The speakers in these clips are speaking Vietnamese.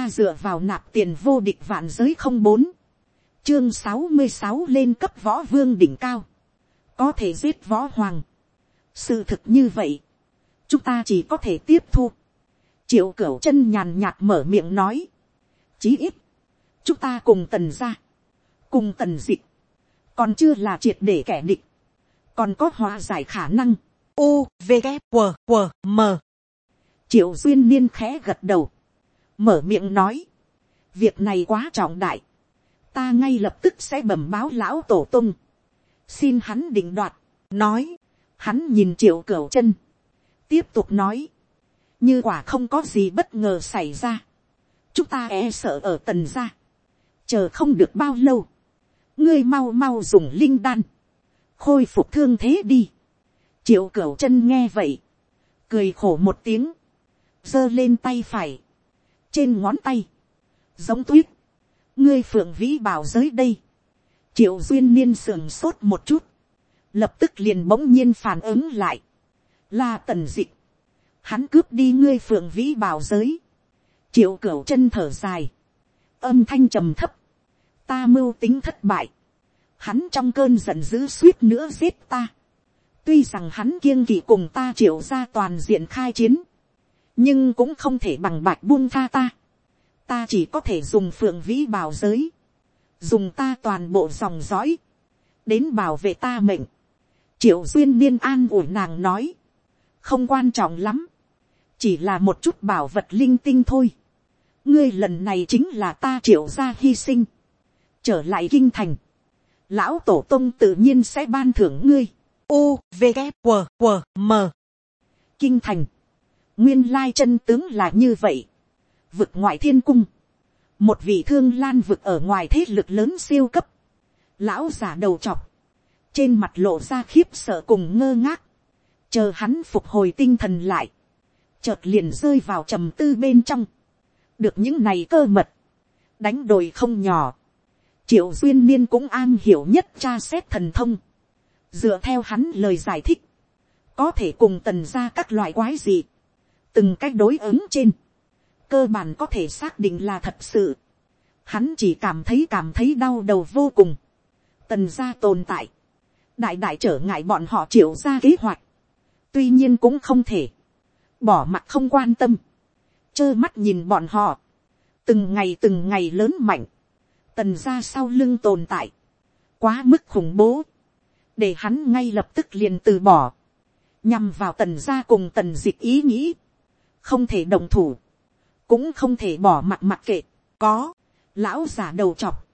ta dựa vào nạp tiền vô địch vạn giới không bốn, chương sáu mươi sáu lên cấp võ vương đỉnh cao, có thể giết võ hoàng, sự thực như vậy, chúng ta chỉ có thể tiếp thu, triệu cửu chân nhàn nhạt mở miệng nói, chí ít, chúng ta cùng tần ra, cùng tần dịch, còn chưa là triệt để kẻ địch, còn có hòa giải khả năng, u v g q q m. Triệu duyên niên khẽ gật đầu, mở miệng nói, việc này quá trọng đại, ta ngay lập tức sẽ bẩm báo lão tổ tung, xin hắn định đoạt, nói, hắn nhìn triệu cửu chân, tiếp tục nói, như quả không có gì bất ngờ xảy ra, chúng ta e sợ ở tần gia, chờ không được bao lâu, ngươi mau mau dùng linh đan, khôi phục thương thế đi, triệu cửu chân nghe vậy, cười khổ một tiếng, giơ lên tay phải, trên ngón tay, giống tuyết, ngươi phượng vĩ bảo giới đây, triệu duyên niên sườn sốt một chút, lập tức liền bỗng nhiên phản ứng lại, là tần dịch, hắn cướp đi ngươi phượng vĩ bảo giới, triệu cửu chân thở dài, âm thanh trầm thấp, ta mưu tính thất bại, hắn trong cơn giận dữ suýt nữa giết ta, tuy rằng hắn kiêng kỵ cùng ta triệu ra toàn diện khai chiến, nhưng cũng không thể bằng bạch buông tha ta, ta chỉ có thể dùng phượng vĩ bào giới, dùng ta toàn bộ dòng dõi, đến bảo vệ ta mệnh. triệu duyên niên an ủi nàng nói, không quan trọng lắm, chỉ là một chút bảo vật linh tinh thôi. ngươi lần này chính là ta triệu ra hy sinh, trở lại kinh thành, lão tổ tông tự nhiên sẽ ban thưởng ngươi. U, V, g W, W, M. Kinh thành. Nguyên lai chân tướng là như vậy. Vực ngoại thiên cung. Một vị thương lan vực ở ngoài thế lực lớn siêu cấp. Lão giả đầu chọc Trên mặt lộ ra khiếp sợ cùng ngơ ngác. Chờ hắn phục hồi tinh thần lại. Chợt liền rơi vào trầm tư bên trong. Được những này cơ mật. Đánh đồi không nhỏ triệu duyên niên cũng an hiểu nhất tra xét thần thông. dựa theo hắn lời giải thích, có thể cùng tần ra các loại quái gì, từng cách đối ứng trên, cơ bản có thể xác định là thật sự. Hắn chỉ cảm thấy cảm thấy đau đầu vô cùng. Tần gia tồn tại. Đại đại trở ngại bọn họ triệu ra kế hoạch. Tuy nhiên cũng không thể. Bỏ mặt không quan tâm. Chơ mắt nhìn bọn họ. Từng ngày từng ngày lớn mạnh tần ra sau lưng tồn tại, quá mức khủng bố, để hắn ngay lập tức liền từ bỏ, nhằm vào tần ra cùng tần dịch ý nghĩ, không thể đồng thủ, cũng không thể bỏ mặt mặc kệ, có, lão già đầu chọc,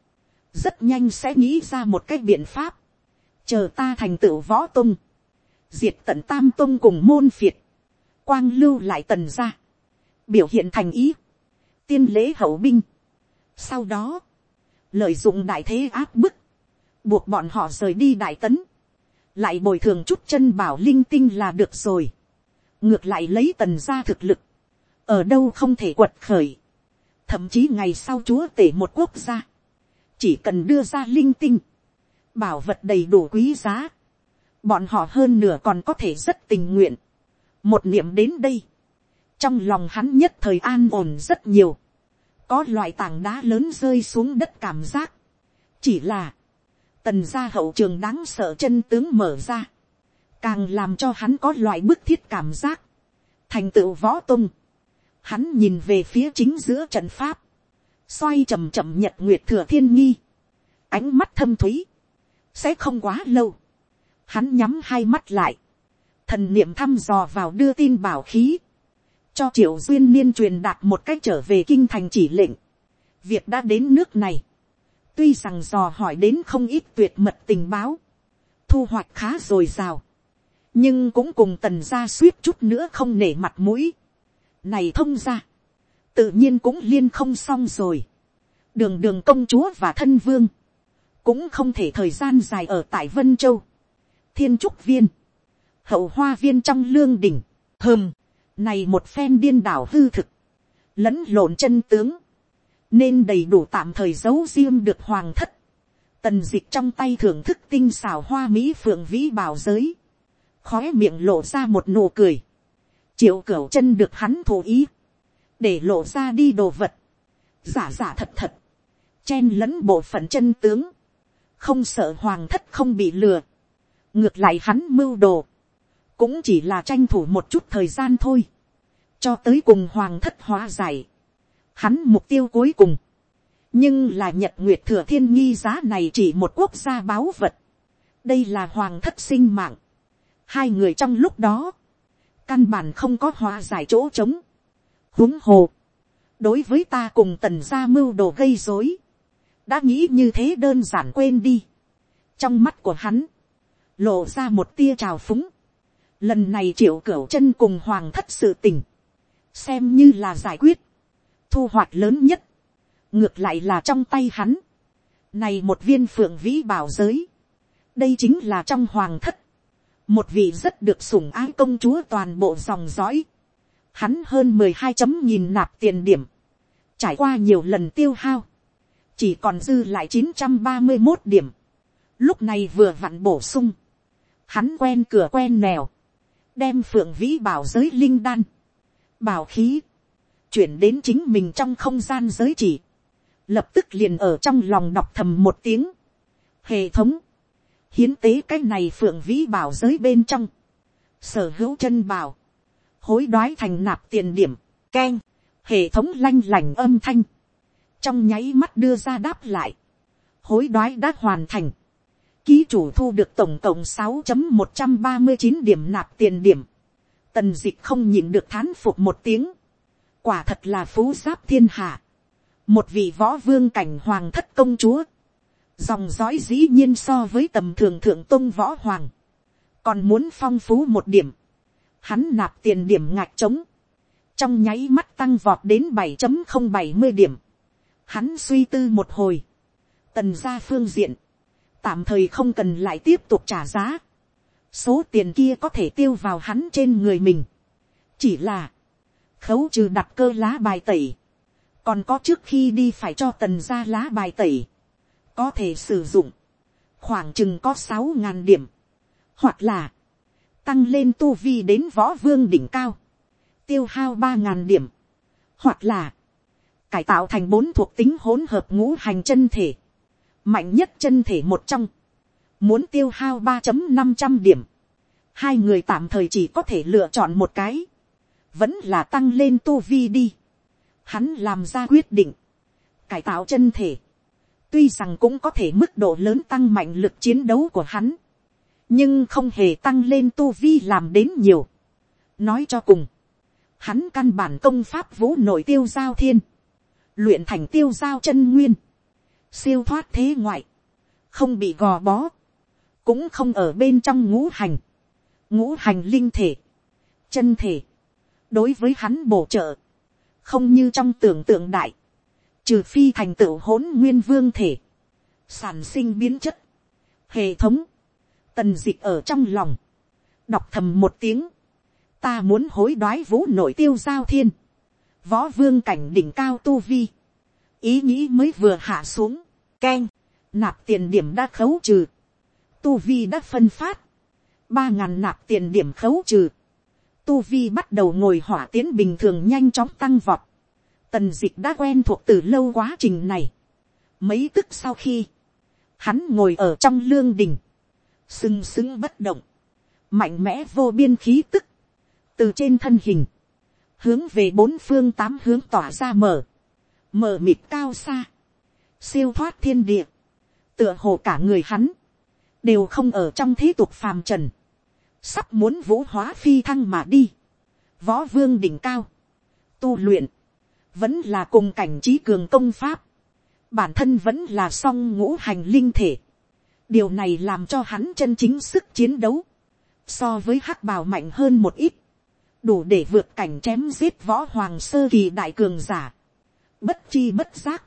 rất nhanh sẽ nghĩ ra một cái biện pháp, chờ ta thành tựu võ tung, diệt tận tam tung cùng môn phiệt, quang lưu lại tần ra, biểu hiện thành ý, tiên lễ hậu binh. Sau đó, lợi dụng đại thế áp bức, buộc bọn họ rời đi đại tấn, lại bồi thường chút chân bảo linh tinh là được rồi, ngược lại lấy tần ra thực lực, ở đâu không thể quật khởi, thậm chí ngày sau chúa tể một quốc gia, chỉ cần đưa ra linh tinh, bảo vật đầy đủ quý giá, bọn họ hơn nửa còn có thể rất tình nguyện, một niệm đến đây, trong lòng hắn nhất thời an ổn rất nhiều, có loại tảng đá lớn rơi xuống đất cảm giác. chỉ là, tần gia hậu trường đáng sợ chân tướng mở ra, càng làm cho hắn có loại bức thiết cảm giác, thành tựu võ tung, hắn nhìn về phía chính giữa trận pháp, xoay chầm chậm nhật nguyệt thừa thiên nghi, ánh mắt thâm thúy, sẽ không quá lâu, hắn nhắm hai mắt lại, thần niệm thăm dò vào đưa tin bảo khí, cho triệu duyên niên truyền đạt một cách trở về kinh thành chỉ lệnh. việc đã đến nước này, tuy rằng dò hỏi đến không ít tuyệt mật tình báo, thu hoạch khá dồi dào, nhưng cũng cùng tần ra suýt chút nữa không nể mặt mũi. này thông ra, tự nhiên cũng liên không xong rồi. đường đường công chúa và thân vương, cũng không thể thời gian dài ở tại vân châu, thiên trúc viên, hậu hoa viên trong lương đình, hơm, này một phen điên đảo hư thực. Lẫn lộn chân tướng. Nên đầy đủ tạm thời giấu riêng được hoàng thất. Tần dịch trong tay thưởng thức tinh xào hoa mỹ phượng vĩ bảo giới khói miệng lộ ra một nụ cười. Triệu cửu chân được hắn thổ ý. Để lộ ra đi đồ vật. giả giả thật thật, chen lẫn bộ phận chân tướng, không sợ hoàng thất không bị lừa, ngược lại hắn mưu đồ, cũng chỉ là tranh thủ một chút thời gian thôi, cho tới cùng hoàng thất hóa giải, hắn mục tiêu cuối cùng, nhưng là nhật nguyệt thừa thiên nghi giá này chỉ một quốc gia báu vật, đây là hoàng thất sinh mạng, hai người trong lúc đó, căn bản không có hòa giải chỗ trống, huống hồ, đối với ta cùng tần gia mưu đồ gây dối, đã nghĩ như thế đơn giản quên đi. trong mắt của hắn, lộ ra một tia trào phúng. lần này triệu cửu chân cùng hoàng thất sự tình, xem như là giải quyết, thu hoạch lớn nhất, ngược lại là trong tay hắn, này một viên phượng vĩ bảo giới, đây chính là trong hoàng thất, một vị rất được sủng ái công chúa toàn bộ dòng dõi, hắn hơn mười hai chấm nhìn nạp tiền điểm, trải qua nhiều lần tiêu hao, chỉ còn dư lại chín trăm ba mươi một điểm, lúc này vừa vặn bổ sung, hắn quen cửa quen nèo, đem phượng vĩ bảo giới linh đan, bảo khí, chuyển đến chính mình trong không gian giới chỉ, lập tức liền ở trong lòng đọc thầm một tiếng, hệ thống, hiến tế cái này phượng vĩ bảo giới bên trong, sở hữu chân bảo, hối đoái thành nạp tiền điểm, k hệ thống lanh lành âm thanh, trong nháy mắt đưa ra đáp lại, hối đoái đã hoàn thành, ký chủ thu được tổng cộng sáu một trăm ba mươi chín điểm nạp tiền điểm, tần d ị c h không nhịn được thán phục một tiếng, quả thật là phú giáp thiên hạ, một vị võ vương cảnh hoàng thất công chúa, dòng dõi dĩ nhiên so với tầm thường thượng tôn võ hoàng, còn muốn phong phú một điểm, hắn nạp tiền điểm ngạch trống, trong nháy mắt tăng vọt đến bảy không bảy mươi điểm, Hắn suy tư một hồi. Tần ra phương diện. Tạm thời không cần lại tiếp tục trả giá. Số tiền kia có thể tiêu vào hắn trên người mình. Chỉ là. Khấu trừ đặt cơ lá bài tẩy. Còn có trước khi đi phải cho tần ra lá bài tẩy. Có thể sử dụng. Khoảng chừng có sáu ngàn điểm. Hoặc là. Tăng lên tu vi đến võ vương đỉnh cao. Tiêu hao ba ngàn điểm. Hoặc là cải tạo thành bốn thuộc tính hỗn hợp ngũ hành chân thể, mạnh nhất chân thể một trong, muốn tiêu hao ba năm trăm điểm, hai người tạm thời chỉ có thể lựa chọn một cái, vẫn là tăng lên tu vi đi, hắn làm ra quyết định, cải tạo chân thể, tuy rằng cũng có thể mức độ lớn tăng mạnh lực chiến đấu của hắn, nhưng không hề tăng lên tu vi làm đến nhiều. nói cho cùng, hắn căn bản công pháp vũ nội tiêu giao thiên, luyện thành tiêu giao chân nguyên, siêu thoát thế ngoại, không bị gò bó, cũng không ở bên trong ngũ hành, ngũ hành linh thể, chân thể, đối với hắn bổ trợ, không như trong tưởng tượng đại, trừ phi thành tựu hỗn nguyên vương thể, sản sinh biến chất, hệ thống, tần d ị ở trong lòng, đọc thầm một tiếng, ta muốn hối đoái vũ nội tiêu giao thiên, võ vương cảnh đỉnh cao tu vi, ý nghĩ mới vừa hạ xuống, k nạp tiền điểm đã khấu trừ, tu vi đã phân phát, ba ngàn nạp tiền điểm khấu trừ, tu vi bắt đầu ngồi hỏa tiến bình thường nhanh chóng tăng vọt, tần dịch đã quen thuộc từ lâu quá trình này, mấy tức sau khi, hắn ngồi ở trong lương đình, sưng sững bất động, mạnh mẽ vô biên khí tức, từ trên thân hình, hướng về bốn phương tám hướng tỏa ra mở, mở mịt cao xa, siêu thoát thiên địa, tựa hồ cả người hắn, đều không ở trong thế tục phàm trần, sắp muốn vũ hóa phi thăng mà đi, võ vương đỉnh cao, tu luyện, vẫn là cùng cảnh trí cường công pháp, bản thân vẫn là song ngũ hành linh thể, điều này làm cho hắn chân chính sức chiến đấu, so với hắc bào mạnh hơn một ít, đủ để vượt cảnh chém giết võ hoàng sơ kỳ đại cường giả. Bất chi bất giác,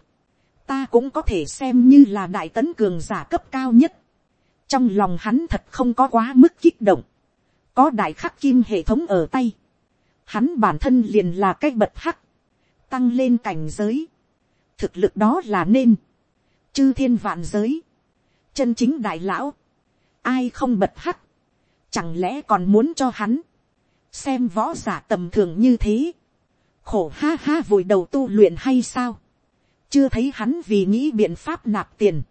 ta cũng có thể xem như là đại tấn cường giả cấp cao nhất. Trong lòng hắn thật không có quá mức kích động. Có đại khắc kim hệ thống ở tay. Hắn bản thân liền là cái bật hắc. Tăng lên cảnh giới. Thực lực đó là nên. Chư thiên vạn giới. Chân chính đại lão. Ai không bật hắc. Chẳng lẽ còn muốn cho hắn xem võ giả tầm thường như thế, khổ ha ha vùi đầu tu luyện hay sao, chưa thấy hắn vì nghĩ biện pháp nạp tiền,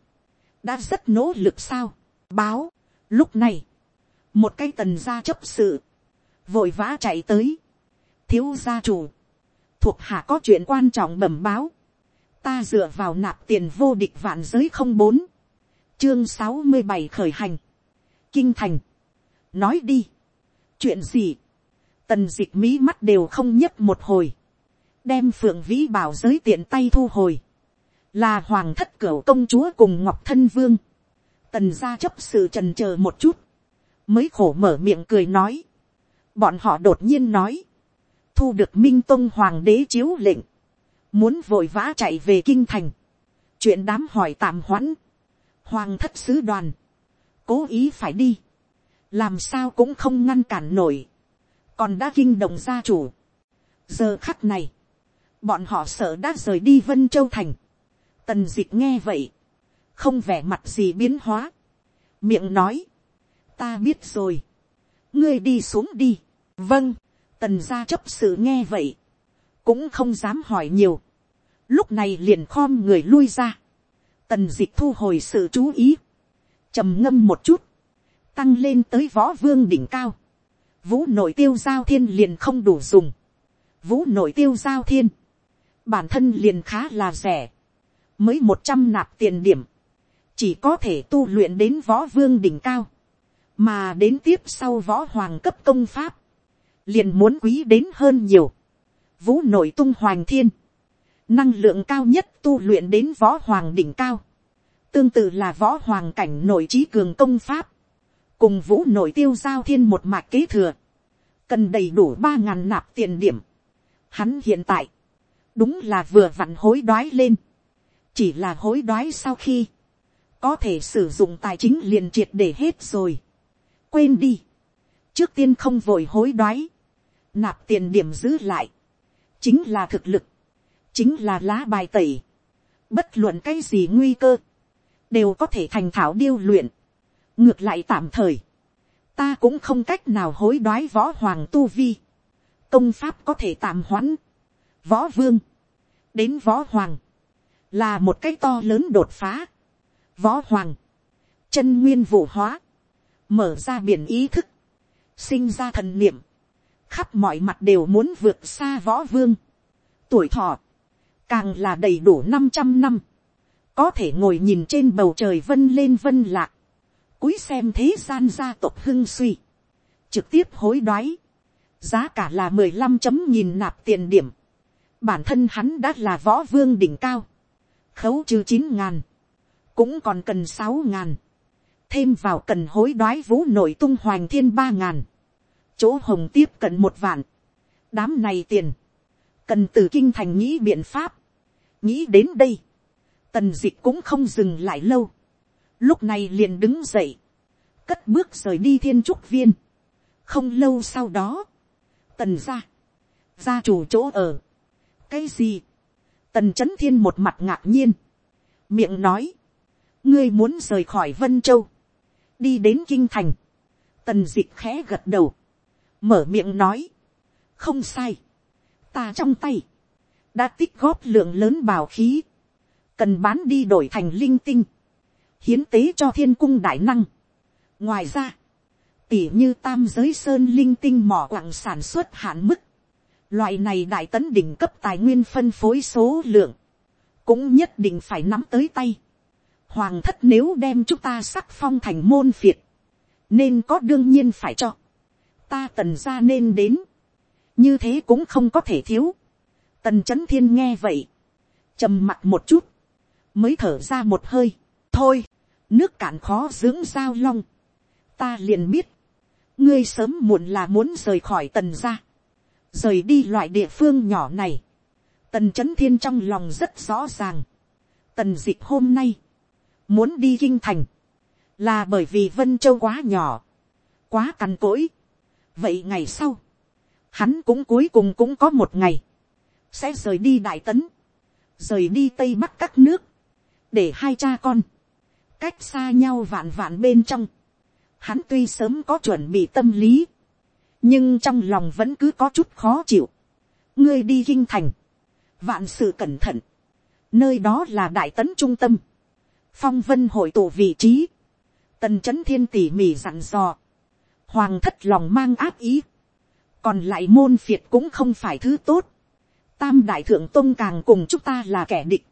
đã rất nỗ lực sao, báo, lúc này, một cái tần gia chấp sự, vội vã chạy tới, thiếu gia chủ, thuộc hạ có chuyện quan trọng bẩm báo, ta dựa vào nạp tiền vô địch vạn giới không bốn, chương sáu mươi bảy khởi hành, kinh thành, nói đi, chuyện gì, tần dịch mí mắt đều không nhấp một hồi, đem phượng vĩ bảo giới tiện tay thu hồi, là hoàng thất cửu công chúa cùng ngọc thân vương, tần gia chấp sự trần c h ờ một chút, mới khổ mở miệng cười nói, bọn họ đột nhiên nói, thu được minh tông hoàng đế chiếu lệnh, muốn vội vã chạy về kinh thành, chuyện đám hỏi tạm hoãn, hoàng thất sứ đoàn, cố ý phải đi, làm sao cũng không ngăn cản nổi, còn đã kinh động gia chủ. giờ khắc này, bọn họ sợ đã rời đi vân châu thành. tần d ị c h nghe vậy, không vẻ mặt gì biến hóa, miệng nói, ta biết rồi, ngươi đi xuống đi, vâng, tần gia chấp sự nghe vậy, cũng không dám hỏi nhiều, lúc này liền khom người lui ra, tần d ị c h thu hồi sự chú ý, trầm ngâm một chút, tăng lên tới võ vương đỉnh cao, vũ nội tiêu giao thiên liền không đủ dùng, vũ nội tiêu giao thiên, bản thân liền khá là rẻ, mới một trăm nạp tiền điểm, chỉ có thể tu luyện đến võ vương đỉnh cao, mà đến tiếp sau võ hoàng cấp công pháp, liền muốn quý đến hơn nhiều, vũ nội tung hoàng thiên, năng lượng cao nhất tu luyện đến võ hoàng đỉnh cao, tương tự là võ hoàng cảnh nội trí cường công pháp, cùng vũ nội tiêu giao thiên một mạch kế thừa, cần đầy đủ ba ngàn nạp tiền điểm. Hắn hiện tại, đúng là vừa vặn hối đoái lên, chỉ là hối đoái sau khi, có thể sử dụng tài chính liền triệt để hết rồi. quên đi, trước tiên không vội hối đoái, nạp tiền điểm giữ lại, chính là thực lực, chính là lá bài tẩy, bất luận cái gì nguy cơ, đều có thể thành thảo điêu luyện, ngược lại tạm thời, ta cũng không cách nào hối đoái võ hoàng tu vi, công pháp có thể tạm hoãn, võ vương, đến võ hoàng, là một cái to lớn đột phá, võ hoàng, chân nguyên vụ hóa, mở ra biển ý thức, sinh ra thần niệm, khắp mọi mặt đều muốn vượt xa võ vương, tuổi thọ, càng là đầy đủ năm trăm năm, có thể ngồi nhìn trên bầu trời vân lên vân lạc, cúi xem thế gian gia tộc hưng suy, trực tiếp hối đoái, giá cả là mười lăm chấm nhìn nạp tiền điểm, bản thân hắn đã là võ vương đỉnh cao, khấu trừ chín ngàn, cũng còn cần sáu ngàn, thêm vào cần hối đoái vũ nội tung hoàng thiên ba ngàn, chỗ hồng tiếp cận một vạn, đám này tiền, cần từ kinh thành nghĩ biện pháp, nghĩ đến đây, tần d ị c h cũng không dừng lại lâu, lúc này liền đứng dậy, cất bước rời đi thiên trúc viên. không lâu sau đó, tần ra, gia chủ chỗ ở. cái gì, tần c h ấ n thiên một mặt ngạc nhiên, miệng nói, ngươi muốn rời khỏi vân châu, đi đến kinh thành, tần d ị c h khẽ gật đầu, mở miệng nói, không sai, ta trong tay, đã tích góp lượng lớn bào khí, cần bán đi đổi thành linh tinh, hiến tế cho thiên cung đại năng. ngoài ra, tỉ như tam giới sơn linh tinh mỏ quặng sản xuất hạn mức, loại này đại tấn đỉnh cấp tài nguyên phân phối số lượng, cũng nhất định phải nắm tới tay. Hoàng thất nếu đem chúng ta sắc phong thành môn phiệt, nên có đương nhiên phải cho. Ta tần ra nên đến. Như thế cũng không có thể thiếu. Tần chấn thiên nghe vậy. trầm mặt một chút. Mới thở ra một hơi. Thôi, nước cạn khó dưỡng giao long. Ta liền biết, ngươi sớm muộn là muốn rời khỏi tần gia. Rời đi loại địa phương nhỏ này. Tần chấn thiên trong lòng rất rõ ràng. Tần dịch hôm nay, muốn đi kinh thành. Là bởi vì Vân Châu quá nhỏ, quá cằn cỗi. Vậy ngày sau, hắn cũng cuối cùng cũng có một ngày, sẽ rời đi Đại Tấn, rời đi Tây Bắc các nước, để hai cha con, cách xa nhau vạn vạn bên trong, hắn tuy sớm có chuẩn bị tâm lý, nhưng trong lòng vẫn cứ có chút khó chịu. ngươi đi kinh thành, vạn sự cẩn thận, nơi đó là đại tấn trung tâm, phong vân hội tụ vị trí, tần c h ấ n thiên tỉ mỉ dặn dò, hoàng thất lòng mang áp ý, còn lại môn phiệt cũng không phải thứ tốt, tam đại thượng tôn càng cùng chúng ta là kẻ địch,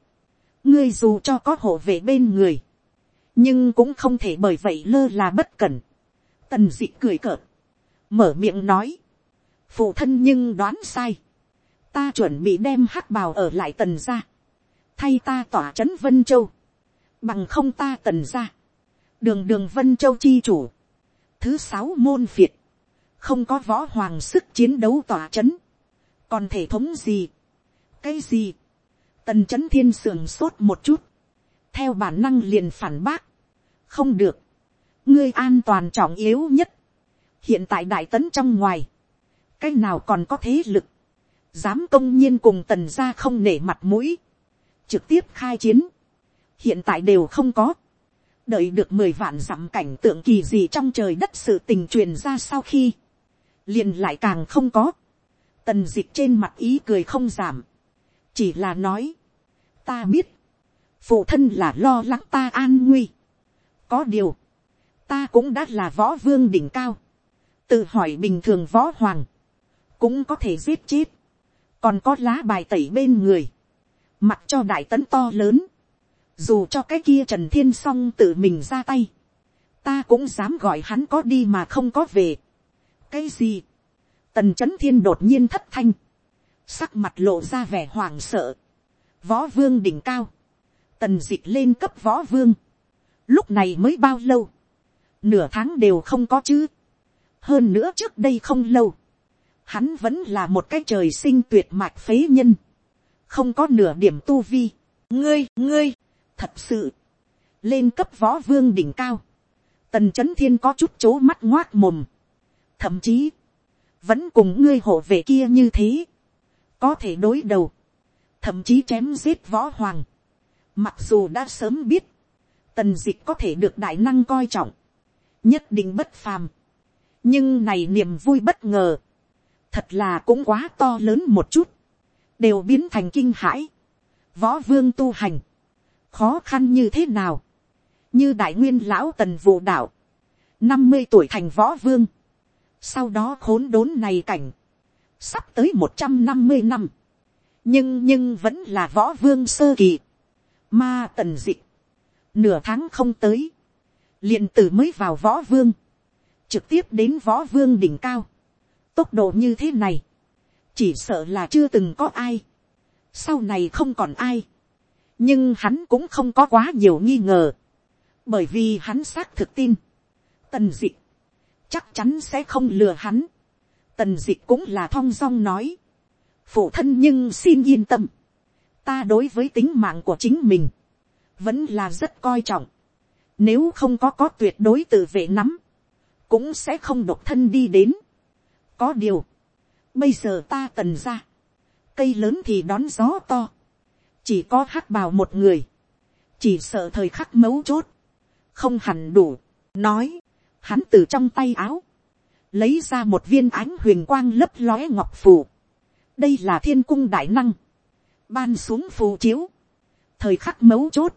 ngươi dù cho có hộ vệ bên người, nhưng cũng không thể bởi vậy lơ là bất cẩn, tần dị cười cợt, mở miệng nói, phụ thân nhưng đoán sai, ta chuẩn bị đem hắc bào ở lại tần ra, thay ta tỏa c h ấ n vân châu, bằng không ta tần ra, đường đường vân châu chi chủ, thứ sáu môn việt, không có võ hoàng sức chiến đấu tỏa c h ấ n còn thể thống gì, cái gì, tần c h ấ n thiên sườn sốt một chút, theo bản năng liền phản bác, không được, ngươi an toàn trọng yếu nhất, hiện tại đại tấn trong ngoài, cái nào còn có thế lực, dám công nhiên cùng tần ra không nể mặt mũi, trực tiếp khai chiến, hiện tại đều không có, đợi được mười vạn dặm cảnh tượng kỳ gì trong trời đất sự tình truyền ra sau khi, liền lại càng không có, tần dịch trên mặt ý cười không giảm, chỉ là nói, ta biết, phụ thân là lo lắng ta an nguy, có điều, ta cũng đã là võ vương đỉnh cao, tự hỏi bình thường võ hoàng, cũng có thể giết chết, còn có lá bài tẩy bên người, mặc cho đại tấn to lớn, dù cho cái kia trần thiên s o n g tự mình ra tay, ta cũng dám gọi hắn có đi mà không có về. cái gì, tần Trấn thiên đột nhiên thất thanh, sắc mặt lộ ra vẻ hoảng sợ, võ vương đỉnh cao, tần d ị c h lên cấp võ vương, lúc này mới bao lâu, nửa tháng đều không có chứ, hơn nữa trước đây không lâu, hắn vẫn là một cái trời sinh tuyệt mạch phế nhân, không có nửa điểm tu vi, ngươi, ngươi, thật sự, lên cấp võ vương đỉnh cao, tần c h ấ n thiên có chút c h ố mắt ngoác mồm, thậm chí, vẫn cùng ngươi hộ vệ kia như thế, có thể đối đầu, thậm chí chém giết võ hoàng, mặc dù đã sớm biết, tần d ị c h có thể được đại năng coi trọng, nhất định bất phàm, nhưng này niềm vui bất ngờ, thật là cũng quá to lớn một chút, đều biến thành kinh hãi, võ vương tu hành, khó khăn như thế nào, như đại nguyên lão tần vụ đạo, năm mươi tuổi thành võ vương, sau đó khốn đốn này cảnh, sắp tới một trăm năm mươi năm, nhưng nhưng vẫn là võ vương sơ kỳ, ma tần dị nửa tháng không tới, liền tử mới vào võ vương, trực tiếp đến võ vương đỉnh cao, tốc độ như thế này, chỉ sợ là chưa từng có ai, sau này không còn ai, nhưng hắn cũng không có quá nhiều nghi ngờ, bởi vì hắn xác thực tin, tần d ị chắc chắn sẽ không lừa hắn, tần d ị cũng là thong dong nói, phụ thân nhưng xin yên tâm, ta đối với tính mạng của chính mình, vẫn là rất coi trọng, nếu không có có tuyệt đối tự vệ nắm, cũng sẽ không độc thân đi đến. có điều, bây giờ ta tần ra, cây lớn thì đón gió to, chỉ có hắc bào một người, chỉ sợ thời khắc mấu chốt, không hẳn đủ, nói, hắn từ trong tay áo, lấy ra một viên ánh huyền quang lấp lóe ngọc phù, đây là thiên cung đại năng, ban xuống phù chiếu, thời khắc mấu chốt,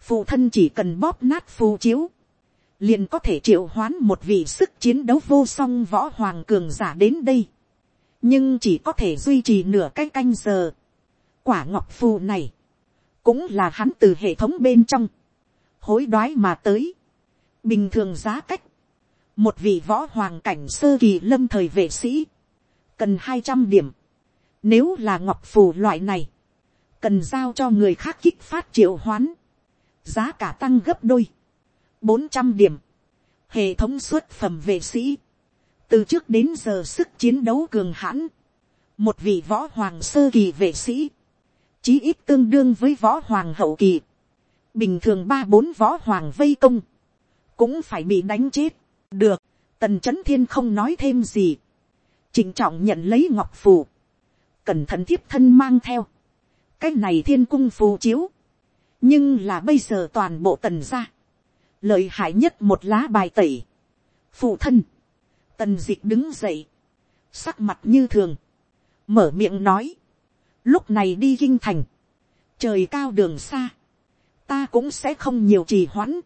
phù thân chỉ cần bóp nát phù chiếu, liền có thể triệu hoán một vị sức chiến đấu vô song võ hoàng cường giả đến đây, nhưng chỉ có thể duy trì nửa cái canh, canh giờ, quả ngọc phù này, cũng là hắn từ hệ thống bên trong, hối đoái mà tới, bình thường giá cách, một vị võ hoàng cảnh sơ kỳ lâm thời vệ sĩ, cần hai trăm điểm, nếu là ngọc phù loại này, cần giao cho người khác kích phát triệu hoán, giá cả tăng gấp đôi, bốn trăm điểm, hệ thống xuất phẩm vệ sĩ, từ trước đến giờ sức chiến đấu cường hãn, một vị võ hoàng sơ kỳ vệ sĩ, chí ít tương đương với võ hoàng hậu kỳ, bình thường ba bốn võ hoàng vây công, cũng phải bị đánh chết, được, tần c h ấ n thiên không nói thêm gì, trịnh trọng nhận lấy ngọc phù, cẩn thận thiếp thân mang theo, cái này thiên cung phù chiếu, nhưng là bây giờ toàn bộ tần ra, lợi hại nhất một lá bài tẩy, phụ thân, tần d ị c h đứng dậy, sắc mặt như thường, mở miệng nói, lúc này đi kinh thành, trời cao đường xa, ta cũng sẽ không nhiều trì hoãn,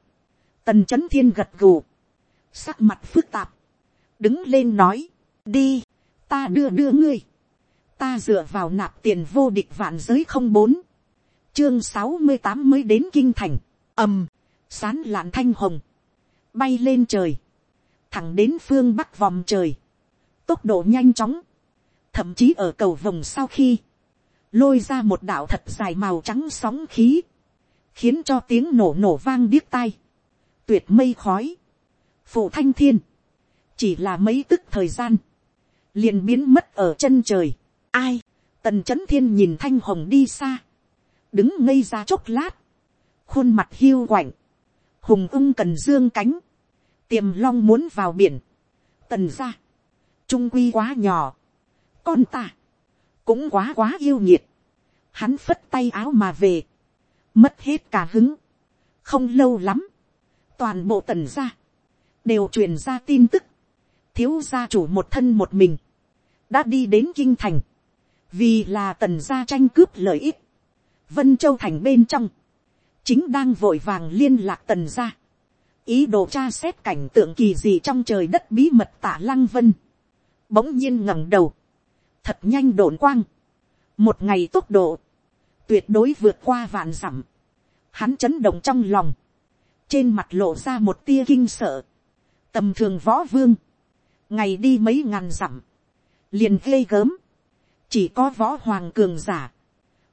tần c h ấ n thiên gật gù, sắc mặt phức tạp, đứng lên nói, đi, ta đưa đưa ngươi, ta dựa vào nạp tiền vô địch vạn giới không bốn, chương sáu mươi tám mới đến kinh thành, ầm, sán lạn thanh hồng, bay lên trời, thẳng đến phương bắc vòng trời, tốc độ nhanh chóng, thậm chí ở cầu vòng sau khi, lôi ra một đạo thật dài màu trắng sóng khí, khiến cho tiếng nổ nổ vang điếc tai, tuyệt mây khói, phụ thanh thiên, chỉ là mấy tức thời gian, liền biến mất ở chân trời, ai, tần c h ấ n thiên nhìn thanh hồng đi xa, đứng ngây ra chốc lát, khuôn mặt hiu quạnh, hùng ưng cần dương cánh, tiềm long muốn vào biển, tần ra, trung quy quá nhỏ, con ta, cũng quá quá yêu nhiệt, hắn phất tay áo mà về, mất hết cả hứng. không lâu lắm, toàn bộ tần gia, đều truyền ra tin tức, thiếu gia chủ một thân một mình, đã đi đến kinh thành, vì là tần gia tranh cướp lợi ích, vân châu thành bên trong, chính đang vội vàng liên lạc tần gia, ý đồ tra xét cảnh tượng kỳ gì trong trời đất bí mật tả lăng vân, bỗng nhiên ngẩng đầu, thật nhanh đồn quang, một ngày tốc độ, tuyệt đối vượt qua vạn dặm, hắn chấn động trong lòng, trên mặt lộ ra một tia kinh sợ, tầm thường võ vương, ngày đi mấy ngàn dặm, liền ghê gớm, chỉ có võ hoàng cường giả,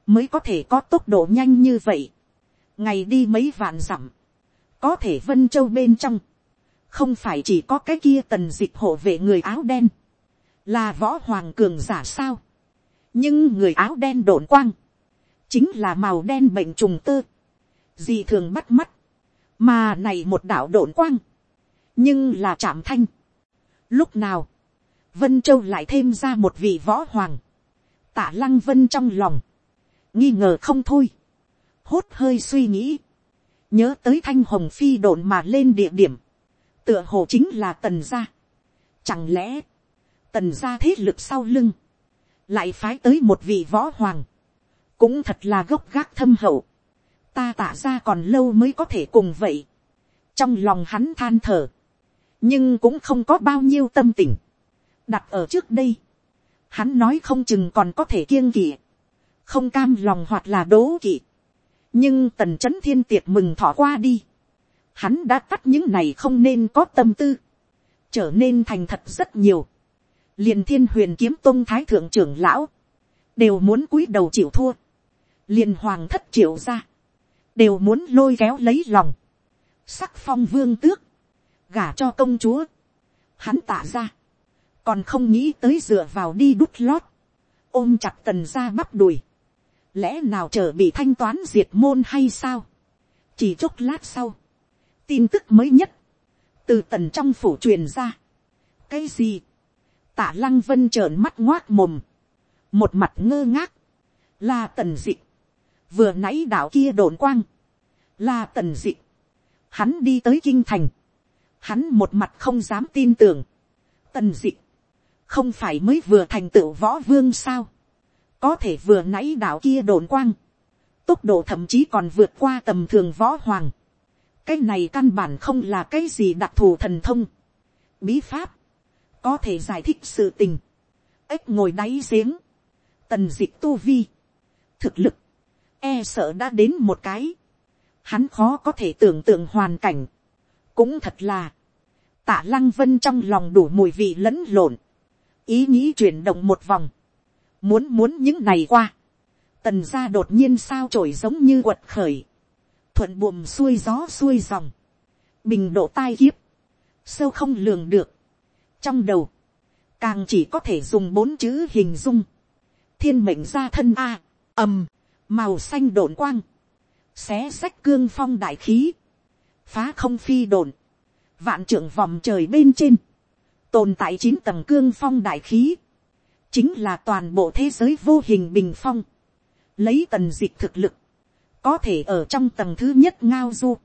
mới có thể có tốc độ nhanh như vậy, ngày đi mấy vạn dặm, có thể vân châu bên trong, không phải chỉ có cái kia tần dịch hộ vệ người áo đen, là võ hoàng cường giả sao, nhưng người áo đen đổn quang, chính là màu đen bệnh trùng tơ, gì thường bắt mắt, mà này một đạo đổn quang, nhưng là chạm thanh. Lúc nào, vân châu lại thêm ra một vị võ hoàng, tả lăng vân trong lòng, nghi ngờ không thôi, hốt hơi suy nghĩ, nhớ tới thanh hồng phi độn mà lên địa điểm, tựa hồ chính là tần gia. Chẳng lẽ, tần gia thế lực sau lưng, lại phái tới một vị võ hoàng, cũng thật là gốc gác thâm hậu, ta tả ra còn lâu mới có thể cùng vậy. trong lòng hắn than thở, nhưng cũng không có bao nhiêu tâm tình. đặt ở trước đây, hắn nói không chừng còn có thể kiêng kỵ, không cam lòng hoặc là đố kỵ. nhưng tần c h ấ n thiên tiệc mừng thọ qua đi, hắn đã cắt những này không nên có tâm tư, trở nên thành thật rất nhiều liền thiên huyền kiếm tôn thái thượng trưởng lão, đều muốn cúi đầu chịu thua, liền hoàng thất triệu ra, đều muốn lôi kéo lấy lòng, sắc phong vương tước, gả cho công chúa, hắn tả ra, còn không nghĩ tới dựa vào đi đút lót, ôm chặt tần ra bắp đùi, lẽ nào chờ bị thanh toán diệt môn hay sao, chỉ chốc lát sau, tin tức mới nhất, từ tần trong phủ truyền ra, cái gì, Tạ lăng vân trợn mắt ngoác mồm, một mặt ngơ ngác, là tần dịch, vừa nãy đạo kia đồn quang, là tần dị. Hắn đi tới kinh thành, hắn một mặt không dám tin tưởng. Tần dị, không phải mới vừa thành tựu võ vương sao, có thể vừa nãy đạo kia đồn quang, tốc độ thậm chí còn vượt qua tầm thường võ hoàng. cái này căn bản không là cái gì đặc thù thần thông, bí pháp, có thể giải thích sự tình, ếch ngồi đáy giếng, tần d tu vi, thực lực, e sợ đã đến một cái, hắn khó có thể tưởng tượng hoàn cảnh. cũng thật là, tạ lăng vân trong lòng đủ mùi vị lẫn lộn, ý nghĩ chuyển động một vòng, muốn muốn những này qua, tần gia đột nhiên sao trổi giống như quật khởi, thuận buồm xuôi gió xuôi dòng, bình độ tai kiếp, sâu không lường được, trong đầu, càng chỉ có thể dùng bốn chữ hình dung, thiên mệnh gia thân a, ầm, màu xanh đồn quang, xé sách cương phong đại khí, phá không phi đồn, vạn trưởng vòng trời bên trên, tồn tại chín tầng cương phong đại khí, chính là toàn bộ thế giới vô hình bình phong, lấy tần dịch thực lực, có thể ở trong tầng thứ nhất ngao du,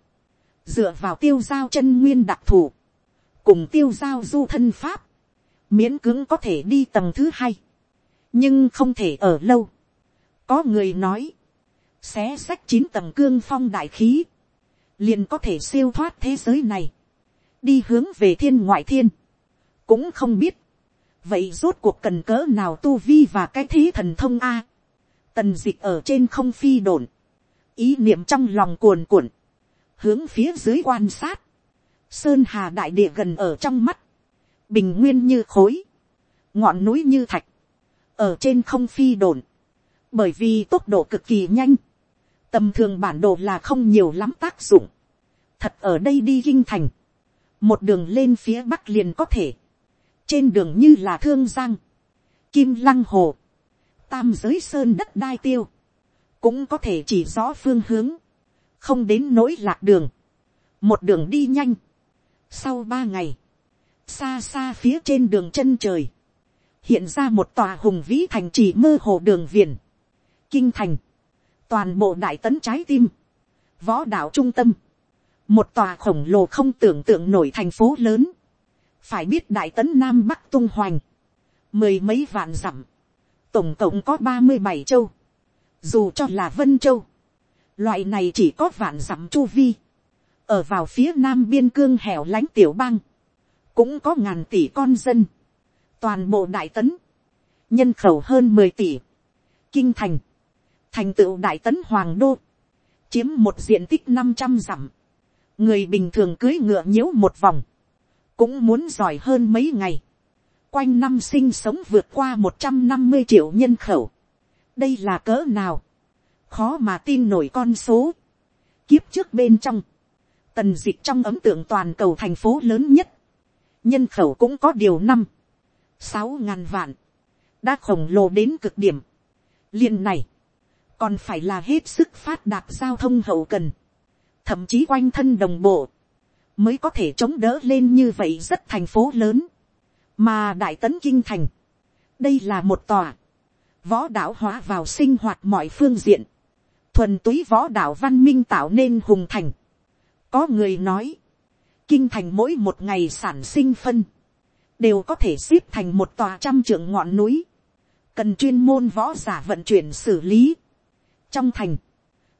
dựa vào tiêu giao chân nguyên đặc thù, cùng tiêu giao du thân pháp, miễn cưỡng có thể đi tầng thứ hai, nhưng không thể ở lâu. có người nói, xé sách chín tầng cương phong đại khí, liền có thể siêu thoát thế giới này, đi hướng về thiên ngoại thiên, cũng không biết, vậy rốt cuộc cần cỡ nào tu vi và cái thế thần thông a, tần d ị c h ở trên không phi đồn, ý niệm trong lòng cuồn cuộn, hướng phía dưới quan sát, sơn hà đại địa gần ở trong mắt, bình nguyên như khối, ngọn núi như thạch, ở trên không phi đồn, bởi vì tốc độ cực kỳ nhanh, tầm thường bản đồ là không nhiều lắm tác dụng, thật ở đây đi kinh thành, một đường lên phía bắc liền có thể, trên đường như là thương giang, kim lăng hồ, tam giới sơn đất đai tiêu, cũng có thể chỉ rõ phương hướng, không đến nỗi lạc đường, một đường đi nhanh, sau ba ngày, xa xa phía trên đường chân trời, hiện ra một tòa hùng vĩ thành trì mơ hồ đường viền, kinh thành, toàn bộ đại tấn trái tim, võ đạo trung tâm, một tòa khổng lồ không tưởng tượng nổi thành phố lớn, phải biết đại tấn nam bắc tung hoành, mười mấy vạn dặm, tổng cộng có ba mươi bảy châu, dù cho là vân châu, loại này chỉ có vạn dặm chu vi, ở vào phía nam biên cương hẻo lánh tiểu bang, cũng có ngàn tỷ con dân, toàn bộ đại tấn, nhân khẩu hơn mười tỷ, kinh thành, thành tựu đại tấn hoàng đô, chiếm một diện tích năm trăm dặm, người bình thường cưới ngựa nhiễu một vòng, cũng muốn giỏi hơn mấy ngày, quanh năm sinh sống vượt qua một trăm năm mươi triệu nhân khẩu. đây là cỡ nào, khó mà tin nổi con số. kiếp trước bên trong, tần dịch trong ấm tượng toàn cầu thành phố lớn nhất, nhân khẩu cũng có điều năm, sáu ngàn vạn, đã khổng lồ đến cực điểm. liền này, còn phải là hết sức phát đạt giao thông hậu cần, thậm chí quanh thân đồng bộ, mới có thể chống đỡ lên như vậy rất thành phố lớn. Mà đại tấn kinh thành, đây là một tòa, võ đạo hóa vào sinh hoạt mọi phương diện, thuần túy võ đạo văn minh tạo nên hùng thành có người nói, kinh thành mỗi một ngày sản sinh phân, đều có thể xếp thành một tòa trăm trưởng ngọn núi, cần chuyên môn võ giả vận chuyển xử lý. trong thành,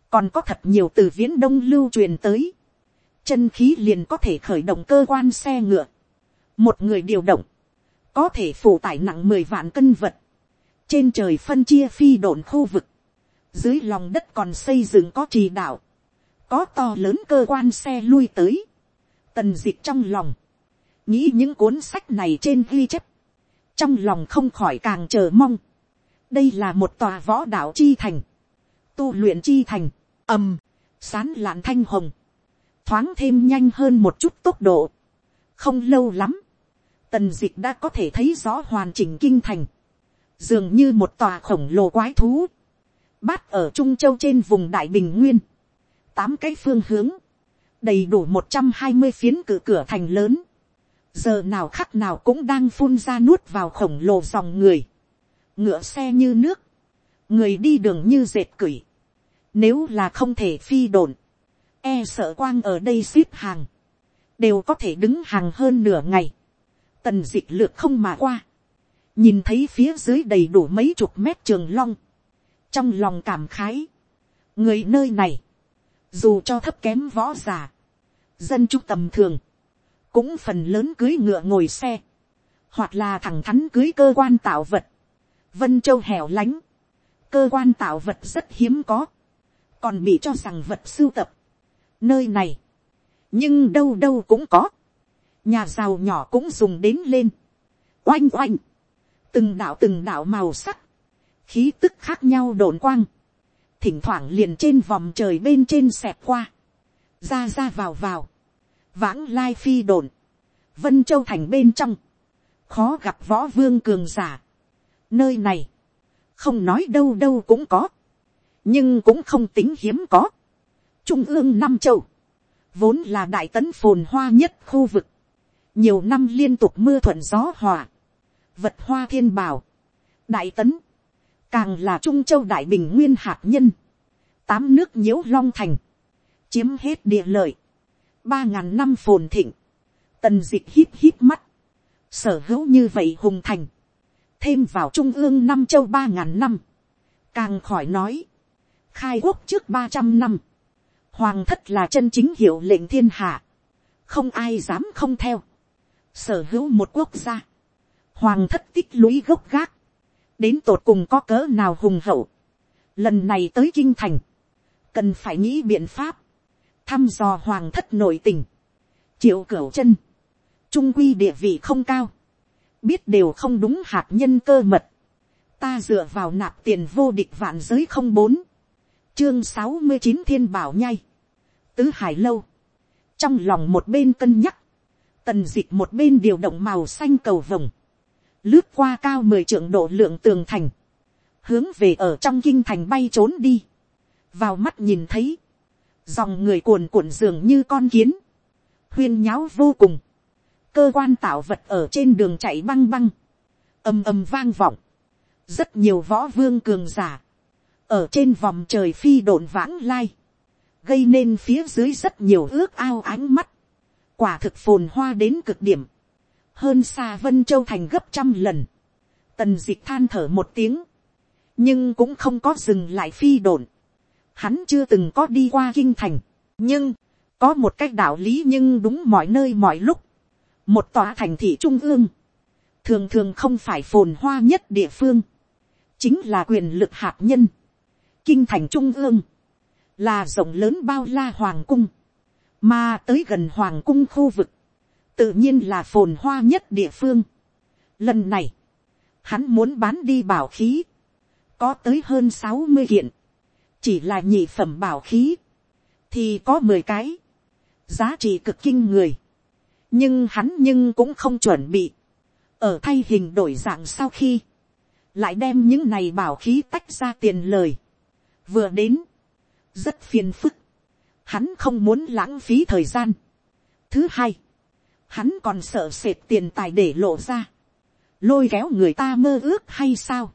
còn có thật nhiều từ viễn đông lưu truyền tới, chân khí liền có thể khởi động cơ quan xe ngựa, một người điều động, có thể phụ tải nặng mười vạn cân vật, trên trời phân chia phi đồn khu vực, dưới lòng đất còn xây dựng có trì đạo, có to lớn cơ quan xe lui tới, tần d ị trong lòng, nghĩ những cuốn sách này trên ghi chép, trong lòng không khỏi càng chờ mong, đây là một tòa võ đạo chi thành, tu luyện chi thành, ầm, sán lạn thanh hồng, thoáng thêm nhanh hơn một chút tốc độ, không lâu lắm, tần dịch đã có thể thấy rõ hoàn chỉnh kinh thành, dường như một tòa khổng lồ quái thú, bát ở trung châu trên vùng đại bình nguyên, tám cái phương hướng, đầy đủ một trăm hai mươi phiến cử cửa thành lớn, giờ nào khắc nào cũng đang phun ra nuốt vào khổng lồ dòng người, ngựa xe như nước, người đi đường như dệt cửi, nếu là không thể phi đồn, e sợ quang ở đây xếp hàng, đều có thể đứng hàng hơn nửa ngày. Tần d ị lược không mà qua, nhìn thấy phía dưới đầy đủ mấy chục mét trường long, trong lòng cảm khái, người nơi này, dù cho thấp kém võ giả dân trung tầm thường, cũng phần lớn cưới ngựa ngồi xe, hoặc là thẳng thắn cưới cơ quan tạo vật, vân châu hẻo lánh, cơ quan tạo vật rất hiếm có, còn bị cho rằng vật sưu tập, nơi này, nhưng đâu đâu cũng có, nhà giàu nhỏ cũng dùng đến lên, oanh oanh, từng đạo từng đạo màu sắc, khí tức khác nhau đồn quang, thỉnh thoảng liền trên vòng trời bên trên xẹp qua, ra ra vào vào, vãng lai phi đồn, vân châu thành bên trong, khó gặp võ vương cường giả, nơi này, không nói đâu đâu cũng có, nhưng cũng không tính hiếm có, trung ương năm châu, vốn là đại tấn phồn hoa nhất khu vực, nhiều năm liên tục mưa thuận gió hòa, vật hoa thiên bảo, đại tấn, càng là trung châu đại bình nguyên hạt nhân, tám nước nhiễu long thành, chiếm hết địa lợi, ba ngàn năm phồn thịnh, tần d ị hít hít mắt, sở hữu như vậy hùng thành, thêm vào trung ương năm châu ba ngàn năm, càng khỏi nói, khai quốc trước ba trăm năm, hoàng thất là chân chính hiệu lệnh thiên hạ, không ai dám không theo, sở hữu một quốc gia, hoàng thất tích lũy gốc gác, đến tột cùng có cỡ nào hùng hậu, lần này tới kinh thành, cần phải nghĩ biện pháp, thăm dò hoàng thất nội tình, triệu cửu chân, trung quy địa vị không cao, biết đều không đúng hạt nhân cơ mật, ta dựa vào nạp tiền vô địch vạn giới không bốn, chương sáu mươi chín thiên bảo nhai, tứ hải lâu, trong lòng một bên cân nhắc, tần d ị c h một bên điều động màu xanh cầu vồng, lướt qua cao mười trượng độ lượng tường thành, hướng về ở trong kinh thành bay trốn đi, vào mắt nhìn thấy, dòng người cuồn cuộn dường như con kiến, huyên nháo vô cùng, cơ quan tạo vật ở trên đường chạy băng băng, ầm ầm vang vọng, rất nhiều võ vương cường giả, ở trên vòng trời phi đồn vãng lai, gây nên phía dưới rất nhiều ước ao ánh mắt, quả thực phồn hoa đến cực điểm, hơn xa vân châu thành gấp trăm lần, tần dịch than thở một tiếng, nhưng cũng không có dừng lại phi đồn, hắn chưa từng có đi qua kinh thành, nhưng, có một cách đạo lý nhưng đúng mọi nơi mọi lúc, một tòa thành thị trung ương, thường thường không phải phồn hoa nhất địa phương, chính là quyền lực hạt nhân, kinh thành trung ương, là rộng lớn bao la hoàng cung, mà tới gần hoàng cung khu vực, tự nhiên là phồn hoa nhất địa phương. Lần này, hắn muốn bán đi bảo khí, có tới hơn sáu mươi kiện, chỉ là nhị phẩm bảo khí, thì có mười cái, giá trị cực kinh người, nhưng hắn nhưng cũng không chuẩn bị, ở thay hình đổi dạng sau khi, lại đem những này bảo khí tách ra tiền lời, vừa đến, rất phiền phức, hắn không muốn lãng phí thời gian. Thứ hai, hắn còn sợ sệt tiền tài để lộ ra, lôi kéo người ta mơ ước hay sao.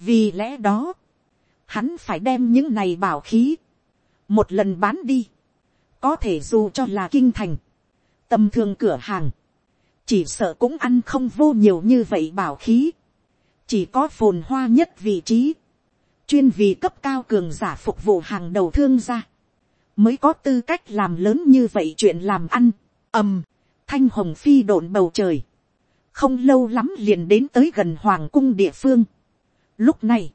vì lẽ đó, hắn phải đem những này bảo khí, một lần bán đi, có thể dù cho là kinh thành, tầm thường cửa hàng, chỉ sợ cũng ăn không vô nhiều như vậy bảo khí, chỉ có phồn hoa nhất vị trí, chuyên vì cấp cao cường giả phục vụ hàng đầu thương gia, mới có tư cách làm lớn như vậy chuyện làm ăn, ầm, thanh hồng phi độn bầu trời, không lâu lắm liền đến tới gần hoàng cung địa phương. Lúc này,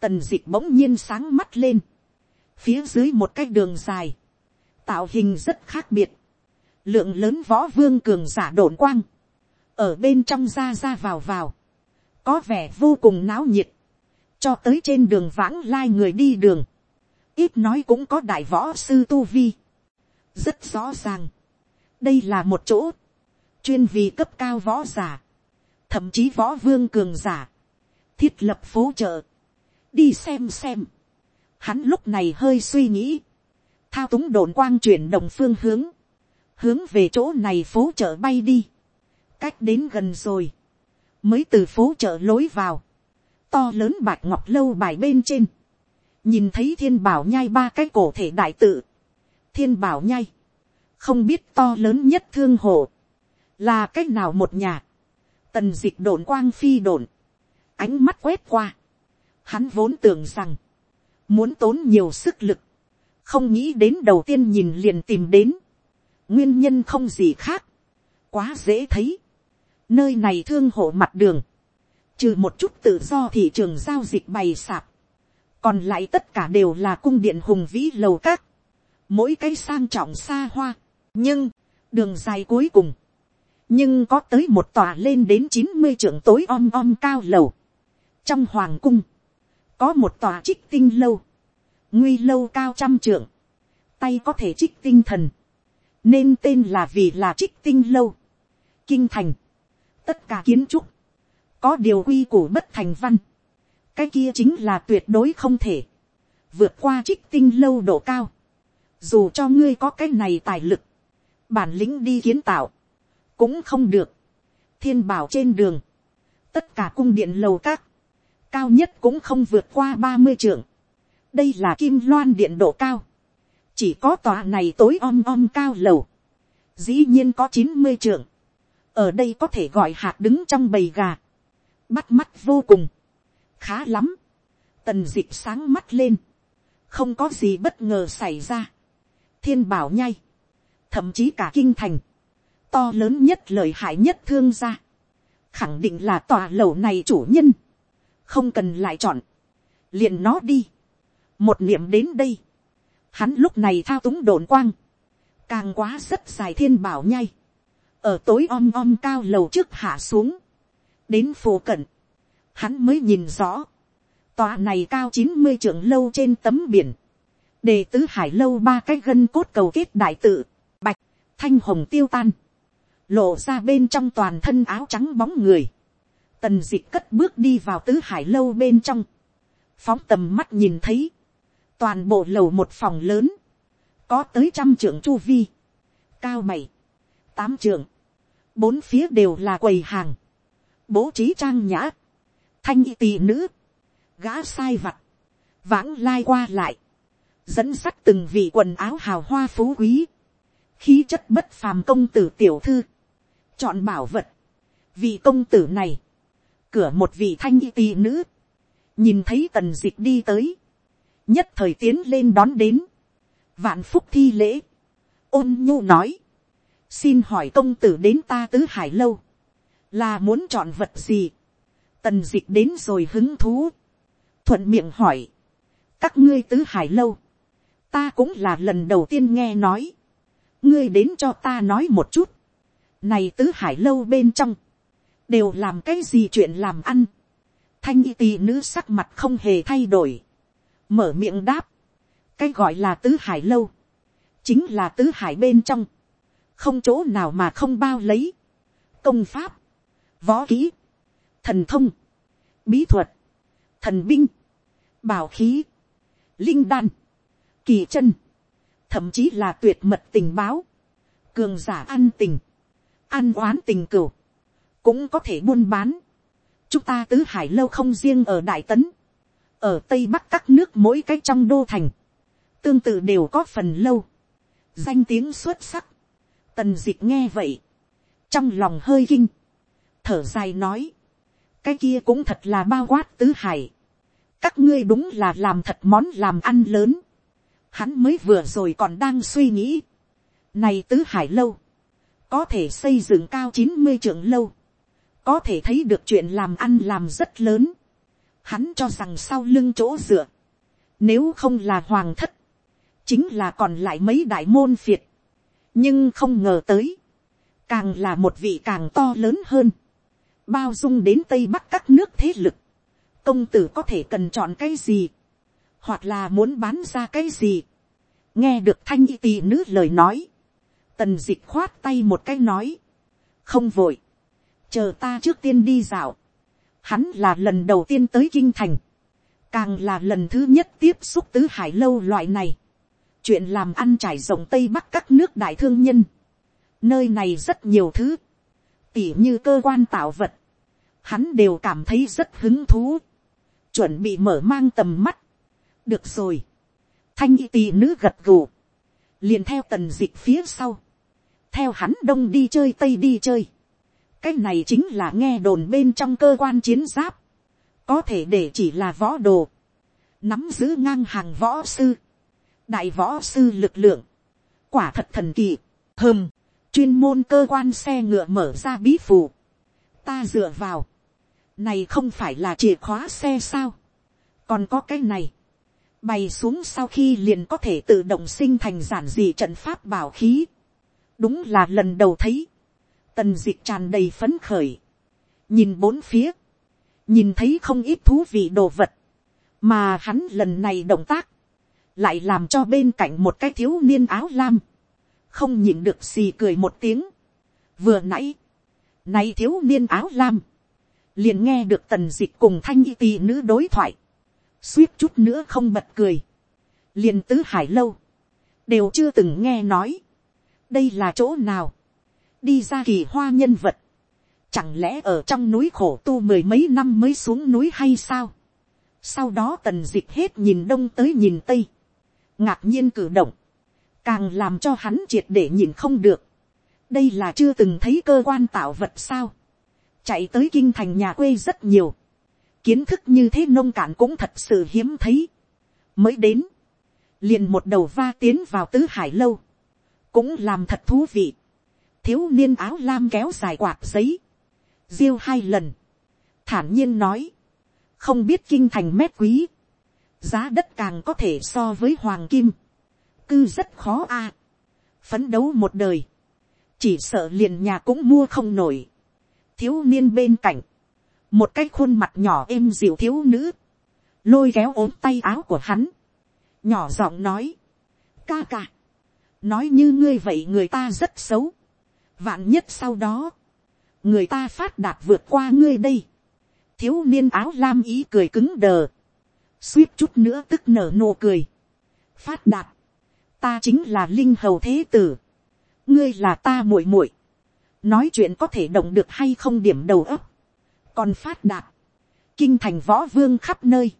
tần d ị c h bỗng nhiên sáng mắt lên, phía dưới một cái đường dài, tạo hình rất khác biệt, lượng lớn võ vương cường giả độn quang, ở bên trong ra ra vào vào, có vẻ vô cùng náo nhiệt, cho tới trên đường vãng lai người đi đường, ít nói cũng có đại võ sư tu vi, rất rõ ràng, đây là một chỗ, chuyên vì cấp cao võ giả, thậm chí võ vương cường giả, thiết lập phố chợ, đi xem xem, hắn lúc này hơi suy nghĩ, thao túng đồn quang chuyển động phương hướng, hướng về chỗ này phố chợ bay đi, cách đến gần rồi, mới từ phố chợ lối vào, to lớn bạc ngọc lâu bài bên trên, nhìn thấy thiên bảo nhai ba cái cổ thể đại tự, thiên bảo nhai, không biết to lớn nhất thương hộ, là cái nào một nhà, tần d ị c h đồn quang phi đồn, ánh mắt quét qua, hắn vốn tưởng rằng, muốn tốn nhiều sức lực, không nghĩ đến đầu tiên nhìn liền tìm đến, nguyên nhân không gì khác, quá dễ thấy, nơi này thương hộ mặt đường, trừ một chút tự do thị trường giao dịch bày sạp, còn lại tất cả đều là cung điện hùng vĩ lầu các, mỗi cái sang trọng xa hoa, nhưng, đường dài cuối cùng, nhưng có tới một tòa lên đến chín mươi trưởng tối om om cao lầu. trong hoàng cung, có một tòa trích tinh lâu, nguy lâu cao trăm trưởng, tay có thể trích tinh thần, nên tên là vì là trích tinh lâu, kinh thành, tất cả kiến trúc, có điều quy củ bất thành văn, cái kia chính là tuyệt đối không thể, vượt qua trích tinh lâu độ cao, dù cho ngươi có cái này tài lực, bản lĩnh đi kiến tạo, cũng không được, thiên bảo trên đường, tất cả cung điện lầu các, cao nhất cũng không vượt qua ba mươi trưởng, đây là kim loan điện độ cao, chỉ có tòa này tối om om cao lầu, dĩ nhiên có chín mươi trưởng, ở đây có thể gọi hạt đứng trong bầy gà, bắt mắt vô cùng, khá lắm, tần d ị c h sáng mắt lên, không có gì bất ngờ xảy ra, thiên bảo nhai, thậm chí cả kinh thành, to lớn nhất lợi hại nhất thương gia, khẳng định là tòa lầu này chủ nhân, không cần lại chọn, liền nó đi, một niệm đến đây, hắn lúc này thao túng đồn quang, càng quá rất dài thiên bảo nhai, ở tối om om cao lầu trước hạ xuống, đến phố cận, hắn mới nhìn rõ, tòa này cao chín mươi trưởng lâu trên tấm biển, đề tứ hải lâu ba cái gân cốt cầu kết đại tự, thanh hồng tiêu tan, lộ ra bên trong toàn thân áo trắng bóng người, tần d ị cất bước đi vào tứ hải lâu bên trong, phóng tầm mắt nhìn thấy, toàn bộ lầu một phòng lớn, có tới trăm trưởng chu vi, cao mày tám trưởng, bốn phía đều là quầy hàng, bố trí trang nhã, thanh y tỳ nữ, gã sai vặt, vãng lai qua lại, dẫn sắt từng vị quần áo hào hoa phú quý, khí chất bất phàm công tử tiểu thư, chọn bảo vật, vị công tử này, cửa một vị thanh y tỳ nữ, nhìn thấy tần d ị c h đi tới, nhất thời tiến lên đón đến, vạn phúc thi lễ, ôn nhu nói, xin hỏi công tử đến ta tứ hải lâu, là muốn chọn vật gì, tần d ị c h đến rồi hứng thú, thuận miệng hỏi, các ngươi tứ hải lâu, ta cũng là lần đầu tiên nghe nói, ngươi đến cho ta nói một chút, này tứ hải lâu bên trong, đều làm cái gì chuyện làm ăn, thanh y tỳ nữ sắc mặt không hề thay đổi, mở miệng đáp, cái gọi là tứ hải lâu, chính là tứ hải bên trong, không chỗ nào mà không bao lấy, công pháp, võ kỹ, thần thông, bí thuật, thần binh, bảo khí, linh đan, kỳ chân, thậm chí là tuyệt mật tình báo, cường giả ăn tình, ăn oán tình cửu, cũng có thể buôn bán, chúng ta tứ hải lâu không riêng ở đại tấn, ở tây bắc các nước mỗi cách trong đô thành, tương tự đều có phần lâu, danh tiếng xuất sắc, tần d ị c h nghe vậy, trong lòng hơi kinh, thở dài nói, cái kia cũng thật là bao quát tứ hải, các ngươi đúng là làm thật món làm ăn lớn, hắn mới vừa rồi còn đang suy nghĩ, này tứ hải lâu, có thể xây dựng cao chín mươi trưởng lâu, có thể thấy được chuyện làm ăn làm rất lớn. Hắn cho rằng sau lưng chỗ dựa, nếu không là hoàng thất, chính là còn lại mấy đại môn phiệt. nhưng không ngờ tới, càng là một vị càng to lớn hơn, bao dung đến tây bắc các nước thế lực. công tử có thể cần chọn cái gì, hoặc là muốn bán ra cái gì. nghe được thanh y tỳ nữ lời nói, tần d ị c h khoát tay một cái nói, không vội, chờ ta trước tiên đi dạo, hắn là lần đầu tiên tới kinh thành, càng là lần thứ nhất tiếp xúc tứ hải lâu loại này, chuyện làm ăn trải rộng tây bắc các nước đại thương nhân, nơi này rất nhiều thứ, tỉ như cơ quan tạo vật, hắn đều cảm thấy rất hứng thú, chuẩn bị mở mang tầm mắt, được rồi, thanh y tì nữ gật gù, liền theo tần dịch phía sau, theo hắn đông đi chơi tây đi chơi, cái này chính là nghe đồn bên trong cơ quan chiến giáp, có thể để chỉ là võ đồ, nắm giữ ngang hàng võ sư, đại võ sư lực lượng, quả thật thần kỳ, hơm, chuyên môn cơ quan xe ngựa mở ra bí phù, ta dựa vào, này không phải là chìa khóa xe sao, còn có cái này, bày xuống sau khi liền có thể tự động sinh thành giản dị trận pháp bảo khí, đúng là lần đầu thấy, tần d ị c h tràn đầy phấn khởi, nhìn bốn phía, nhìn thấy không ít thú vị đồ vật, mà hắn lần này động tác, lại làm cho bên cạnh một cái thiếu niên áo lam, không nhìn được xì cười một tiếng. vừa nãy, nay thiếu niên áo lam, liền nghe được tần d ị c h cùng thanh y tì nữ đối thoại, suýt chút nữa không bật cười, liền tứ hải lâu, đều chưa từng nghe nói, đây là chỗ nào, đi ra kỳ hoa nhân vật, chẳng lẽ ở trong núi khổ tu mười mấy năm mới xuống núi hay sao. sau đó tần d ị c h hết nhìn đông tới nhìn tây, ngạc nhiên cử động, càng làm cho hắn triệt để nhìn không được. đây là chưa từng thấy cơ quan tạo vật sao. chạy tới kinh thành nhà quê rất nhiều, kiến thức như thế nông cạn cũng thật sự hiếm thấy. mới đến, liền một đầu va tiến vào tứ hải lâu, cũng làm thật thú vị, thiếu niên áo lam kéo dài quạt giấy, diêu hai lần, thản nhiên nói, không biết kinh thành mét quý, giá đất càng có thể so với hoàng kim, cư rất khó a, phấn đấu một đời, chỉ sợ liền nhà cũng mua không nổi, thiếu niên bên cạnh, một cái khuôn mặt nhỏ êm dịu thiếu nữ, lôi kéo ốm tay áo của hắn, nhỏ giọng nói, ca ca, nói như ngươi vậy người ta rất xấu, vạn nhất sau đó, người ta phát đạt vượt qua ngươi đây, thiếu niên áo lam ý cười cứng đờ, suýt chút nữa tức nở nụ cười, phát đạt, ta chính là linh hầu thế tử, ngươi là ta muội muội, nói chuyện có thể động được hay không điểm đầu ấp, còn phát đạt, kinh thành võ vương khắp nơi,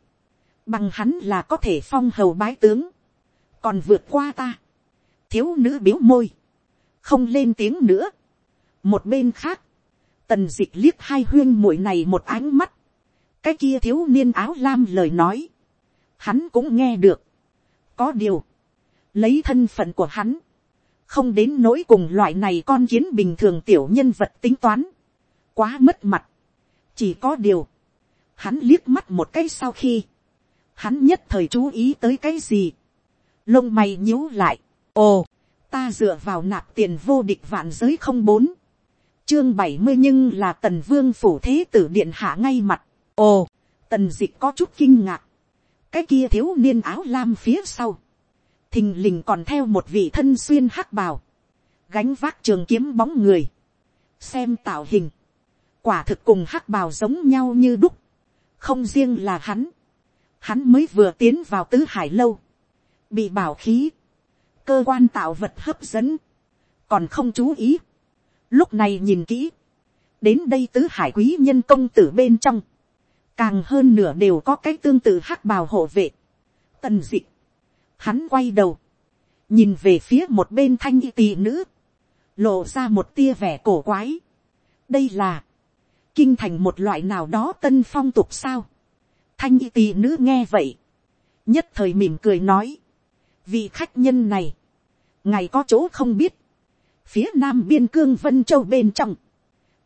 bằng hắn là có thể phong hầu bái tướng, còn vượt qua ta, thiếu nữ biếu môi, không lên tiếng nữa. một bên khác, tần d ị c h liếc hai huyên muội này một ánh mắt, cái kia thiếu niên áo lam lời nói, hắn cũng nghe được, có điều, lấy thân phận của hắn, không đến nỗi cùng loại này con kiến bình thường tiểu nhân vật tính toán, quá mất mặt, chỉ có điều, hắn liếc mắt một cái sau khi, hắn nhất thời chú ý tới cái gì, lông mày nhíu lại, ồ, ta dựa vào nạp tiền vô địch vạn giới không bốn, chương bảy mươi nhưng là tần vương phủ thế tử điện hạ ngay mặt, ồ, tần d ị c h có chút kinh ngạc, cái kia thiếu niên áo lam phía sau, thình lình còn theo một vị thân xuyên hắc bào, gánh vác trường kiếm bóng người, xem tạo hình, quả thực cùng hắc bào giống nhau như đúc, không riêng là hắn, hắn mới vừa tiến vào tứ hải lâu, bị bảo khí, cơ quan tạo vật hấp dẫn, còn không chú ý. Lúc này nhìn kỹ, đến đây tứ hải quý nhân công tử bên trong, càng hơn nửa đều có cái tương tự hắc bào hộ vệ. Tần dị, hắn quay đầu, nhìn về phía một bên thanh y tỳ nữ, lộ ra một tia vẻ cổ quái. đây là, kinh thành một loại nào đó tân phong tục sao. thanh y tỳ nữ nghe vậy, nhất thời mỉm cười nói, vị khách nhân này, ngày có chỗ không biết, phía nam biên cương vân châu bên trong,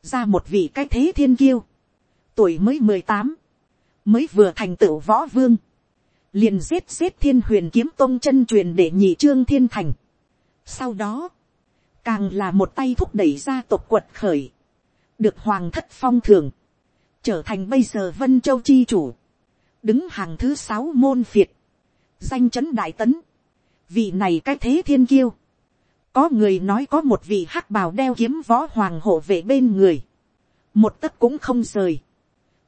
ra một vị cái thế thiên kiêu, tuổi mới mười tám, mới vừa thành tựu võ vương, liền giết giết thiên huyền kiếm tôn chân truyền để nhị trương thiên thành. Sau đó, càng là một tay thúc đẩy gia tộc quật khởi, được hoàng thất phong thường, trở thành bây giờ vân châu chi chủ, đứng hàng thứ sáu môn việt danh chấn đại tấn, vị này cái thế thiên kiêu. Có người nói có một vị hắc bào đeo kiếm võ hoàng hộ vệ bên người. Một tấc cũng không rời.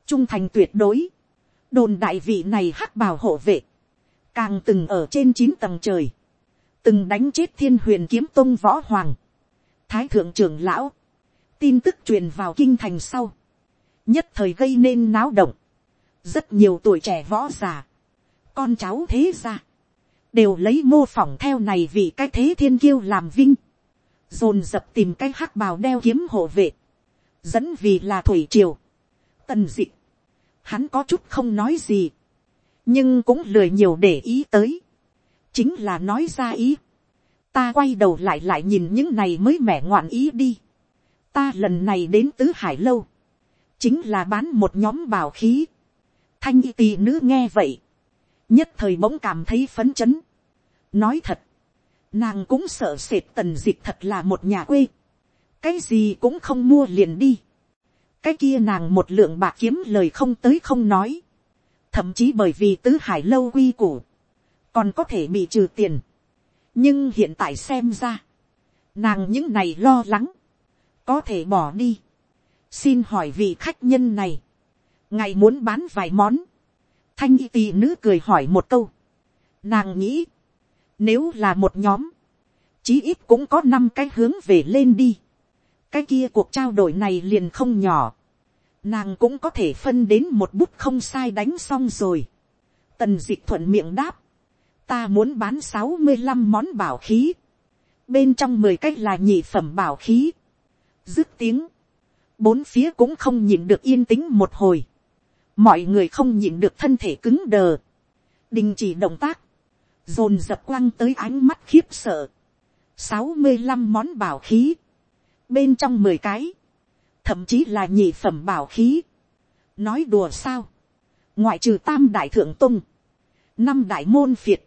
Trung thành tuyệt đối. Đồn đại vị này hắc bào hộ vệ. Càng từng ở trên chín tầng trời. Từng đánh chết thiên huyền kiếm tông võ hoàng. Thái thượng trưởng lão. Tin tức truyền vào kinh thành sau. Nhất thời gây nên náo động. Rất nhiều tuổi trẻ võ già. Con cháu thế ra đều lấy mô phỏng theo này vì cái thế thiên kiêu làm vinh, dồn dập tìm cái hắc bào đeo kiếm hộ vệ, dẫn vì là thủy triều, tần dị, hắn có chút không nói gì, nhưng cũng lười nhiều để ý tới, chính là nói ra ý, ta quay đầu lại lại nhìn những này mới mẻ ngoạn ý đi, ta lần này đến tứ hải lâu, chính là bán một nhóm bảo khí, thanh y tỳ nữ nghe vậy, nhất thời bỗng cảm thấy phấn chấn. nói thật, nàng cũng sợ sệt tần dịch thật là một nhà quê, cái gì cũng không mua liền đi, cái kia nàng một lượng bạc kiếm lời không tới không nói, thậm chí bởi vì tứ hải lâu quy củ, còn có thể bị trừ tiền, nhưng hiện tại xem ra, nàng những này lo lắng, có thể bỏ đi, xin hỏi vị khách nhân này, ngài muốn bán vài món, thanh y tì nữ cười hỏi một câu. Nàng nghĩ, nếu là một nhóm, chí ít cũng có năm cái hướng về lên đi. cái kia cuộc trao đổi này liền không nhỏ. nàng cũng có thể phân đến một bút không sai đánh xong rồi. tần d ị c h thuận miệng đáp, ta muốn bán sáu mươi năm món bảo khí. bên trong mười cái là nhị phẩm bảo khí dứt tiếng, bốn phía cũng không nhìn được yên tĩnh một hồi. Mọi người không nhịn được thân thể cứng đờ, đình chỉ động tác, dồn dập quăng tới ánh mắt khiếp sợ, sáu mươi năm món bảo khí, bên trong mười cái, thậm chí là nhị phẩm bảo khí, nói đùa sao, ngoại trừ tam đại thượng tung, năm đại môn phiệt,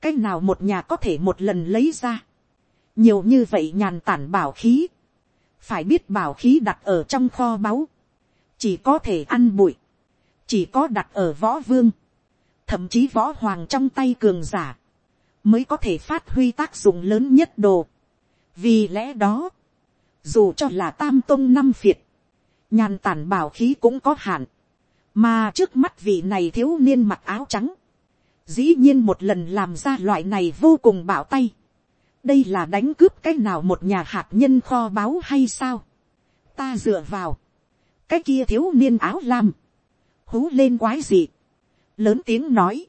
cách nào một nhà có thể một lần lấy ra, nhiều như vậy nhàn tản bảo khí, phải biết bảo khí đặt ở trong kho báu, chỉ có thể ăn bụi, chỉ có đặt ở võ vương, thậm chí võ hoàng trong tay cường giả, mới có thể phát huy tác dụng lớn nhất đồ. vì lẽ đó, dù cho là tam tông năm phiệt, nhàn tản bảo khí cũng có hạn, mà trước mắt vị này thiếu niên mặc áo trắng, dĩ nhiên một lần làm ra loại này vô cùng bảo tay đây là đánh cướp cái nào một nhà hạt nhân kho báu hay sao. ta dựa vào, cái kia thiếu niên áo lam, hú lên quái gì, lớn tiếng nói,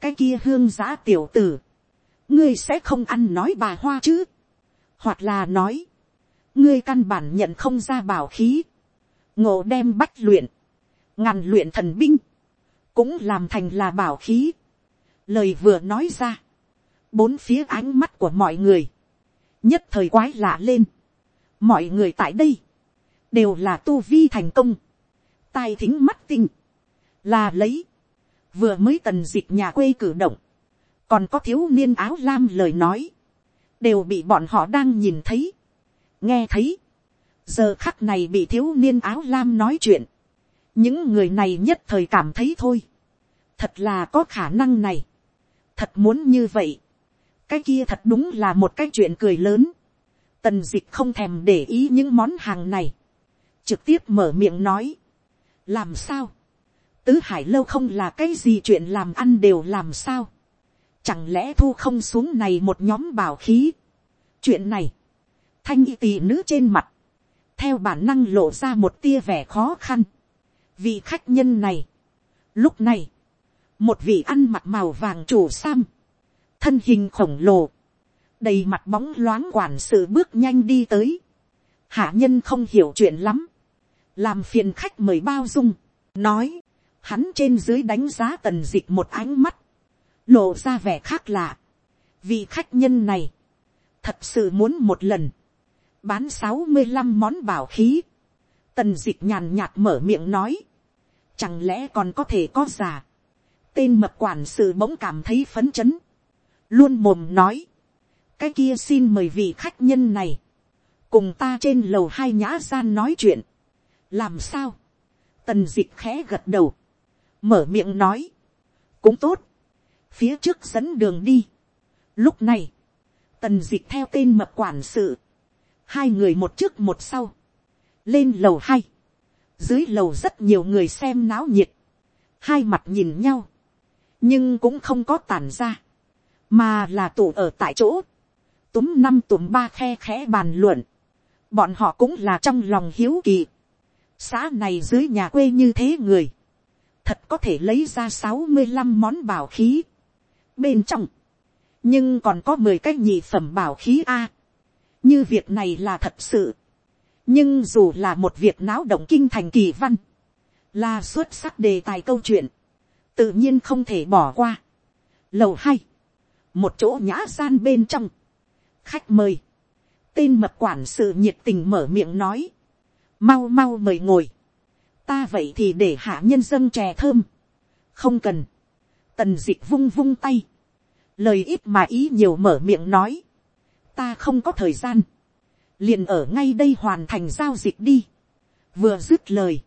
cái kia hương giã tiểu tử, ngươi sẽ không ăn nói bà hoa chứ, hoặc là nói, ngươi căn bản nhận không ra bảo khí, ngộ đem bách luyện, ngàn luyện thần binh, cũng làm thành là bảo khí. Lời vừa nói ra, bốn phía ánh mắt của mọi người, nhất thời quái lạ lên. Mọi người tại đây, đều là tu vi thành công, tai thính mắt tinh, là lấy, vừa mới tần dịp nhà quê cử động, còn có thiếu niên áo lam lời nói, đều bị bọn họ đang nhìn thấy, nghe thấy, giờ khắc này bị thiếu niên áo lam nói chuyện, những người này nhất thời cảm thấy thôi, thật là có khả năng này, thật muốn như vậy, cái kia thật đúng là một cái chuyện cười lớn, tần dịch không thèm để ý những món hàng này, trực tiếp mở miệng nói, làm sao, tứ hải lâu không là cái gì chuyện làm ăn đều làm sao, chẳng lẽ thu không xuống này một nhóm bảo khí, chuyện này, thanh y tỳ nữ trên mặt, theo bản năng lộ ra một tia vẻ khó khăn, vị khách nhân này. Lúc này, một vị ăn mặc màu vàng chủ sam, thân hình khổng lồ, đầy mặt bóng loáng quản sự bước nhanh đi tới. Hạ nhân không hiểu chuyện lắm, làm phiền khách mời bao dung, nói, hắn trên dưới đánh giá tần dịch một ánh mắt, lộ ra vẻ khác lạ. Vị khách nhân này, thật sự muốn một lần, bán sáu mươi năm món bảo khí, tần dịch nhàn nhạt mở miệng nói, chẳng lẽ còn có thể có giả. tên mập quản sự bỗng cảm thấy phấn chấn, luôn mồm nói, cái kia xin mời vị khách nhân này, cùng ta trên lầu hai nhã gian nói chuyện, làm sao, tần d ị c h khẽ gật đầu, mở miệng nói, cũng tốt, phía trước dẫn đường đi. Lúc này, tần d ị c h theo tên mập quản sự, hai người một trước một sau, lên lầu hai, dưới lầu rất nhiều người xem náo nhiệt, hai mặt nhìn nhau, nhưng cũng không có tàn ra, mà là tụ ở tại chỗ, túm năm túm ba khe khẽ bàn luận, bọn họ cũng là trong lòng hiếu kỳ, xã này dưới nhà quê như thế người, thật có thể lấy ra sáu mươi năm món bảo khí, bên trong, nhưng còn có mười cái nhị phẩm bảo khí a, như việc này là thật sự, nhưng dù là một việc náo động kinh thành kỳ văn, là xuất sắc đề tài câu chuyện, tự nhiên không thể bỏ qua. Lầu hai, một chỗ nhã gian bên trong, khách mời, tên mập quản sự nhiệt tình mở miệng nói, mau mau mời ngồi, ta vậy thì để hạ nhân dân chè thơm, không cần, tần d ị c h vung vung tay, lời ít mà ý nhiều mở miệng nói, ta không có thời gian, liền ở ngay đây hoàn thành giao dịch đi. vừa dứt lời,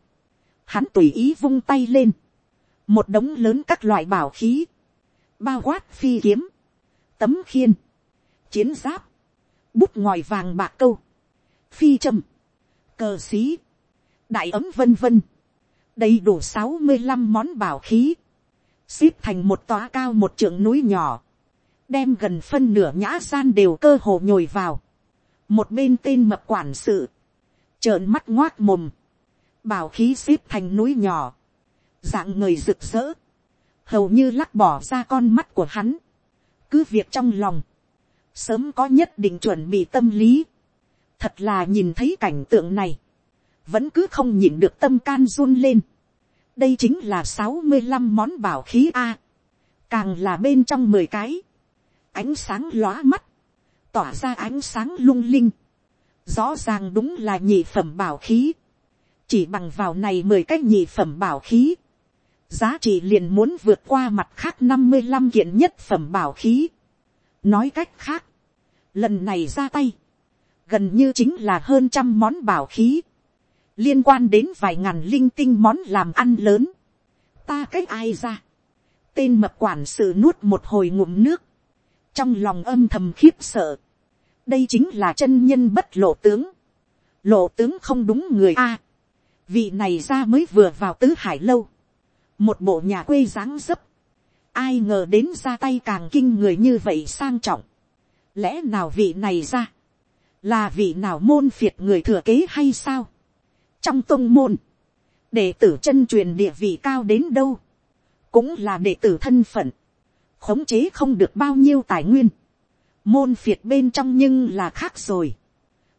hắn tùy ý vung tay lên, một đống lớn các loại bảo khí, bao quát phi kiếm, tấm khiên, chiến giáp, bút ngòi vàng bạc câu, phi châm, cờ xí, đại ấm vân vân, đầy đủ sáu mươi năm món bảo khí, xếp thành một tòa cao một trượng núi nhỏ, đem gần phân nửa nhã gian đều cơ hồ nhồi vào, một bên tên mập quản sự, trợn mắt ngoác mồm, bảo khí xếp thành núi nhỏ, dạng người rực rỡ, hầu như lắc bỏ ra con mắt của hắn, cứ việc trong lòng, sớm có nhất định chuẩn bị tâm lý, thật là nhìn thấy cảnh tượng này, vẫn cứ không nhìn được tâm can run lên, đây chính là sáu mươi năm món bảo khí a, càng là bên trong mười cái, ánh sáng lóa mắt, tỏa ra ánh sáng lung linh, rõ ràng đúng là nhị phẩm bảo khí, chỉ bằng vào này mười cái nhị phẩm bảo khí, giá trị liền muốn vượt qua mặt khác năm mươi năm kiện nhất phẩm bảo khí. nói cách khác, lần này ra tay, gần như chính là hơn trăm món bảo khí, liên quan đến vài ngàn linh tinh món làm ăn lớn. ta cách ai ra, tên mập quản sự nuốt một hồi ngụm nước, trong lòng âm thầm khiếp sợ, đây chính là chân nhân bất lộ tướng, lộ tướng không đúng người a, vị này ra mới vừa vào tứ hải lâu, một bộ nhà quê dáng dấp, ai ngờ đến ra tay càng kinh người như vậy sang trọng, lẽ nào vị này ra, là vị nào môn phiệt người thừa kế hay sao, trong tôn môn, đệ tử chân truyền địa vị cao đến đâu, cũng là đệ tử thân phận, khống chế không được bao nhiêu tài nguyên, môn phiệt bên trong nhưng là khác rồi,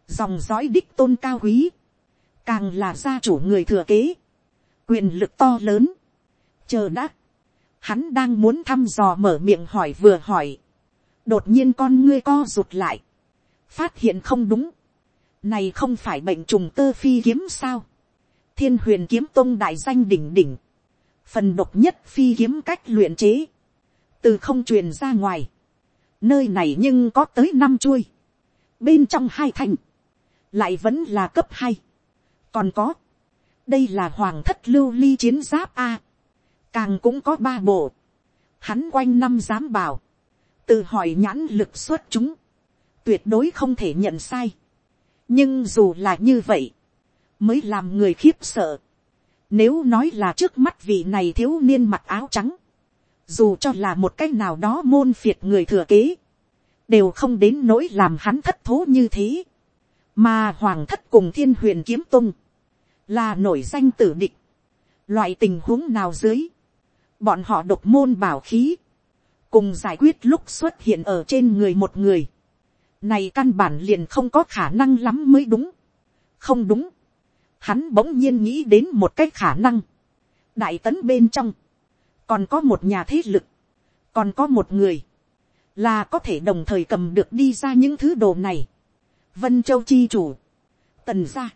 dòng dõi đích tôn cao quý, càng là gia chủ người thừa kế, quyền lực to lớn, chờ đã, hắn đang muốn thăm dò mở miệng hỏi vừa hỏi, đột nhiên con ngươi co rụt lại, phát hiện không đúng, này không phải bệnh trùng tơ phi kiếm sao, thiên huyền kiếm tôn đại danh đỉnh đỉnh, phần độc nhất phi kiếm cách luyện chế, từ không truyền ra ngoài, nơi này nhưng có tới năm chuôi, bên trong hai thành, lại vẫn là cấp hai, còn có, đây là hoàng thất lưu ly chiến giáp a, càng cũng có ba bộ, hắn quanh năm dám bảo, từ hỏi nhãn lực xuất chúng, tuyệt đối không thể nhận sai. nhưng dù là như vậy, mới làm người khiếp sợ. nếu nói là trước mắt vị này thiếu niên mặc áo trắng, dù cho là một cách nào đó môn phiệt người thừa kế, đều không đến nỗi làm hắn thất thố như thế. mà hoàng thất cùng thiên huyền kiếm tung, là nổi danh tử địch. loại tình huống nào dưới, bọn họ độc môn bảo khí, cùng giải quyết lúc xuất hiện ở trên người một người, này căn bản liền không có khả năng lắm mới đúng, không đúng, hắn bỗng nhiên nghĩ đến một cái khả năng, đại tấn bên trong, còn có một nhà thế lực, còn có một người, là có thể đồng thời cầm được đi ra những thứ đồ này. Vân Châu chi chủ, tần gia,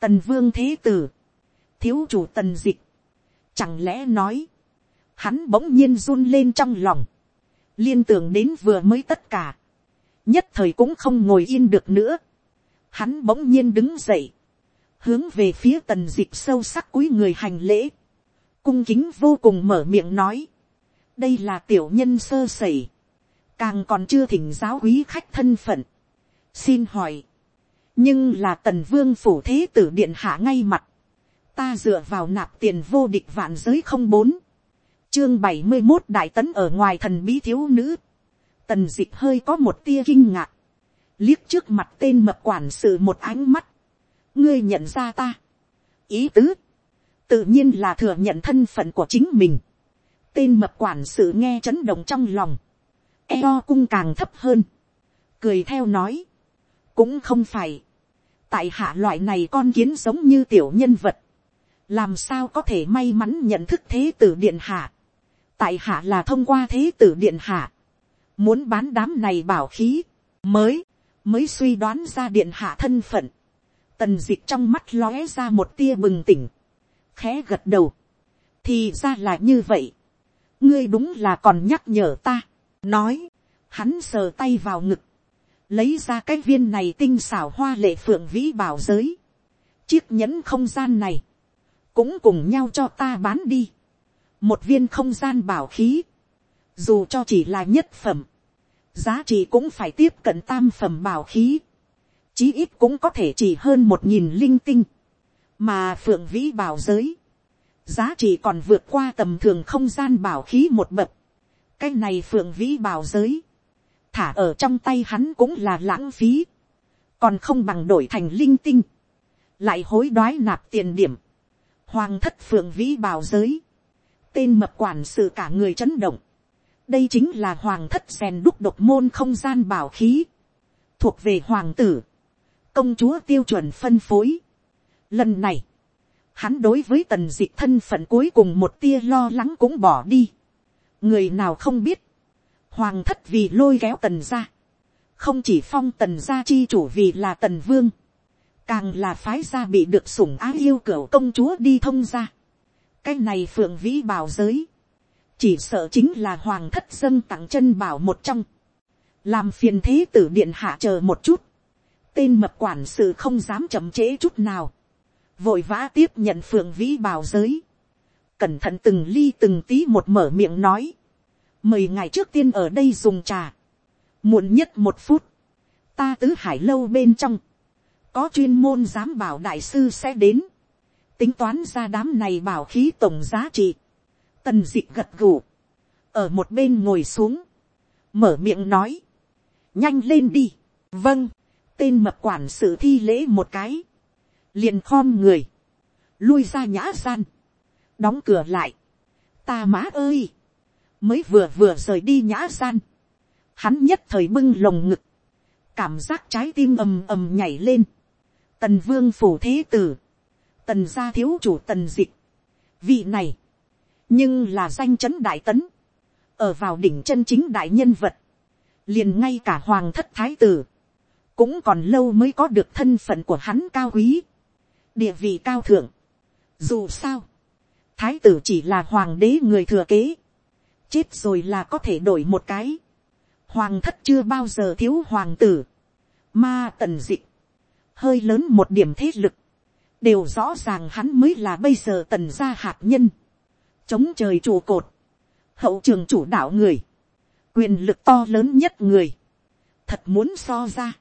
tần vương thế tử, thiếu chủ tần dịch, chẳng lẽ nói, hắn bỗng nhiên run lên trong lòng, liên tưởng đến vừa mới tất cả, nhất thời cũng không ngồi yên được nữa, hắn bỗng nhiên đứng dậy, hướng về phía tần d ị c h sâu sắc cúi người hành lễ, cung kính vô cùng mở miệng nói, đây là tiểu nhân sơ sẩy, càng còn chưa thỉnh giáo quý khách thân phận, xin hỏi, nhưng là tần vương phủ thế tử điện hạ ngay mặt, ta dựa vào nạp tiền vô địch vạn giới không bốn, chương bảy mươi một đại tấn ở ngoài thần bí thiếu nữ, tần d ị c h hơi có một tia kinh ngạc, liếc trước mặt tên mập quản sự một ánh mắt, ngươi nhận ra ta, ý tứ, tự nhiên là thừa nhận thân phận của chính mình, tên mập quản sự nghe chấn động trong lòng, eo cung càng thấp hơn, cười theo nói, cũng không phải, tại hạ loại này con kiến giống như tiểu nhân vật, làm sao có thể may mắn nhận thức thế t ử điện hạ, tại hạ là thông qua thế tử điện hạ, muốn bán đám này bảo khí, mới, mới suy đoán ra điện hạ thân phận, tần d ị c h trong mắt lóe ra một tia bừng tỉnh, khẽ gật đầu, thì ra là như vậy, ngươi đúng là còn nhắc nhở ta, nói, hắn sờ tay vào ngực, lấy ra cái viên này tinh xảo hoa lệ phượng vĩ bảo giới, chiếc nhẫn không gian này, cũng cùng nhau cho ta bán đi, một viên không gian bảo khí, dù cho chỉ là nhất phẩm, giá trị cũng phải tiếp cận tam phẩm bảo khí, chí ít cũng có thể chỉ hơn một nghìn linh tinh, mà phượng vĩ bảo giới, giá trị còn vượt qua tầm thường không gian bảo khí một bậc, cái này phượng vĩ bảo giới, thả ở trong tay hắn cũng là lãng phí, còn không bằng đổi thành linh tinh, lại hối đoái nạp tiền điểm, hoàng thất phượng vĩ bảo giới, tên mập quản sự cả người chấn động. đây chính là hoàng thất rèn đúc độc môn không gian bảo khí, thuộc về hoàng tử, công chúa tiêu chuẩn phân phối. lần này, hắn đối với tần d ị thân phận cuối cùng một tia lo lắng cũng bỏ đi, người nào không biết, hoàng thất vì lôi kéo tần gia, không chỉ phong tần gia chi chủ vì là tần vương, càng là phái gia bị được sủng ái yêu cửa công chúa đi thông ra cái này phượng vĩ bảo giới, chỉ sợ chính là hoàng thất dân tặng chân bảo một trong, làm phiền thế tử điện hạ chờ một chút, tên mập quản sự không dám chậm trễ chút nào, vội vã tiếp nhận phượng vĩ bảo giới, cẩn thận từng ly từng tí một mở miệng nói, mời ngài trước tiên ở đây dùng trà, muộn nhất một phút, ta tứ hải lâu bên trong, có chuyên môn giám bảo đại sư sẽ đến, tính toán ra đám này bảo khí tổng giá trị, tần dịch gật gù, ở một bên ngồi xuống, mở miệng nói, nhanh lên đi, vâng, tên mập quản sự thi lễ một cái, liền khom người, lui ra nhã gian, đóng cửa lại, ta má ơi, mới vừa vừa rời đi nhã gian, hắn nhất thời bưng lồng ngực, cảm giác trái tim ầm ầm nhảy lên, tần vương phủ thế tử, tần gia thiếu chủ tần dịch, vị này, nhưng là danh chấn đại tấn, ở vào đỉnh chân chính đại nhân vật, liền ngay cả hoàng thất thái tử, cũng còn lâu mới có được thân phận của hắn cao quý, địa vị cao thượng. Dù sao, thái tử chỉ là hoàng đế người thừa kế, chết rồi là có thể đổi một cái, hoàng thất chưa bao giờ thiếu hoàng tử, ma tần d ị hơi lớn một điểm thế lực, đều rõ ràng hắn mới là bây giờ tần gia hạt nhân, chống trời trụ cột, hậu trường chủ đạo người, quyền lực to lớn nhất người, thật muốn so ra,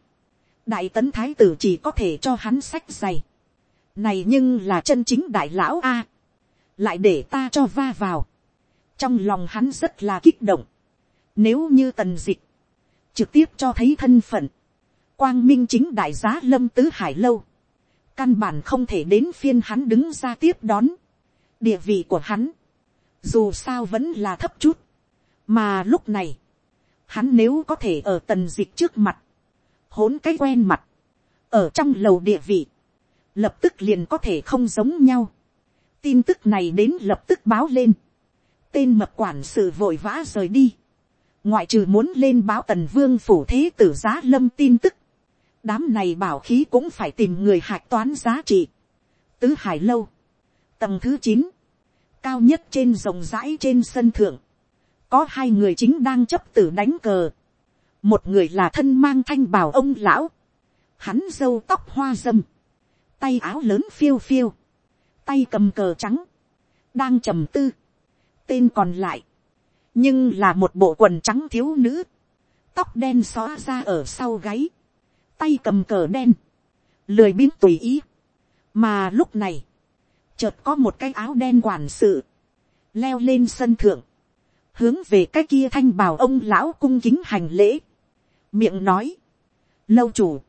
đại tấn thái tử chỉ có thể cho hắn sách dày, này nhưng là chân chính đại lão a, lại để ta cho va vào, trong lòng hắn rất là kích động, nếu như tần dịch, trực tiếp cho thấy thân phận, quang minh chính đại giá lâm tứ hải lâu, căn bản không thể đến phiên hắn đứng ra tiếp đón, địa vị của hắn, dù sao vẫn là thấp chút, mà lúc này, hắn nếu có thể ở tần dịch trước mặt, hỗn cái quen mặt, ở trong lầu địa vị, lập tức liền có thể không giống nhau. tin tức này đến lập tức báo lên, tên mập quản sự vội vã rời đi, ngoại trừ muốn lên báo tần vương phủ thế tử giá lâm tin tức, đám này bảo khí cũng phải tìm người hạch toán giá trị. tứ hải lâu, tầng thứ chín, cao nhất trên rộng rãi trên sân thượng, có hai người chính đang chấp tử đánh cờ, một người là thân mang thanh bào ông lão, hắn dâu tóc hoa dâm, tay áo lớn phiêu phiêu, tay cầm cờ trắng, đang trầm tư, tên còn lại, nhưng là một bộ quần trắng thiếu nữ, tóc đen xóa ra ở sau gáy, tay cầm cờ đen, lười biếng tùy ý, mà lúc này, chợt có một cái áo đen quản sự, leo lên sân thượng, hướng về cái kia thanh bào ông lão cung kính hành lễ, miệng nói, lâu chủ,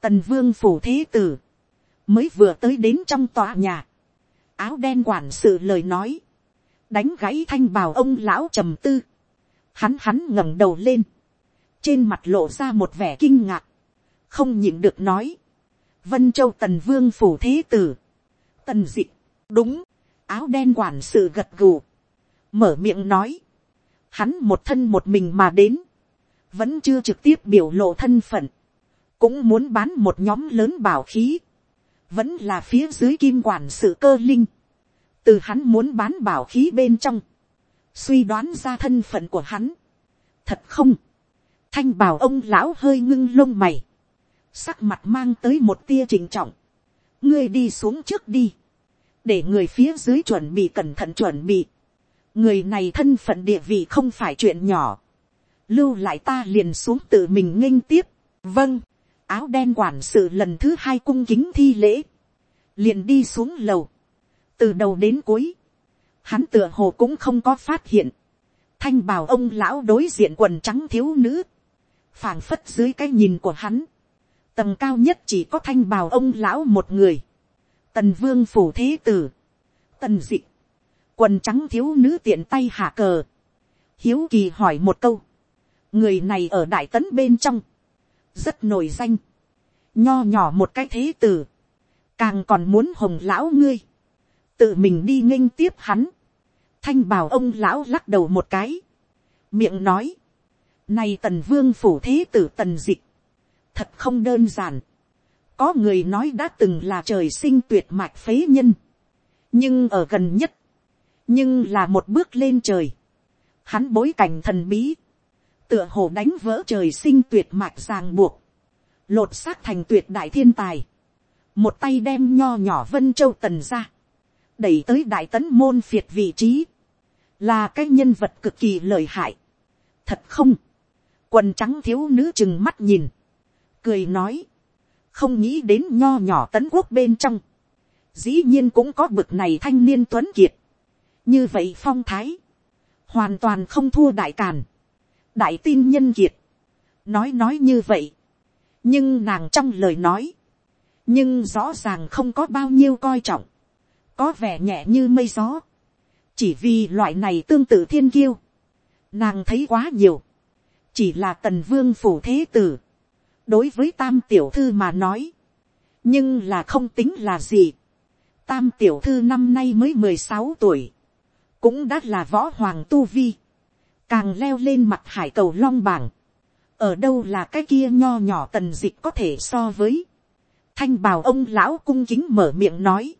tần vương phủ thế tử, mới vừa tới đến trong tòa nhà, áo đen quản sự lời nói, đánh gãy thanh bào ông lão trầm tư, hắn hắn ngẩng đầu lên, trên mặt lộ ra một vẻ kinh ngạc, không nhịn được nói, vân châu tần vương phủ thế tử, tần dị đúng, áo đen quản sự gật gù, mở miệng nói, hắn một thân một mình mà đến, vẫn chưa trực tiếp biểu lộ thân phận, cũng muốn bán một nhóm lớn bảo khí, vẫn là phía dưới kim quản sự cơ linh, từ hắn muốn bán bảo khí bên trong, suy đoán ra thân phận của hắn. thật không, thanh bảo ông lão hơi ngưng lông mày, sắc mặt mang tới một tia trình trọng, ngươi đi xuống trước đi, để người phía dưới chuẩn bị cẩn thận chuẩn bị, người này thân phận địa vị không phải chuyện nhỏ, lưu lại ta liền xuống tự mình nghênh tiếp, vâng, áo đen quản sự lần thứ hai cung kính thi lễ, liền đi xuống lầu, từ đầu đến cuối, hắn tựa hồ cũng không có phát hiện, thanh bào ông lão đối diện quần trắng thiếu nữ, phảng phất dưới cái nhìn của hắn, tầng cao nhất chỉ có thanh bào ông lão một người, tần vương phủ thế tử, tần dị, quần trắng thiếu nữ tiện tay hạ cờ, hiếu kỳ hỏi một câu, người này ở đại tấn bên trong, rất nổi danh, nho nhỏ một cái thế tử, càng còn muốn hồng lão ngươi, tự mình đi nghênh tiếp hắn, thanh bào ông lão lắc đầu một cái, miệng nói, này tần vương phủ thế tử tần dịch, thật không đơn giản, có người nói đã từng là trời sinh tuyệt mạch phế nhân, nhưng ở gần nhất, nhưng là một bước lên trời, hắn bối cảnh thần bí, tựa hồ đánh vỡ trời sinh tuyệt mạch ràng buộc, lột xác thành tuyệt đại thiên tài, một tay đem nho nhỏ vân châu tần ra, đẩy tới đại tấn môn phiệt vị trí, là cái nhân vật cực kỳ lợi hại. thật không, quần trắng thiếu nữ chừng mắt nhìn, cười nói, không nghĩ đến nho nhỏ tấn quốc bên trong, dĩ nhiên cũng có bực này thanh niên tuấn kiệt, như vậy phong thái, hoàn toàn không thua đại càn, đại tin nhân kiệt, nói nói như vậy, nhưng nàng trong lời nói, nhưng rõ ràng không có bao nhiêu coi trọng, có vẻ nhẹ như mây gió, chỉ vì loại này tương tự thiên kiêu, nàng thấy quá nhiều, chỉ là tần vương phủ thế tử, đối với tam tiểu thư mà nói, nhưng là không tính là gì. Tam tiểu thư năm nay mới mười sáu tuổi, cũng đã là võ hoàng tu vi, càng leo lên mặt hải cầu long bảng, ở đâu là cái kia nho nhỏ tần dịch có thể so với, thanh bào ông lão cung kính mở miệng nói,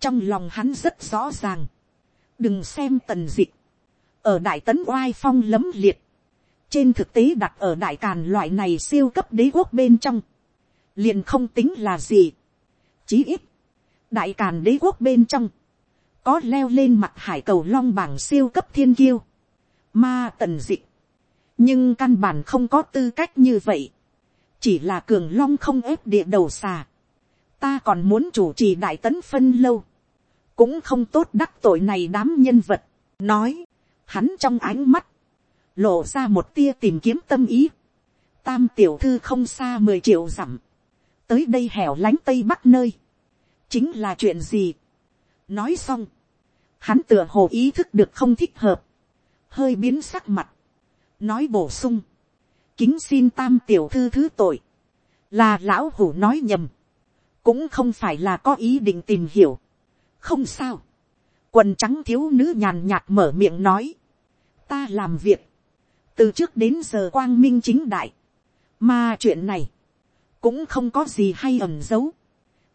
trong lòng hắn rất rõ ràng, đừng xem tần dịch, ở đại tấn oai phong lấm liệt, trên thực tế đặt ở đại càn loại này siêu cấp đế quốc bên trong, liền không tính là gì. Chí ít, đại càn đế quốc bên trong, có leo lên mặt hải cầu long bảng siêu cấp thiên kiêu, ma tần dị. Nhưng căn bản không có tư cách như vậy, chỉ là cường long không ép địa đầu xà, ta còn muốn chủ trì đại tấn phân lâu, cũng không tốt đắc tội này đám nhân vật, nói, hắn trong ánh mắt, lộ ra một tia tìm kiếm tâm ý, tam tiểu thư không xa mười triệu dặm, tới đây hẻo lánh tây bắc nơi, chính là chuyện gì. nói xong, hắn tựa hồ ý thức được không thích hợp, hơi biến sắc mặt, nói bổ sung, kính xin tam tiểu thư thứ tội, là lão hủ nói nhầm, cũng không phải là có ý định tìm hiểu, không sao, quần trắng thiếu nữ nhàn nhạt mở miệng nói, ta làm việc, từ trước đến giờ quang minh chính đại, mà chuyện này, cũng không có gì hay ẩn giấu.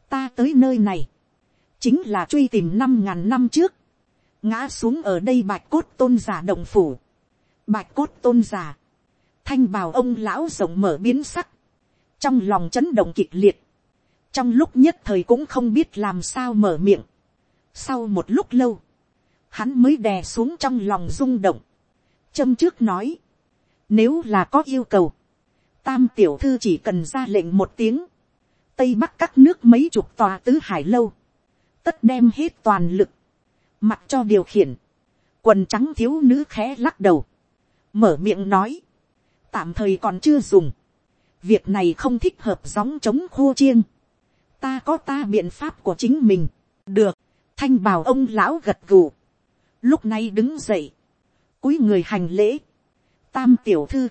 ta tới nơi này, chính là truy tìm năm ngàn năm trước, ngã xuống ở đây bạch cốt tôn giả đồng phủ, bạch cốt tôn giả, thanh bào ông lão rộng mở biến sắc, trong lòng chấn động kịch liệt, trong lúc nhất thời cũng không biết làm sao mở miệng. sau một lúc lâu, hắn mới đè xuống trong lòng rung động, châm trước nói, nếu là có yêu cầu, tam tiểu thư chỉ cần ra lệnh một tiếng, tây bắc các nước mấy chục tòa tứ hải lâu, tất đem hết toàn lực, mặc cho điều khiển, quần trắng thiếu nữ khẽ lắc đầu, mở miệng nói, tạm thời còn chưa dùng, việc này không thích hợp gióng chống khô chiêng, ta có ta biện pháp của chính mình, được, thanh bào ông lão gật gù, lúc này đứng dậy, cúi người hành lễ, tam tiểu thư,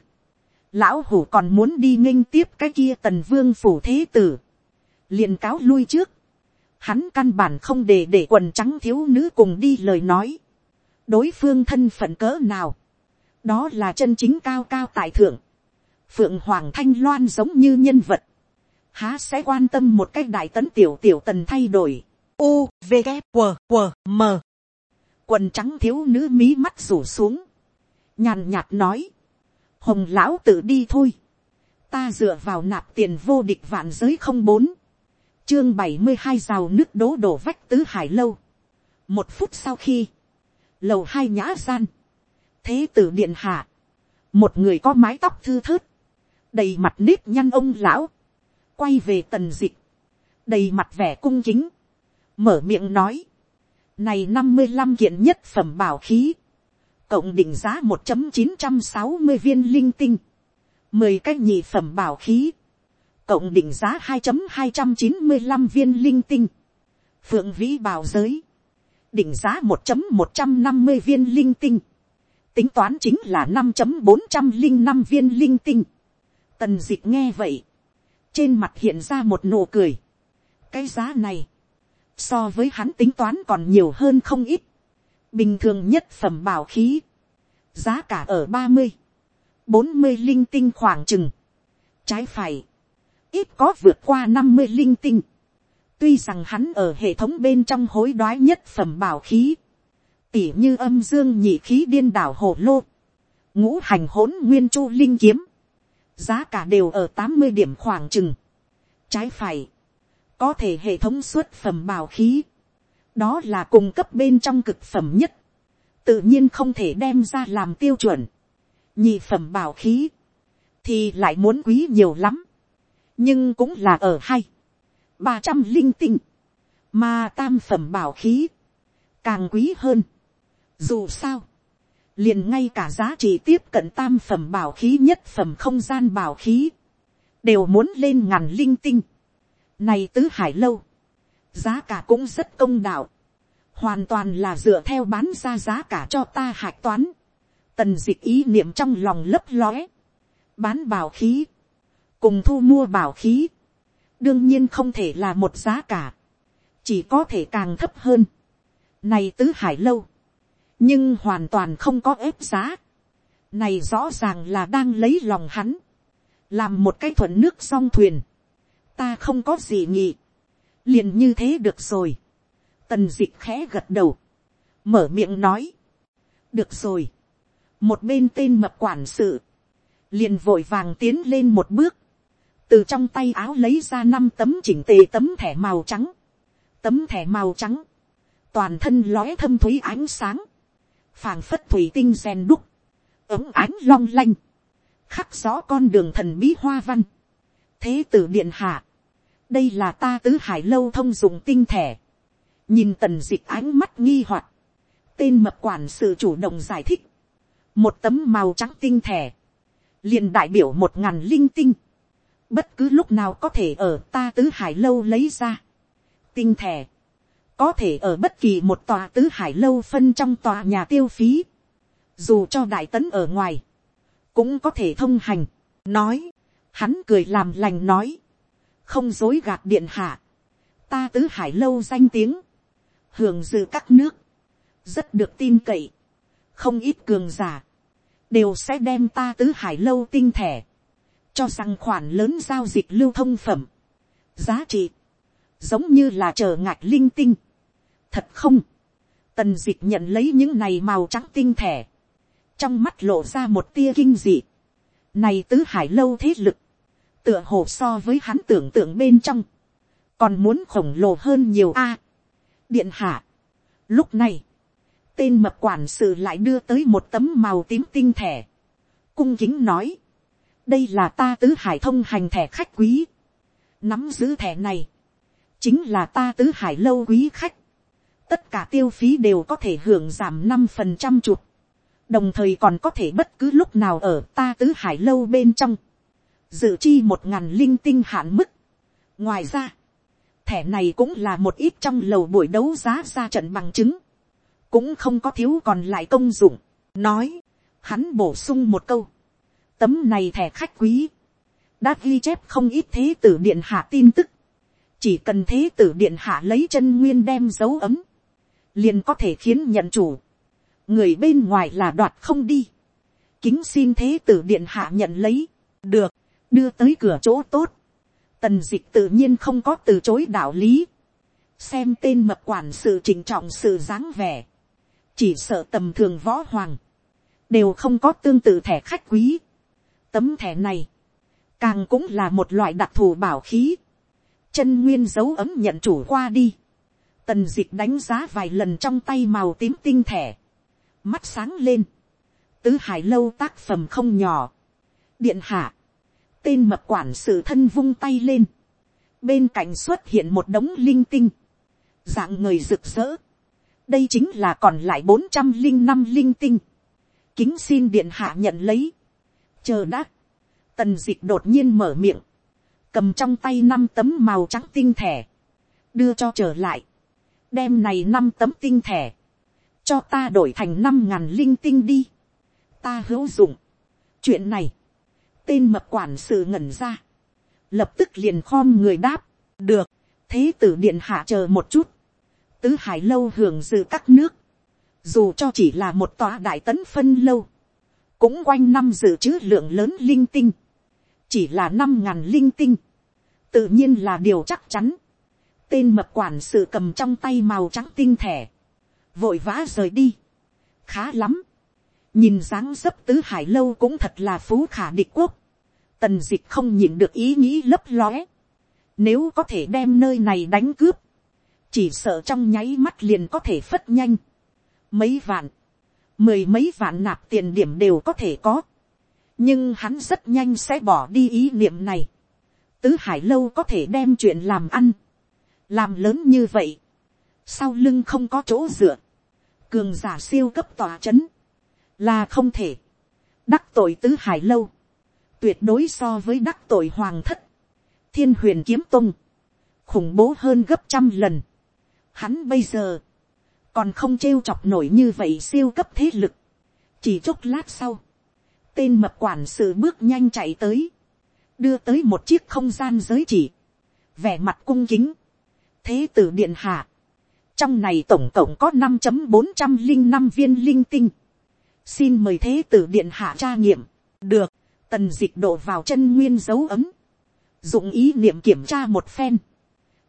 lão hủ còn muốn đi nghênh tiếp cái kia tần vương phủ thế tử, liền cáo lui trước, hắn căn bản không để để quần trắng thiếu nữ cùng đi lời nói, đối phương thân phận cỡ nào, đó là chân chính cao cao tại thượng, phượng hoàng thanh loan giống như nhân vật, há sẽ quan tâm một cách đại tấn tiểu tiểu tần thay đổi, u v g q q m. Quần trắng thiếu nữ mí mắt rủ xuống, nhàn nhạt nói, hồng lão tự đi thôi, ta dựa vào nạp tiền vô địch vạn giới không bốn, chương bảy mươi hai rào nước đố đổ vách tứ hải lâu, một phút sau khi, lầu hai nhã gian, thế tử điện hạ, một người có mái tóc thư thớt, đầy mặt nếp nhăn ông lão, quay về tần dịch, đầy mặt vẻ cung kính, mở miệng nói, này năm mươi năm kiện nhất phẩm bảo khí, cộng định giá một chín trăm sáu mươi viên linh tinh, mười cái nhị phẩm bảo khí, cộng định giá hai hai trăm chín mươi năm viên linh tinh, phượng vĩ bảo giới, định giá một một trăm năm mươi viên linh tinh, tính toán chính là năm bốn trăm linh năm viên linh tinh. Tần dịch nghe vậy, trên mặt hiện ra một nụ cười. cái giá này, so với hắn tính toán còn nhiều hơn không ít bình thường nhất phẩm bảo khí, giá cả ở ba mươi, bốn mươi linh tinh khoảng chừng, trái phải, ít có vượt qua năm mươi linh tinh, tuy rằng hắn ở hệ thống bên trong hối đoái nhất phẩm bảo khí, tỉ như âm dương nhị khí điên đảo hồ lô, ngũ hành hỗn nguyên chu linh kiếm, giá cả đều ở tám mươi điểm khoảng chừng, trái phải, có thể hệ thống xuất phẩm bảo khí, đó là cung cấp bên trong cực phẩm nhất, tự nhiên không thể đem ra làm tiêu chuẩn, nhị phẩm bảo khí, thì lại muốn quý nhiều lắm, nhưng cũng là ở hay, ba trăm linh tinh, mà tam phẩm bảo khí, càng quý hơn. Dù sao, liền ngay cả giá trị tiếp cận tam phẩm bảo khí nhất phẩm không gian bảo khí, đều muốn lên ngàn linh tinh. Này tứ hải lâu, giá cả cũng rất công đạo, hoàn toàn là dựa theo bán ra giá cả cho ta hạch toán. Tần dịch ý niệm trong lòng lấp lóe, bán bảo khí, cùng thu mua bảo khí, đương nhiên không thể là một giá cả, chỉ có thể càng thấp hơn. Này tứ hải lâu, nhưng hoàn toàn không có ép giá. Này rõ ràng là đang lấy lòng hắn, làm một cái thuận nước song thuyền. Ta không có gì nhỉ, liền như thế được rồi. Tần dịch khẽ gật đầu, mở miệng nói, được rồi. Một bên tên mập quản sự, liền vội vàng tiến lên một bước, từ trong tay áo lấy ra năm tấm chỉnh tề tấm thẻ màu trắng, tấm thẻ màu trắng, toàn thân lóe thâm thúy ánh sáng, phàng phất thủy tinh rèn đúc, ống ánh long lanh, khắc rõ con đường thần bí hoa văn, thế tử điện hạ, đây là ta tứ hải lâu thông dụng tinh thể. Nhìn tần dịch ánh mắt nghi hoặc, tên mập quản sự chủ động giải thích, một tấm màu trắng tinh thể. Liền đại biểu một ngàn linh tinh, bất cứ lúc nào có thể ở ta tứ hải lâu lấy ra. tinh thể. Có thể ở bất kỳ một tòa tứ hải lâu phân trong tòa nhà tiêu phí, dù cho đại tấn ở ngoài, cũng có thể thông hành, nói, hắn cười làm lành nói, không dối gạt điện hạ, ta tứ hải lâu danh tiếng, hưởng dự các nước, rất được tin cậy, không ít cường giả, đều sẽ đem ta tứ hải lâu tinh thẻ, cho rằng khoản lớn giao dịch lưu thông phẩm, giá trị, giống như là chờ ngạch linh tinh. Thật không, tần dịch nhận lấy những này màu trắng tinh thẻ, trong mắt lộ ra một tia kinh dị. Này tứ hải lâu thế lực, tựa hồ so với hắn tưởng tượng bên trong, còn muốn khổng lồ hơn nhiều a. điện hạ, lúc này, tên mập quản sự lại đưa tới một tấm màu tím tinh thẻ, cung kính nói, đây là ta tứ hải thông hành thẻ khách quý. Nắm giữ thẻ này, chính là ta tứ hải lâu quý khách. Tất cả tiêu phí đều có thể hưởng giảm năm phần trăm chục Đồng thời còn có thể bất cứ lúc nào ở ta tứ hải lâu bên trong. Dự chi một ngàn linh tinh hạn mức. Ngoài ra, thẻ này cũng là một ít trong lầu buổi đấu giá ra trận bằng chứng. Cũng không có thiếu còn lại công dụng. Nói, hắn bổ sung một câu Tấm này thẻ khách quý. Đã ghi chép không ít thế tử điện hạ tin tức. Chỉ cần thế tử điện hạ lấy chân nguyên đem dấu ấm. Liền có thể khiến nhận chủ. Người bên ngoài là đoạt không đi. Kính xin thế tử điện hạ nhận lấy. Được. Đưa tới cửa chỗ tốt. Tần dịch tự nhiên không có từ chối đạo lý. Xem tên mập quản sự trình trọng sự dáng vẻ. Chỉ sợ tầm thường võ hoàng đều không có tương tự thẻ khách quý. Tấm thẻ này, càng cũng là một loại đặc thù bảo khí. Chân nguyên dấu ấm nhận chủ qua đi. Tần dịch đánh giá vài lần trong tay màu tím tinh thẻ. Mắt sáng lên. Tứ hải lâu tác phẩm không nhỏ. Điện hạ. Tên mập quản sự thân vung tay lên. Bên cạnh xuất hiện một đống linh tinh. Dạng người rực rỡ. Đây chính là còn lại bốn trăm linh năm linh tinh. Kính xin điện hạ nhận lấy chờ đã, tần dịch đột nhiên mở miệng, cầm trong tay năm tấm màu trắng tinh thẻ, đưa cho trở lại, đem này năm tấm tinh thẻ, cho ta đổi thành năm ngàn linh tinh đi, ta hữu dụng. chuyện này, tên mập quản sự ngẩn ra, lập tức liền khom người đáp, được, thế tử điện hạ chờ một chút, tứ hải lâu hưởng dự các nước, dù cho chỉ là một tòa đại tấn phân lâu, cũng quanh năm dự trữ lượng lớn linh tinh, chỉ là năm ngàn linh tinh, tự nhiên là điều chắc chắn. Tên mập quản sự cầm trong tay màu trắng tinh thẻ, vội vã rời đi, khá lắm, nhìn dáng dấp tứ hải lâu cũng thật là phú khả địch quốc, tần d ị c h không nhìn được ý nghĩ lấp lóe, nếu có thể đem nơi này đánh cướp, chỉ sợ trong nháy mắt liền có thể phất nhanh, mấy vạn, mười mấy vạn nạp tiền điểm đều có thể có, nhưng hắn rất nhanh sẽ bỏ đi ý niệm này, tứ hải lâu có thể đem chuyện làm ăn, làm lớn như vậy, sau lưng không có chỗ dựa, cường giả siêu cấp tòa c h ấ n là không thể, đắc tội tứ hải lâu, tuyệt đối so với đắc tội hoàng thất, thiên huyền kiếm tung, khủng bố hơn gấp trăm lần. Hắn bây giờ, còn không trêu chọc nổi như vậy siêu cấp thế lực. chỉ chốc lát sau, tên mập quản sự bước nhanh chạy tới, đưa tới một chiếc không gian giới chỉ, vẻ mặt cung kính, thế tử điện hạ, trong này tổng cộng có năm bốn trăm linh năm viên linh tinh, xin mời thế tử điện hạ tra nghiệm, được, tần dịch độ vào chân nguyên dấu ấm, dụng ý niệm kiểm tra một phen,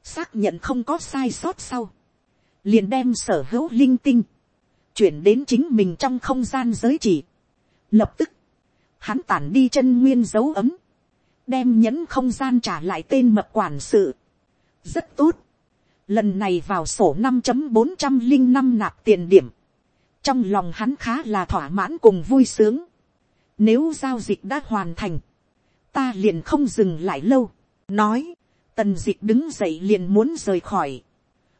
xác nhận không có sai sót sau, liền đem sở hữu linh tinh, chuyển đến chính mình trong không gian giới chỉ. Lập tức, hắn tản đi chân nguyên dấu ấm, đem nhẫn không gian trả lại tên mập quản sự. rất tốt, lần này vào sổ năm bốn trăm linh năm nạp tiền điểm, trong lòng hắn khá là thỏa mãn cùng vui sướng. Nếu giao dịch đã hoàn thành, ta liền không dừng lại lâu. Nói, tần dịch đứng dậy liền muốn rời khỏi.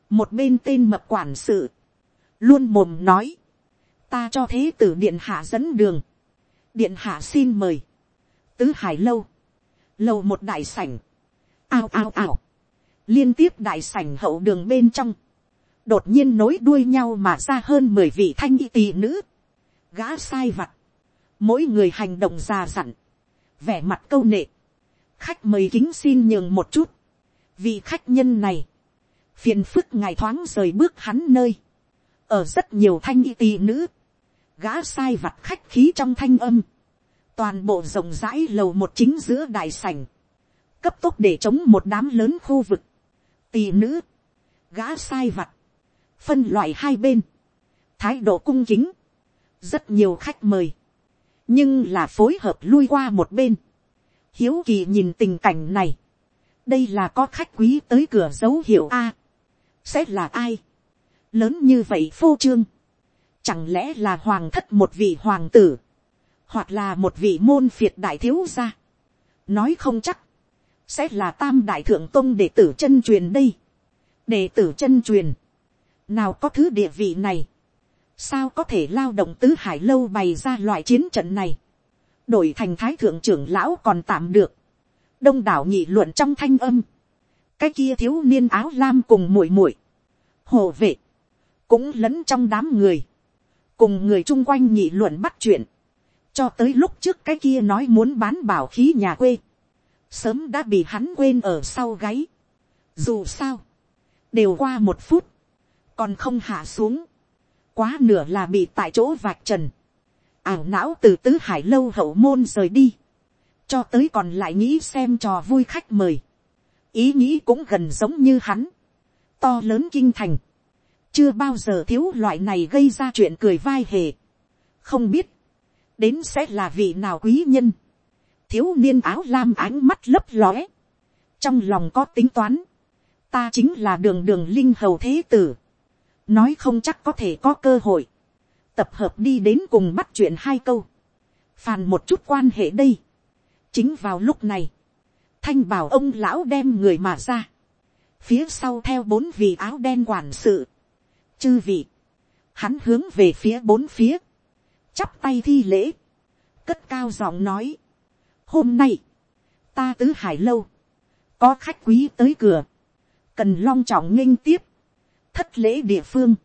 Một bên tên mập quản sự, luôn mồm nói, ta cho thế tử điện hạ dẫn đường. Điện hạ xin mời. Tứ hải lâu, lâu một đại sảnh, ao ao ao, liên tiếp đại sảnh hậu đường bên trong đột nhiên nối đuôi nhau mà ra hơn mười vị thanh y tỳ nữ, gã sai vặt, mỗi người hành động già dặn, vẻ mặt câu nệ, khách mời kính xin nhường một chút, vị khách nhân này, phiền phức ngài thoáng rời bước hắn nơi, ở rất nhiều thanh y tỳ nữ, gã sai vặt khách khí trong thanh âm, toàn bộ rộng rãi lầu một chính giữa đại sảnh, cấp tốc để chống một đám lớn khu vực, tỳ nữ, gã sai vặt, phân loại hai bên, thái độ cung kính, rất nhiều khách mời, nhưng là phối hợp lui qua một bên, hiếu kỳ nhìn tình cảnh này, đây là có khách quý tới cửa dấu hiệu a, sẽ là ai, lớn như vậy phô trương, chẳng lẽ là hoàng thất một vị hoàng tử, hoặc là một vị môn phiệt đại thiếu gia, nói không chắc, sẽ là tam đại thượng tôn đệ tử chân truyền đây, đệ tử chân truyền, nào có thứ địa vị này, sao có thể lao động tứ hải lâu bày ra loại chiến trận này, đổi thành thái thượng trưởng lão còn tạm được, đông đảo nhị luận trong thanh âm, cái kia thiếu niên áo lam cùng muội muội, hồ vệ, cũng lẫn trong đám người, cùng người chung quanh nhị luận bắt chuyện, cho tới lúc trước cái kia nói muốn bán bảo khí nhà quê, sớm đã bị hắn quên ở sau gáy. Dù sao, đều qua một phút, còn không hạ xuống, quá nửa là bị tại chỗ vạch trần, ảo não từ tứ hải lâu hậu môn rời đi, cho tới còn lại nghĩ xem trò vui khách mời, ý nghĩ cũng gần giống như hắn, to lớn kinh thành, chưa bao giờ thiếu loại này gây ra chuyện cười vai hề, không biết, đến sẽ là vị nào quý nhân, thiếu niên áo lam ánh mắt lấp lóe, trong lòng có tính toán, ta chính là đường đường linh hầu thế tử, nói không chắc có thể có cơ hội, tập hợp đi đến cùng bắt chuyện hai câu, phàn một chút quan hệ đây. chính vào lúc này, thanh bảo ông lão đem người mà ra, phía sau theo bốn vị áo đen quản sự, chư vị, hắn hướng về phía bốn phía, chắp tay thi lễ, cất cao giọng nói, hôm nay, ta tứ hải lâu, có khách quý tới cửa, cần long trọng nghênh tiếp, thất lễ địa phương,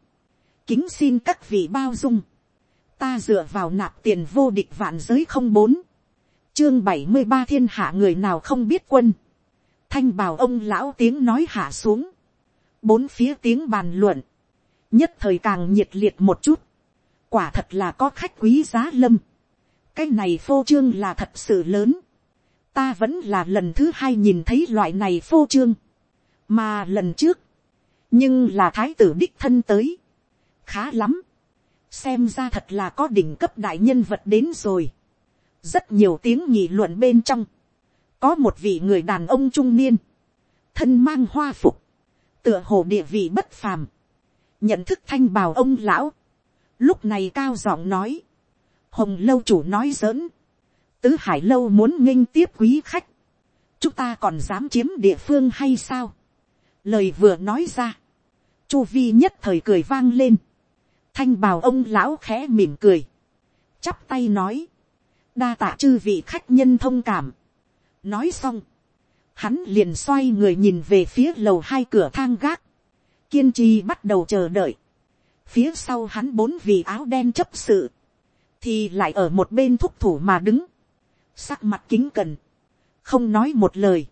kính xin các vị bao dung, ta dựa vào nạp tiền vô địch vạn giới không bốn, chương bảy mươi ba thiên hạ người nào không biết quân, thanh bào ông lão tiếng nói hạ xuống, bốn phía tiếng bàn luận, nhất thời càng nhiệt liệt một chút, quả thật là có khách quý giá lâm, cái này phô trương là thật sự lớn, ta vẫn là lần thứ hai nhìn thấy loại này phô trương, mà lần trước, nhưng là thái tử đích thân tới, khá lắm, xem ra thật là có đỉnh cấp đại nhân vật đến rồi, rất nhiều tiếng nhị luận bên trong, có một vị người đàn ông trung niên, thân mang hoa phục, tựa hồ địa vị bất phàm, nhận thức thanh bào ông lão, lúc này cao giọng nói, hồng lâu chủ nói giỡn, tứ hải lâu muốn nghinh tiếp quý khách, chúng ta còn dám chiếm địa phương hay sao, lời vừa nói ra, chu vi nhất thời cười vang lên, thanh bào ông lão khẽ mỉm cười, chắp tay nói, đa tạ chư vị khách nhân thông cảm, nói xong, hắn liền xoay người nhìn về phía lầu hai cửa thang gác, kiên trì bắt đầu chờ đợi, phía sau hắn bốn vị áo đen chấp sự, thì lại ở một bên thúc thủ mà đứng, sắc mặt kính cần, không nói một lời,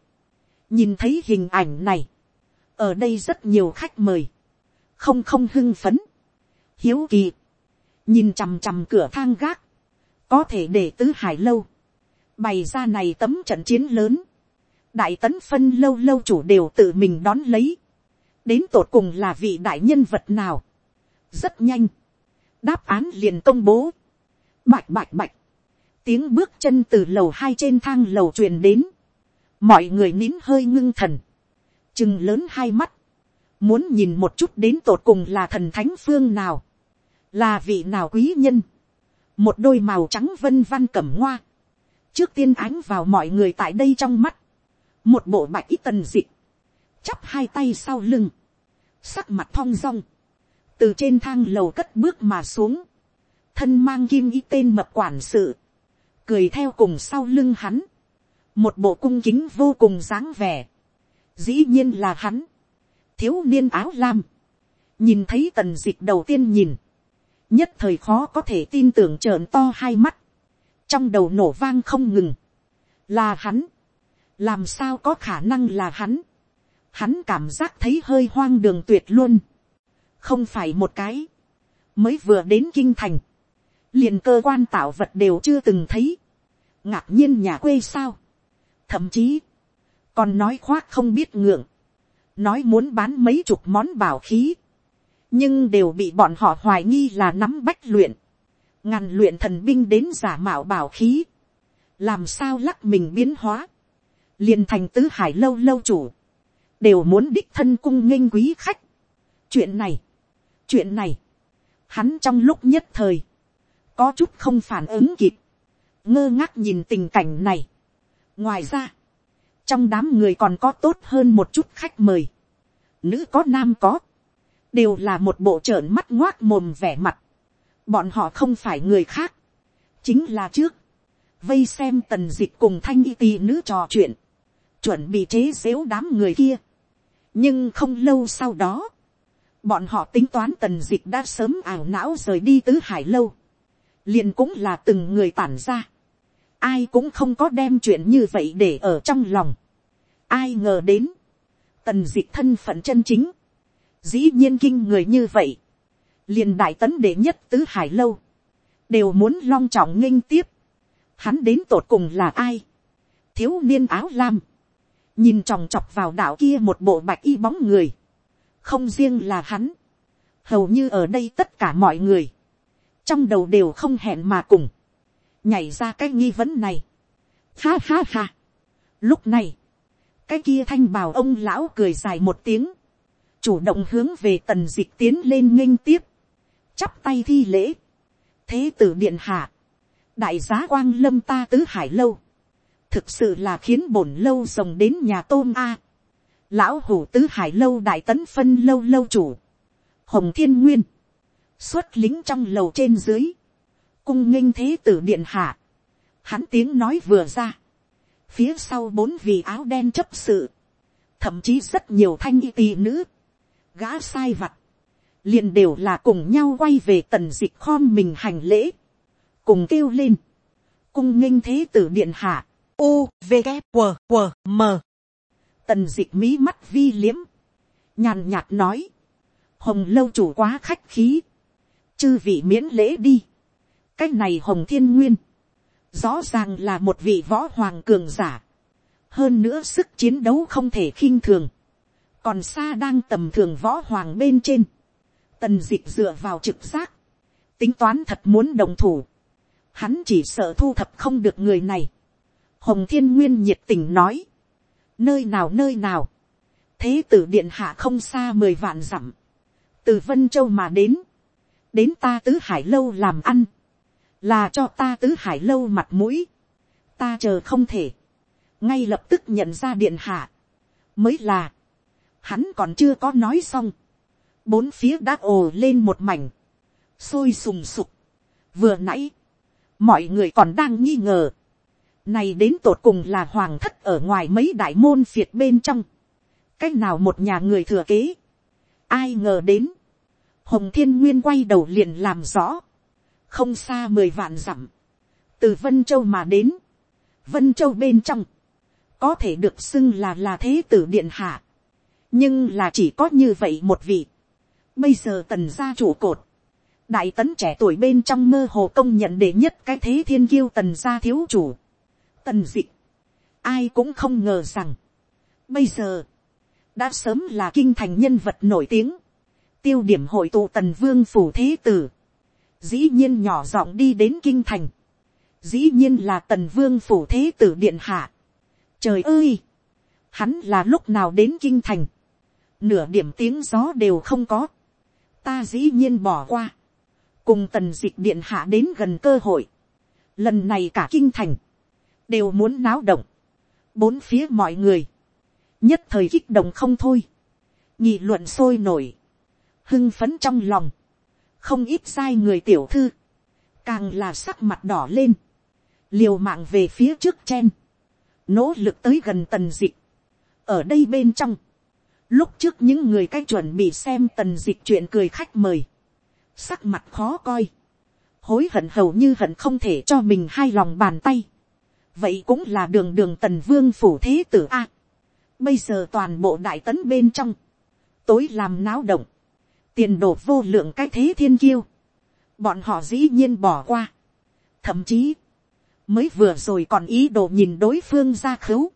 nhìn thấy hình ảnh này, ở đây rất nhiều khách mời, không không hưng phấn, hiếu kỳ, nhìn chằm chằm cửa thang gác, có thể để tứ hải lâu, bày ra này tấm trận chiến lớn, đại tấn phân lâu lâu chủ đều tự mình đón lấy, đến tột cùng là vị đại nhân vật nào, rất nhanh, đáp án liền công bố, bạch bạch bạch, tiếng bước chân từ lầu hai trên thang lầu truyền đến, mọi người nín hơi ngưng thần, chừng lớn hai mắt, muốn nhìn một chút đến tột cùng là thần thánh phương nào, là vị nào quý nhân, một đôi màu trắng vân văn cẩm hoa, trước tiên ánh vào mọi người tại đây trong mắt, một bộ bạch ít tần dị, chắp hai tay sau lưng, sắc mặt thong dong, từ trên thang lầu cất bước mà xuống, thân mang kim y tên mập quản sự, cười theo cùng sau lưng hắn, một bộ cung kính vô cùng dáng vẻ, dĩ nhiên là hắn, thiếu niên áo lam, nhìn thấy tần d ị c h đầu tiên nhìn, nhất thời khó có thể tin tưởng trợn to hai mắt, trong đầu nổ vang không ngừng, là hắn, làm sao có khả năng là hắn, hắn cảm giác thấy hơi hoang đường tuyệt luôn, không phải một cái, mới vừa đến kinh thành, liền cơ quan tạo vật đều chưa từng thấy, ngạc nhiên nhà quê sao, thậm chí, còn nói khoác không biết ngượng, nói muốn bán mấy chục món bảo khí, nhưng đều bị bọn họ hoài nghi là nắm bách luyện, ngàn luyện thần binh đến giả mạo bảo khí, làm sao lắc mình biến hóa, liền thành tứ hải lâu lâu chủ, đều muốn đích thân cung nghênh quý khách. chuyện này, chuyện này, hắn trong lúc nhất thời, có chút không phản ứng kịp, ngơ ngác nhìn tình cảnh này. ngoài ra, trong đám người còn có tốt hơn một chút khách mời, nữ có nam có, đều là một bộ trợn mắt ngoác mồm vẻ mặt, bọn họ không phải người khác, chính là trước, vây xem tần dịch cùng thanh y tì nữ trò chuyện, chuẩn bị chế xếu đám người kia. nhưng không lâu sau đó, bọn họ tính toán tần dịch đã sớm ảo não rời đi tứ hải lâu, liền cũng là từng người tản ra, ai cũng không có đem chuyện như vậy để ở trong lòng. ai ngờ đến, tần dịch thân phận chân chính, dĩ nhiên kinh người như vậy, liền đại tấn đệ nhất tứ hải lâu, đều muốn long trọng nghinh tiếp, hắn đến tột cùng là ai, thiếu niên áo lam, nhìn tròng chọc vào đảo kia một bộ bạch y bóng người, không riêng là hắn, hầu như ở đây tất cả mọi người, trong đầu đều không hẹn mà cùng, nhảy ra cái nghi vấn này. Ha ha ha. Lúc này, cái kia thanh bào ông lão cười dài một tiếng, chủ động hướng về tần dịch tiến lên nghênh tiếp, chắp tay thi lễ, thế tử điện hạ, đại giá quang lâm ta tứ hải lâu, thực sự là khiến bổn lâu rồng đến nhà tôm a, lão hủ tứ hải lâu đại tấn phân lâu lâu chủ, hồng thiên nguyên, xuất lính trong lầu trên dưới, cung nghênh thế tử điện hạ. Hắn tiếng nói vừa ra. Phía sau bốn vị áo đen chấp sự. Thậm chí rất nhiều thanh y tỳ nữ. Gã sai vặt. Liền đều là cùng nhau quay về tần dịch khom mình hành lễ. Cùng kêu lên. Cung nghênh thế tử điện hạ. U, V, g W, W, M. Tần dịch mí mắt vi liếm. Nhàn nhạt nói. Hồng lâu chủ quá khách khí chư vị miễn lễ đi, cái này hồng thiên nguyên, rõ ràng là một vị võ hoàng cường giả, hơn nữa sức chiến đấu không thể khinh thường, còn xa đang tầm thường võ hoàng bên trên, tần d ị c h dựa vào trực giác, tính toán thật muốn đồng thủ, hắn chỉ sợ thu thập không được người này, hồng thiên nguyên nhiệt tình nói, nơi nào nơi nào, thế tử điện hạ không xa mười vạn dặm, từ vân châu mà đến, đến ta tứ hải lâu làm ăn, là cho ta tứ hải lâu mặt mũi, ta chờ không thể, ngay lập tức nhận ra điện hạ, mới là, hắn còn chưa có nói xong, bốn phía đã ồ lên một mảnh, sôi sùng sục. vừa nãy, mọi người còn đang nghi ngờ, này đến tột cùng là hoàng thất ở ngoài mấy đại môn phiệt bên trong, cách nào một nhà người thừa kế, ai ngờ đến, hồng thiên nguyên quay đầu liền làm rõ, không xa mười vạn dặm, từ vân châu mà đến, vân châu bên trong, có thể được xưng là là thế tử điện hạ, nhưng là chỉ có như vậy một vị. Bây giờ tần gia chủ cột, đại tấn trẻ tuổi bên trong mơ hồ công nhận đệ nhất cái thế thiên kiêu tần gia thiếu chủ. Tần dị, ai cũng không ngờ rằng, bây giờ, đã sớm là kinh thành nhân vật nổi tiếng, tiêu điểm hội tụ tần vương phủ thế tử, dĩ nhiên nhỏ giọng đi đến kinh thành, dĩ nhiên là tần vương phủ thế tử điện hạ. Trời ơi! Hắn là lúc nào đến kinh thành? nửa điểm tiếng gió đều không có, ta dĩ nhiên bỏ qua, cùng tần dịch điện hạ đến gần cơ hội, lần này cả kinh thành, đều muốn náo động, bốn phía mọi người, nhất thời kích động không thôi, nhị luận sôi nổi, hưng phấn trong lòng, không ít sai người tiểu thư, càng là sắc mặt đỏ lên, liều mạng về phía trước chen, nỗ lực tới gần tần dịch, ở đây bên trong, Lúc trước những người cách chuẩn bị xem tần dịch chuyện cười khách mời. Sắc mặt khó coi. Hối hận hầu như hận không thể cho mình hai lòng bàn tay. Vậy cũng là đường đường tần vương phủ thế tử A. Bây giờ toàn bộ đại tấn bên trong. Tối làm náo động. Tiền đổ vô lượng cái thế thiên kiêu. Bọn họ dĩ nhiên bỏ qua. Thậm chí. Mới vừa rồi còn ý đồ nhìn đối phương ra khứu.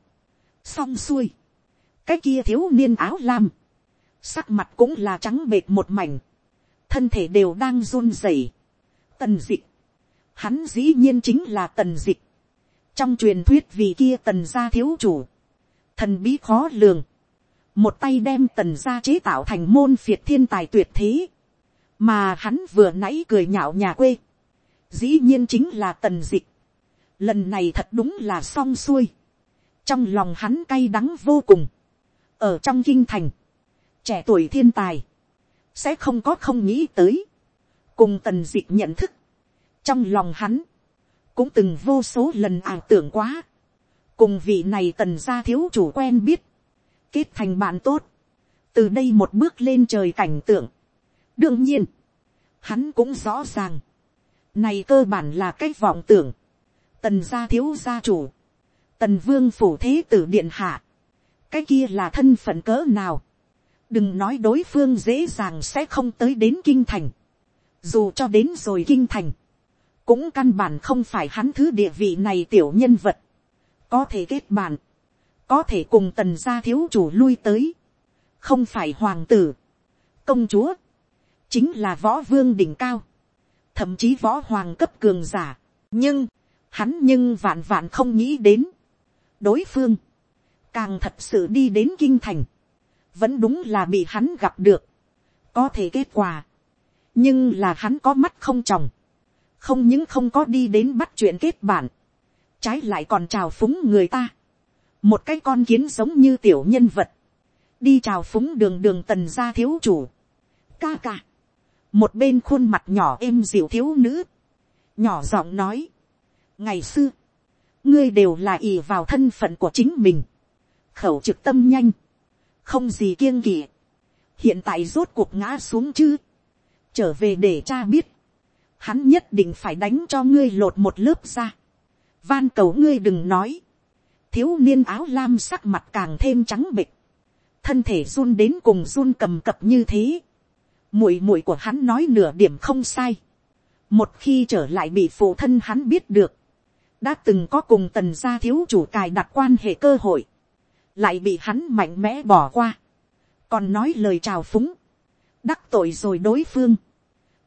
Xong xuôi cái kia thiếu niên áo lam, sắc mặt cũng là trắng bệt một mảnh, thân thể đều đang run rẩy. Tần dịch, hắn dĩ nhiên chính là tần dịch, trong truyền thuyết vì kia tần gia thiếu chủ, thần bí khó lường, một tay đem tần gia chế tạo thành môn phiệt thiên tài tuyệt thế, mà hắn vừa nãy cười nhạo nhà quê, dĩ nhiên chính là tần dịch, lần này thật đúng là xong xuôi, trong lòng hắn cay đắng vô cùng, ở trong kinh thành, trẻ tuổi thiên tài, sẽ không có không nghĩ tới, cùng tần dịch nhận thức, trong lòng hắn, cũng từng vô số lần ảo tưởng quá, cùng vị này tần gia thiếu chủ quen biết, kết thành bạn tốt, từ đây một bước lên trời cảnh tượng. đương nhiên, hắn cũng rõ ràng, này cơ bản là cái vọng tưởng, tần gia thiếu gia chủ, tần vương phủ thế tử điện hạ, cái kia là thân phận cỡ nào. đừng nói đối phương dễ dàng sẽ không tới đến kinh thành. dù cho đến rồi kinh thành, cũng căn bản không phải hắn thứ địa vị này tiểu nhân vật. có thể kết bạn, có thể cùng tần gia thiếu chủ lui tới. không phải hoàng tử, công chúa, chính là võ vương đỉnh cao, thậm chí võ hoàng cấp cường giả. nhưng, hắn nhưng vạn vạn không nghĩ đến. đối phương, càng thật sự đi đến kinh thành, vẫn đúng là bị hắn gặp được, có thể kết quả, nhưng là hắn có mắt không tròng, không những không có đi đến bắt chuyện kết bạn. Trái lại còn chào phúng người ta, một cái con kiến giống như tiểu nhân vật, đi chào phúng đường đường tần gia thiếu chủ, ca ca, một bên khuôn mặt nhỏ êm dịu thiếu nữ, nhỏ giọng nói, ngày xưa, ngươi đều là ì vào thân phận của chính mình, khẩu trực tâm nhanh, không gì kiêng kỵ, hiện tại rốt cuộc ngã xuống chứ, trở về để cha biết, hắn nhất định phải đánh cho ngươi lột một lớp ra, van cầu ngươi đừng nói, thiếu niên áo lam sắc mặt càng thêm trắng bịch, thân thể run đến cùng run cầm cập như thế, muội muội của hắn nói nửa điểm không sai. một khi trở lại bị phụ thân hắn biết được, đã từng có cùng tần gia thiếu chủ cài đặt quan hệ cơ hội, lại bị hắn mạnh mẽ bỏ qua, còn nói lời chào phúng, đắc tội rồi đối phương,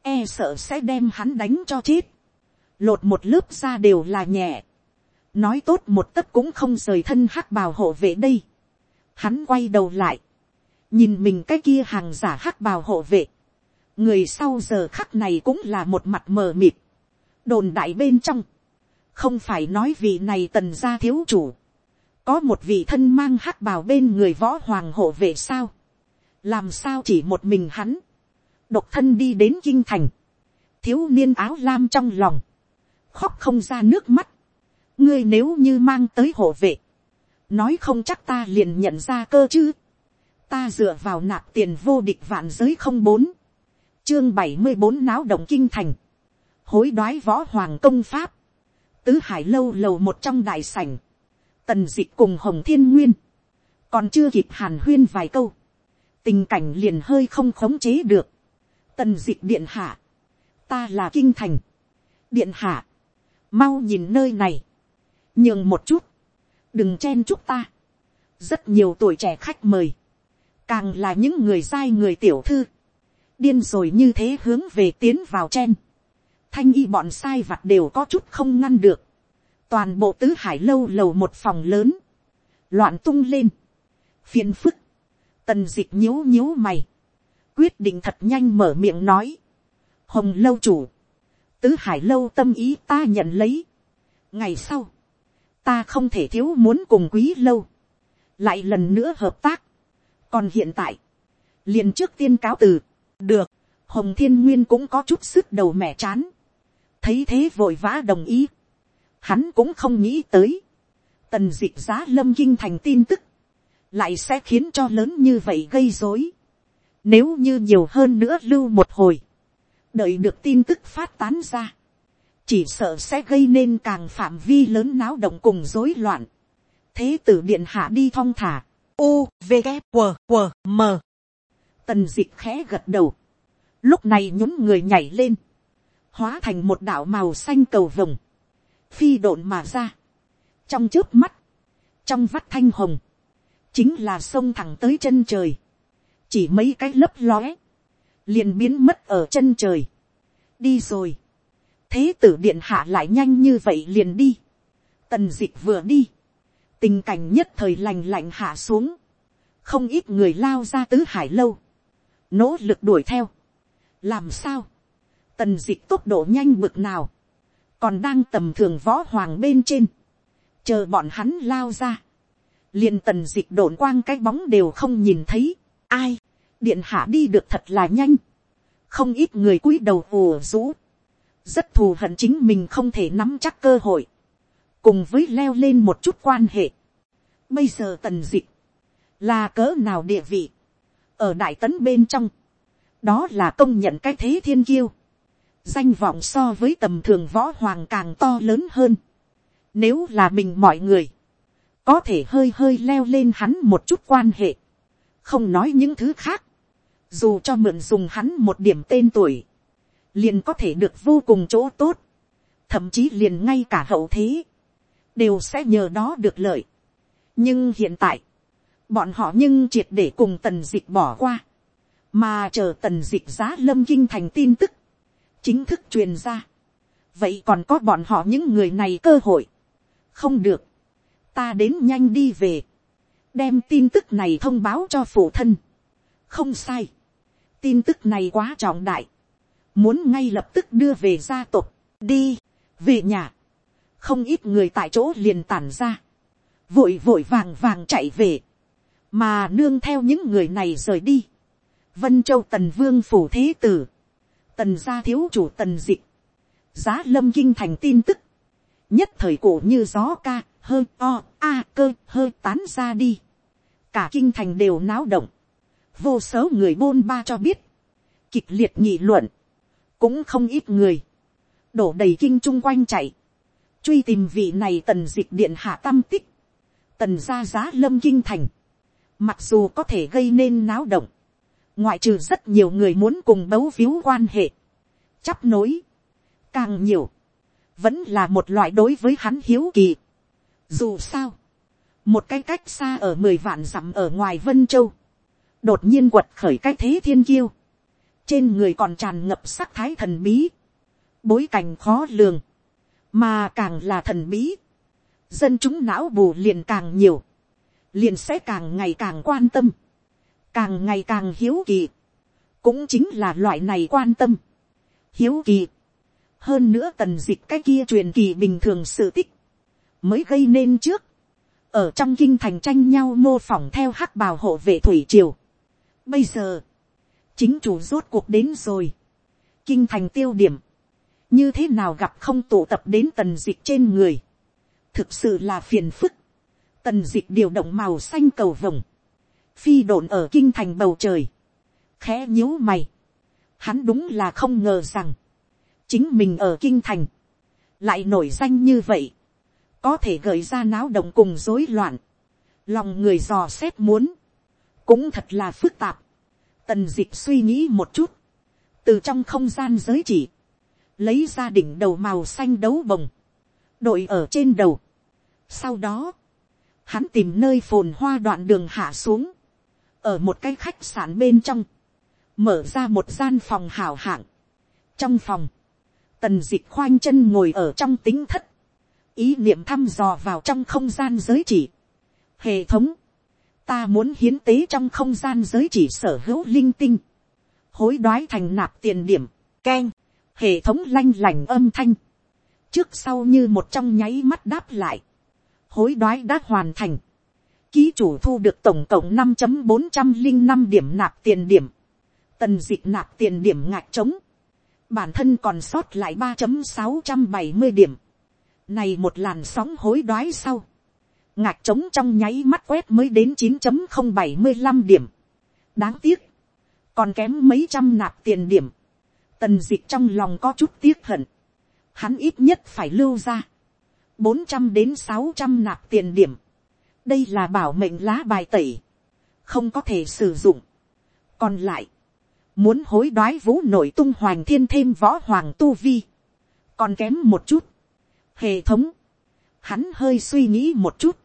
e sợ sẽ đem hắn đánh cho chết, lột một lớp ra đều là nhẹ, nói tốt một tấc cũng không rời thân hắc bào hộ vệ đây, hắn quay đầu lại, nhìn mình cái kia hàng giả hắc bào hộ vệ, người sau giờ khắc này cũng là một mặt mờ mịt, đồn đại bên trong, không phải nói vị này tần gia thiếu chủ, có một vị thân mang hắc bào bên người võ hoàng hộ vệ sao, làm sao chỉ một mình hắn, độc thân đi đến kinh thành, thiếu niên áo lam trong lòng, khóc không ra nước mắt, ngươi nếu như mang tới hộ vệ, nói không chắc ta liền nhận ra cơ chứ, ta dựa vào nạp tiền vô địch vạn giới không bốn, chương bảy mươi bốn náo động kinh thành, hối đoái võ hoàng công pháp, tứ hải lâu lầu một trong đại sảnh, tần d ị c h cùng hồng thiên nguyên, còn chưa kịp hàn huyên vài câu, tình cảnh liền hơi không khống chế được, tần d ị c h điện hạ, ta là kinh thành, điện hạ, mau nhìn nơi này, nhường một chút, đừng chen chúc ta, rất nhiều tuổi trẻ khách mời, càng là những người dai người tiểu thư, điên rồi như thế hướng về tiến vào chen, thanh y bọn sai vặt đều có chút không ngăn được. toàn bộ tứ hải lâu lầu một phòng lớn, loạn tung lên, phiền phức, tần d ị c h nhíu nhíu mày, quyết định thật nhanh mở miệng nói, hồng lâu chủ, tứ hải lâu tâm ý ta nhận lấy, ngày sau, ta không thể thiếu muốn cùng quý lâu, lại lần nữa hợp tác, còn hiện tại, liền trước tiên cáo từ, được, hồng thiên nguyên cũng có chút sức đầu mẹ chán, thấy thế vội vã đồng ý, hắn cũng không nghĩ tới, tần d ị giá lâm kinh thành tin tức, lại sẽ khiến cho lớn như vậy gây dối. Nếu như nhiều hơn nữa lưu một hồi, đợi được tin tức phát tán ra, chỉ sợ sẽ gây nên càng phạm vi lớn náo động cùng rối loạn. thế tử điện hạ đi thong thả, u v g q q m. Tần d ị khẽ gật đầu, lúc này nhún người nhảy lên, hóa thành một đạo màu xanh cầu vồng, phi độn mà ra, trong trước mắt, trong vắt thanh hồng, chính là sông thẳng tới chân trời, chỉ mấy cái lấp lóe, liền biến mất ở chân trời, đi rồi, thế tử điện hạ lại nhanh như vậy liền đi, tần dịch vừa đi, tình cảnh nhất thời lành lạnh hạ xuống, không ít người lao ra tứ hải lâu, nỗ lực đuổi theo, làm sao, tần dịch tốc độ nhanh bực nào, còn đang tầm thường võ hoàng bên trên, chờ bọn hắn lao ra, liền tần dịch đổn quang cái bóng đều không nhìn thấy, ai, điện hạ đi được thật là nhanh, không ít người cúi đầu ùa rũ, rất thù hận chính mình không thể nắm chắc cơ hội, cùng với leo lên một chút quan hệ. Bây giờ tần dịch, là cỡ nào địa vị, ở đại tấn bên trong, đó là công nhận cái thế thiên kiêu, danh vọng so với tầm thường võ hoàng càng to lớn hơn. Nếu là mình mọi người, có thể hơi hơi leo lên hắn một chút quan hệ, không nói những thứ khác, dù cho mượn dùng hắn một điểm tên tuổi, liền có thể được vô cùng chỗ tốt, thậm chí liền ngay cả hậu thế, đều sẽ nhờ đó được lợi. nhưng hiện tại, bọn họ nhưng triệt để cùng tần dịch bỏ qua, mà chờ tần dịch giá lâm kinh thành tin tức, chính thức truyền ra. vậy còn có bọn họ những người này cơ hội. không được, ta đến nhanh đi về, đem tin tức này thông báo cho phụ thân. không sai, tin tức này quá trọng đại, muốn ngay lập tức đưa về gia tộc, đi, về nhà, không ít người tại chỗ liền tản ra, vội vội vàng vàng chạy về, mà nương theo những người này rời đi, vân châu tần vương phủ thế tử, tần gia thiếu chủ tần dịch, giá lâm kinh thành tin tức, nhất thời cổ như gió ca, hơi o, a cơ hơi tán ra đi, cả kinh thành đều náo động, vô số người bôn ba cho biết, kịch liệt nghị luận, cũng không ít người, đổ đầy kinh chung quanh chạy, truy tìm vị này tần diệt điện hạ tâm tích, tần gia giá lâm kinh thành, mặc dù có thể gây nên náo động, ngoại trừ rất nhiều người muốn cùng bấu víu quan hệ, chắp nối, càng nhiều, vẫn là một loại đối với hắn hiếu kỳ. Dù sao, một cái cách xa ở mười vạn dặm ở ngoài vân châu, đột nhiên quật khởi cái thế thiên kiêu, trên người còn tràn ngập sắc thái thần bí, bối cảnh khó lường, mà càng là thần bí, dân chúng não bù liền càng nhiều, liền sẽ càng ngày càng quan tâm, càng ngày càng hiếu kỳ, cũng chính là loại này quan tâm, hiếu kỳ, hơn nữa tần dịch cái kia truyền kỳ bình thường sự tích, mới gây nên trước, ở trong kinh thành tranh nhau mô phỏng theo hắc bào hộ vệ thủy triều. Bây giờ, chính chủ rốt cuộc đến rồi, kinh thành tiêu điểm, như thế nào gặp không tụ tập đến tần dịch trên người, thực sự là phiền phức, tần dịch điều động màu xanh cầu vồng, phi độn ở kinh thành bầu trời, khẽ nhíu mày, hắn đúng là không ngờ rằng, chính mình ở kinh thành, lại nổi danh như vậy, có thể gợi ra náo động cùng rối loạn, lòng người dò xét muốn, cũng thật là phức tạp, tần dịch suy nghĩ một chút, từ trong không gian giới chỉ, lấy ra đỉnh đầu màu xanh đấu bồng, đội ở trên đầu. Sau đó, hắn tìm nơi phồn hoa đoạn đường hạ xuống, ở một cái khách sạn bên trong, mở ra một gian phòng hào hạng. trong phòng, tần dịch khoanh chân ngồi ở trong tính thất, ý niệm thăm dò vào trong không gian giới chỉ. hệ thống, ta muốn hiến tế trong không gian giới chỉ sở hữu linh tinh, hối đoái thành nạp tiền điểm, keng, hệ thống lanh lành âm thanh, trước sau như một trong nháy mắt đáp lại, hối đoái đã hoàn thành, ký chủ thu được tổng cộng năm bốn trăm linh năm điểm nạp tiền điểm, tần dịch nạp tiền điểm ngạc trống, bản thân còn sót lại ba sáu trăm bảy mươi điểm, này một làn sóng hối đoái sau, ngạc trống trong nháy mắt quét mới đến chín không bảy mươi năm điểm, đáng tiếc, còn kém mấy trăm nạp tiền điểm, tần dịch trong lòng có chút tiếc hận, hắn ít nhất phải lưu ra, bốn trăm đến sáu trăm nạp tiền điểm, đây là bảo mệnh lá bài tẩy, không có thể sử dụng, còn lại, muốn hối đoái vũ nổi tung hoàng thiên thêm võ hoàng tu vi, còn kém một chút, hệ thống, hắn hơi suy nghĩ một chút,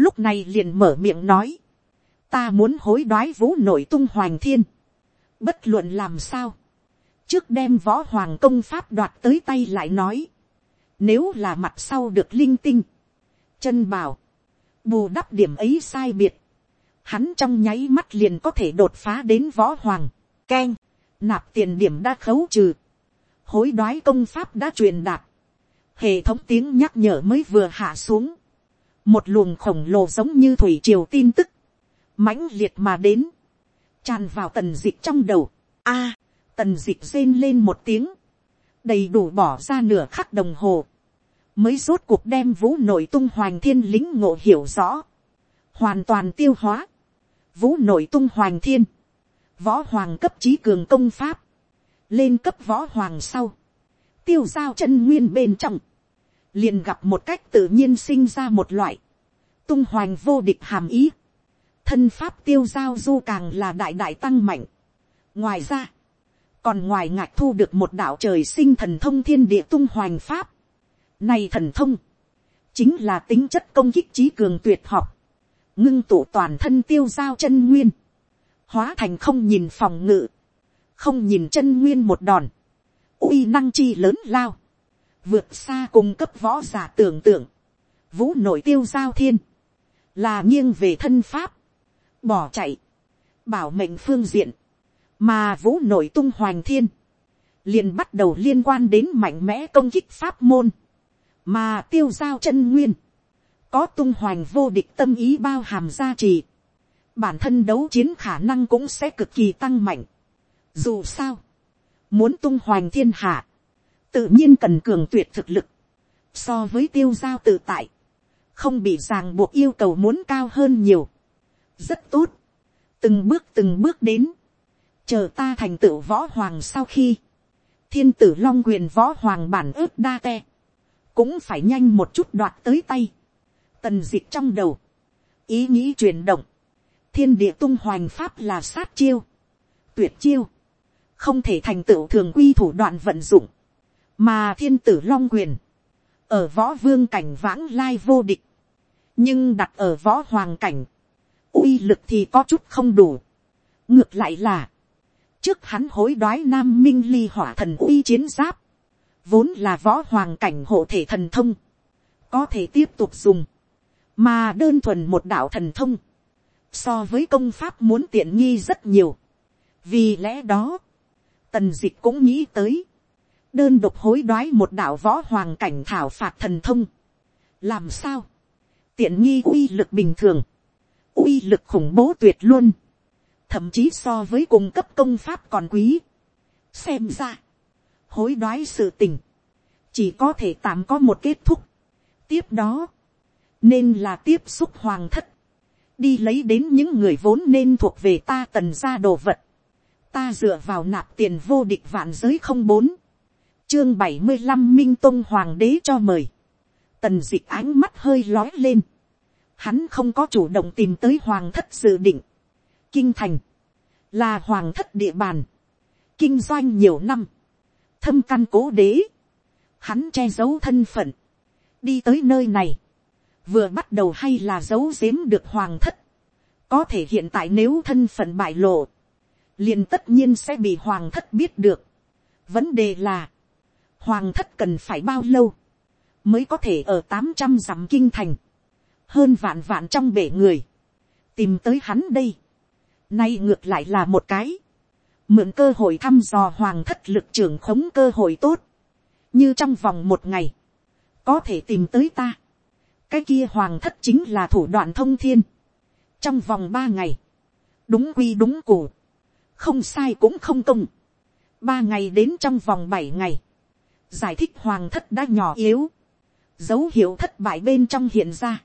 lúc này liền mở miệng nói, ta muốn hối đoái vũ nội tung hoàng thiên, bất luận làm sao, trước đem võ hoàng công pháp đoạt tới tay lại nói, nếu là mặt sau được linh tinh, chân bảo, bù đắp điểm ấy sai biệt, hắn trong nháy mắt liền có thể đột phá đến võ hoàng. Keng, nạp tiền điểm đã khấu trừ, hối đoái công pháp đã truyền đạt, hệ thống tiếng nhắc nhở mới vừa hạ xuống, một luồng khổng lồ giống như thủy triều tin tức, mãnh liệt mà đến, tràn vào tần dịch trong đầu, a, tần dịch rên lên một tiếng, đầy đủ bỏ ra nửa khắc đồng hồ, mới rốt cuộc đem vũ nội tung hoàng thiên lính ngộ hiểu rõ, hoàn toàn tiêu hóa, vũ nội tung hoàng thiên, võ hoàng cấp trí cường công pháp, lên cấp võ hoàng sau, tiêu giao chân nguyên bên trong, liền gặp một cách tự nhiên sinh ra một loại, tung hoành vô địch hàm ý, thân pháp tiêu giao du càng là đại đại tăng mạnh. ngoài ra, còn ngoài ngạc thu được một đạo trời sinh thần thông thiên địa tung hoành pháp, này thần thông, chính là tính chất công kích trí cường tuyệt học, ngưng tụ toàn thân tiêu giao chân nguyên, hóa thành không nhìn phòng ngự, không nhìn chân nguyên một đòn, uy năng chi lớn lao, vượt xa cung cấp võ giả tưởng tượng, vũ nội tiêu giao thiên, là nghiêng về thân pháp, bỏ chạy, bảo mệnh phương diện, mà vũ nội tung hoành thiên, liền bắt đầu liên quan đến mạnh mẽ công kích pháp môn, mà tiêu giao chân nguyên, có tung hoành vô địch tâm ý bao hàm gia trì, bản thân đấu chiến khả năng cũng sẽ cực kỳ tăng mạnh. Dù sao, muốn tung hoành thiên hạ, tự nhiên cần cường tuyệt thực lực, so với tiêu giao tự tại, không bị ràng buộc yêu cầu muốn cao hơn nhiều. rất tốt, từng bước từng bước đến, chờ ta thành tựu võ hoàng sau khi, thiên tử long quyền võ hoàng bản ướp đa te, cũng phải nhanh một chút đoạt tới tay, tần d ị c h trong đầu, ý nghĩ chuyển động, thiên địa tung hoành pháp là sát chiêu, tuyệt chiêu, không thể thành tựu thường quy thủ đoạn vận dụng, mà thiên tử long quyền, ở võ vương cảnh vãng lai vô địch, nhưng đặt ở võ hoàng cảnh, uy lực thì có chút không đủ. ngược lại là, trước hắn hối đoái nam minh ly hỏa thần uy chiến giáp, vốn là võ hoàng cảnh hộ thể thần thông, có thể tiếp tục dùng, mà đơn thuần một đạo thần thông, so với công pháp muốn tiện nghi rất nhiều. vì lẽ đó, tần d ị c h cũng nghĩ tới, đơn độc hối đoái một đạo võ hoàng cảnh thảo phạt thần thông. làm sao, tiện nghi uy lực bình thường, uy lực khủng bố tuyệt luôn, thậm chí so với cung cấp công pháp còn quý. xem ra, hối đoái sự tình, chỉ có thể tạm có một kết thúc. tiếp đó, nên là tiếp xúc hoàng thất, đi lấy đến những người vốn nên thuộc về ta tần ra đồ vật. Ta dựa vào nạp tiền vô địch vạn giới không bốn. Chương bảy mươi 75 Minh Tông Hoàng đế cho mời. Tần dịch ánh mắt hơi lói lên. Hắn không có chủ động tìm tới hoàng thất dự định. Kinh thành. Là hoàng thất địa bàn. Kinh doanh nhiều năm. Thâm căn cố đế. Hắn che giấu thân phận. Đi tới nơi này vừa bắt đầu hay là giấu giếm được hoàng thất, có thể hiện tại nếu thân phận bại lộ, liền tất nhiên sẽ bị hoàng thất biết được. vấn đề là, hoàng thất cần phải bao lâu, mới có thể ở tám trăm dặm kinh thành, hơn vạn vạn trong bể người, tìm tới hắn đây. Nay ngược lại là một cái, mượn cơ hội thăm dò hoàng thất lực trưởng khống cơ hội tốt, như trong vòng một ngày, có thể tìm tới ta. Cái kia hoàng thất chính là thủ đoạn thông thiên. trong vòng ba ngày, đúng quy đúng củ, không sai cũng không công. ba ngày đến trong vòng bảy ngày, giải thích hoàng thất đã nhỏ yếu, dấu hiệu thất bại bên trong hiện ra,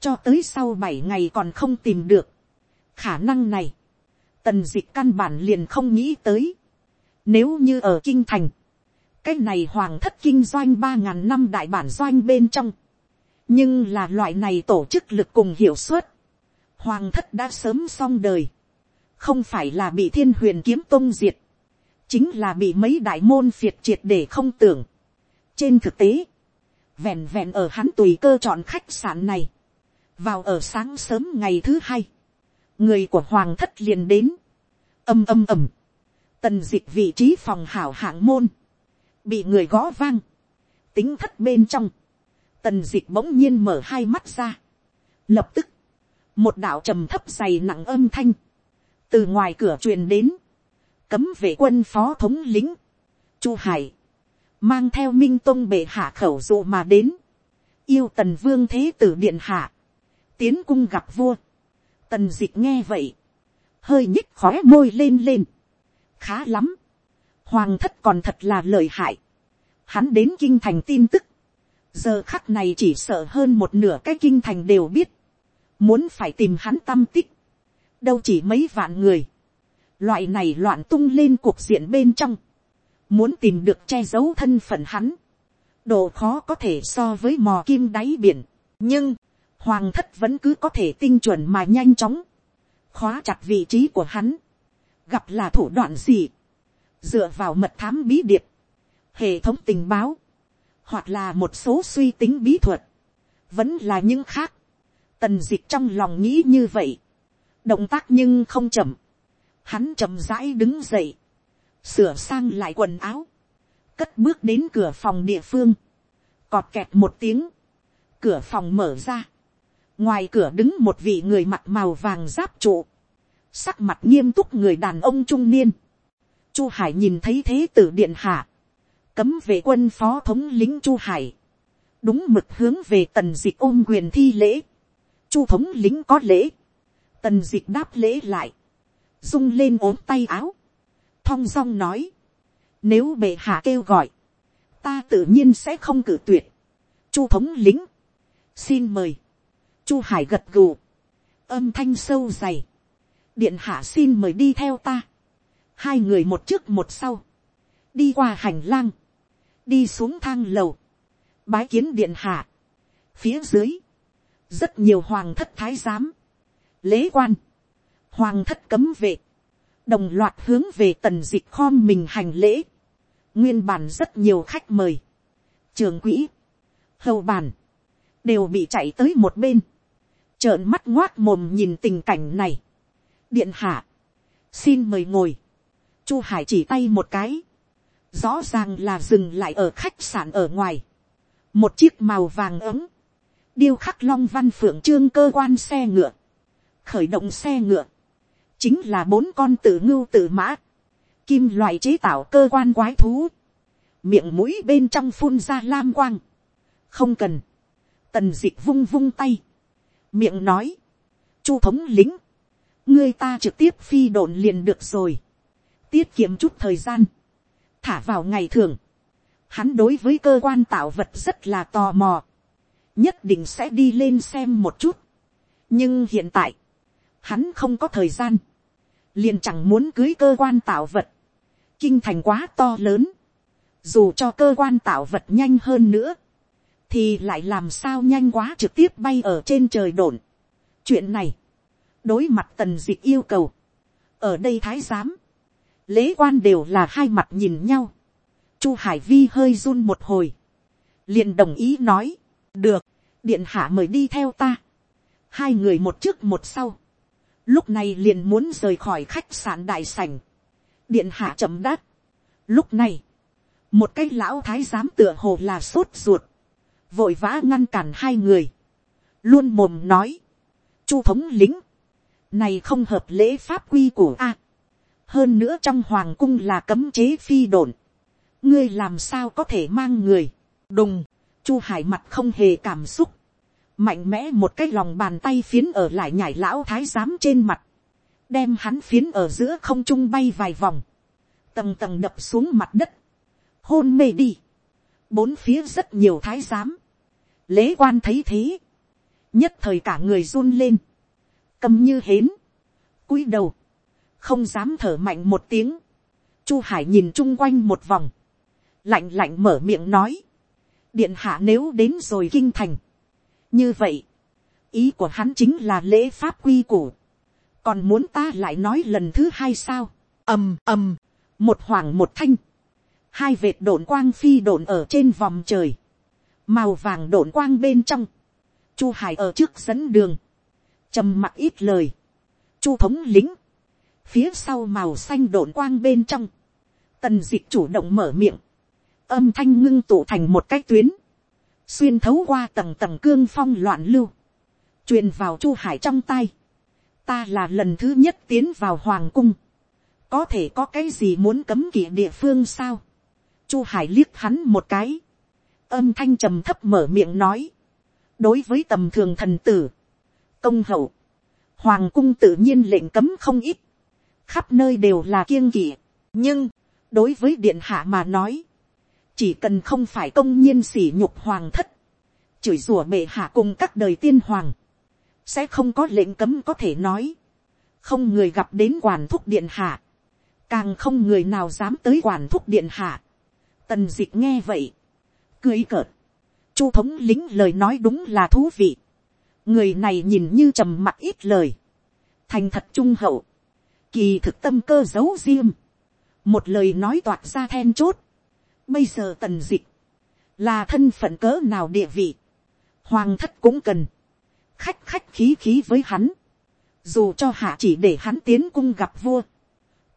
cho tới sau bảy ngày còn không tìm được. khả năng này, tần dịch căn bản liền không nghĩ tới. nếu như ở kinh thành, cái này hoàng thất kinh doanh ba ngàn năm đại bản doanh bên trong, nhưng là loại này tổ chức lực cùng hiệu suất, hoàng thất đã sớm xong đời, không phải là bị thiên huyền kiếm tôn diệt, chính là bị mấy đại môn phiệt triệt để không tưởng. trên thực tế, vẹn vẹn ở hắn tùy cơ chọn khách sạn này, vào ở sáng sớm ngày thứ hai, người của hoàng thất liền đến, âm âm ầm, tần dịch vị trí phòng hảo hạng môn, bị người gõ vang, tính thất bên trong, Tần dịch bỗng nhiên mở hai mắt ra. Lập tức, một đạo trầm thấp dày nặng âm thanh, từ ngoài cửa truyền đến, cấm vệ quân phó thống lĩnh chu hải, mang theo minh tôn bệ hạ khẩu dụ mà đến, yêu tần vương thế tử điện hạ, tiến cung gặp vua, tần dịch nghe vậy, hơi nhích khó môi lên lên, khá lắm, hoàng thất còn thật là lời hại, hắn đến kinh thành tin tức, giờ khắc này chỉ sợ hơn một nửa cái kinh thành đều biết, muốn phải tìm hắn tâm tích, đâu chỉ mấy vạn người, loại này loạn tung lên cuộc diện bên trong, muốn tìm được che giấu thân phận hắn, độ khó có thể so với mò kim đáy biển, nhưng, hoàng thất vẫn cứ có thể tinh chuẩn mà nhanh chóng, khóa chặt vị trí của hắn, gặp là thủ đoạn gì, dựa vào mật thám bí điệp, hệ thống tình báo, hoặc là một số suy tính bí thuật, vẫn là những khác. Tần dịch trong lòng nghĩ như vậy, động tác nhưng không chậm, hắn chậm rãi đứng dậy, sửa sang lại quần áo, cất bước đến cửa phòng địa phương, cọt kẹt một tiếng, cửa phòng mở ra, ngoài cửa đứng một vị người mặt màu vàng giáp trụ, sắc mặt nghiêm túc người đàn ông trung niên, chu hải nhìn thấy thế tử điện hạ, cấm vệ quân phó thống lính chu hải, đúng mực hướng về tần d ị c h ôm quyền thi lễ, chu thống lính có lễ, tần d ị c h đáp lễ lại, rung lên ốm tay áo, thong dong nói, nếu bệ hạ kêu gọi, ta tự nhiên sẽ không cử tuyệt, chu thống lính, xin mời, chu hải gật gù, âm thanh sâu dày, điện hạ xin mời đi theo ta, hai người một trước một sau, đi qua hành lang, đi xuống thang lầu, bái kiến điện hạ, phía dưới, rất nhiều hoàng thất thái giám, lễ quan, hoàng thất cấm vệ, đồng loạt hướng về tần dịch khom mình hành lễ, nguyên bản rất nhiều khách mời, trường quỹ, hầu bàn, đều bị chạy tới một bên, trợn mắt ngoác mồm nhìn tình cảnh này, điện hạ, xin mời ngồi, chu hải chỉ tay một cái, rõ ràng là dừng lại ở khách sạn ở ngoài, một chiếc màu vàng ấm, điêu khắc long văn phượng trương cơ quan xe ngựa, khởi động xe ngựa, chính là bốn con tự ngưu tự mã, kim loại chế tạo cơ quan quái thú, miệng mũi bên trong phun ra lam quang, không cần, tần d ị c h vung vung tay, miệng nói, chu thống lính, ngươi ta trực tiếp phi độn liền được rồi, tiết kiệm chút thời gian, thả vào ngày thường, hắn đối với cơ quan tạo vật rất là tò mò, nhất định sẽ đi lên xem một chút, nhưng hiện tại, hắn không có thời gian, liền chẳng muốn cưới cơ quan tạo vật, kinh thành quá to lớn, dù cho cơ quan tạo vật nhanh hơn nữa, thì lại làm sao nhanh quá trực tiếp bay ở trên trời đồn. chuyện này, đối mặt tần d ị c h yêu cầu, ở đây thái giám, lễ quan đều là hai mặt nhìn nhau, chu hải vi hơi run một hồi, liền đồng ý nói, được, điện hạ mời đi theo ta, hai người một trước một sau, lúc này liền muốn rời khỏi khách sạn đại sảnh, điện hạ chậm đáp. lúc này, một cái lão thái giám tựa hồ là sốt ruột, vội vã ngăn cản hai người, luôn mồm nói, chu thống lính, này không hợp lễ pháp quy của a, hơn nữa trong hoàng cung là cấm chế phi đồn, ngươi làm sao có thể mang người, đùng, chu hải mặt không hề cảm xúc, mạnh mẽ một cái lòng bàn tay phiến ở lại nhảy lão thái giám trên mặt, đem hắn phiến ở giữa không trung bay vài vòng, tầng tầng đập xuống mặt đất, hôn mê đi, bốn phía rất nhiều thái giám, lễ quan thấy thế, nhất thời cả người run lên, cầm như hến, cúi đầu, không dám thở mạnh một tiếng, chu hải nhìn chung quanh một vòng, lạnh lạnh mở miệng nói, điện hạ nếu đến rồi kinh thành, như vậy, ý của hắn chính là lễ pháp quy củ, còn muốn ta lại nói lần thứ hai sao, ầm ầm, một hoàng một thanh, hai vệt đồn quang phi đồn ở trên vòng trời, màu vàng đồn quang bên trong, chu hải ở trước dẫn đường, trầm mặc ít lời, chu thống lính, phía sau màu xanh đồn quang bên trong, tần d ị c h chủ động mở miệng, âm thanh ngưng tụ thành một cái tuyến, xuyên thấu qua tầng tầng cương phong loạn lưu, truyền vào chu hải trong tay. ta là lần thứ nhất tiến vào hoàng cung, có thể có cái gì muốn cấm kỵ địa phương sao. chu hải liếc hắn một cái, âm thanh trầm thấp mở miệng nói, đối với tầm thường thần tử, công hậu, hoàng cung tự nhiên lệnh cấm không ít, khắp nơi đều là kiêng kỵ, nhưng, đối với điện hạ mà nói, chỉ cần không phải công nhiên sỉ nhục hoàng thất, chửi rủa bệ hạ cùng các đời tiên hoàng, sẽ không có lệnh cấm có thể nói, không người gặp đến quản thúc điện hạ, càng không người nào dám tới quản thúc điện hạ. Tần dịch nghe vậy, cười cợt, chu thống lính lời nói đúng là thú vị, người này nhìn như trầm mặc ít lời, thành thật trung hậu, kỳ thực tâm cơ giấu diêm một lời nói toạc ra then chốt, Bây giờ tần dịch, là thân phận cỡ nào địa vị, hoàng thất cũng cần, khách khách khí khí với hắn, dù cho hạ chỉ để hắn tiến cung gặp vua,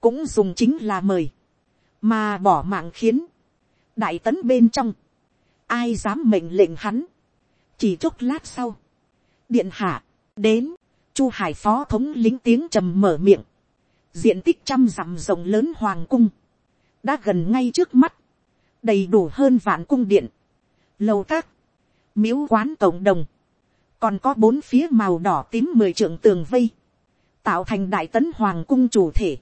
cũng dùng chính là mời, mà bỏ mạng khiến, đại tấn bên trong, ai dám mệnh lệnh hắn, chỉ chốc lát sau, điện hạ, đến, chu hải phó thống lính tiếng trầm mở miệng, diện tích trăm dặm rộng lớn hoàng cung, đã gần ngay trước mắt, đầy đủ hơn vạn cung điện, lầu các, miếu quán cộng đồng, còn có bốn phía màu đỏ tím mười trượng tường vây, tạo thành đại tấn hoàng cung chủ thể.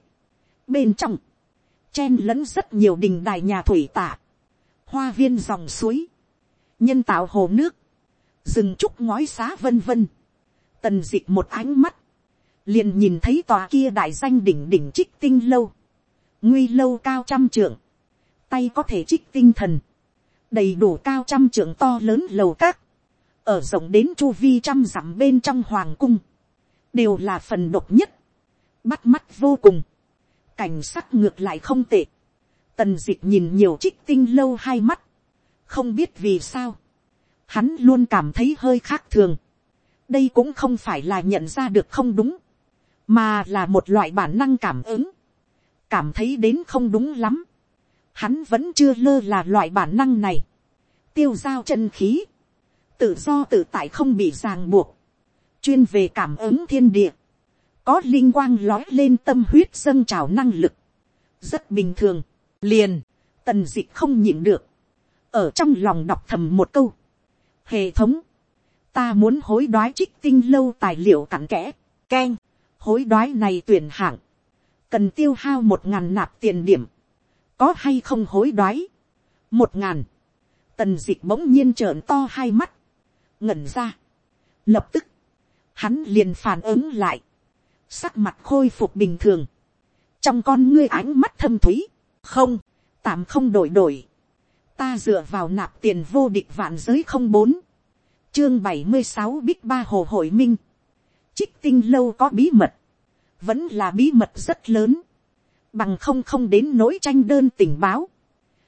Bên trong, chen lẫn rất nhiều đình đài nhà thủy tạ, hoa viên dòng suối, nhân tạo hồ nước, rừng trúc ngói xá vân vân. Tần d ị một ánh mắt, liền nhìn thấy tòa kia đại danh đỉnh đỉnh trích tinh lâu, nguy lâu cao trăm trượng, tay có thể trích tinh thần, đầy đủ cao trăm trưởng to lớn lầu các, ở rộng đến chu vi trăm dặm bên trong hoàng cung, đều là phần độc nhất, bắt mắt vô cùng, cảnh sắc ngược lại không tệ, tần d ị c h nhìn nhiều trích tinh lâu hai mắt, không biết vì sao, hắn luôn cảm thấy hơi khác thường, đây cũng không phải là nhận ra được không đúng, mà là một loại bản năng cảm ứng, cảm thấy đến không đúng lắm, hắn vẫn chưa lơ là loại bản năng này, tiêu giao chân khí, tự do tự tại không bị ràng buộc, chuyên về cảm ứng thiên địa, có linh quang lói lên tâm huyết dâng trào năng lực, rất bình thường, liền, tần d ị không nhịn được, ở trong lòng đọc thầm một câu, hệ thống, ta muốn hối đoái trích tinh lâu tài liệu cặn kẽ, k e n hối đoái này tuyển hạng, cần tiêu hao một ngàn nạp tiền điểm, có hay không hối đoái, một ngàn, tần d ị bỗng nhiên trợn to hai mắt, ngẩn ra, lập tức, hắn liền phản ứng lại, sắc mặt khôi phục bình thường, trong con ngươi ánh mắt thâm thúy, không, tạm không đổi đổi. ta dựa vào nạp tiền vô địch vạn giới không bốn, chương bảy mươi sáu bích ba hồ hội minh, trích tinh lâu có bí mật, vẫn là bí mật rất lớn, bằng không không đến nỗi tranh đơn tình báo,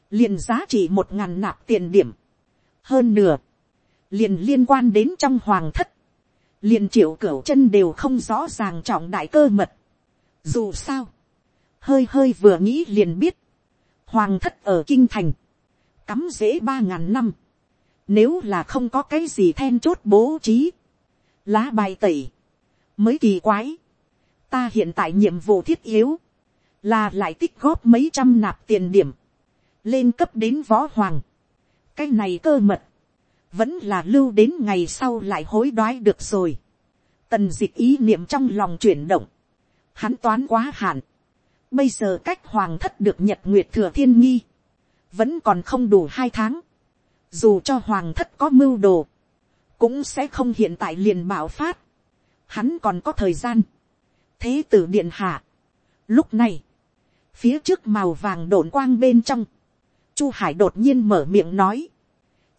liền giá trị một ngàn nạp tiền điểm, hơn nửa, liền liên quan đến trong hoàng thất, liền triệu cửa chân đều không rõ ràng trọng đại cơ mật. Dù sao, hơi hơi vừa nghĩ liền biết, hoàng thất ở kinh thành, cắm dễ ba ngàn năm, nếu là không có cái gì then chốt bố trí, lá bài tẩy, mới kỳ quái, ta hiện tại nhiệm vụ thiết yếu, là lại tích góp mấy trăm nạp tiền điểm, lên cấp đến võ hoàng, cái này cơ mật, vẫn là lưu đến ngày sau lại hối đoái được rồi, tần d ị c h ý niệm trong lòng chuyển động, hắn toán quá hạn, Bây giờ cách hoàng thất được nhật nguyệt thừa thiên nghi. Vẫn còn không đủ hai tháng. Dù cho hoàng thất có mưu đồ. Cũng sẽ không hiện tại liền bảo phát. Hắn còn có thời gian. Thế tử điện hạ. Lúc này. Phía trước màu vàng đổn quang bên trong. Chu Hải đột nhiên mở miệng nói.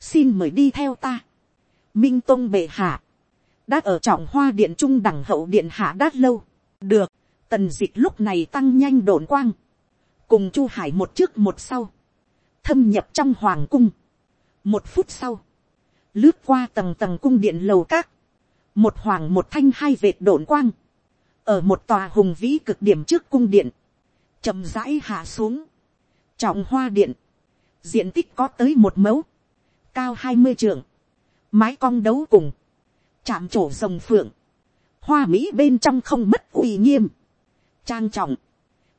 Xin mời đi theo ta. Minh Tông bệ hạ. Đã ở trọng hoa điện trung đẳng hậu điện hạ đát lâu. Được tần dịch lúc này tăng nhanh đổn quang, cùng chu hải một trước một sau, thâm nhập trong hoàng cung. một phút sau, lướt qua tầng tầng cung điện lầu các, một hoàng một thanh hai vệt đổn quang, ở một tòa hùng vĩ cực điểm trước cung điện, chậm rãi hạ xuống, trọng hoa điện, diện tích có tới một mẫu, cao hai mươi trượng, mái cong đấu cùng, chạm trổ rồng phượng, hoa mỹ bên trong không mất uy nghiêm, trang trọng,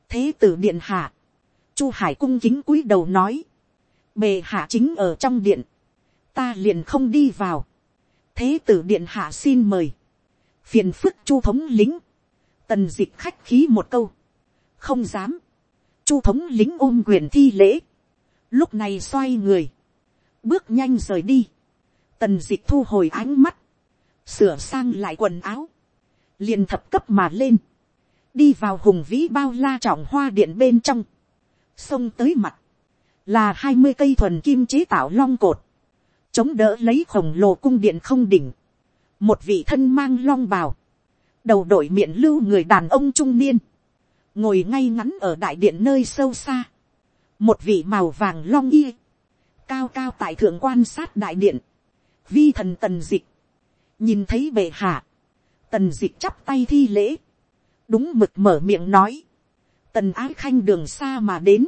thế tử điện hạ, chu hải cung kính cúi đầu nói, bề hạ chính ở trong điện, ta liền không đi vào, thế tử điện hạ xin mời, phiền phức chu thống lính, tần d ị c h khách khí một câu, không dám, chu thống lính ôm quyền thi lễ, lúc này xoay người, bước nhanh rời đi, tần d ị c h thu hồi ánh mắt, sửa sang lại quần áo, liền thập cấp mà lên, đi vào hùng vĩ bao la trọng hoa điện bên trong, xông tới mặt, là hai mươi cây thuần kim chế tạo long cột, chống đỡ lấy khổng lồ cung điện không đỉnh, một vị thân mang long bào, đầu đội miệng lưu người đàn ông trung niên, ngồi ngay ngắn ở đại điện nơi sâu xa, một vị màu vàng long y, cao cao tại thượng quan sát đại điện, vi thần tần dịch, nhìn thấy bệ hạ, tần dịch chắp tay thi lễ, đúng mực mở miệng nói, tần ái khanh đường xa mà đến,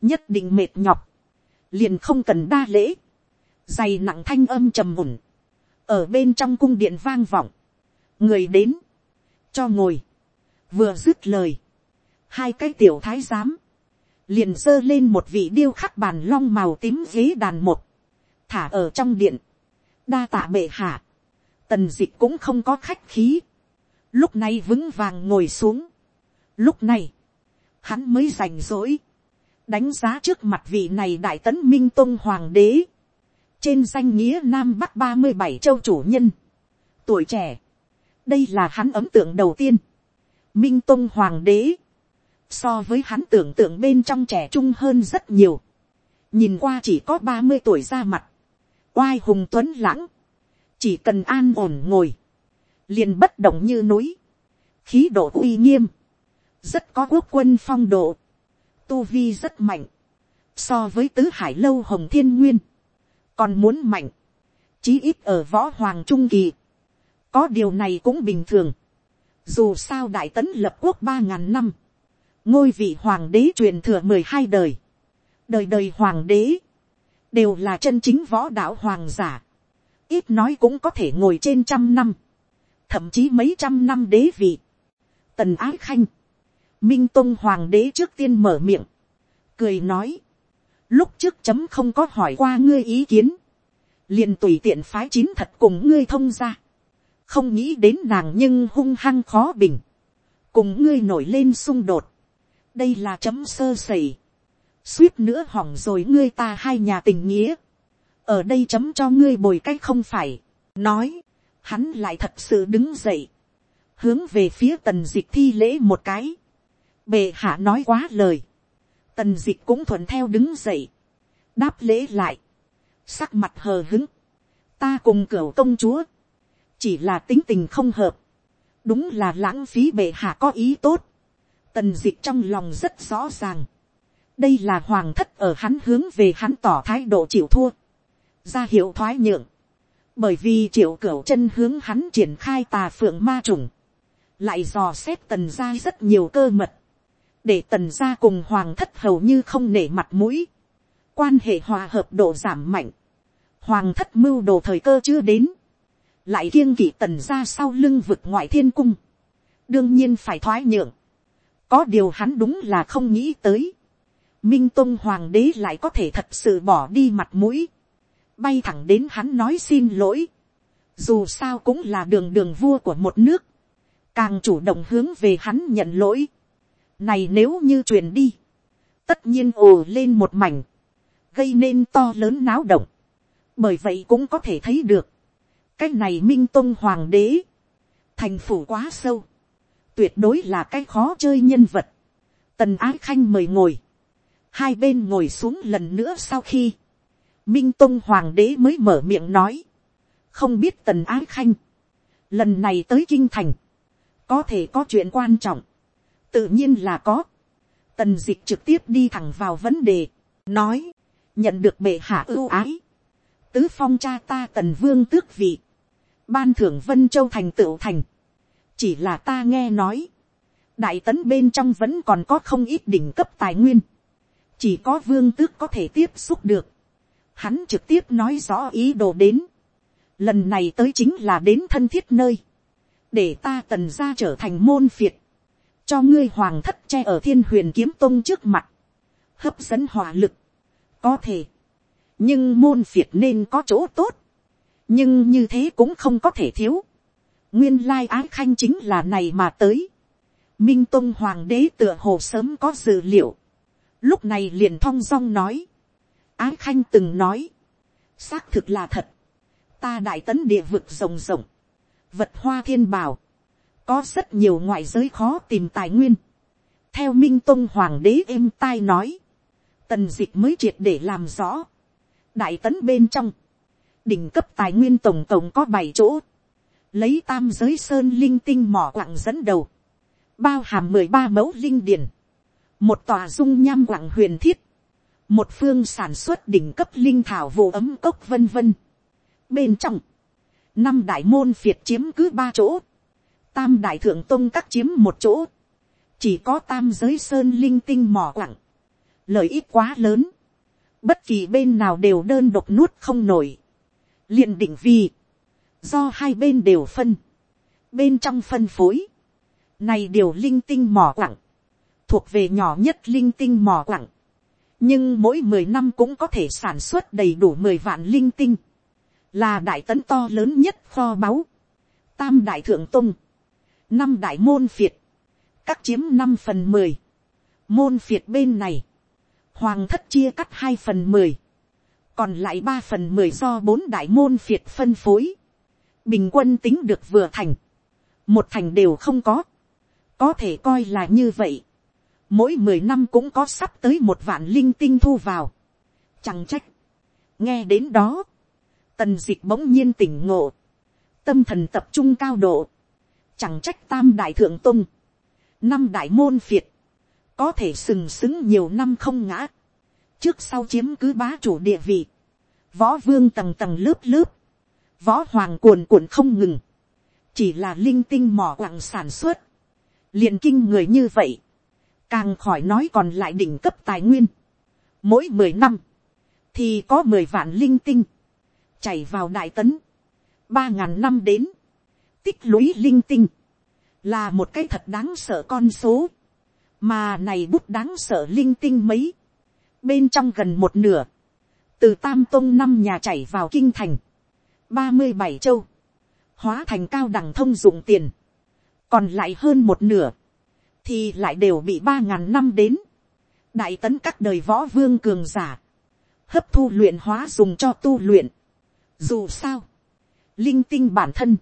nhất định mệt nhọc, liền không cần đa lễ, dày nặng thanh âm trầm mùn, ở bên trong cung điện vang vọng, người đến, cho ngồi, vừa dứt lời, hai cái tiểu thái giám, liền giơ lên một vị điêu khắc bàn long màu tím ghế đàn một, thả ở trong điện, đa tạ bệ hạ, tần d cũng không có khách khí, lúc này vững vàng ngồi xuống, lúc này, hắn mới rảnh rỗi, đánh giá trước mặt vị này đại tấn minh tôn hoàng đế, trên danh nghĩa nam bắc ba mươi bảy châu chủ nhân, tuổi trẻ, đây là hắn ấn tượng đầu tiên, minh tôn hoàng đế, so với hắn tưởng tượng bên trong trẻ trung hơn rất nhiều, nhìn qua chỉ có ba mươi tuổi ra mặt, oai hùng tuấn lãng, chỉ cần an ổn ngồi, liền bất động như núi, khí độ uy nghiêm, rất có quốc quân phong độ, tu vi rất mạnh, so với tứ hải lâu hồng thiên nguyên, còn muốn mạnh, chí ít ở võ hoàng trung kỳ, có điều này cũng bình thường, dù sao đại tấn lập quốc ba ngàn năm, ngôi vị hoàng đế truyền thừa mười hai đời, đời đời hoàng đế, đều là chân chính võ đạo hoàng giả, ít nói cũng có thể ngồi trên trăm năm, thậm chí mấy trăm năm đế vị. Tần ái khanh, minh tông hoàng đế trước tiên mở miệng, cười nói, lúc trước chấm không có hỏi qua ngươi ý kiến, liền tùy tiện phái chín thật cùng ngươi thông ra, không nghĩ đến nàng nhưng hung hăng khó bình, cùng ngươi nổi lên xung đột, đây là chấm sơ sẩy, suýt nữa hỏng rồi ngươi ta hai nhà tình nghĩa, ở đây chấm cho ngươi bồi cách không phải, nói, hắn lại thật sự đứng dậy, hướng về phía tần dịch thi lễ một cái, bệ hạ nói quá lời, tần dịch cũng thuận theo đứng dậy, đáp lễ lại, sắc mặt hờ hứng, ta cùng cửa công chúa, chỉ là tính tình không hợp, đúng là lãng phí bệ hạ có ý tốt, tần dịch trong lòng rất rõ ràng, đây là hoàng thất ở hắn hướng về hắn tỏ thái độ chịu thua, ra hiệu thoái nhượng, bởi vì triệu cửu chân hướng hắn triển khai tà phượng ma trùng, lại dò xét tần gia rất nhiều cơ mật, để tần gia cùng hoàng thất hầu như không nể mặt mũi, quan hệ hòa hợp độ giảm mạnh, hoàng thất mưu đồ thời cơ chưa đến, lại kiêng kỵ tần gia sau lưng vực ngoại thiên cung, đương nhiên phải thoái nhượng, có điều hắn đúng là không nghĩ tới, minh tôn hoàng đế lại có thể thật sự bỏ đi mặt mũi, bay thẳng đến hắn nói xin lỗi, dù sao cũng là đường đường vua của một nước, càng chủ động hướng về hắn nhận lỗi, này nếu như truyền đi, tất nhiên ồ lên một mảnh, gây nên to lớn náo động, bởi vậy cũng có thể thấy được, cái này minh tôn hoàng đế, thành phủ quá sâu, tuyệt đối là cái khó chơi nhân vật, tần ái khanh mời ngồi, hai bên ngồi xuống lần nữa sau khi, minh tông hoàng đế mới mở miệng nói, không biết tần ái khanh, lần này tới kinh thành, có thể có chuyện quan trọng, tự nhiên là có, tần dịch trực tiếp đi thẳng vào vấn đề, nói, nhận được bệ hạ ưu ái, tứ phong cha ta tần vương tước vị, ban thưởng vân châu thành tựu thành, chỉ là ta nghe nói, đại tấn bên trong vẫn còn có không ít đỉnh cấp tài nguyên, chỉ có vương tước có thể tiếp xúc được, hắn trực tiếp nói rõ ý đồ đến. Lần này tới chính là đến thân thiết nơi. Để ta tần ra trở thành môn phiệt. Cho ngươi hoàng thất che ở thiên huyền kiếm tông trước mặt. Hấp dẫn hỏa lực. Có thể. Nhưng môn phiệt nên có chỗ tốt. Nhưng như thế cũng không có thể thiếu. Nguyên lai ái khanh chính là này mà tới. Minh Tông Hoàng đế tựa hồ sớm có dự liệu. Lúc này liền thong dong nói. Ái khanh từng nói, xác thực là thật, ta đại tấn địa vực rồng rộng, vật hoa thiên bảo, có rất nhiều ngoại giới khó tìm tài nguyên. theo minh tôn hoàng đế êm tai nói, tần dịch mới triệt để làm rõ, đại tấn bên trong, đỉnh cấp tài nguyên tổng tổng có bảy chỗ, lấy tam giới sơn linh tinh mỏ quặng dẫn đầu, bao hàm mười ba mẫu linh điển, một tòa dung nham quặng huyền thiết, một phương sản xuất đỉnh cấp linh thảo vụ ấm cốc vân vân. Bên trong, năm đại môn phiệt chiếm cứ ba chỗ, tam đại thượng tôn các chiếm một chỗ, chỉ có tam giới sơn linh tinh mỏ quặng, lợi ích quá lớn, bất kỳ bên nào đều đơn độc nuốt không nổi, liền định vì, do hai bên đều phân, bên trong phân phối, này đều linh tinh mỏ quặng, thuộc về nhỏ nhất linh tinh mỏ quặng, nhưng mỗi mười năm cũng có thể sản xuất đầy đủ mười vạn linh tinh, là đại tấn to lớn nhất kho báu, tam đại thượng tung, năm đại môn phiệt, các chiếm năm phần mười, môn phiệt bên này, hoàng thất chia cắt hai phần mười, còn lại ba phần mười do bốn đại môn phiệt phân phối, bình quân tính được vừa thành, một thành đều không có, có thể coi là như vậy, mỗi mười năm cũng có sắp tới một vạn linh tinh thu vào. Chẳng trách. nghe đến đó, tần dịch bỗng nhiên tỉnh ngộ, tâm thần tập trung cao độ, chẳng trách tam đại thượng tung, năm đại môn phiệt, có thể sừng sững nhiều năm không ngã, trước sau chiếm cứ bá chủ địa vị, võ vương tầng tầng lớp lớp, võ hoàng cuồn cuộn không ngừng, chỉ là linh tinh mỏ quặng sản xuất, liền kinh người như vậy, càng khỏi nói còn lại đỉnh cấp tài nguyên, mỗi mười năm, thì có mười vạn linh tinh, chảy vào đại tấn, ba ngàn năm đến, tích lũy linh tinh, là một cái thật đáng sợ con số, mà này bút đáng sợ linh tinh mấy, bên trong gần một nửa, từ tam tôn năm nhà chảy vào kinh thành, ba mươi bảy châu, hóa thành cao đẳng thông dụng tiền, còn lại hơn một nửa, thì lại đều bị ba ngàn năm đến, đại tấn các đời võ vương cường giả, hấp thu luyện hóa dùng cho tu luyện. Dù sao, linh tinh bản thân,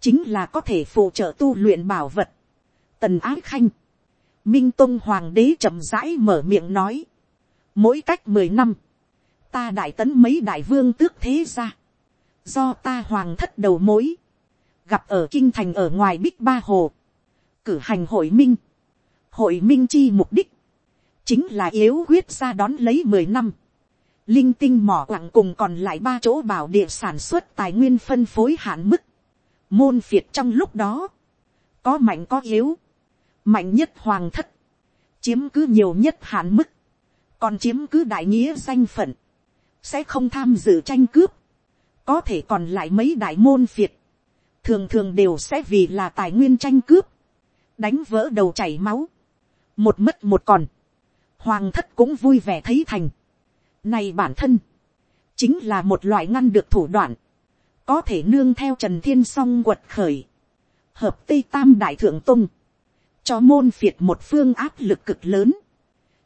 chính là có thể phụ trợ tu luyện bảo vật. Tần ái khanh, minh tông hoàng đế chậm rãi mở miệng nói, mỗi cách mười năm, ta đại tấn mấy đại vương tước thế ra, do ta hoàng thất đầu mối, gặp ở kinh thành ở ngoài bích ba hồ, cử hành hội minh, hội minh chi mục đích, chính là yếu quyết ra đón lấy mười năm, linh tinh mỏ quặng cùng còn lại ba chỗ bảo địa sản xuất tài nguyên phân phối hạn mức, môn phiệt trong lúc đó, có mạnh có yếu, mạnh nhất hoàng thất, chiếm cứ nhiều nhất hạn mức, còn chiếm cứ đại nghĩa danh phận, sẽ không tham dự tranh cướp, có thể còn lại mấy đại môn phiệt, thường thường đều sẽ vì là tài nguyên tranh cướp, đánh vỡ đầu chảy máu, một mất một còn, hoàng thất cũng vui vẻ thấy thành, này bản thân, chính là một loại ngăn được thủ đoạn, có thể nương theo trần thiên song quật khởi, hợp tây tam đại thượng tung, cho môn phiệt một phương áp lực cực lớn,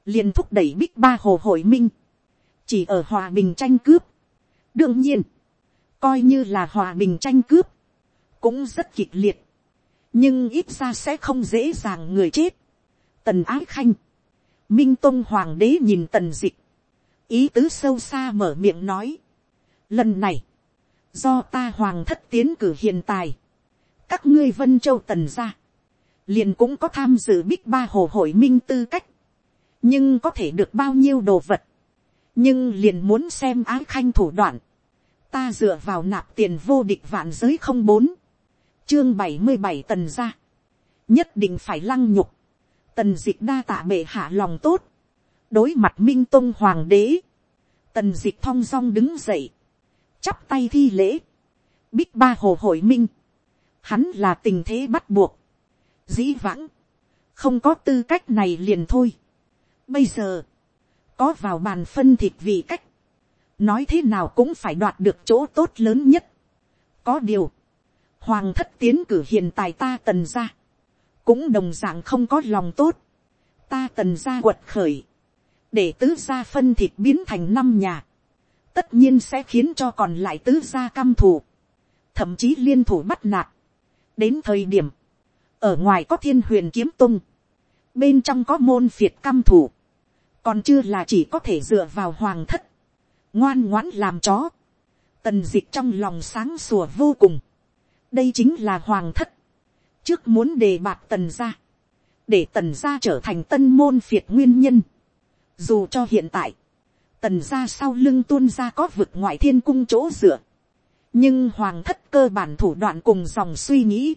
liền thúc đẩy bích ba hồ hội minh, chỉ ở hòa bình tranh cướp. đương nhiên, coi như là hòa bình tranh cướp, cũng rất kịch liệt, nhưng ít ra sẽ không dễ dàng người chết. tần ái khanh, minh tôn hoàng đế nhìn tần dịch, ý tứ sâu xa mở miệng nói, lần này, do ta hoàng thất tiến cử hiện tài, các ngươi vân châu tần ra, liền cũng có tham dự bích ba hồ hội minh tư cách, nhưng có thể được bao nhiêu đồ vật, nhưng liền muốn xem ái khanh thủ đoạn, ta dựa vào nạp tiền vô địch vạn giới không bốn, chương bảy mươi bảy tần ra, nhất định phải lăng nhục, tần d ị c h đa tạ bệ hạ lòng tốt, đối mặt minh tôn hoàng đế, tần d ị c h thong dong đứng dậy, chắp tay thi lễ, bích ba hồ hội minh, hắn là tình thế bắt buộc, dĩ vãng, không có tư cách này liền thôi. Bây giờ, có vào bàn phân thịt vì cách, nói thế nào cũng phải đoạt được chỗ tốt lớn nhất. có điều, hoàng thất tiến cử hiện tại ta tần ra, cũng đồng d ạ n g không có lòng tốt, ta tần ra quật khởi, để tứ gia phân thịt biến thành năm nhà, tất nhiên sẽ khiến cho còn lại tứ gia căm thù, thậm chí liên thủ bắt nạt. đến thời điểm, ở ngoài có thiên huyền kiếm tung, bên trong có môn phiệt căm thù, còn chưa là chỉ có thể dựa vào hoàng thất, ngoan ngoãn làm chó, tần d ị c h trong lòng sáng sủa vô cùng, đây chính là hoàng thất, trước muốn đề bạc tần gia, để tần gia trở thành tân môn phiệt nguyên nhân. Dù cho hiện tại, tần gia sau lưng tuôn ra có vực ngoại thiên cung chỗ dựa, nhưng hoàng thất cơ bản thủ đoạn cùng dòng suy nghĩ,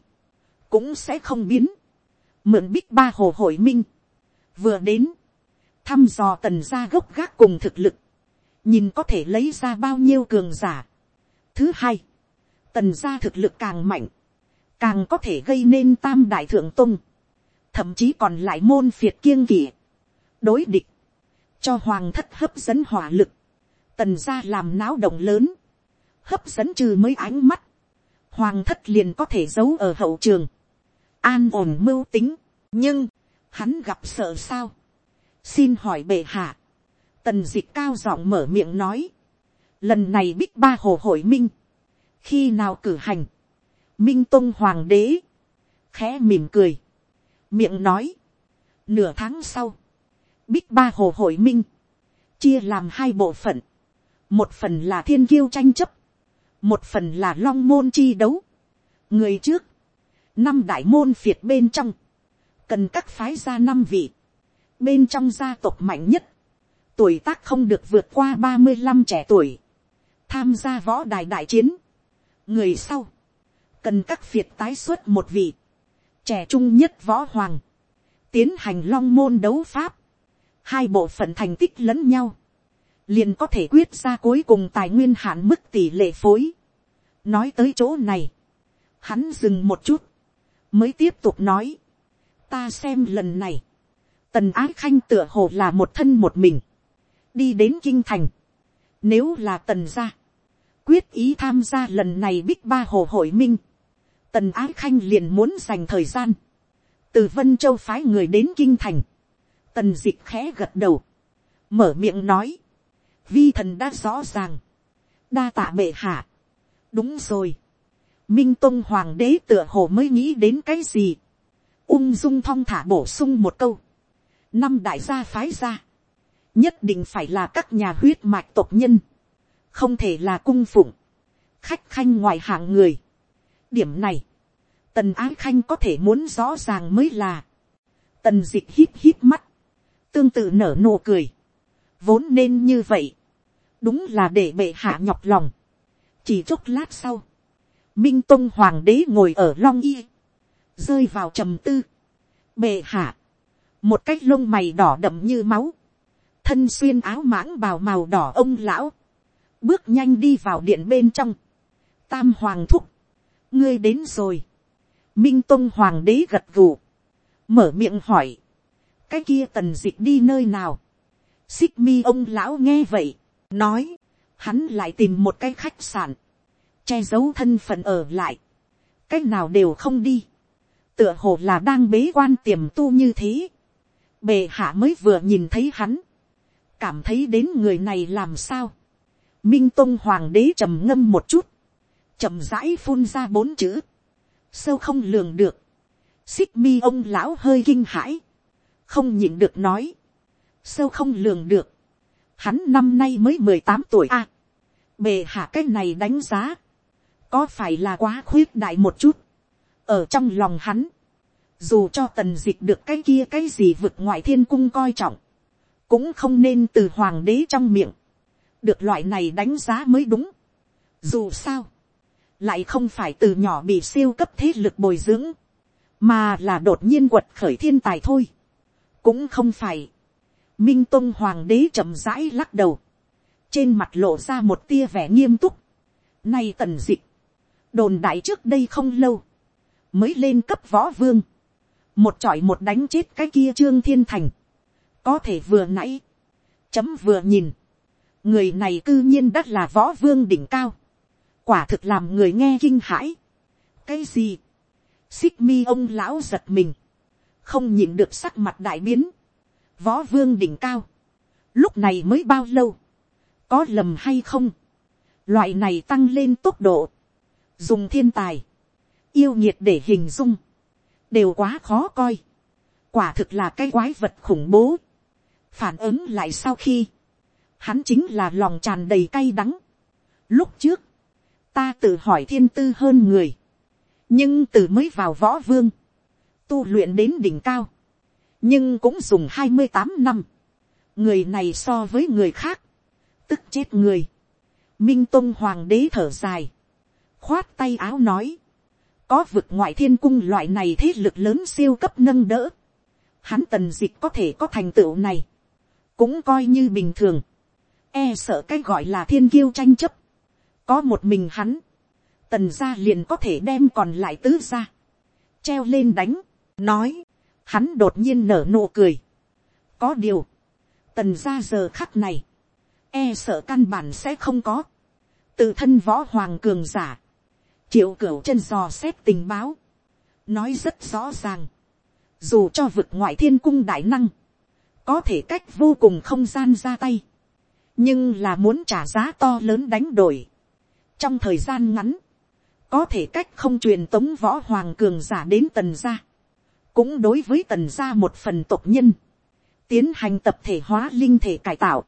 cũng sẽ không biến. Mượn bích ba hồ hội minh, vừa đến, thăm dò tần gia gốc gác cùng thực lực, nhìn có thể lấy ra bao nhiêu cường giả. Thứ hai, tần gia thực lực càng mạnh, càng có thể gây nên tam đại thượng tung, thậm chí còn lại môn phiệt kiêng kỵ, đối địch, cho hoàng thất hấp dẫn hỏa lực, tần gia làm náo động lớn, hấp dẫn trừ mấy ánh mắt, hoàng thất liền có thể giấu ở hậu trường, an ổn mưu tính, nhưng, hắn gặp sợ sao, xin hỏi bệ hạ, tần dịch cao giọng mở miệng nói, lần này bích ba hồ hội minh, khi nào cử hành, minh tông hoàng đế, khẽ mỉm cười, miệng nói, nửa tháng sau, bích ba hồ hội minh, chia làm hai bộ phận, một phần là thiên kiêu tranh chấp, một phần là long môn chi đấu. người trước, năm đại môn phiệt bên trong, cần các phái ra năm vị, bên trong gia tộc mạnh nhất, tuổi tác không được vượt qua ba mươi năm trẻ tuổi, tham gia võ đài đại chiến. người sau, cần các phiệt tái xuất một vị, trẻ trung nhất võ hoàng, tiến hành long môn đấu pháp, hai bộ phận thành tích lẫn nhau, liền có thể quyết ra cuối cùng tài nguyên hạn mức tỷ lệ phối. nói tới chỗ này, hắn dừng một chút, mới tiếp tục nói, ta xem lần này, tần ái khanh tựa hồ là một thân một mình, đi đến kinh thành, nếu là tần gia, quyết ý tham gia lần này bích ba hồ hội minh, tần ái khanh liền muốn dành thời gian, từ vân châu phái người đến kinh thành, tần d ị c h khẽ gật đầu, mở miệng nói, vi thần đã rõ ràng, đa tạ bệ hạ, đúng rồi, minh tôn hoàng đế tựa hồ mới nghĩ đến cái gì, ung dung thong thả bổ sung một câu, năm đại gia phái ra nhất định phải là các nhà huyết mạch tộc nhân, không thể là cung phụng, khách khanh ngoài hạng người. điểm này, tần ái khanh có thể muốn rõ ràng mới là, tần d ị c h hít hít mắt, tương tự nở nụ cười, vốn nên như vậy, đúng là để bệ hạ nhọc lòng, chỉ chốc lát sau, minh tông hoàng đế ngồi ở long y, rơi vào trầm tư, bệ hạ, một cái lông mày đỏ đậm như máu, thân xuyên áo mãng bào màu đỏ ông lão, bước nhanh đi vào điện bên trong, tam hoàng thúc, ngươi đến rồi, minh tông hoàng đế gật gù, mở miệng hỏi, cái kia tần dịch đi nơi nào, xích mi ông lão nghe vậy, nói, hắn lại tìm một cái khách sạn, che giấu thân phận ở lại, cái nào đều không đi, tựa hồ là đang bế quan tiềm tu như thế, bề hạ mới vừa nhìn thấy hắn, cảm thấy đến người này làm sao, minh tông hoàng đế trầm ngâm một chút, chậm rãi phun ra bốn chữ, sâu không lường được, xích mi ông lão hơi kinh hãi, không nhịn được nói, sâu không lường được, hắn năm nay mới mười tám tuổi a, à, bề hạ cái này đánh giá, có phải là quá khuyết đại một chút, ở trong lòng hắn, dù cho tần d ị c h được cái kia cái gì vực ngoại thiên cung coi trọng, cũng không nên từ hoàng đế trong miệng, được loại này đánh giá mới đúng. Dù sao, lại không phải từ nhỏ bị siêu cấp thế lực bồi dưỡng, mà là đột nhiên quật khởi thiên tài thôi. cũng không phải, minh tôn hoàng đế chậm rãi lắc đầu, trên mặt lộ ra một tia vẻ nghiêm túc, nay tần d ị đồn đại trước đây không lâu, mới lên cấp võ vương, một trọi một đánh chết cái kia trương thiên thành, có thể vừa nãy, chấm vừa nhìn, người này cư nhiên đất là võ vương đỉnh cao, quả thực làm người nghe kinh hãi. cái gì, xích mi ông lão giật mình, không nhìn được sắc mặt đại biến, võ vương đỉnh cao, lúc này mới bao lâu, có lầm hay không, loại này tăng lên tốc độ, dùng thiên tài, yêu nhiệt để hình dung, đều quá khó coi, quả thực là cái quái vật khủng bố, phản ứng lại sau khi, hắn chính là lòng tràn đầy cay đắng. Lúc trước, ta tự hỏi thiên tư hơn người, nhưng từ mới vào võ vương, tu luyện đến đỉnh cao, nhưng cũng dùng hai mươi tám năm, người này so với người khác, tức chết người, minh tôn hoàng đế thở dài, khoát tay áo nói, có vực ngoại thiên cung loại này thế lực lớn siêu cấp nâng đỡ, hắn tần dịch có thể có thành tựu này, cũng coi như bình thường, e sợ cái gọi là thiên kiêu tranh chấp, có một mình hắn, tần gia liền có thể đem còn lại tứ ra, treo lên đánh, nói, hắn đột nhiên nở nụ cười. có điều, tần gia giờ khắc này, e sợ căn bản sẽ không có, tự thân võ hoàng cường giả, triệu cửu chân dò xét tình báo, nói rất rõ ràng, dù cho vực ngoại thiên cung đại năng, có thể cách vô cùng không gian ra tay, nhưng là muốn trả giá to lớn đánh đổi, trong thời gian ngắn, có thể cách không truyền tống võ hoàng cường giả đến tần gia, cũng đối với tần gia một phần tộc nhân, tiến hành tập thể hóa linh thể cải tạo,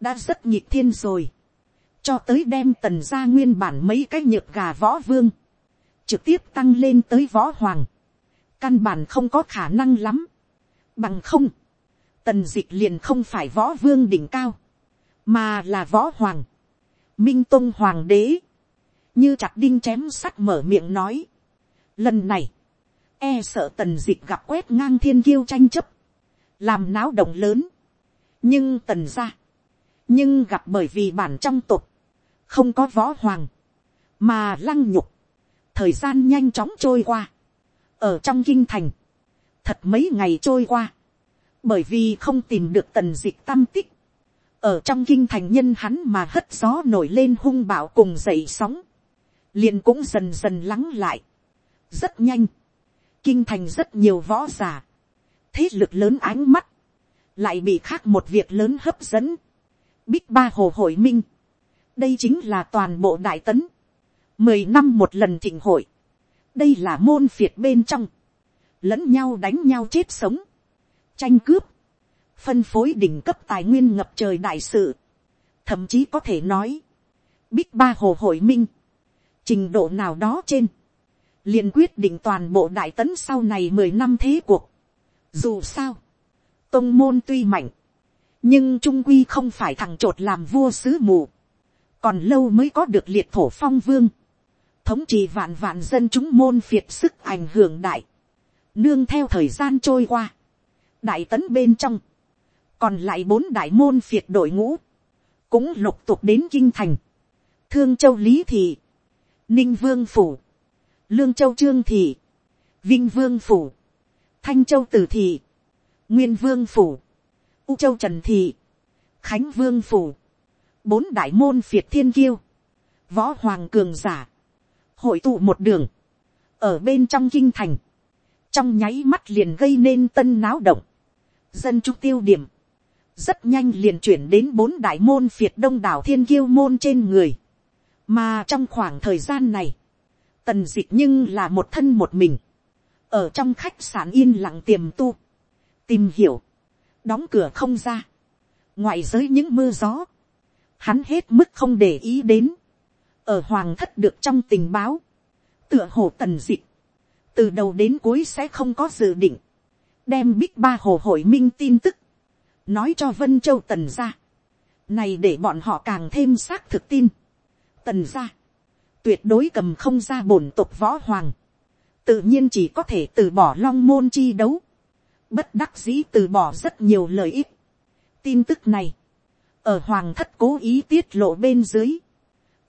đã rất nhịp thiên rồi, cho tới đem tần gia nguyên bản mấy cái nhược gà võ vương, trực tiếp tăng lên tới võ hoàng, căn bản không có khả năng lắm, bằng không, tần dịch liền không phải võ vương đỉnh cao, mà là võ hoàng, minh tôn hoàng đế, như chặt đinh chém sắt mở miệng nói. Lần này, e sợ tần dịch gặp quét ngang thiên kiêu tranh chấp, làm náo động lớn, nhưng tần ra, nhưng gặp bởi vì bản trong tục, không có võ hoàng, mà lăng nhục, thời gian nhanh chóng trôi qua, ở trong kinh thành, thật mấy ngày trôi qua, bởi vì không tìm được tần dịch tâm tích, ở trong kinh thành nhân hắn mà hất gió nổi lên hung bạo cùng dậy sóng, liền cũng dần dần lắng lại, rất nhanh, kinh thành rất nhiều võ g i ả thế lực lớn ánh mắt, lại bị khác một việc lớn hấp dẫn, bích ba hồ hội minh, đây chính là toàn bộ đại tấn, mười năm một lần thịnh hội, đây là môn phiệt bên trong, lẫn nhau đánh nhau chết sống, tranh cướp, phân phối đỉnh cấp tài nguyên ngập trời đại sự, thậm chí có thể nói, bích ba hồ hội minh, trình độ nào đó trên, liền quyết định toàn bộ đại tấn sau này mười năm thế cuộc. Dù sao, tông môn tuy mạnh, nhưng trung quy không phải thằng trột làm vua sứ mù, còn lâu mới có được liệt thổ phong vương, thống trị vạn vạn dân chúng môn phiệt sức ảnh hưởng đại, nương theo thời gian trôi qua, đại tấn bên trong, còn lại bốn đại môn phiệt đội ngũ, cũng lục tục đến kinh thành, thương châu lý thị, ninh vương phủ, lương châu trương thị, vinh vương phủ, thanh châu tử thị, nguyên vương phủ, u châu trần thị, khánh vương phủ, bốn đại môn phiệt thiên kiêu, võ hoàng cường giả, hội tụ một đường, ở bên trong kinh thành, trong nháy mắt liền gây nên tân náo động, dân trúc tiêu điểm, rất nhanh liền chuyển đến bốn đại môn phiệt đông đảo thiên kiêu môn trên người. mà trong khoảng thời gian này, tần d ị c h nhưng là một thân một mình, ở trong khách sạn yên lặng tiềm tu, tìm hiểu, đóng cửa không ra, ngoại giới những mưa gió, hắn hết mức không để ý đến, ở hoàng thất được trong tình báo, tựa hồ tần d ị c h từ đầu đến cuối sẽ không có dự định, đem bích ba hồ hội minh tin tức, nói cho vân châu tần gia, này để bọn họ càng thêm xác thực tin. Tần gia, tuyệt đối cầm không ra bổn tục võ hoàng, tự nhiên chỉ có thể từ bỏ long môn chi đấu, bất đắc dĩ từ bỏ rất nhiều lợi ích. tin tức này, ở hoàng thất cố ý tiết lộ bên dưới,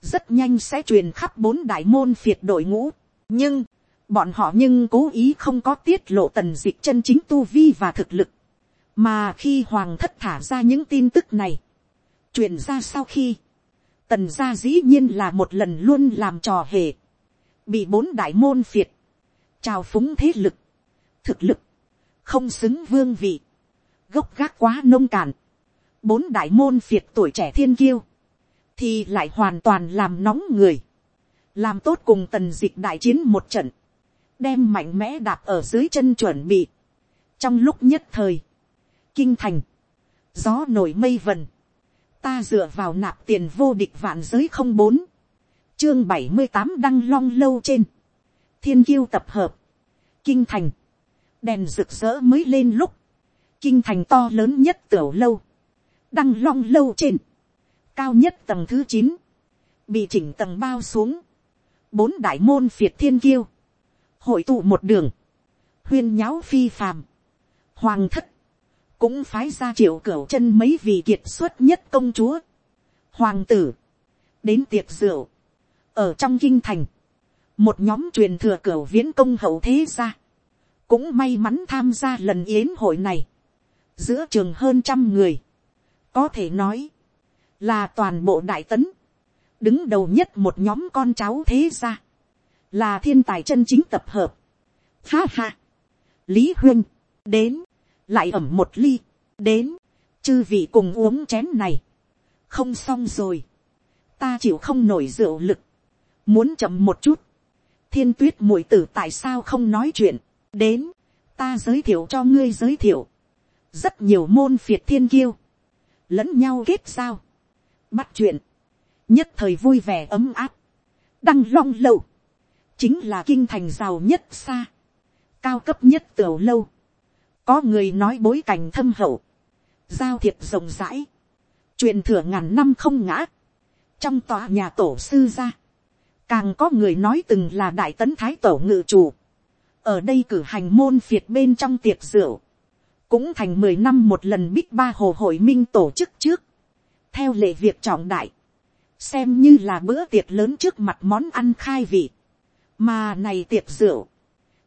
rất nhanh sẽ truyền khắp bốn đại môn phiệt đội ngũ. nhưng, bọn họ nhưng cố ý không có tiết lộ tần dịch chân chính tu vi và thực lực, mà khi hoàng thất thả ra những tin tức này, truyền ra sau khi, tần gia dĩ nhiên là một lần luôn làm trò hề, bị bốn đại môn phiệt, trào phúng thế lực, thực lực, không xứng vương vị, gốc gác quá nông cạn, bốn đại môn phiệt tuổi trẻ thiên kiêu, thì lại hoàn toàn làm nóng người, làm tốt cùng tần dịch đại chiến một trận, đem mạnh mẽ đạp ở dưới chân chuẩn bị. trong lúc nhất thời, kinh thành, gió nổi mây vần, ta dựa vào nạp tiền vô địch vạn giới không bốn, chương bảy mươi tám đăng long lâu trên, thiên kiêu tập hợp, kinh thành, đèn rực rỡ mới lên lúc, kinh thành to lớn nhất tiểu lâu, đăng long lâu trên, cao nhất tầng thứ chín, bị chỉnh tầng bao xuống, bốn đại môn phiệt thiên kiêu, hội tụ một đường, huyên nháo phi phàm, hoàng thất, cũng phái ra triệu cửu chân mấy vị kiệt xuất nhất công chúa, hoàng tử, đến tiệc rượu, ở trong kinh thành, một nhóm truyền thừa cửu viễn công hậu thế ra, cũng may mắn tham gia lần yến hội này, giữa trường hơn trăm người, có thể nói, là toàn bộ đại tấn, đứng đầu nhất một nhóm con cháu thế ra, là thiên tài chân chính tập hợp. Ha ha, lý huyên, đến, lại ẩm một ly, đến, chư vị cùng uống chén này, không xong rồi, ta chịu không nổi rượu lực, muốn chậm một chút, thiên tuyết muội tử tại sao không nói chuyện, đến, ta giới thiệu cho ngươi giới thiệu, rất nhiều môn phiệt thiên kiêu, lẫn nhau kết sao? bắt chuyện, nhất thời vui vẻ ấm áp, đăng long lầu, chính là kinh thành giàu nhất xa, cao cấp nhất tiểu lâu, có người nói bối cảnh thâm hậu, giao thiệp rộng rãi, truyền thừa ngàn năm không ngã, trong tòa nhà tổ sư gia, càng có người nói từng là đại tấn thái tổ ngự chủ, ở đây cử hành môn phiệt bên trong tiệc rượu, cũng thành mười năm một lần bích ba hồ hội minh tổ chức trước, theo lệ việc trọng đại, xem như là bữa tiệc lớn trước mặt món ăn khai vị, mà này tiệc rượu,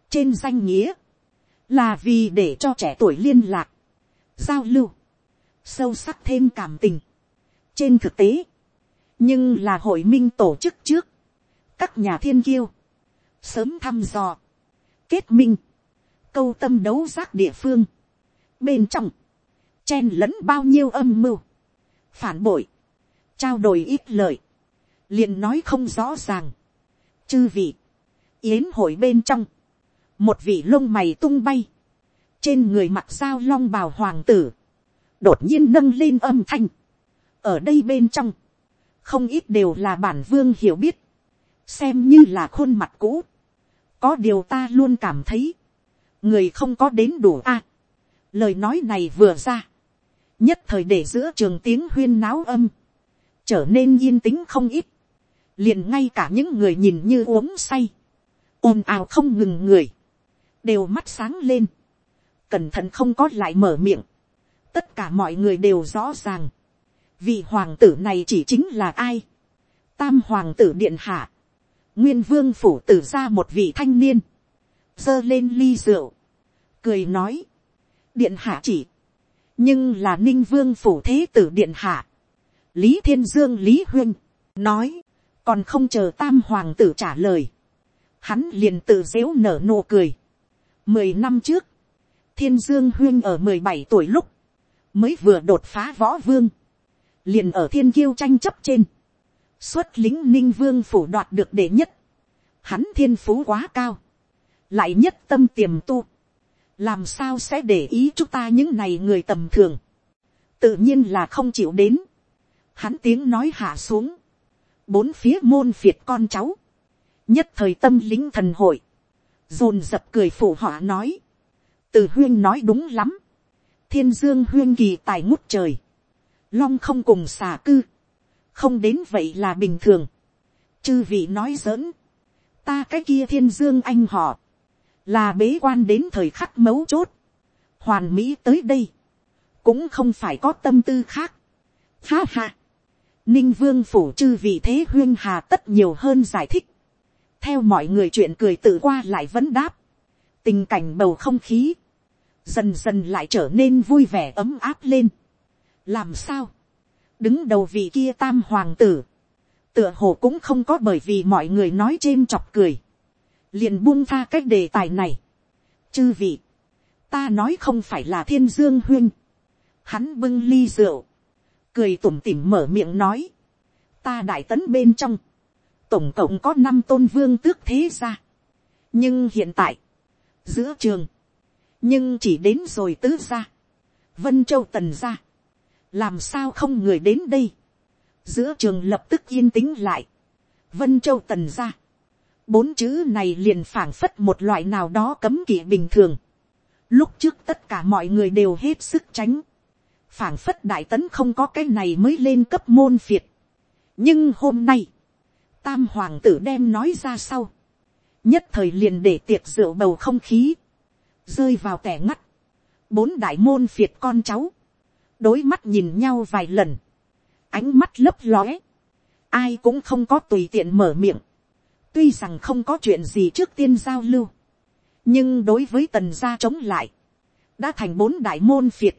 trên danh nghĩa, là vì để cho trẻ tuổi liên lạc, giao lưu, sâu sắc thêm cảm tình. trên thực tế, nhưng là hội minh tổ chức trước, các nhà thiên kiêu, sớm thăm dò, kết minh, câu tâm đấu giác địa phương, bên trong, chen lẫn bao nhiêu âm mưu, phản bội, trao đổi ít lợi, liền nói không rõ ràng. chư vị, yến hội bên trong, một vị lông mày tung bay, trên người mặt dao long bào hoàng tử, đột nhiên nâng lên âm thanh, ở đây bên trong, không ít đều là bản vương hiểu biết, xem như là khuôn mặt cũ, có điều ta luôn cảm thấy, người không có đến đủ a. À, lời nói này vừa ra, nhất thời để giữa trường tiếng huyên náo âm, trở nên yên tĩnh không ít, liền ngay cả những người nhìn như uống say, ồn ào không ngừng người, đều mắt sáng lên, cẩn thận không có lại mở miệng, tất cả mọi người đều rõ ràng, vì hoàng tử này chỉ chính là ai, tam hoàng tử điện hạ, nguyên vương phủ tử ra một vị thanh niên, giơ lên ly rượu, cười nói, điện hạ chỉ, nhưng là ninh vương phủ thế tử điện hạ, lý thiên dương lý huyên, nói, còn không chờ tam hoàng tử trả lời, hắn liền tự dếu nở nụ cười. mười năm trước, thiên dương huyên ở mười bảy tuổi lúc, mới vừa đột phá võ vương, liền ở thiên kiêu tranh chấp trên, xuất lính ninh vương phủ đoạt được đệ nhất, hắn thiên phú quá cao, lại nhất tâm tiềm tu, làm sao sẽ để ý chúng ta những này người tầm thường, tự nhiên là không chịu đến, hắn tiếng nói hạ xuống, bốn phía môn phiệt con cháu, nhất thời tâm lính thần hội, dồn dập cười phụ họa nói, từ huyên nói đúng lắm, thiên dương huyên kỳ tài ngút trời, long không cùng xà cư, không đến vậy là bình thường, chư vị nói giỡn, ta cái kia thiên dương anh họ, là bế quan đến thời khắc mấu chốt, hoàn mỹ tới đây, cũng không phải có tâm tư khác. Ha ha, ninh vương phủ chư vị thế huyên hà tất nhiều hơn giải thích, theo mọi người chuyện cười tự qua lại vẫn đáp, tình cảnh bầu không khí, dần dần lại trở nên vui vẻ ấm áp lên. làm sao, đứng đầu vị kia tam hoàng tử, tựa hồ cũng không có bởi vì mọi người nói chêm chọc cười, liền buông tha cái đề tài này. chư vị, ta nói không phải là thiên dương huyên, hắn bưng ly rượu, cười tủm tỉm mở miệng nói, ta đại tấn bên trong, tổng cộng có năm tôn vương tước thế ra. nhưng hiện tại, giữa trường, nhưng chỉ đến rồi tứ ra, vân châu tần ra, làm sao không người đến đây, giữa trường lập tức yên tĩnh lại, vân châu tần ra, bốn chữ này liền phảng phất một loại nào đó cấm kỵ bình thường, lúc trước tất cả mọi người đều hết sức tránh, phảng phất đại tấn không có cái này mới lên cấp môn phiệt, nhưng hôm nay, tam hoàng tử đem nói ra sau, nhất thời liền để tiệc rượu bầu không khí, rơi vào tẻ ngắt, bốn đại môn phiệt con cháu, đối mắt nhìn nhau vài lần, ánh mắt lấp lóe, ai cũng không có tùy tiện mở miệng, tuy rằng không có chuyện gì trước tiên giao lưu, nhưng đối với tần gia chống lại, đã thành bốn đại môn phiệt,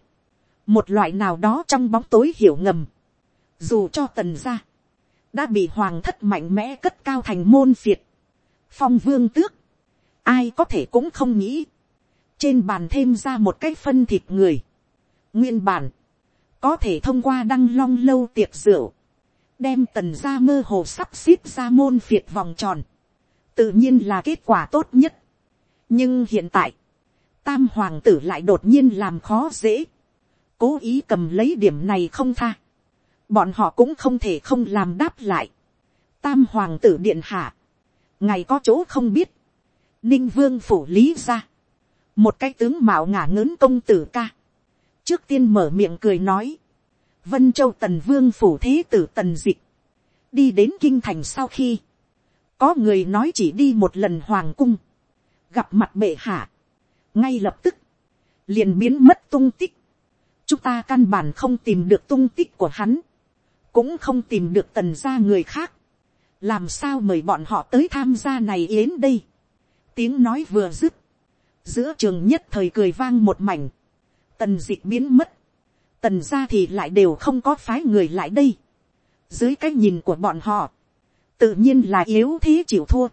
một loại nào đó trong bóng tối hiểu ngầm, dù cho tần gia, đã bị hoàng thất mạnh mẽ cất cao thành môn phiệt, phong vương tước, ai có thể cũng không nghĩ, trên bàn thêm ra một cái phân thịt người, nguyên bản, có thể thông qua đăng long lâu tiệc rượu, đem tần ra mơ hồ sắp xếp ra môn phiệt vòng tròn, tự nhiên là kết quả tốt nhất. nhưng hiện tại, tam hoàng tử lại đột nhiên làm khó dễ, cố ý cầm lấy điểm này không tha, bọn họ cũng không thể không làm đáp lại. tam hoàng tử điện hạ, ngày có chỗ không biết, ninh vương phủ lý ra, một cái tướng mạo ngả ngớn công tử ca, trước tiên mở miệng cười nói, vân châu tần vương phủ thế tử tần dịch, đi đến kinh thành sau khi, có người nói chỉ đi một lần hoàng cung, gặp mặt bệ hạ, ngay lập tức, liền biến mất tung tích, chúng ta căn bản không tìm được tung tích của hắn, cũng không tìm được tần gia người khác, làm sao mời bọn họ tới tham gia này yến đây, tiếng nói vừa dứt, giữa trường nhất thời cười vang một mảnh, tần dịch biến mất, tần gia thì lại đều không có phái người lại đây, dưới cái nhìn của bọn họ, tự nhiên là yếu thế chịu thua,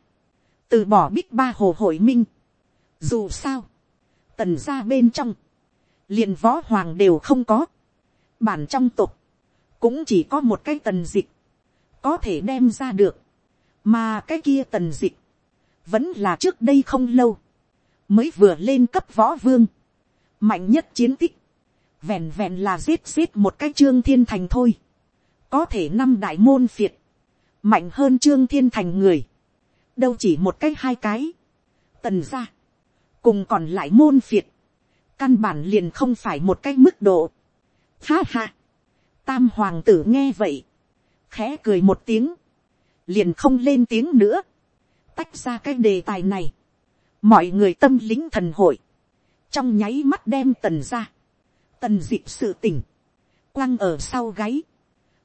từ bỏ bích ba hồ hội minh. Dù sao, tần gia bên trong, liền võ hoàng đều không có, bản trong tục, cũng chỉ có một cái tần dịch, có thể đem ra được, mà cái kia tần dịch, vẫn là trước đây không lâu, mới vừa lên cấp võ vương, mạnh nhất chiến tích, vẹn vẹn là giết giết một cái trương thiên thành thôi, có thể năm đại môn phiệt, mạnh hơn trương thiên thành người, đâu chỉ một cái hai cái, tần ra, cùng còn lại môn phiệt, căn bản liền không phải một cái mức độ. Ha ha, tam hoàng tử nghe vậy, khẽ cười một tiếng, liền không lên tiếng nữa, tách ra cái đề tài này, mọi người tâm lính thần hội, trong nháy mắt đem tần ra, tần dịp sự tỉnh, quăng ở sau gáy,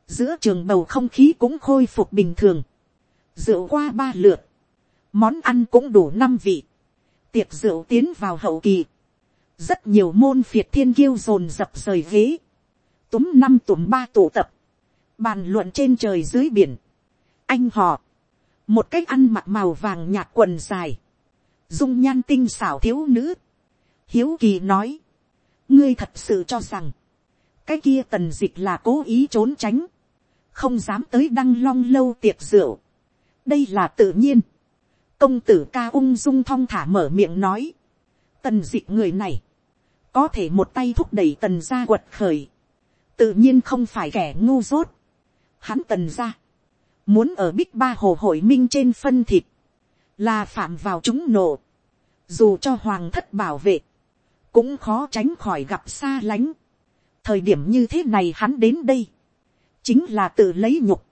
giữa trường bầu không khí cũng khôi phục bình thường, rượu qua ba lượt, món ăn cũng đủ năm vị, tiệc rượu tiến vào hậu kỳ, rất nhiều môn phiệt thiên kiêu dồn dập rời ghế, túm năm túm ba tụ tập, bàn luận trên trời dưới biển, anh họ, một cách ăn mặc màu vàng nhạt quần dài, dung nhan tinh xảo thiếu nữ, hiếu kỳ nói, ngươi thật sự cho rằng, cái kia tần dịch là cố ý trốn tránh, không dám tới đăng long lâu tiệc rượu. đây là tự nhiên. công tử ca ung dung thong thả mở miệng nói. tần dịch người này, có thể một tay thúc đẩy tần gia quật khởi tự nhiên không phải kẻ ngu dốt. hắn tần gia, muốn ở bích ba hồ hội minh trên phân thịt, là phạm vào chúng nổ. dù cho hoàng thất bảo vệ, cũng khó tránh khỏi gặp xa lánh. thời điểm như thế này hắn đến đây, chính là tự lấy nhục,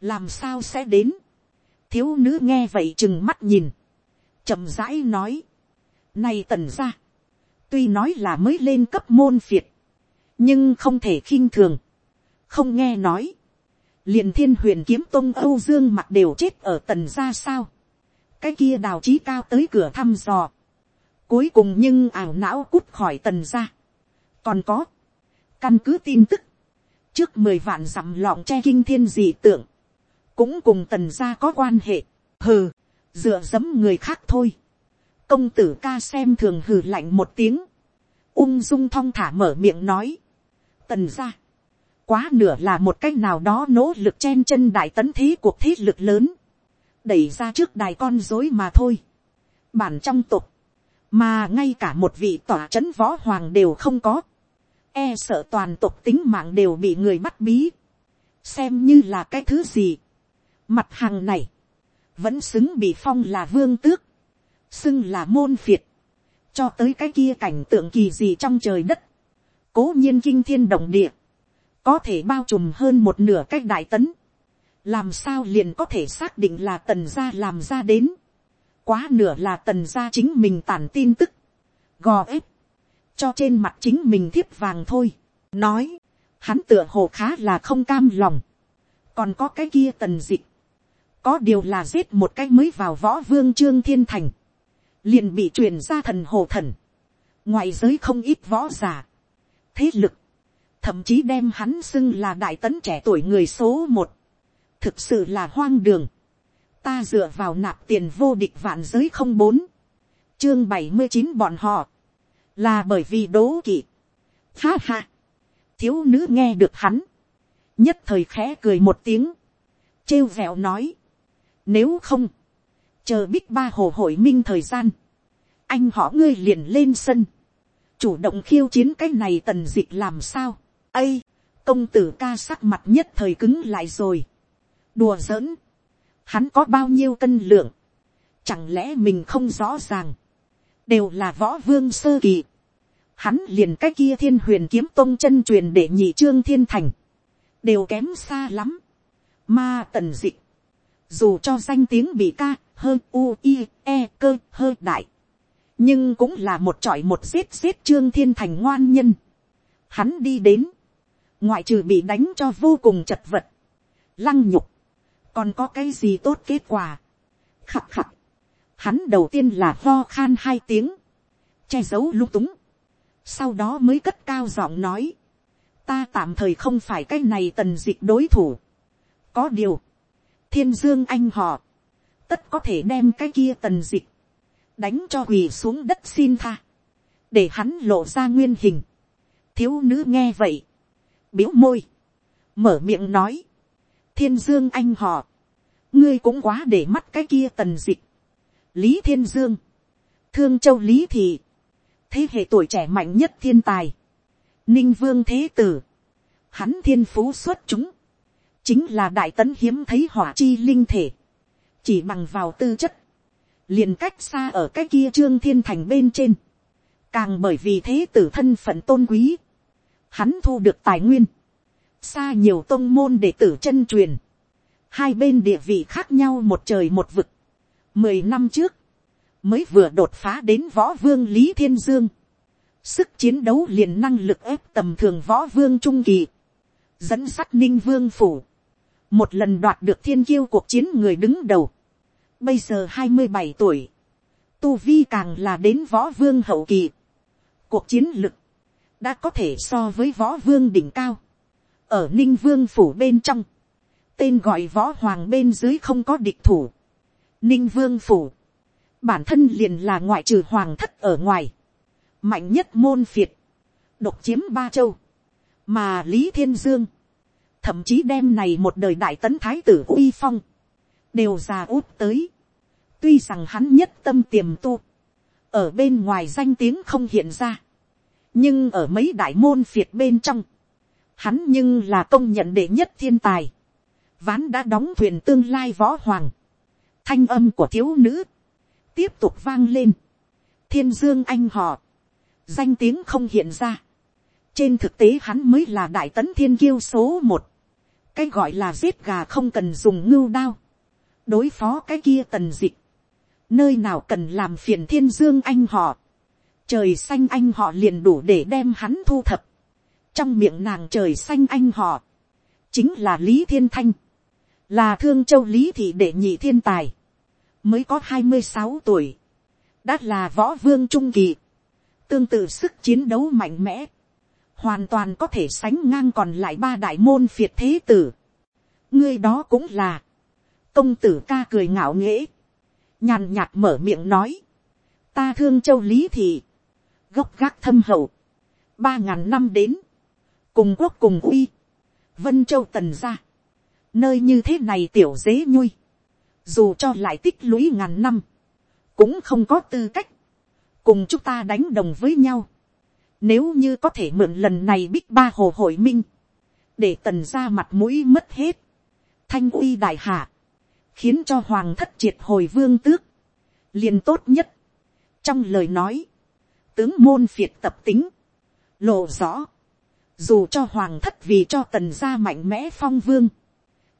làm sao sẽ đến, thiếu nữ nghe vậy chừng mắt nhìn, chậm rãi nói, này tần ra, tuy nói là mới lên cấp môn phiệt, nhưng không thể khinh thường, không nghe nói, liền thiên huyền kiếm tôn âu dương mặt đều chết ở tần ra sao, cái kia đào trí cao tới cửa thăm dò, cuối cùng nhưng ảo não cút khỏi tần ra, còn có, căn cứ tin tức, trước mười vạn dặm lọng che kinh thiên dị tượng, cũng cùng tần gia có quan hệ, hừ, dựa dẫm người khác thôi. công tử ca xem thường hừ lạnh một tiếng, ung dung thong thả mở miệng nói, tần gia, quá nửa là một cách nào đó nỗ lực chen chân đại tấn thế cuộc thế lực lớn, đẩy ra trước đài con dối mà thôi. bản trong tục, mà ngay cả một vị tỏa chấn võ hoàng đều không có, e sợ toàn tộc tính mạng đều bị người bắt bí, xem như là cái thứ gì. Mặt hàng này, vẫn xứng bị phong là vương tước, xưng là môn phiệt, cho tới cái kia cảnh tượng kỳ gì trong trời đất, cố nhiên kinh thiên động địa, có thể bao trùm hơn một nửa cách đại tấn, làm sao liền có thể xác định là tần gia làm ra đến, quá nửa là tần gia chính mình tản tin tức, gò ép cho trên mặt chính mình thiếp vàng thôi. nói, hắn tựa hồ khá là không cam lòng. còn có cái kia tần dịch. có điều là giết một cái mới vào võ vương trương thiên thành. liền bị truyền ra thần hồ thần. ngoài giới không ít võ giả thế lực, thậm chí đem hắn xưng là đại tấn trẻ tuổi người số một. thực sự là hoang đường. ta dựa vào nạp tiền vô địch vạn giới không bốn. chương bảy mươi chín bọn họ là bởi vì đố kỵ. Ha ha, thiếu nữ nghe được hắn, nhất thời khẽ cười một tiếng, trêu vẹo nói, nếu không, chờ bích ba hồ hội minh thời gian, anh họ ngươi liền lên sân, chủ động khiêu chiến cái này tần dịch làm sao, ây, công tử ca sắc mặt nhất thời cứng lại rồi, đùa giỡn, hắn có bao nhiêu cân lượng, chẳng lẽ mình không rõ ràng, đều là võ vương sơ kỳ. Hắn liền cái kia thiên huyền kiếm tôn chân truyền để nhị trương thiên thành, đều kém xa lắm. Mà tần dịch, dù cho danh tiếng bị ca, hơn u i e cơ hơi đại, nhưng cũng là một trọi một giết giết trương thiên thành ngoan nhân. Hắn đi đến, ngoại trừ bị đánh cho vô cùng chật vật, lăng nhục, còn có cái gì tốt kết quả. khập khặt, hắn đầu tiên là lo khan hai tiếng, che giấu lung túng, sau đó mới cất cao giọng nói, ta tạm thời không phải cái này tần dịch đối thủ, có điều, thiên dương anh họ, tất có thể đem cái kia tần dịch đánh cho quỳ xuống đất xin tha, để hắn lộ ra nguyên hình, thiếu nữ nghe vậy, biếu môi, mở miệng nói, thiên dương anh họ, ngươi cũng quá để mắt cái kia tần dịch, lý thiên dương, thương châu lý thị, thế hệ tuổi trẻ mạnh nhất thiên tài, ninh vương thế tử, hắn thiên phú xuất chúng, chính là đại tấn hiếm thấy hỏa chi linh thể, chỉ bằng vào tư chất, liền cách xa ở cái kia trương thiên thành bên trên, càng bởi vì thế tử thân phận tôn quý, hắn thu được tài nguyên, xa nhiều tôn môn để tử chân truyền, hai bên địa vị khác nhau một trời một vực. Mười năm trước, mới vừa đột phá đến võ vương lý thiên dương, sức chiến đấu liền năng lực ép tầm thường võ vương trung kỳ, dẫn sắt ninh vương phủ, một lần đoạt được thiên kiêu cuộc chiến người đứng đầu, bây giờ hai mươi bảy tuổi, tu vi càng là đến võ vương hậu kỳ, cuộc chiến lực, đã có thể so với võ vương đỉnh cao, ở ninh vương phủ bên trong, tên gọi võ hoàng bên dưới không có địch thủ, ninh vương phủ, bản thân liền là ngoại trừ hoàng thất ở ngoài, mạnh nhất môn phiệt, độc chiếm ba châu, mà lý thiên dương, thậm chí đem này một đời đại tấn thái tử uy phong, đều già út tới, tuy rằng hắn nhất tâm tiềm tu, ở bên ngoài danh tiếng không hiện ra, nhưng ở mấy đại môn phiệt bên trong, hắn nhưng là công nhận đệ nhất thiên tài, ván đã đóng thuyền tương lai võ hoàng, thanh âm của thiếu nữ, tiếp tục vang lên. thiên dương anh họ, danh tiếng không hiện ra. trên thực tế hắn mới là đại tấn thiên kiêu số một. cái gọi là giết gà không cần dùng ngưu đao đối phó cái kia tần dịch. nơi nào cần làm phiền thiên dương anh họ. trời xanh anh họ liền đủ để đem hắn thu thập. trong miệng nàng trời xanh anh họ, chính là lý thiên thanh, là thương châu lý thị đệ nhị thiên tài mới có hai mươi sáu tuổi, đã là võ vương trung kỳ, tương tự sức chiến đấu mạnh mẽ, hoàn toàn có thể sánh ngang còn lại ba đại môn phiệt thế tử. ngươi đó cũng là, công tử ca cười ngạo nghễ, nhàn nhạt mở miệng nói, ta thương châu lý thị, gốc gác thâm hậu, ba ngàn năm đến, cùng quốc cùng uy, vân châu tần ra, nơi như thế này tiểu dế nhui, dù cho lại tích lũy ngàn năm, cũng không có tư cách, cùng chúng ta đánh đồng với nhau. Nếu như có thể mượn lần này bích ba hồ hội minh, để tần ra mặt mũi mất hết, thanh uy đại hạ, khiến cho hoàng thất triệt hồi vương tước, liền tốt nhất. trong lời nói, tướng môn phiệt tập tính, lộ rõ, dù cho hoàng thất vì cho tần gia mạnh mẽ phong vương,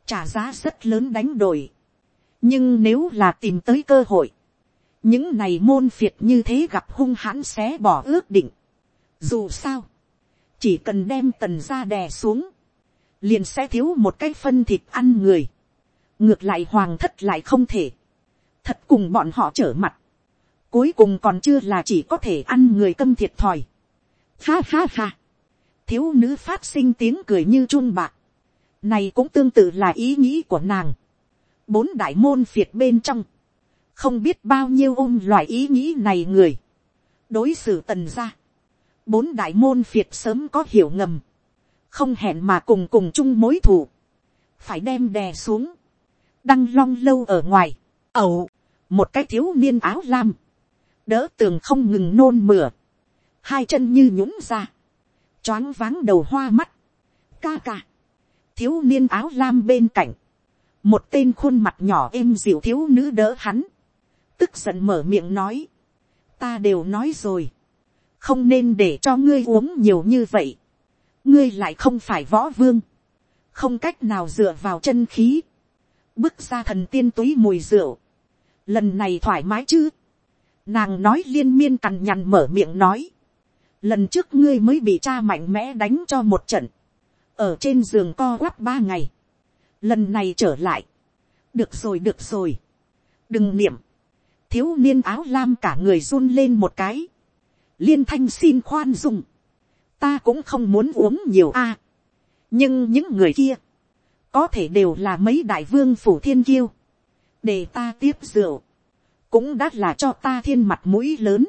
trả giá rất lớn đánh đổi, nhưng nếu là tìm tới cơ hội, những này môn phiệt như thế gặp hung hãn xé bỏ ước định. Dù sao, chỉ cần đem tần gia đè xuống, liền sẽ thiếu một cái phân thịt ăn người ngược lại hoàng thất lại không thể, thật cùng bọn họ trở mặt. cuối cùng còn chưa là chỉ có thể ăn người câm thiệt thòi. Ha ha ha, thiếu nữ phát sinh tiếng cười như chun bạc. này cũng tương tự là ý nghĩ của nàng. Bốn đại môn phiệt bên trong, không biết bao nhiêu ôm loại ý nghĩ này người, đối xử tần ra, bốn đại môn phiệt sớm có hiểu ngầm, không hẹn mà cùng cùng chung mối thù, phải đem đè xuống, đăng long lâu ở ngoài, ẩu, một cái thiếu niên áo lam, đỡ tường không ngừng nôn mửa, hai chân như nhũng ra, choáng váng đầu hoa mắt, ca ca, thiếu niên áo lam bên cạnh, một tên khuôn mặt nhỏ êm dịu thiếu nữ đỡ hắn, tức giận mở miệng nói, ta đều nói rồi, không nên để cho ngươi uống nhiều như vậy, ngươi lại không phải võ vương, không cách nào dựa vào chân khí, bước ra thần tiên túi mùi rượu, lần này thoải mái chứ, nàng nói liên miên cằn nhằn mở miệng nói, lần trước ngươi mới bị cha mạnh mẽ đánh cho một trận, ở trên giường co quắp ba ngày, lần này trở lại, được rồi được rồi, đừng niệm, thiếu niên áo lam cả người run lên một cái, liên thanh xin khoan dung, ta cũng không muốn uống nhiều a, nhưng những người kia, có thể đều là mấy đại vương phủ thiên kiêu, để ta tiếp rượu, cũng đã là cho ta thiên mặt mũi lớn,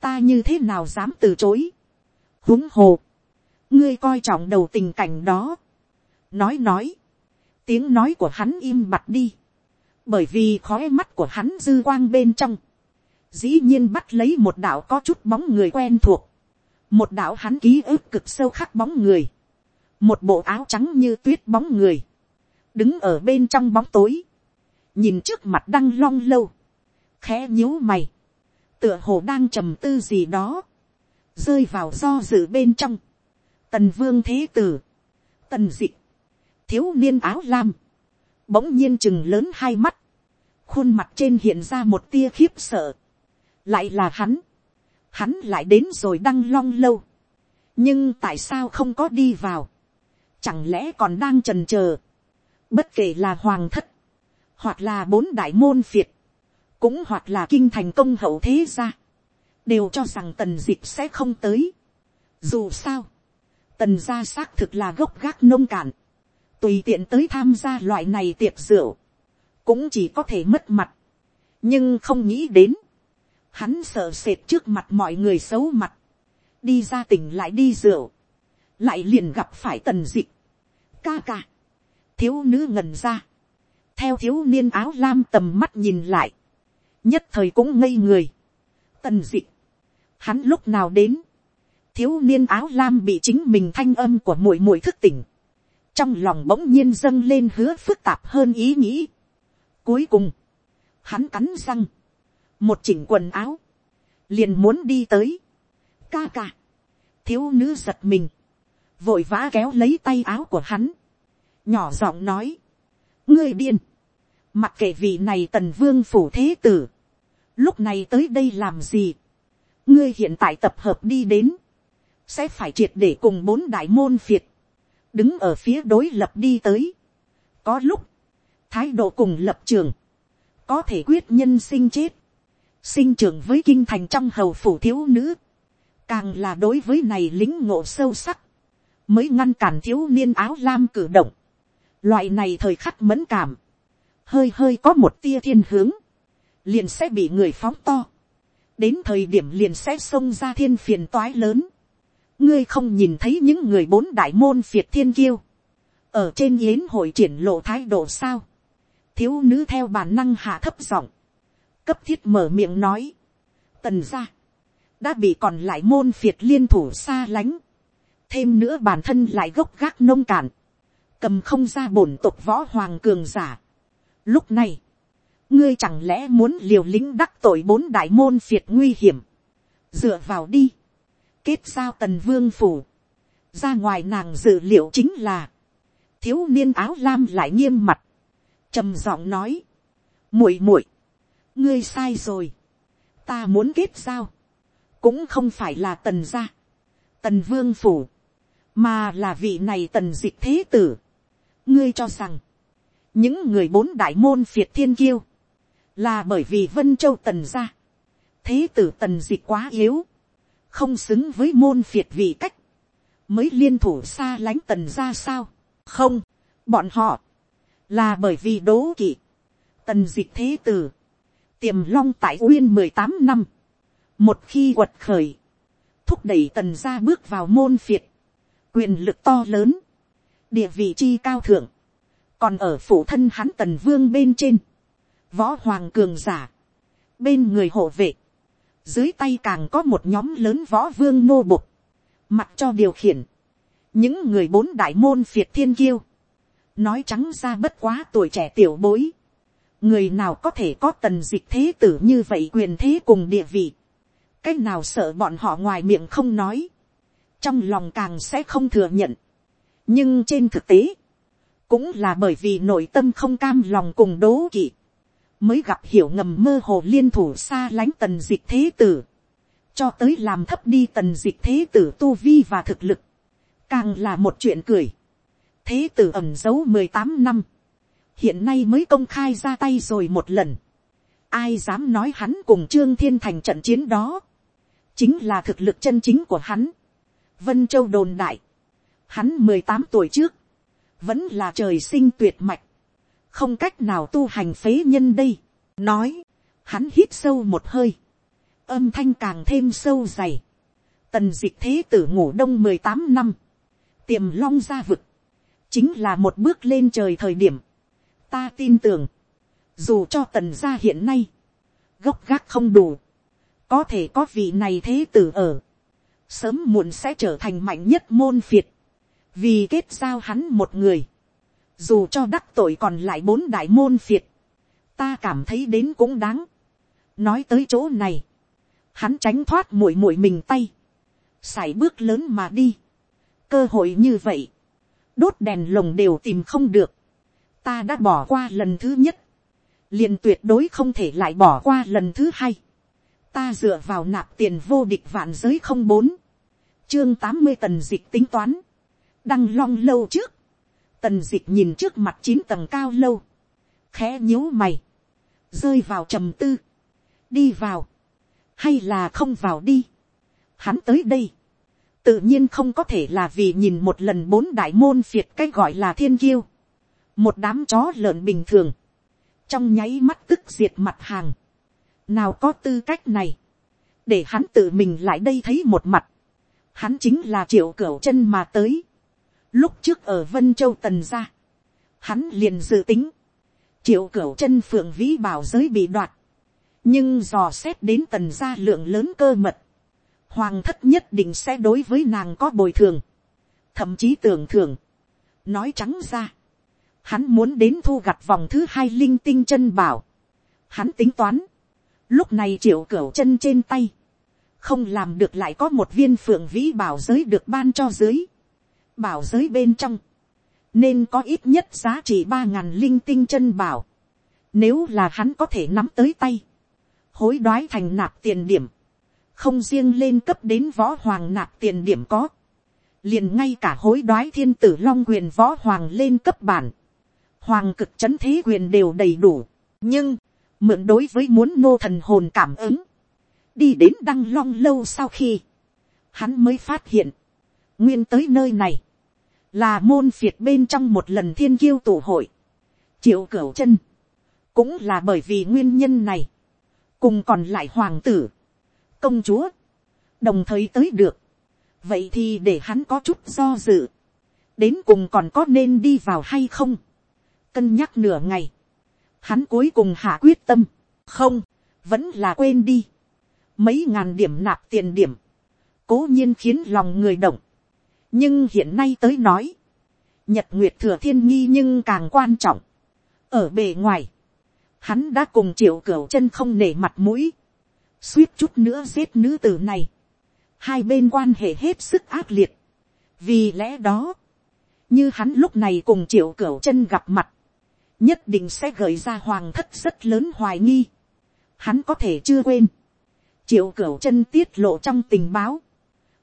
ta như thế nào dám từ chối, huống hồ, ngươi coi trọng đầu tình cảnh đó, nói nói, tiếng nói của hắn im mặt đi, bởi vì khói mắt của hắn dư quang bên trong, dĩ nhiên bắt lấy một đạo có chút bóng người quen thuộc, một đạo hắn ký ức cực sâu khắc bóng người, một bộ áo trắng như tuyết bóng người, đứng ở bên trong bóng tối, nhìn trước mặt đăng long lâu, khẽ nhíu mày, tựa hồ đang trầm tư gì đó, rơi vào do dự bên trong, tần vương thế tử, tần dị, thiếu niên áo lam, bỗng nhiên chừng lớn hai mắt, khuôn mặt trên hiện ra một tia khiếp sợ, lại là hắn, hắn lại đến rồi đăng long lâu, nhưng tại sao không có đi vào, chẳng lẽ còn đang trần c h ờ bất kể là hoàng thất, hoặc là bốn đại môn phiệt, cũng hoặc là kinh thành công hậu thế gia, đều cho rằng tần dịp sẽ không tới. Dù sao, tần gia xác thực là gốc gác nông cạn, tùy tiện tới tham gia loại này tiệc rượu, cũng chỉ có thể mất mặt, nhưng không nghĩ đến, hắn sợ sệt trước mặt mọi người xấu mặt, đi ra tỉnh lại đi rượu, lại liền gặp phải tần dịch, ca ca, thiếu nữ ngẩn ra, theo thiếu niên áo lam tầm mắt nhìn lại, nhất thời cũng ngây người, tần dị. hắn lúc nào đến, thiếu niên áo lam bị chính mình thanh âm của muội muội thức tỉnh, trong lòng bỗng nhiên dâng lên hứa phức tạp hơn ý nghĩ. Cuối cùng, hắn cắn răng, một chỉnh quần áo, liền muốn đi tới. ca ca, thiếu nữ giật mình, vội vã kéo lấy tay áo của hắn, nhỏ giọng nói, ngươi điên, mặc kệ vị này tần vương phủ thế tử, lúc này tới đây làm gì, ngươi hiện tại tập hợp đi đến, sẽ phải triệt để cùng bốn đại môn phiệt, đứng ở phía đối lập đi tới. có lúc, thái độ cùng lập trường, có thể quyết nhân sinh chết, sinh trưởng với kinh thành trong hầu phủ thiếu nữ, càng là đối với này lính ngộ sâu sắc, mới ngăn cản thiếu niên áo lam cử động. Loại này thời khắc mẫn cảm, hơi hơi có một tia thiên hướng, liền sẽ bị người phóng to. đến thời điểm liền sẽ xông ra thiên phiền toái lớn. ngươi không nhìn thấy những người bốn đại môn phiệt thiên kiêu, ở trên yến hội triển lộ thái độ sao. thiếu nữ theo bản năng hạ thấp giọng, cấp thiết mở miệng nói, tần ra, đã bị còn lại môn phiệt liên thủ xa lánh, thêm nữa bản thân lại gốc gác nông cạn, cầm không ra bổn tộc võ hoàng cường giả. Lúc này, ngươi chẳng lẽ muốn liều lĩnh đắc tội bốn đại môn phiệt nguy hiểm, dựa vào đi, kết giao tần vương phủ, ra ngoài nàng dự liệu chính là, thiếu niên áo lam lại nghiêm mặt, trầm giọng nói, muội muội, ngươi sai rồi, ta muốn kết giao, cũng không phải là tần gia, tần vương phủ, mà là vị này tần dịch thế tử. ngươi cho rằng, những người bốn đại môn phiệt thiên kiêu, là bởi vì vân châu tần gia, thế tử tần dịch quá yếu, không xứng với môn phiệt vị cách, mới liên thủ xa lánh tần gia sao, không, bọn họ, là bởi vì đố kỵ, tần dịch thế tử, tiềm long tại uyên mười tám năm, một khi quật khởi, thúc đẩy tần gia bước vào môn phiệt, quyền lực to lớn, địa vị chi cao thượng, còn ở phủ thân hắn tần vương bên trên, võ hoàng cường giả, bên người hộ vệ, dưới tay càng có một nhóm lớn võ vương nô bục, mặc cho điều khiển, những người bốn đại môn phiệt thiên kiêu, nói trắng ra bất quá tuổi trẻ tiểu bối, người nào có thể có tần dịch thế tử như vậy quyền thế cùng địa vị, cái nào sợ bọn họ ngoài miệng không nói, trong lòng càng sẽ không thừa nhận. nhưng trên thực tế, cũng là bởi vì nội tâm không cam lòng cùng đố kỵ, mới gặp hiểu ngầm mơ hồ liên thủ xa lánh tần dịch thế tử, cho tới làm thấp đi tần dịch thế tử tu vi và thực lực, càng là một chuyện cười. thế tử ẩm giấu mười tám năm, hiện nay mới công khai ra tay rồi một lần. ai dám nói hắn cùng trương thiên thành trận chiến đó, chính là thực lực chân chính của hắn vân châu đồn đại, hắn mười tám tuổi trước, vẫn là trời sinh tuyệt mạch, không cách nào tu hành phế nhân đây. nói, hắn hít sâu một hơi, âm thanh càng thêm sâu dày. tần dịch thế tử ngủ đông mười tám năm, tiềm long ra vực, chính là một bước lên trời thời điểm. ta tin tưởng, dù cho tần gia hiện nay, gốc gác không đủ, có thể có vị này thế tử ở, sớm muộn sẽ trở thành mạnh nhất môn phiệt, vì kết giao hắn một người, dù cho đắc tội còn lại bốn đại môn phiệt, ta cảm thấy đến cũng đáng. nói tới chỗ này, hắn tránh thoát muội muội mình tay, sải bước lớn mà đi, cơ hội như vậy, đốt đèn lồng đều tìm không được, ta đã bỏ qua lần thứ nhất, liền tuyệt đối không thể lại bỏ qua lần thứ hai, ta dựa vào nạp tiền vô địch vạn giới không bốn, chương tám mươi tần dịch tính toán, đăng long lâu trước, tần dịch nhìn trước mặt chín tầng cao lâu, khẽ nhíu mày, rơi vào trầm tư, đi vào, hay là không vào đi. Hắn tới đây, tự nhiên không có thể là vì nhìn một lần bốn đại môn phiệt cái gọi là thiên kiêu, một đám chó lợn bình thường, trong nháy mắt tức diệt mặt hàng, nào có tư cách này, để hắn tự mình lại đây thấy một mặt, hắn chính là triệu cửu chân mà tới, lúc trước ở vân châu tần gia, hắn liền dự tính, triệu cửu chân phượng vĩ bảo giới bị đoạt, nhưng dò xét đến tần gia lượng lớn cơ mật, hoàng thất nhất định sẽ đối với nàng có bồi thường, thậm chí tưởng thưởng. nói trắng ra, hắn muốn đến thu gặt vòng thứ hai linh tinh chân bảo, hắn tính toán, lúc này triệu cửu chân trên tay, không làm được lại có một viên phượng vĩ bảo giới được ban cho dưới, bảo giới bên trong, nên có ít nhất giá trị ba ngàn linh tinh chân bảo, nếu là hắn có thể nắm tới tay, hối đoái thành nạp tiền điểm, không riêng lên cấp đến võ hoàng nạp tiền điểm có, liền ngay cả hối đoái thiên tử long quyền võ hoàng lên cấp bản, hoàng cực chấn thế quyền đều đầy đủ, nhưng, mượn đối với muốn nô thần hồn cảm ứng, đi đến đăng long lâu sau khi, hắn mới phát hiện, nguyên tới nơi này, là môn phiệt bên trong một lần thiên kiêu tụ hội, triệu cửu chân, cũng là bởi vì nguyên nhân này, cùng còn lại hoàng tử, công chúa, đồng thời tới được, vậy thì để hắn có chút do dự, đến cùng còn có nên đi vào hay không, cân nhắc nửa ngày, hắn cuối cùng hạ quyết tâm, không, vẫn là quên đi, mấy ngàn điểm nạp tiền điểm, cố nhiên khiến lòng người động, nhưng hiện nay tới nói, nhật nguyệt thừa thiên nghi nhưng càng quan trọng, ở bề ngoài, hắn đã cùng triệu cửa chân không nể mặt mũi, suýt chút nữa giết nữ tử này, hai bên quan hệ hết sức ác liệt, vì lẽ đó, như hắn lúc này cùng triệu cửa chân gặp mặt, nhất định sẽ gợi ra hoàng thất rất lớn hoài nghi, hắn có thể chưa quên, triệu cửu chân tiết lộ trong tình báo,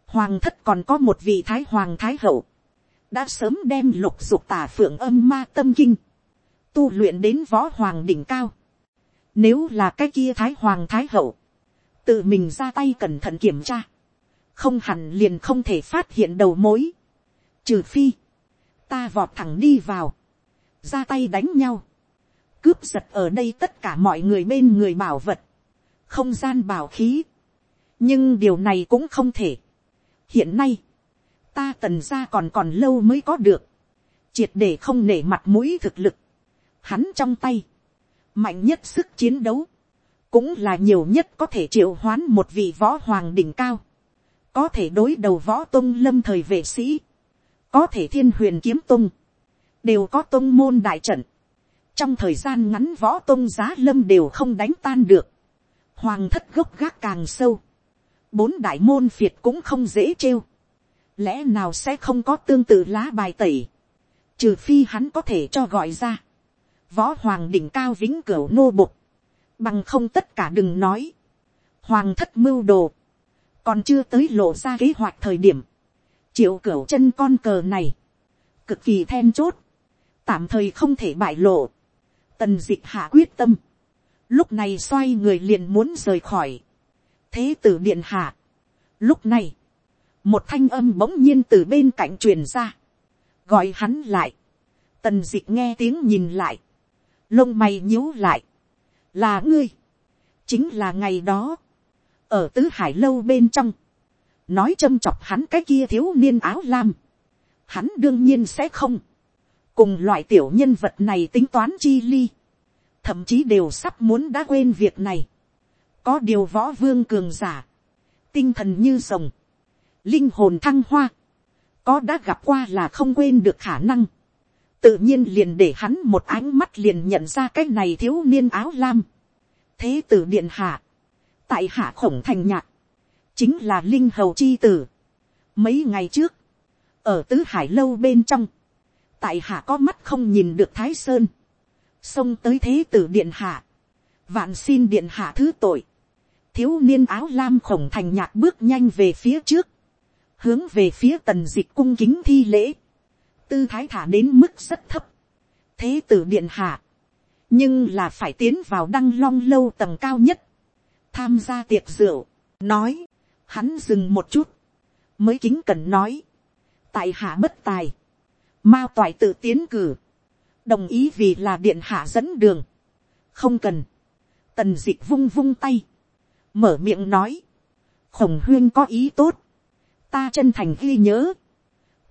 hoàng thất còn có một vị thái hoàng thái hậu, đã sớm đem lục dục tả phượng âm ma tâm kinh, tu luyện đến võ hoàng đỉnh cao. Nếu là cái kia thái hoàng thái hậu, tự mình ra tay cẩn thận kiểm tra, không hẳn liền không thể phát hiện đầu mối. Trừ phi, ta vọt thẳng đi vào, ra tay đánh nhau, cướp giật ở đây tất cả mọi người bên người bảo vật, không gian bảo khí. nhưng điều này cũng không thể. hiện nay, ta tần ra còn còn lâu mới có được, triệt để không nể mặt mũi thực lực, hắn trong tay, mạnh nhất sức chiến đấu, cũng là nhiều nhất có thể triệu hoán một vị võ hoàng đỉnh cao, có thể đối đầu võ tôn lâm thời vệ sĩ, có thể thiên huyền kiếm tung đều có tôn môn đại trận, trong thời gian ngắn võ tôn giá lâm đều không đánh tan được, hoàng thất gốc gác càng sâu, bốn đại môn phiệt cũng không dễ trêu, lẽ nào sẽ không có tương tự lá bài tẩy, trừ phi hắn có thể cho gọi ra, võ hoàng đỉnh cao vĩnh cửu nô bục, bằng không tất cả đừng nói, hoàng thất mưu đồ, còn chưa tới lộ ra kế hoạch thời điểm, triệu cửu chân con cờ này, cực kỳ then chốt, tạm thời không thể bại lộ, tần d ị c h hạ quyết tâm, lúc này xoay người liền muốn rời khỏi, thế tử điện hạ, lúc này, một thanh âm bỗng nhiên từ bên cạnh truyền ra, gọi hắn lại, tần d ị c h nghe tiếng nhìn lại, lông mày nhíu lại, là ngươi, chính là ngày đó, ở tứ hải lâu bên trong, nói châm chọc hắn cái kia thiếu niên áo lam, hắn đương nhiên sẽ không, cùng loại tiểu nhân vật này tính toán chi ly, thậm chí đều sắp muốn đã quên việc này. có điều võ vương cường giả, tinh thần như rồng, linh hồn thăng hoa, có đã gặp qua là không quên được khả năng, tự nhiên liền để hắn một ánh mắt liền nhận ra cái này thiếu niên áo lam, thế tử điện hạ, tại hạ khổng thành nhạc, chính là linh hầu chi tử. mấy ngày trước, ở tứ hải lâu bên trong, tại hạ có mắt không nhìn được thái sơn, xông tới thế tử điện hạ, vạn xin điện hạ thứ tội, thiếu niên áo lam khổng thành nhạc bước nhanh về phía trước, hướng về phía tần dịch cung kính thi lễ, tư thái thả đến mức rất thấp, thế tử điện hạ, nhưng là phải tiến vào đăng long lâu tầng cao nhất, tham gia tiệc rượu, nói, hắn dừng một chút, mới kính cần nói, tại hạ bất tài, Mao toại tự tiến cử. Đồng ý vì là điện hạ dẫn đường. Không cần. Tần dịch vung vung tay. Mở miệng nói. Khổng huyên có ý tốt. Ta chân thành ghi nhớ.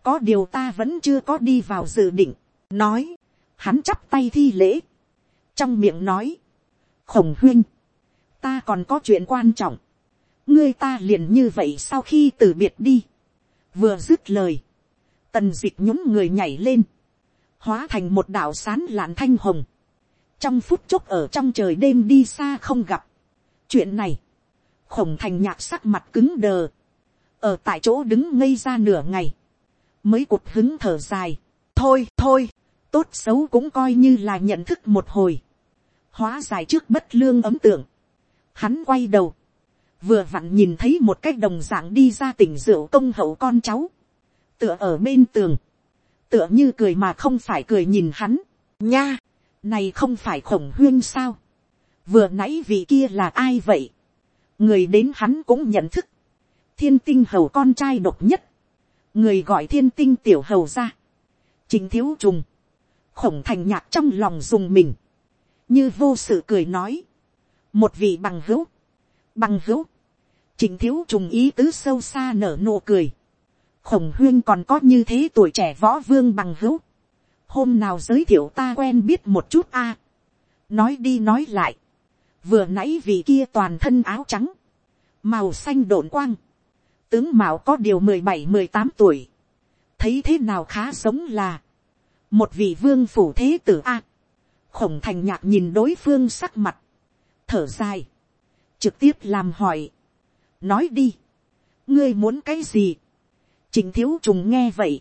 Có điều ta vẫn chưa có đi vào dự định. Nói. Hắn chắp tay thi lễ. Trong miệng nói. Khổng huyên. Ta còn có chuyện quan trọng. Ngươi ta liền như vậy sau khi từ biệt đi. Vừa dứt lời tần dịch nhún người nhảy lên, hóa thành một đạo sán lạn thanh hồng, trong phút chốc ở trong trời đêm đi xa không gặp. chuyện này, khổng thành nhạc sắc mặt cứng đờ, ở tại chỗ đứng ngây ra nửa ngày, mới cụt hứng thở dài, thôi thôi, tốt xấu cũng coi như là nhận thức một hồi, hóa dài trước bất lương ấm tưởng hắn quay đầu, vừa vặn nhìn thấy một cái đồng dạng đi ra tỉnh rượu công hậu con cháu, tựa ở bên tường, tựa như cười mà không phải cười nhìn hắn, nha, này không phải khổng huyên sao, vừa nãy vị kia là ai vậy, người đến hắn cũng nhận thức, thiên tinh hầu con trai độc nhất, người gọi thiên tinh tiểu hầu ra, chính thiếu trùng, khổng thành nhạc trong lòng dùng mình, như vô sự cười nói, một vị bằng hữu, bằng hữu, chính thiếu trùng ý tứ sâu xa nở nụ cười, khổng huyên còn có như thế tuổi trẻ võ vương bằng hữu. hôm nào giới thiệu ta quen biết một chút a. nói đi nói lại. vừa nãy vị kia toàn thân áo trắng. màu xanh độn quang. tướng mạo có điều mười bảy, mười tám tuổi. thấy thế nào khá giống là. một vị vương phủ thế tử a. khổng thành nhạc nhìn đối phương sắc mặt. thở dài. trực tiếp làm hỏi. nói đi. ngươi muốn cái gì Trình thiếu trùng nghe vậy.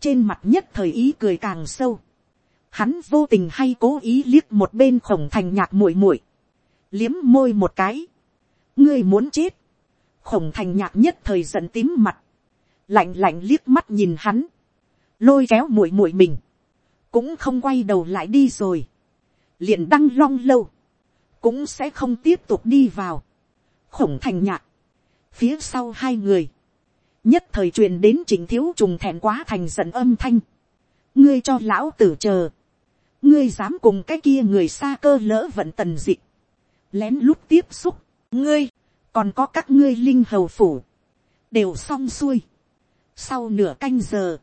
Trên mặt nhất thời ý cười càng sâu. Hắn vô tình hay cố ý liếc một bên khổng thành nhạc muội muội Liếm môi một cái. Ngươi muốn chết. Khổng thành nhạc nhất thời giận tím mặt. Lạnh lạnh liếc mắt nhìn hắn. Lôi kéo muội muội mình. Cũng không quay đầu lại đi rồi. Liền đăng long lâu. Cũng sẽ không tiếp tục đi vào. Khổng thành nhạc. Phía sau hai người nhất thời truyền đến trình thiếu trùng thẹn quá thành giận âm thanh. ngươi cho lão tử chờ. ngươi dám cùng cái kia người xa cơ lỡ vận tần dịch. lén lút tiếp xúc. ngươi, còn có các ngươi linh hầu phủ. đều xong xuôi. sau nửa canh giờ,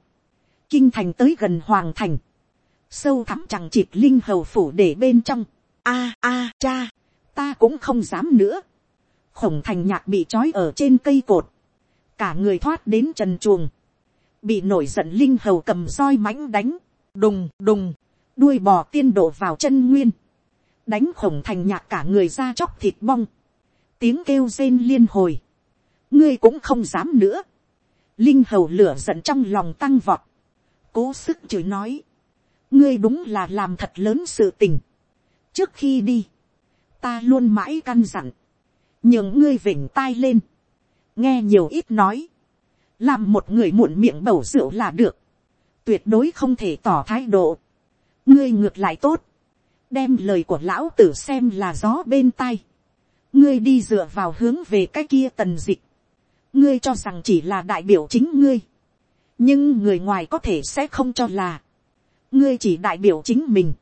kinh thành tới gần hoàng thành. sâu thắm chẳng chịt linh hầu phủ để bên trong. a a cha, ta cũng không dám nữa. khổng thành nhạc bị trói ở trên cây cột cả người thoát đến trần chuồng, bị nổi giận linh hầu cầm roi mãnh đánh, đùng đùng, đuôi bò tiên đổ vào chân nguyên, đánh khổng thành nhạc cả người ra chóc thịt bong, tiếng kêu rên liên hồi, ngươi cũng không dám nữa. linh hầu lửa giận trong lòng tăng vọt, cố sức chửi nói, ngươi đúng là làm thật lớn sự tình. trước khi đi, ta luôn mãi căn dặn, nhường ngươi vỉnh tai lên, nghe nhiều ít nói, làm một người muộn miệng bầu rượu là được, tuyệt đối không thể tỏ thái độ, ngươi ngược lại tốt, đem lời của lão tử xem là gió bên tai, ngươi đi dựa vào hướng về cái kia tần dịch, ngươi cho rằng chỉ là đại biểu chính ngươi, nhưng người ngoài có thể sẽ không cho là, ngươi chỉ đại biểu chính mình,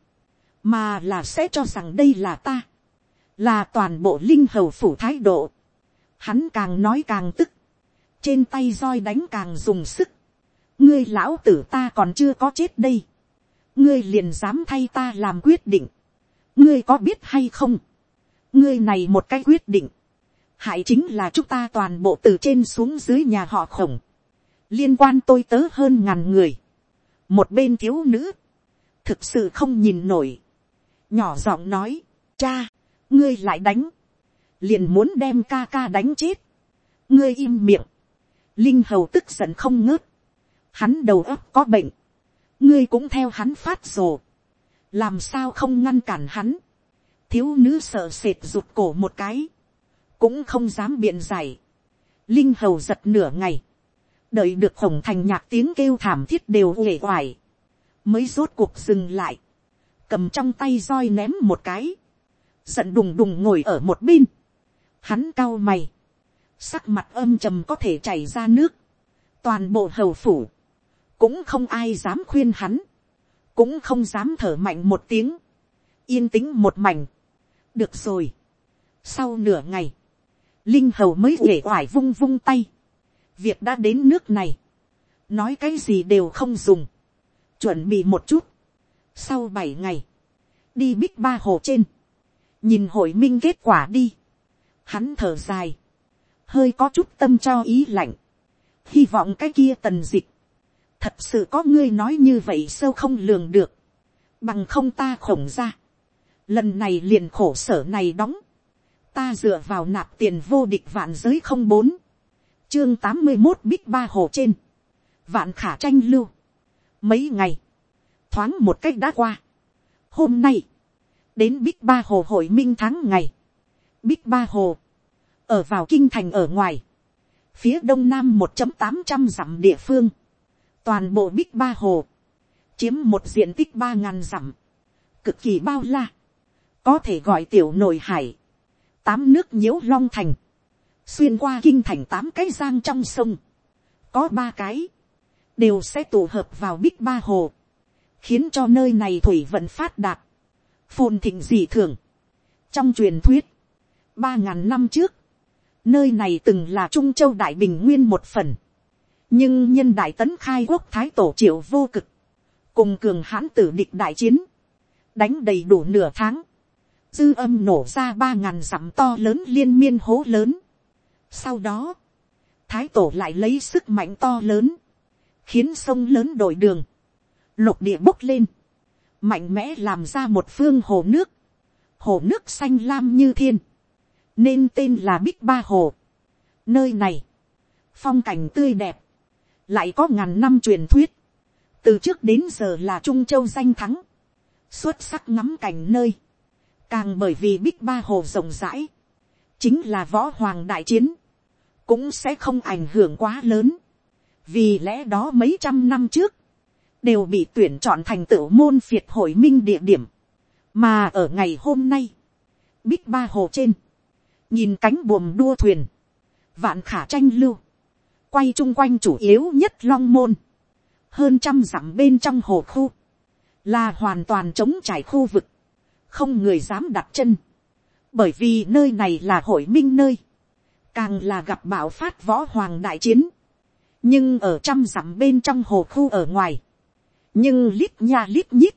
mà là sẽ cho rằng đây là ta, là toàn bộ linh hầu phủ thái độ, hắn càng nói càng tức, trên tay roi đánh càng dùng sức, ngươi lão tử ta còn chưa có chết đây, ngươi liền dám thay ta làm quyết định, ngươi có biết hay không, ngươi này một cái quyết định, hại chính là chúng ta toàn bộ từ trên xuống dưới nhà họ khổng, liên quan tôi tớ hơn ngàn người, một bên thiếu nữ, thực sự không nhìn nổi, nhỏ giọng nói, cha, ngươi lại đánh, liền muốn đem ca ca đánh chết, ngươi im miệng, linh hầu tức giận không ngớt, hắn đầu óc có bệnh, ngươi cũng theo hắn phát rồ, làm sao không ngăn cản hắn, thiếu nữ sợ sệt rụt cổ một cái, cũng không dám biện giải, linh hầu giật nửa ngày, đợi được khổng thành nhạc tiếng kêu thảm thiết đều uể oải, mới rốt cuộc dừng lại, cầm trong tay roi ném một cái, giận đùng đùng ngồi ở một bên, hắn cao mày, sắc mặt âm trầm có thể chảy ra nước, toàn bộ hầu phủ, cũng không ai dám khuyên hắn, cũng không dám thở mạnh một tiếng, yên tĩnh một mảnh, được rồi. sau nửa ngày, linh hầu mới uể oải vung vung tay, việc đã đến nước này, nói cái gì đều không dùng, chuẩn bị một chút, sau bảy ngày, đi bích ba hồ trên, nhìn hội minh kết quả đi, hắn thở dài, hơi có chút tâm cho ý lạnh, hy vọng cái kia tần dịch, thật sự có ngươi nói như vậy sâu không lường được, bằng không ta khổng ra, lần này liền khổ sở này đóng, ta dựa vào nạp tiền vô địch vạn giới không bốn, chương tám mươi một bích ba hồ trên, vạn khả tranh lưu, mấy ngày, thoáng một cách đã qua, hôm nay, đến bích ba hồ hội minh tháng ngày, bích ba hồ, ở vào kinh thành ở ngoài, phía đông nam một tám trăm dặm địa phương, toàn bộ bích ba hồ, chiếm một diện tích ba ngàn dặm, cực kỳ bao la, có thể gọi tiểu nội hải, tám nước nhiễu long thành, xuyên qua kinh thành tám cái giang trong sông, có ba cái, đều sẽ tụ hợp vào bích ba hồ, khiến cho nơi này thủy vận phát đạt, phồn thịnh dị thường. trong truyền thuyết, ba ngàn năm trước, nơi này từng là trung châu đại bình nguyên một phần, nhưng nhân đại tấn khai quốc thái tổ triệu vô cực, cùng cường hãn tử địch đại chiến, đánh đầy đủ nửa tháng, dư âm nổ ra ba ngàn dặm to lớn liên miên hố lớn. Sau đó, thái tổ lại lấy sức mạnh to lớn, khiến sông lớn đổi đường, lục địa bốc lên, mạnh mẽ làm ra một phương hồ nước, hồ nước xanh lam như thiên, nên tên là bích ba hồ. Nơi này, phong cảnh tươi đẹp, lại có ngàn năm truyền thuyết, từ trước đến giờ là trung châu danh thắng, xuất sắc ngắm cảnh nơi, càng bởi vì bích ba hồ rộng rãi, chính là võ hoàng đại chiến, cũng sẽ không ảnh hưởng quá lớn, vì lẽ đó mấy trăm năm trước, đều bị tuyển chọn thành tựu môn phiệt hội minh địa điểm, mà ở ngày hôm nay, bích ba hồ trên, nhìn cánh buồm đua thuyền, vạn khả tranh lưu, quay chung quanh chủ yếu nhất long môn, hơn trăm dặm bên trong hồ khu, là hoàn toàn chống trải khu vực, không người dám đặt chân, bởi vì nơi này là hội minh nơi, càng là gặp bạo phát võ hoàng đại chiến, nhưng ở trăm dặm bên trong hồ khu ở ngoài, nhưng lít nha lít nhít,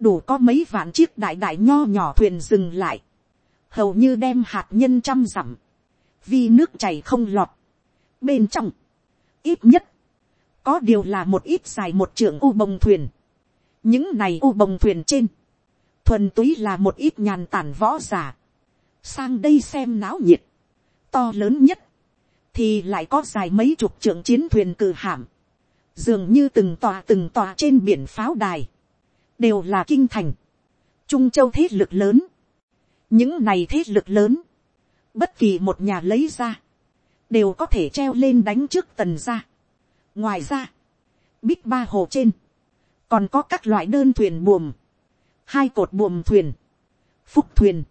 đủ có mấy vạn chiếc đại đại nho nhỏ thuyền dừng lại, hầu như đem hạt nhân trăm dặm, vì nước chảy không lọt. Bên trong, ít nhất, có điều là một ít dài một trưởng u bồng thuyền. những này u bồng thuyền trên, thuần túy là một ít nhàn tản võ giả, sang đây xem náo nhiệt, to lớn nhất, thì lại có dài mấy chục trưởng chiến thuyền cử hạm, dường như từng tòa từng tòa trên biển pháo đài, đều là kinh thành, trung châu thế lực lớn, những này thế lực lớn, bất kỳ một nhà lấy ra, đều có thể treo lên đánh trước tần ra. ngoài ra, bích ba hồ trên, còn có các loại đơn thuyền buồm, hai cột buồm thuyền, phúc thuyền,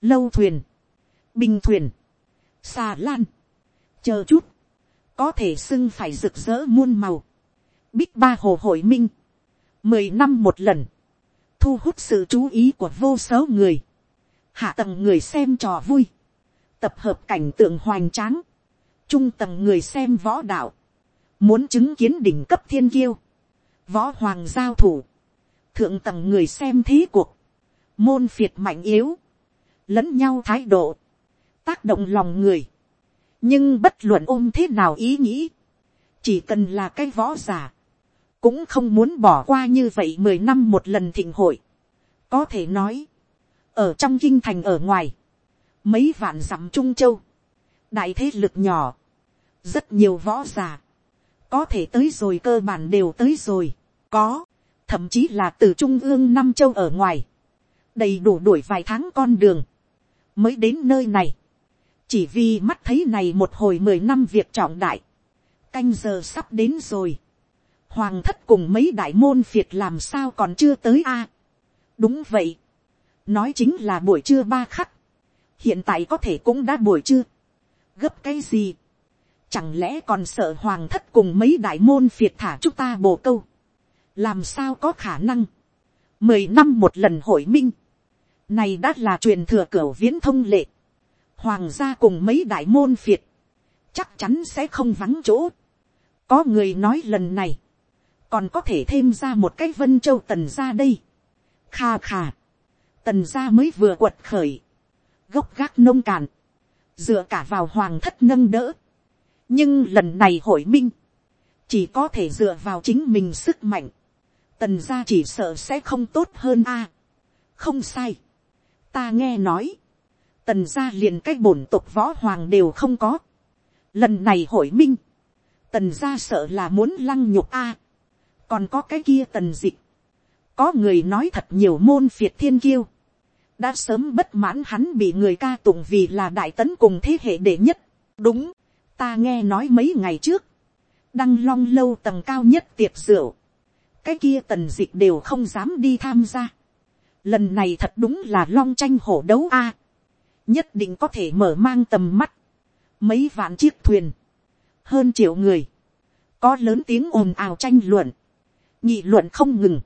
lâu thuyền, bình thuyền, xà lan, chờ chút, có thể sưng phải rực rỡ muôn màu, bích ba hồ hội minh, mười năm một lần, thu hút sự chú ý của vô số người, hạ tầng người xem trò vui, tập hợp cảnh tượng hoành tráng, trung tầng người xem võ đạo, muốn chứng kiến đỉnh cấp thiên kiêu, võ hoàng giao thủ, thượng tầng người xem thế cuộc, môn phiệt mạnh yếu, lẫn nhau thái độ, tác động lòng người, nhưng bất luận ôm thế nào ý nghĩ, chỉ cần là cái võ giả, cũng không muốn bỏ qua như vậy mười năm một lần thịnh hội. có thể nói, ở trong kinh thành ở ngoài, mấy vạn dặm trung châu, đại thế lực nhỏ, rất nhiều võ giả, có thể tới rồi cơ bản đều tới rồi, có, thậm chí là từ trung ương năm châu ở ngoài, đầy đủ đuổi vài tháng con đường, mới đến nơi này, chỉ vì mắt thấy này một hồi mười năm việc trọng đại, canh giờ sắp đến rồi, hoàng thất cùng mấy đại môn phiệt làm sao còn chưa tới a. đúng vậy, nói chính là buổi trưa ba khắc, hiện tại có thể cũng đã buổi trưa, gấp cái gì, chẳng lẽ còn sợ hoàng thất cùng mấy đại môn phiệt thả chúng ta bồ câu, làm sao có khả năng, mười năm một lần hội minh, này đã là truyền thừa cửa viễn thông lệ, hoàng gia cùng mấy đại môn phiệt, chắc chắn sẽ không vắng chỗ. có người nói lần này, còn có thể thêm ra một cái vân châu tần ra đây. kha kha, tần gia mới vừa quật khởi, gốc gác nông cạn, dựa cả vào hoàng thất nâng đỡ. nhưng lần này hội minh, chỉ có thể dựa vào chính mình sức mạnh, tần gia chỉ sợ sẽ không tốt hơn a. không sai, ta nghe nói, tần gia liền cái bổn tục võ hoàng đều không có. lần này hội minh, tần gia sợ là muốn lăng nhục a. còn có cái kia tần dịch, có người nói thật nhiều môn phiệt thiên kiêu, đã sớm bất mãn hắn bị người ca tụng vì là đại tấn cùng thế hệ đệ nhất. đúng, ta nghe nói mấy ngày trước, đăng long lâu tầng cao nhất tiệc rượu, cái kia tần dịch đều không dám đi tham gia. lần này thật đúng là long tranh hổ đấu a. Nhất định có thể mở mang tầm mắt, mấy vạn chiếc thuyền, hơn triệu người, có lớn tiếng ồn ào tranh luận, nhị luận không ngừng,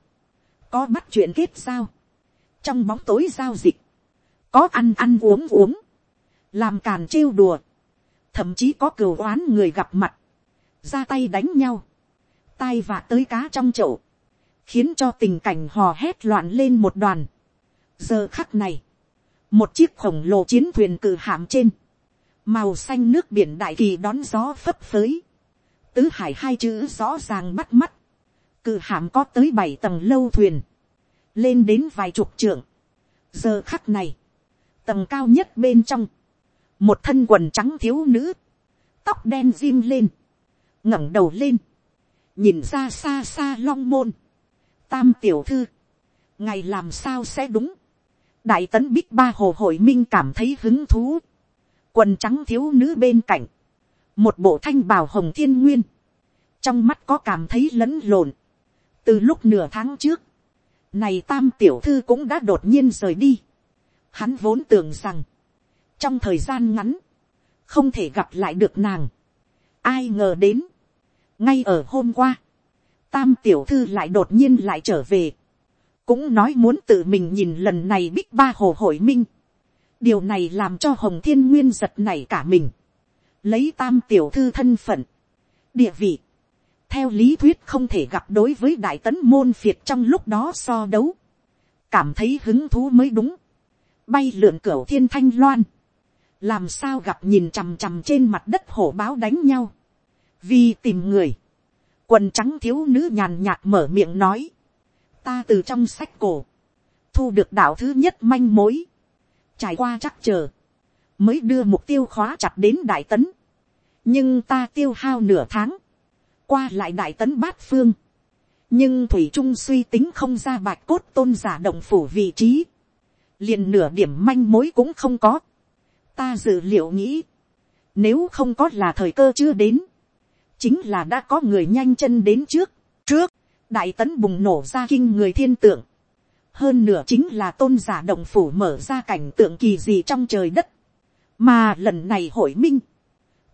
có bắt chuyện kết sao trong bóng tối giao dịch, có ăn ăn uống uống, làm càn trêu đùa, thậm chí có cừu oán người gặp mặt, ra tay đánh nhau, tai vạ tới cá trong chậu, khiến cho tình cảnh hò hét loạn lên một đoàn. giờ khắc này, một chiếc khổng lồ chiến thuyền cử hạm trên, màu xanh nước biển đại kỳ đón gió phấp phới, tứ hải hai chữ rõ ràng bắt mắt, cử hạm có tới bảy tầng lâu thuyền, lên đến vài chục trượng. giờ khắc này, tầng cao nhất bên trong, một thân quần trắng thiếu nữ, tóc đen diêm lên, ngẩng đầu lên, nhìn ra xa xa long môn, tam tiểu thư, ngày làm sao sẽ đúng, đại tấn bích ba hồ hội minh cảm thấy hứng thú, quần trắng thiếu nữ bên cạnh, một bộ thanh bào hồng thiên nguyên, trong mắt có cảm thấy lẫn lộn, từ lúc nửa tháng trước, này tam tiểu thư cũng đã đột nhiên rời đi, hắn vốn tưởng rằng, trong thời gian ngắn, không thể gặp lại được nàng, ai ngờ đến, ngay ở hôm qua, tam tiểu thư lại đột nhiên lại trở về, cũng nói muốn tự mình nhìn lần này bích ba hồ hội minh. điều này làm cho hồng thiên nguyên giật này cả mình. lấy tam tiểu thư thân phận, địa vị, theo lý thuyết không thể gặp đối với đại tấn môn phiệt trong lúc đó so đấu, cảm thấy hứng thú mới đúng, bay lượn cửa thiên thanh loan, làm sao gặp nhìn chằm chằm trên mặt đất hổ báo đánh nhau, vì tìm người, quần trắng thiếu nữ nhàn nhạt mở miệng nói, ta từ trong sách cổ, thu được đạo thứ nhất manh mối, trải qua chắc chờ, mới đưa mục tiêu khóa chặt đến đại tấn. nhưng ta tiêu hao nửa tháng, qua lại đại tấn bát phương, nhưng thủy trung suy tính không ra bạch cốt tôn giả động phủ vị trí, liền nửa điểm manh mối cũng không có. ta dự liệu nghĩ, nếu không có là thời cơ chưa đến, chính là đã có người nhanh chân đến trước, trước, đại tấn bùng nổ ra kinh người thiên tượng, hơn nửa chính là tôn giả động phủ mở ra cảnh tượng kỳ gì trong trời đất, mà lần này hội minh,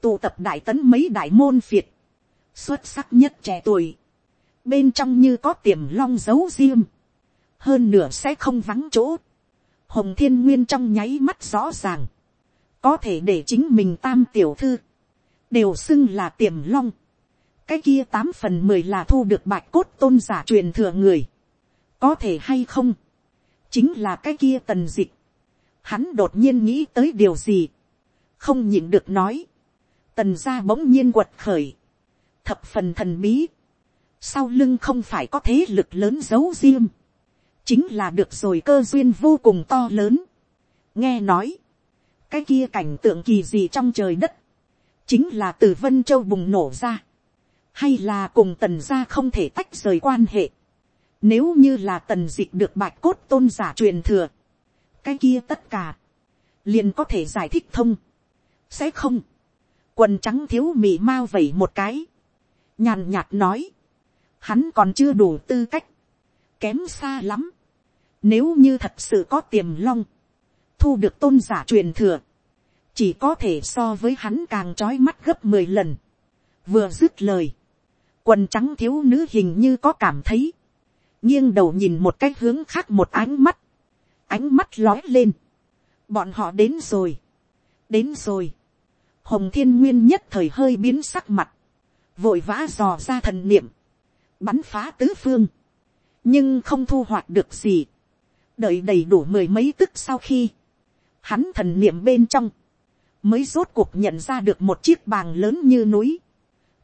tụ tập đại tấn mấy đại môn phiệt, xuất sắc nhất trẻ tuổi, bên trong như có tiềm long dấu diêm, hơn nửa sẽ không vắng chỗ, hồng thiên nguyên trong nháy mắt rõ ràng, có thể để chính mình tam tiểu thư, đều xưng là tiềm long, cái kia tám phần mười là thu được bạch cốt tôn giả truyền thừa người, có thể hay không, chính là cái kia tần dịch, hắn đột nhiên nghĩ tới điều gì, không nhịn được nói, tần gia bỗng nhiên quật khởi, thập phần thần bí, sau lưng không phải có thế lực lớn giấu riêng, chính là được rồi cơ duyên vô cùng to lớn. nghe nói, cái kia cảnh tượng kỳ gì trong trời đất, chính là từ vân châu bùng nổ ra, hay là cùng tần gia không thể tách rời quan hệ. Nếu như là tần dịch được bạch cốt tôn giả truyền thừa, cái kia tất cả, liền có thể giải thích thông. sẽ không, quần trắng thiếu mì mau vẩy một cái, nhàn nhạt nói, hắn còn chưa đủ tư cách, kém xa lắm. Nếu như thật sự có tiềm long, thu được tôn giả truyền thừa, chỉ có thể so với hắn càng trói mắt gấp mười lần. Vừa dứt lời, quần trắng thiếu nữ hình như có cảm thấy, nghiêng đầu nhìn một cái hướng khác một ánh mắt, ánh mắt lói lên, bọn họ đến rồi, đến rồi, hồng thiên nguyên nhất thời hơi biến sắc mặt, vội vã dò ra thần niệm, bắn phá tứ phương, nhưng không thu hoạch được gì, đợi đầy đủ mười mấy tức sau khi, hắn thần niệm bên trong, mới rốt cuộc nhận ra được một chiếc bàng lớn như núi,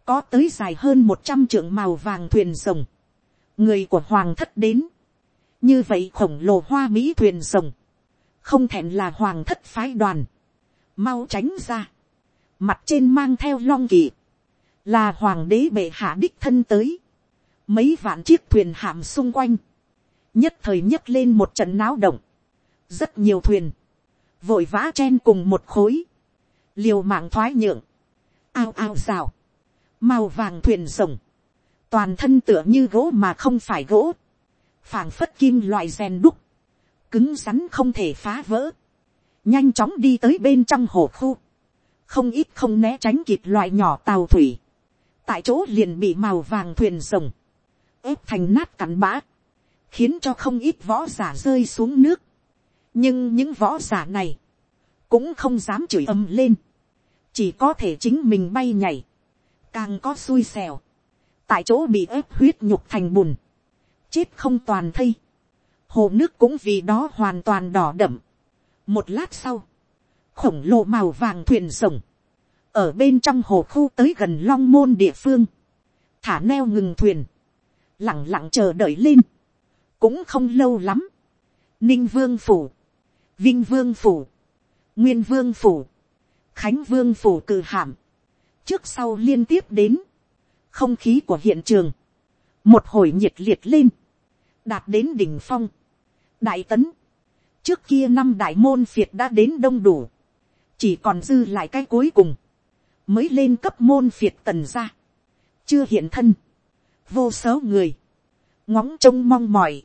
có tới dài hơn một trăm trượng màu vàng thuyền rồng, người của hoàng thất đến, như vậy khổng lồ hoa mỹ thuyền rồng, không thẹn là hoàng thất phái đoàn, mau tránh ra, mặt trên mang theo long kỳ, là hoàng đế bệ hạ đích thân tới, mấy vạn chiếc thuyền hạm xung quanh, nhất thời nhấc lên một trận náo động, rất nhiều thuyền, vội vã chen cùng một khối, liều mạng thoái nhượng, ao ao rào, màu vàng thuyền rồng, toàn thân tựa như gỗ mà không phải gỗ, phảng phất kim loại rèn đúc, cứng rắn không thể phá vỡ, nhanh chóng đi tới bên trong hồ khu, không ít không né tránh kịp loại nhỏ tàu thủy, tại chỗ liền bị màu vàng thuyền rồng, ép thành nát cắn bã, khiến cho không ít võ giả rơi xuống nước. nhưng những võ giả này, cũng không dám chửi ầm lên, chỉ có thể chính mình bay nhảy, càng có xui xèo tại chỗ bị ép huyết nhục thành bùn, chết không toàn thây, hồ nước cũng vì đó hoàn toàn đỏ đậm. một lát sau, khổng lồ màu vàng thuyền rồng, ở bên trong hồ khu tới gần long môn địa phương, thả neo ngừng thuyền, lẳng lặng chờ đợi lên, cũng không lâu lắm, ninh vương phủ, vinh vương phủ, nguyên vương phủ, khánh vương phủ cử hàm, trước sau liên tiếp đến, không khí của hiện trường, một hồi nhiệt liệt lên, đạt đến đỉnh phong, đại tấn, trước kia năm đại môn phiệt đã đến đông đủ, chỉ còn dư lại cái cuối cùng, mới lên cấp môn phiệt tần ra, chưa hiện thân, vô số người, ngóng trông mong mỏi,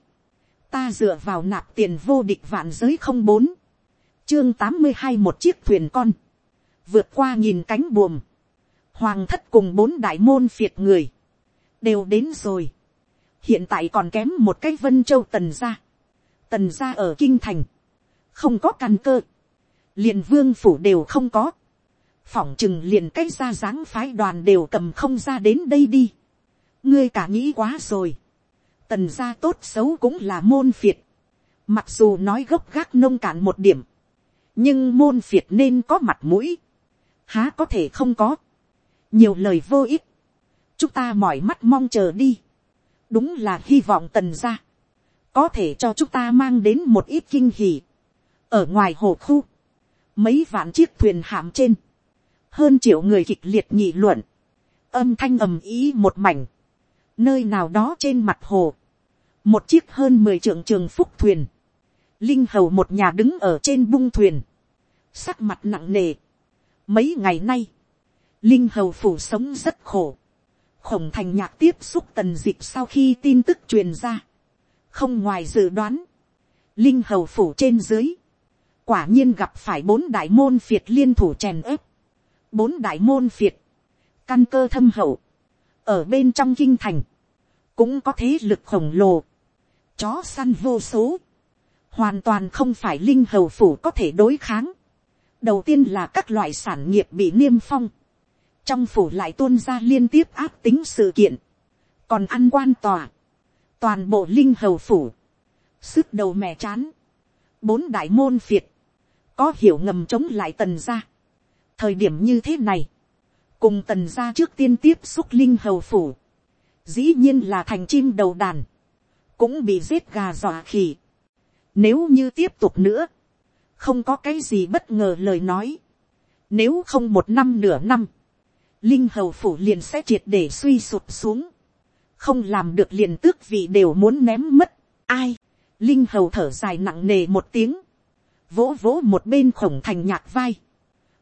ta dựa vào nạp tiền vô địch vạn giới không bốn, chương tám mươi hai một chiếc thuyền con, vượt qua nhìn cánh buồm, hoàng thất cùng bốn đại môn phiệt người, đều đến rồi, hiện tại còn kém một cái vân châu tần gia, tần gia ở kinh thành, không có căn cơ, liền vương phủ đều không có, phỏng chừng liền cái ra dáng phái đoàn đều cầm không ra đến đây đi, ngươi cả nghĩ quá rồi, tần gia tốt xấu cũng là môn phiệt, mặc dù nói gốc gác nông cạn một điểm, nhưng môn phiệt nên có mặt mũi, há có thể không có, nhiều lời vô ích, chúng ta mỏi mắt mong chờ đi, đúng là hy vọng tần gia, có thể cho chúng ta mang đến một ít kinh hỉ, ở ngoài hồ khu, mấy vạn chiếc thuyền hạm trên, hơn triệu người kịch liệt nghị luận, âm thanh ầm ý một mảnh, nơi nào đó trên mặt hồ, một chiếc hơn mười trượng trường phúc thuyền, linh hầu một nhà đứng ở trên bung thuyền, sắc mặt nặng nề. Mấy ngày nay, linh hầu phủ sống rất khổ, khổng thành nhạc tiếp xúc tần dịp sau khi tin tức truyền ra, không ngoài dự đoán, linh hầu phủ trên dưới, quả nhiên gặp phải bốn đại môn phiệt liên thủ chèn ớp, bốn đại môn phiệt, căn cơ thâm hậu, ở bên trong kinh thành, cũng có thế lực khổng lồ, chó săn vô số, hoàn toàn không phải linh hầu phủ có thể đối kháng. đầu tiên là các loại sản nghiệp bị niêm phong, trong phủ lại tuôn ra liên tiếp áp tính sự kiện, còn ăn quan tòa, toàn bộ linh hầu phủ, sức đầu mè chán, bốn đại môn phiệt, có hiểu ngầm chống lại tần gia thời điểm như thế này, cùng tần gia trước tiên tiếp xúc linh hầu phủ, dĩ nhiên là thành chim đầu đàn, cũng bị giết gà dọa khỉ. Nếu như tiếp tục nữa, không có cái gì bất ngờ lời nói. Nếu không một năm nửa năm, linh hầu phủ liền sẽ triệt để suy sụp xuống. Không làm được liền tước vị đều muốn ném mất. Ai? Linh hầu thở dài nặng nề một tiếng. Vỗ vỗ một bên khổng thành nhạc vai.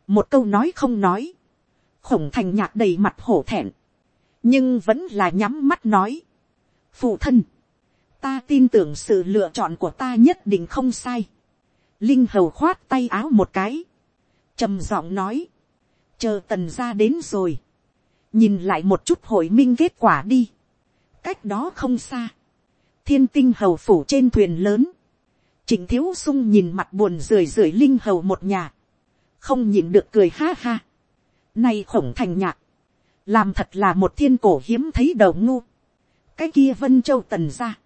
Một câu nói không nói. Khổng thành nhạc đầy mặt hổ thẹn. Nhưng vẫn là nhắm mắt nói. Phụ thân ta tin tưởng sự lựa chọn của ta nhất định không sai. linh hầu khoát tay áo một cái, trầm giọng nói, chờ tần ra đến rồi, nhìn lại một chút hội minh kết quả đi, cách đó không xa, thiên tinh hầu phủ trên thuyền lớn, trịnh thiếu sung nhìn mặt buồn rười rưởi linh hầu một nhà, không nhìn được cười ha ha, nay khổng thành nhạc, làm thật là một thiên cổ hiếm thấy đầu ngu, cái kia vân châu tần ra,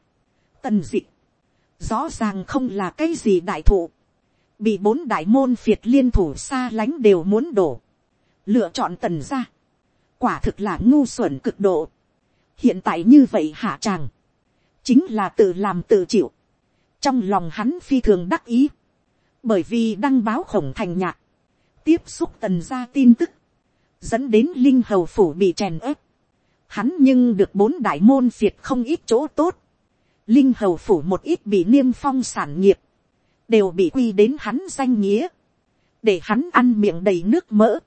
tần dị, rõ ràng không là cái gì đại thụ, bị bốn đại môn phiệt liên thủ xa lánh đều muốn đổ, lựa chọn tần ra, quả thực là ngu xuẩn cực độ, hiện tại như vậy hạ chàng, chính là tự làm tự chịu, trong lòng hắn phi thường đắc ý, bởi vì đăng báo khổng thành nhạc, tiếp xúc tần gia tin tức, dẫn đến linh hầu phủ bị chèn ớp, hắn nhưng được bốn đại môn phiệt không ít chỗ tốt, linh hầu phủ một ít bị niêm phong sản nghiệp, đều bị quy đến hắn danh nghĩa, để hắn ăn miệng đầy nước mỡ.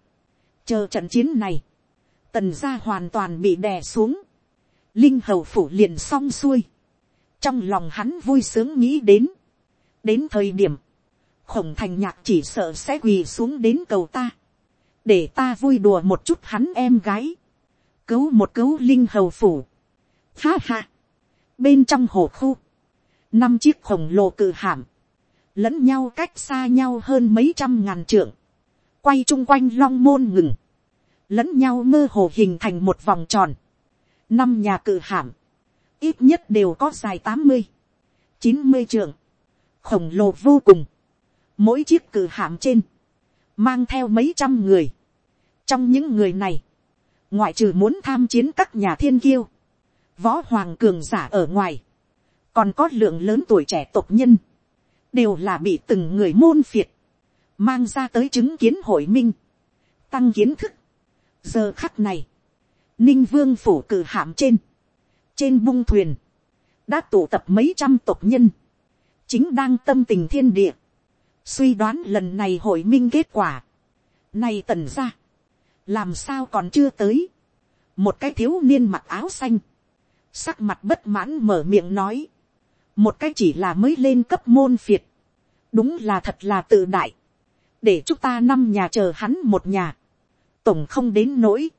chờ trận chiến này, tần gia hoàn toàn bị đè xuống, linh hầu phủ liền xong xuôi, trong lòng hắn vui sướng nghĩ đến, đến thời điểm, khổng thành nhạc chỉ sợ sẽ quỳ xuống đến cầu ta, để ta vui đùa một chút hắn em gái, cứu một cứu linh hầu phủ. Ha ha, bên trong hồ khu, năm chiếc khổng lồ cự hàm, lẫn nhau cách xa nhau hơn mấy trăm ngàn trượng, quay chung quanh long môn ngừng, lẫn nhau mơ hồ hình thành một vòng tròn, năm nhà cự hàm, ít nhất đều có dài tám mươi, chín mươi trượng, khổng lồ vô cùng, mỗi chiếc cử hạm trên, mang theo mấy trăm người, trong những người này, ngoại trừ muốn tham chiến các nhà thiên kiêu, võ hoàng cường giả ở ngoài, còn có lượng lớn tuổi trẻ tộc nhân, đều là bị từng người môn phiệt, mang ra tới chứng kiến hội minh, tăng kiến thức. giờ khắc này, ninh vương phủ cử hạm trên, trên bung thuyền, đã tụ tập mấy trăm tộc nhân, chính đang tâm tình thiên địa, suy đoán lần này hội minh kết quả, này tần ra, làm sao còn chưa tới, một cái thiếu niên mặc áo xanh, sắc mặt bất mãn mở miệng nói, một cái chỉ là mới lên cấp môn phiệt, đúng là thật là tự đại, để chúng ta năm nhà chờ hắn một nhà, tổng không đến nỗi,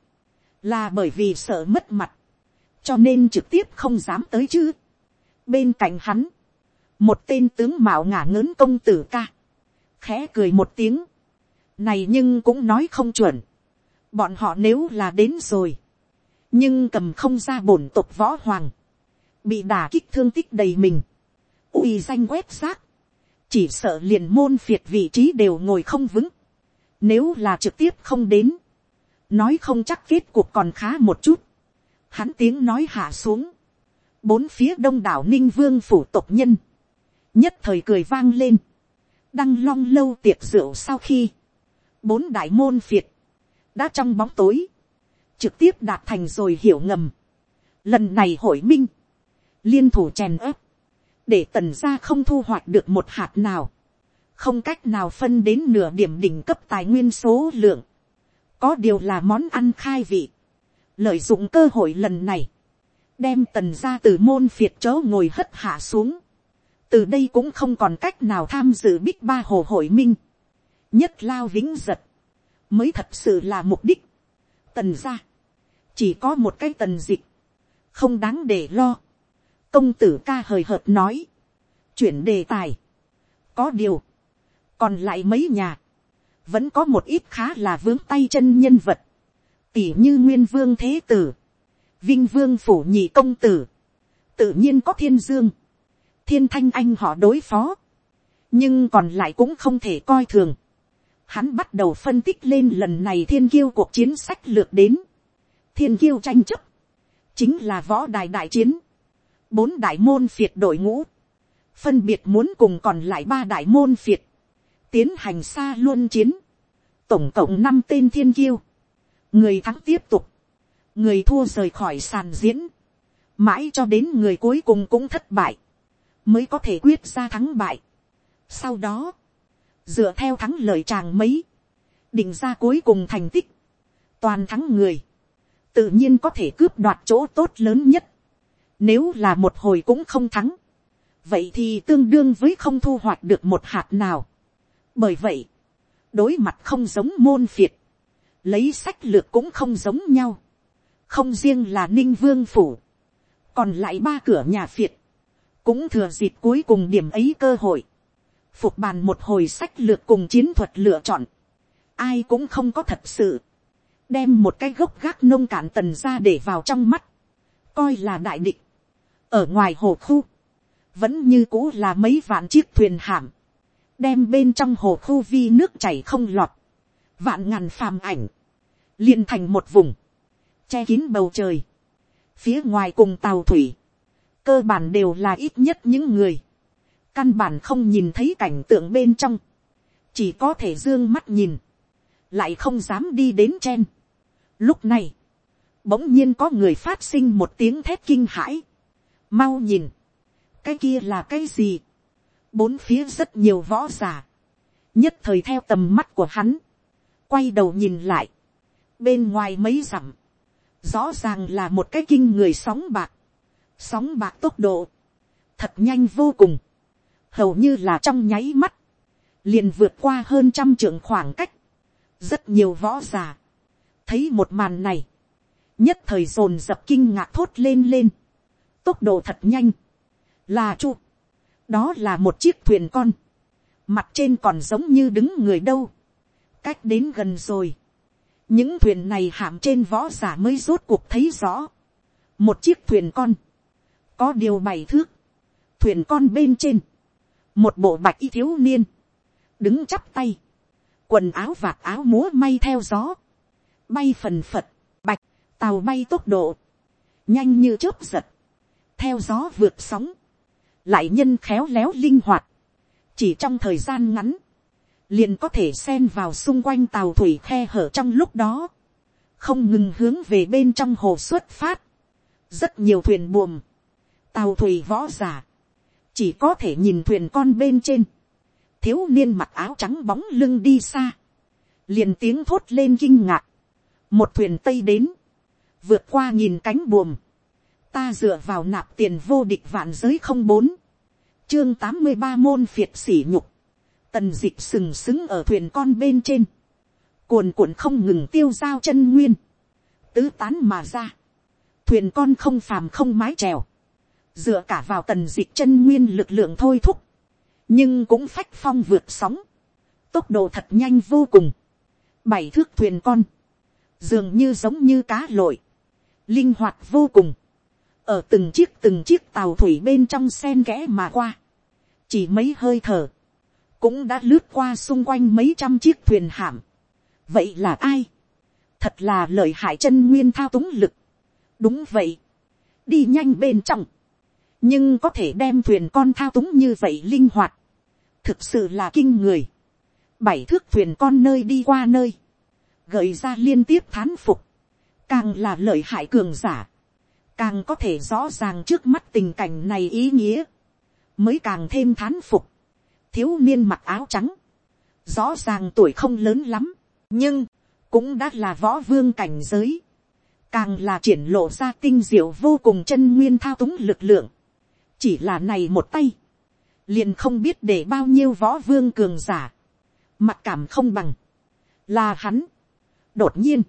là bởi vì sợ mất mặt, cho nên trực tiếp không dám tới chứ. bên cạnh hắn, một tên tướng mạo ngả ngớn công tử ca, khẽ cười một tiếng, này nhưng cũng nói không chuẩn, bọn họ nếu là đến rồi, nhưng cầm không ra bổn tộc võ hoàng, bị đả kích thương tích đầy mình, uy danh quét xác, chỉ sợ liền môn phiệt vị trí đều ngồi không vững, nếu là trực tiếp không đến, nói không chắc kết cuộc còn khá một chút, hắn tiếng nói hạ xuống, bốn phía đông đảo ninh vương phủ tộc nhân, nhất thời cười vang lên, đăng long lâu tiệc rượu sau khi, bốn đại môn phiệt, đã trong bóng tối, trực tiếp đạt thành rồi hiểu ngầm. Lần này hội minh, liên thủ chèn ớp, để tần gia không thu hoạch được một hạt nào, không cách nào phân đến nửa điểm đỉnh cấp tài nguyên số lượng, có điều là món ăn khai vị, lợi dụng cơ hội lần này, đem tần gia từ môn phiệt chớ ngồi hất hạ xuống, từ đây cũng không còn cách nào tham dự bích ba hồ hội minh, nhất lao vĩnh giật, mới thật sự là mục đích. Tần gia, chỉ có một cái tần dịch, không đáng để lo. công tử ca hời hợt nói, chuyển đề tài. có điều, còn lại mấy nhà, vẫn có một ít khá là vướng tay chân nhân vật, tỉ như nguyên vương thế tử, vinh vương phủ nhị công tử, tự nhiên có thiên dương, thiên thanh anh họ đối phó, nhưng còn lại cũng không thể coi thường. Hắn bắt đầu phân tích lên lần này thiên kiêu cuộc chiến sách lược đến. Thiên kiêu tranh chấp. Chính là võ đài đại chiến. Bốn đại môn phiệt đội ngũ. Phân biệt muốn cùng còn lại ba đại môn phiệt. Tiến hành xa luôn chiến. Tổng cộng năm tên thiên kiêu. Người thắng tiếp tục. Người thua rời khỏi sàn diễn. Mãi cho đến người cuối cùng cũng thất bại. Mới có thể quyết ra thắng bại. Sau đó dựa theo thắng lợi chàng mấy, định ra cuối cùng thành tích, toàn thắng người, tự nhiên có thể cướp đoạt chỗ tốt lớn nhất, nếu là một hồi cũng không thắng, vậy thì tương đương với không thu hoạch được một hạt nào. bởi vậy, đối mặt không giống môn phiệt, lấy sách lược cũng không giống nhau, không riêng là ninh vương phủ, còn lại ba cửa nhà phiệt, cũng thừa dịp cuối cùng điểm ấy cơ hội, phục bàn một hồi sách lược cùng chiến thuật lựa chọn, ai cũng không có thật sự, đem một cái gốc gác nông cạn tần ra để vào trong mắt, coi là đại địch, ở ngoài hồ khu, vẫn như cũ là mấy vạn chiếc thuyền hàm, đem bên trong hồ khu vi nước chảy không lọt, vạn ngàn phàm ảnh, liền thành một vùng, che kín bầu trời, phía ngoài cùng tàu thủy, cơ bản đều là ít nhất những người, căn bản không nhìn thấy cảnh tượng bên trong, chỉ có thể d ư ơ n g mắt nhìn, lại không dám đi đến trên. Lúc này, bỗng nhiên có người phát sinh một tiếng thét kinh hãi, mau nhìn, cái kia là cái gì, bốn phía rất nhiều võ g i ả nhất thời theo tầm mắt của hắn, quay đầu nhìn lại, bên ngoài mấy dặm, rõ ràng là một cái kinh người sóng bạc, sóng bạc tốc độ, thật nhanh vô cùng, hầu như là trong nháy mắt, liền vượt qua hơn trăm trượng khoảng cách, rất nhiều võ g i ả thấy một màn này, nhất thời dồn dập kinh ngạc thốt lên lên, tốc độ thật nhanh, là chu, đó là một chiếc thuyền con, mặt trên còn giống như đứng người đâu, cách đến gần rồi, những thuyền này hạm trên võ giả mới rốt cuộc thấy rõ, một chiếc thuyền con, có điều bày thước, thuyền con bên trên, một bộ bạch y thiếu niên, đứng chắp tay, quần áo vạt áo múa may theo gió, bay phần phật, bạch, tàu bay tốc độ, nhanh như chớp giật, theo gió vượt sóng, lại nhân khéo léo linh hoạt, chỉ trong thời gian ngắn, liền có thể xen vào xung quanh tàu thủy khe hở trong lúc đó, không ngừng hướng về bên trong hồ xuất phát, rất nhiều thuyền buồm, tàu thủy võ giả, chỉ có thể nhìn thuyền con bên trên, thiếu niên mặc áo trắng bóng lưng đi xa, liền tiếng thốt lên kinh ngạc, một thuyền tây đến, vượt qua nhìn cánh buồm, ta dựa vào nạp tiền vô địch vạn giới không bốn, chương tám mươi ba môn phiệt sỉ nhục, tần d ị c h sừng sững ở thuyền con bên trên, cuồn cuộn không ngừng tiêu dao chân nguyên, tứ tán mà ra, thuyền con không phàm không mái trèo, dựa cả vào tần dịch chân nguyên lực lượng thôi thúc, nhưng cũng phách phong vượt sóng, tốc độ thật nhanh vô cùng, bảy thước thuyền con, dường như giống như cá lội, linh hoạt vô cùng, ở từng chiếc từng chiếc tàu thủy bên trong sen kẽ mà qua, chỉ mấy hơi thở, cũng đã lướt qua xung quanh mấy trăm chiếc thuyền hạm. vậy là ai, thật là lợi hại chân nguyên thao túng lực, đúng vậy, đi nhanh bên trong, nhưng có thể đem thuyền con thao túng như vậy linh hoạt, thực sự là kinh người. bảy thước thuyền con nơi đi qua nơi, gợi ra liên tiếp thán phục, càng là lợi hại cường giả, càng có thể rõ ràng trước mắt tình cảnh này ý nghĩa, mới càng thêm thán phục, thiếu niên mặc áo trắng, rõ ràng tuổi không lớn lắm, nhưng cũng đã là võ vương cảnh giới, càng là triển lộ ra tinh diệu vô cùng chân nguyên thao túng lực lượng, chỉ là này một tay, liền không biết để bao nhiêu võ vương cường giả, mặt cảm không bằng, là hắn. đột nhiên,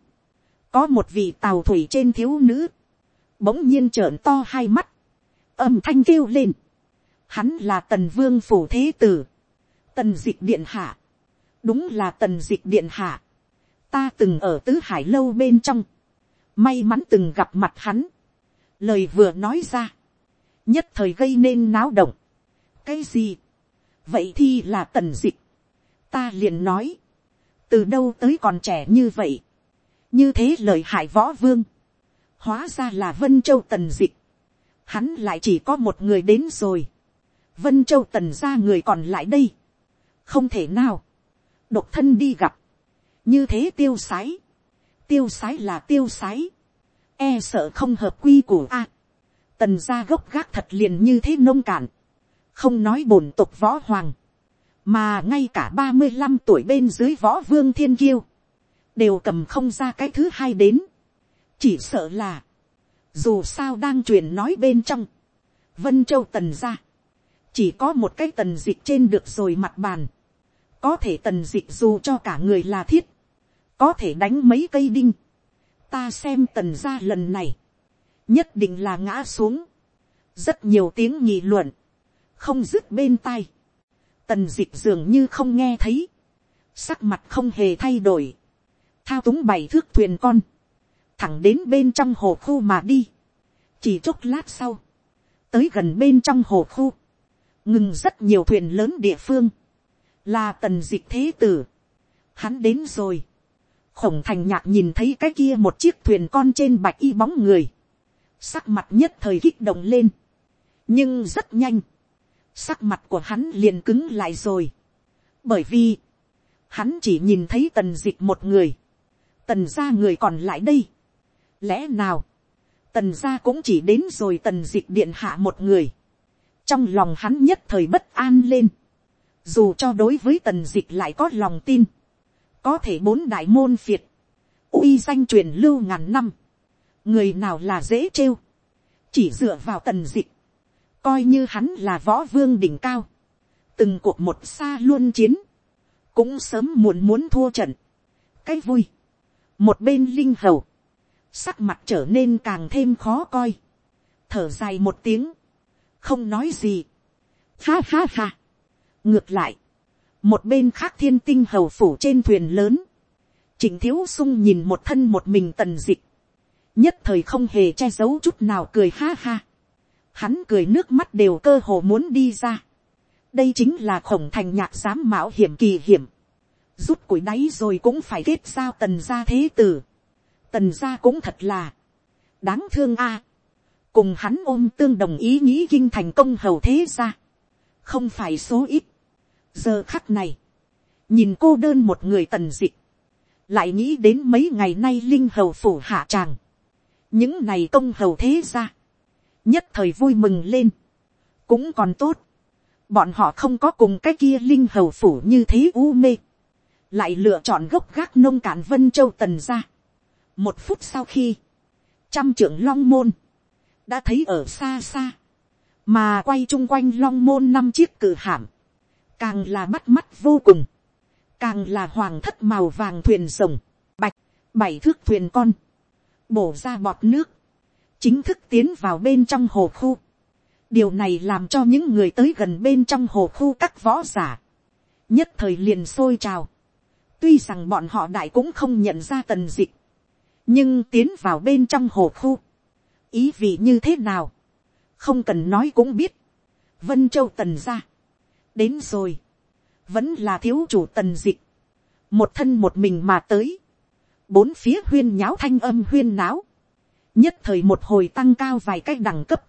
có một vị tàu thủy trên thiếu nữ, bỗng nhiên trợn to hai mắt, âm thanh kêu lên, hắn là tần vương phủ thế tử, tần dịch điện hạ, đúng là tần dịch điện hạ, ta từng ở tứ hải lâu bên trong, may mắn từng gặp mặt hắn, lời vừa nói ra, nhất thời gây nên náo động, cái gì, vậy thì là tần dịch, ta liền nói, từ đâu tới còn trẻ như vậy, như thế lời hại võ vương, hóa ra là vân châu tần dịch, hắn lại chỉ có một người đến rồi, vân châu tần ra người còn lại đây, không thể nào, độc thân đi gặp, như thế tiêu sái, tiêu sái là tiêu sái, e sợ không hợp quy của a, tần gia gốc gác thật liền như thế nông cạn, không nói bổn tục võ hoàng, mà ngay cả ba mươi năm tuổi bên dưới võ vương thiên kiêu, đều cầm không ra cái thứ hai đến, chỉ sợ là, dù sao đang truyền nói bên trong, vân châu tần gia, chỉ có một cái tần dịch trên được rồi mặt bàn, có thể tần dịch dù cho cả người là thiết, có thể đánh mấy cây đinh, ta xem tần gia lần này, nhất định là ngã xuống, rất nhiều tiếng nghị luận, không dứt bên tai, tần d ị c h dường như không nghe thấy, sắc mặt không hề thay đổi, thao túng bảy thước thuyền con, thẳng đến bên trong hồ khu mà đi, chỉ chốc lát sau, tới gần bên trong hồ khu, ngừng rất nhiều thuyền lớn địa phương, là tần d ị c h thế tử, hắn đến rồi, khổng thành nhạc nhìn thấy cái kia một chiếc thuyền con trên bạch y bóng người, sắc mặt nhất thời kích động lên, nhưng rất nhanh, sắc mặt của hắn liền cứng lại rồi, bởi vì, hắn chỉ nhìn thấy tần dịch một người, tần ra người còn lại đây. lẽ nào, tần ra cũng chỉ đến rồi tần dịch điện hạ một người, trong lòng hắn nhất thời bất an lên, dù cho đối với tần dịch lại có lòng tin, có thể bốn đại môn phiệt, uy danh truyền lưu ngàn năm, người nào là dễ trêu, chỉ dựa vào tần dịch, coi như hắn là võ vương đỉnh cao, từng cuộc một xa luôn chiến, cũng sớm muộn muốn thua trận, cái vui, một bên linh hầu, sắc mặt trở nên càng thêm khó coi, thở dài một tiếng, không nói gì, ha ha ha, ngược lại, một bên khác thiên tinh hầu phủ trên thuyền lớn, chỉnh thiếu sung nhìn một thân một mình tần dịch, nhất thời không hề che giấu chút nào cười ha ha, hắn cười nước mắt đều cơ hồ muốn đi ra. đây chính là khổng thành nhạc dám mạo hiểm kỳ hiểm. rút củi đáy rồi cũng phải kết sao tần gia thế tử. tần gia cũng thật là đáng thương a. cùng hắn ôm tương đồng ý nghĩ kinh thành công hầu thế gia. không phải số ít. giờ khắc này, nhìn cô đơn một người tần dịch, lại nghĩ đến mấy ngày nay linh hầu phủ hạ tràng những này công hầu thế ra nhất thời vui mừng lên, cũng còn tốt, bọn họ không có cùng cái kia linh hầu phủ như thế u mê, lại lựa chọn gốc gác nông cạn vân châu tần ra. một phút sau khi, trăm trưởng long môn, đã thấy ở xa xa, mà quay chung quanh long môn năm chiếc cử hàm, càng là bắt mắt vô cùng, càng là hoàng thất màu vàng thuyền rồng, bạch, bảy thước thuyền con, bổ ra bọt nước, chính thức tiến vào bên trong hồ khu. điều này làm cho những người tới gần bên trong hồ khu các võ giả, nhất thời liền sôi trào. tuy rằng bọn họ đại cũng không nhận ra tần dịch, nhưng tiến vào bên trong hồ khu, ý vị như thế nào, không cần nói cũng biết, vân châu tần ra, đến rồi, vẫn là thiếu chủ tần dịch, một thân một mình mà tới, bốn phía huyên nháo thanh âm huyên náo, nhất thời một hồi tăng cao vài cái đẳng cấp,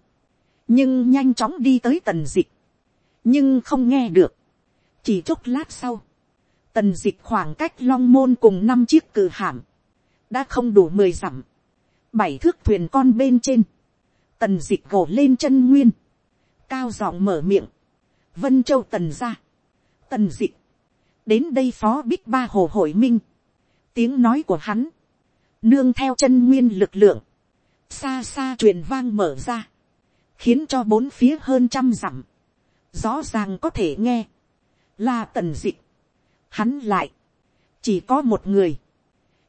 nhưng nhanh chóng đi tới tần dịch, nhưng không nghe được. chỉ chốc lát sau, tần dịch khoảng cách long môn cùng năm chiếc cử hàm, đã không đủ mười dặm, bảy thước thuyền con bên trên, tần dịch gổ lên chân nguyên, cao giọng mở miệng, vân châu tần ra, tần dịch đến đây phó bích ba hồ hội minh, tiếng nói của hắn, nương theo chân nguyên lực lượng, xa xa truyền vang mở ra, khiến cho bốn phía hơn trăm dặm, rõ ràng có thể nghe, là tần dịch, hắn lại, chỉ có một người,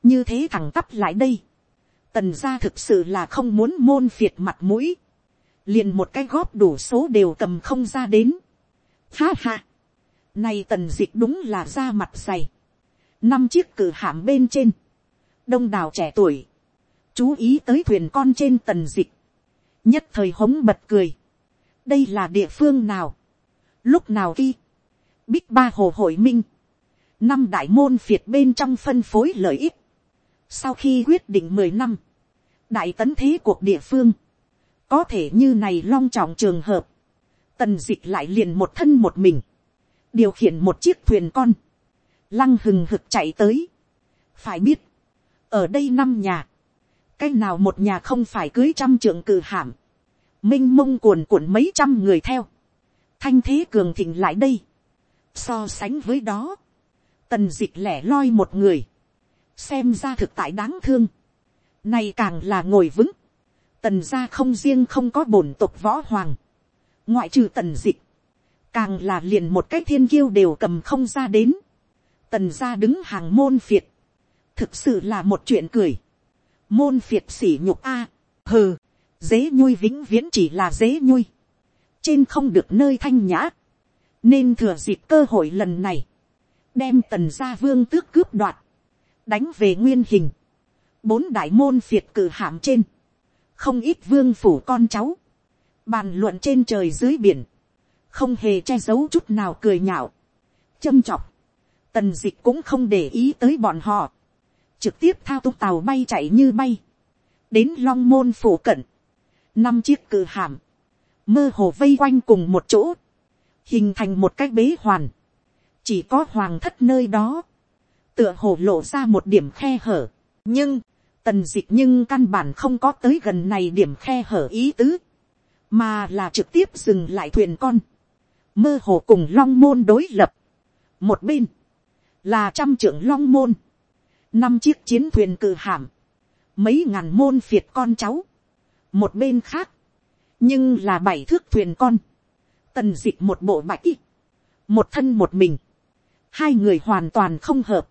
như thế thẳng tắp lại đây, tần gia thực sự là không muốn môn phiệt mặt mũi, liền một cái góp đủ số đều cầm không ra đến. Ha ha, nay tần dịch đúng là da mặt dày, năm chiếc cử hạm bên trên, đông đảo trẻ tuổi, chú ý tới thuyền con trên tần dịch, nhất thời hống bật cười, đây là địa phương nào, lúc nào khi, bích ba hồ hội minh, năm đại môn phiệt bên trong phân phối lợi ích, sau khi quyết định mười năm, đại tấn thế cuộc địa phương, có thể như này long trọng trường hợp, tần dịch lại liền một thân một mình, điều khiển một chiếc thuyền con, lăng hừng hực chạy tới. phải biết, ở đây năm nhà, cái nào một nhà không phải cưới trăm trưởng cử hàm, m i n h mông cuồn cuộn mấy trăm người theo, thanh thế cường thịnh lại đây, so sánh với đó, tần dịch lẻ loi một người, xem ra thực tại đáng thương, này càng là ngồi vững. Tần gia không riêng không có bổn tộc võ hoàng. Ngoại trừ tần dịch. Càng là liền một cái thiên kiêu đều cầm không ra đến. Tần gia đứng hàng môn phiệt. Thực sự là một chuyện cười. Môn phiệt sỉ nhục A. hừ. Dế nhui vĩnh viễn chỉ là dế nhui. Trên không được nơi thanh nhã. Nên thừa dịp cơ hội lần này. Đem tần gia vương tước cướp đoạt. Đánh về nguyên hình bốn đại môn phiệt cử hàm trên, không ít vương phủ con cháu, bàn luận trên trời dưới biển, không hề che giấu chút nào cười nhạo, châm chọc, tần dịch cũng không để ý tới bọn họ, trực tiếp thao túng tàu bay chạy như bay, đến long môn phủ cận, năm chiếc cử hàm, mơ hồ vây quanh cùng một chỗ, hình thành một cái bế hoàn, chỉ có hoàng thất nơi đó, tựa hồ lộ ra một điểm khe hở, nhưng, tần dịch nhưng căn bản không có tới gần này điểm khe hở ý tứ, mà là trực tiếp dừng lại thuyền con, mơ hồ cùng long môn đối lập. một bên, là trăm trưởng long môn, năm chiếc chiến thuyền cử hàm, mấy ngàn môn phiệt con cháu, một bên khác, nhưng là bảy thước thuyền con, tần dịch một bộ bạch, một thân một mình, hai người hoàn toàn không hợp,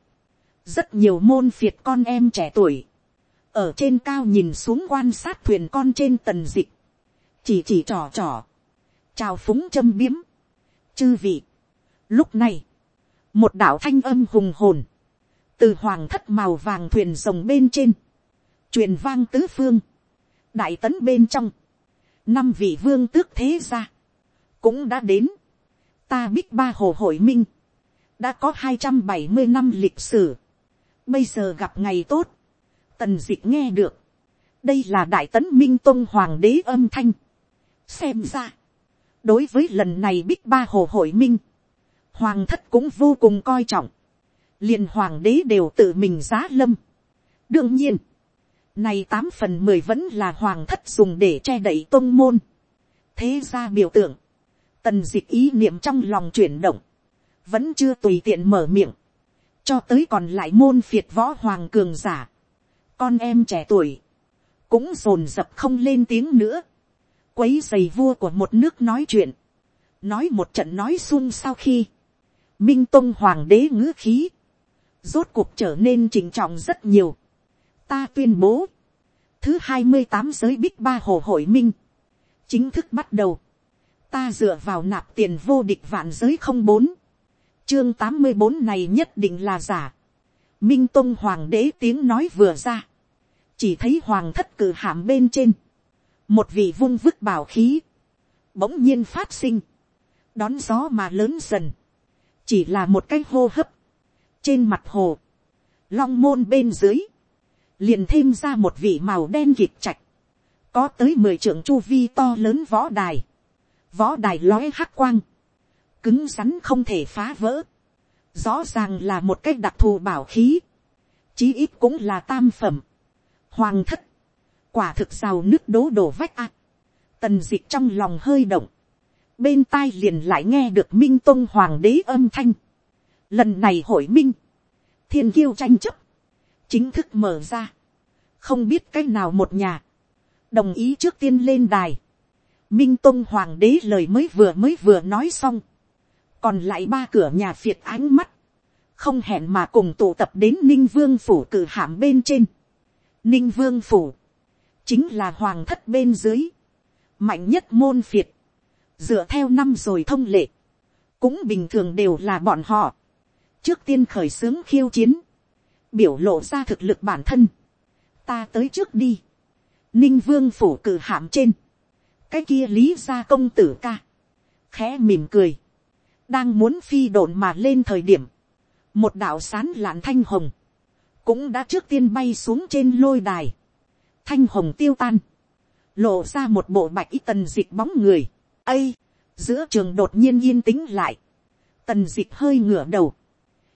rất nhiều môn phiệt con em trẻ tuổi, ở trên cao nhìn xuống quan sát thuyền con trên tần dịch, chỉ chỉ trò trò, chào phúng châm biếm, chư vị. Lúc này, một đạo thanh âm hùng hồn, từ hoàng thất màu vàng thuyền rồng bên trên, truyền vang tứ phương, đại tấn bên trong, năm vị vương tước thế gia, cũng đã đến, ta biết ba hồ hội minh, đã có hai trăm bảy mươi năm lịch sử, bây giờ gặp ngày tốt, Tần dịch nghe được. Đây là đại tấn minh tông hoàng đế âm thanh. Xem ra. Đối với lần này bích ba hồ hội minh. Hoàng thất cũng vô cùng coi trọng. liền hoàng đế đều tự mình giá lâm. Đương nhiên. Này tám phần mười vẫn là hoàng thất dùng để che đậy tôn môn. Thế ra biểu tượng. Tần dịch ý niệm trong lòng chuyển động. Vẫn chưa tùy tiện mở miệng. Cho tới còn lại môn phiệt võ hoàng cường giả con em trẻ tuổi, cũng rồn rập không lên tiếng nữa, quấy giày vua của một nước nói chuyện, nói một trận nói sung sau khi, minh tông hoàng đế ngữ khí, rốt cuộc trở nên trình trọng rất nhiều. ta tuyên bố, thứ hai mươi tám giới bích ba hồ hội minh, chính thức bắt đầu, ta dựa vào nạp tiền vô địch vạn giới không bốn, chương tám mươi bốn này nhất định là giả, minh tông hoàng đế tiếng nói vừa ra, chỉ thấy hoàng thất cử hàm bên trên, một vị vung vức bảo khí, bỗng nhiên phát sinh, đón gió mà lớn dần, chỉ là một cái hô hấp, trên mặt hồ, long môn bên dưới, liền thêm ra một vị màu đen kịp chạch, có tới mười trưởng chu vi to lớn võ đài, võ đài lói hắc quang, cứng rắn không thể phá vỡ, rõ ràng là một cái đặc thù bảo khí, chí ít cũng là tam phẩm, hoàng thất, quả thực rào nước đố đổ vách ạ. tần d ị trong lòng hơi động, bên tai liền lại nghe được minh tôn hoàng đế âm thanh. lần này hội minh, thiên kiêu tranh chấp, chính thức mở ra, không biết cái nào một nhà, đồng ý trước tiên lên đài, minh tôn hoàng đế lời mới vừa mới vừa nói xong, còn lại ba cửa nhà phiệt ánh mắt, không hẹn mà cùng tụ tập đến ninh vương phủ cử hàm bên trên. ninh vương phủ, chính là hoàng thất bên dưới, mạnh nhất môn phiệt, dựa theo năm rồi thông lệ, cũng bình thường đều là bọn họ, trước tiên khởi xướng khiêu chiến, biểu lộ ra thực lực bản thân, ta tới trước đi, ninh vương phủ cử hạm trên, cái kia lý ra công tử ca, khẽ mỉm cười, đang muốn phi độn mà lên thời điểm, một đạo sán lạn thanh hồng, cũng đã trước tiên bay xuống trên lôi đài, thanh hồng tiêu tan, lộ ra một bộ bạch y tần dịch bóng người, ây, giữa trường đột nhiên yên tĩnh lại, tần dịch hơi ngửa đầu,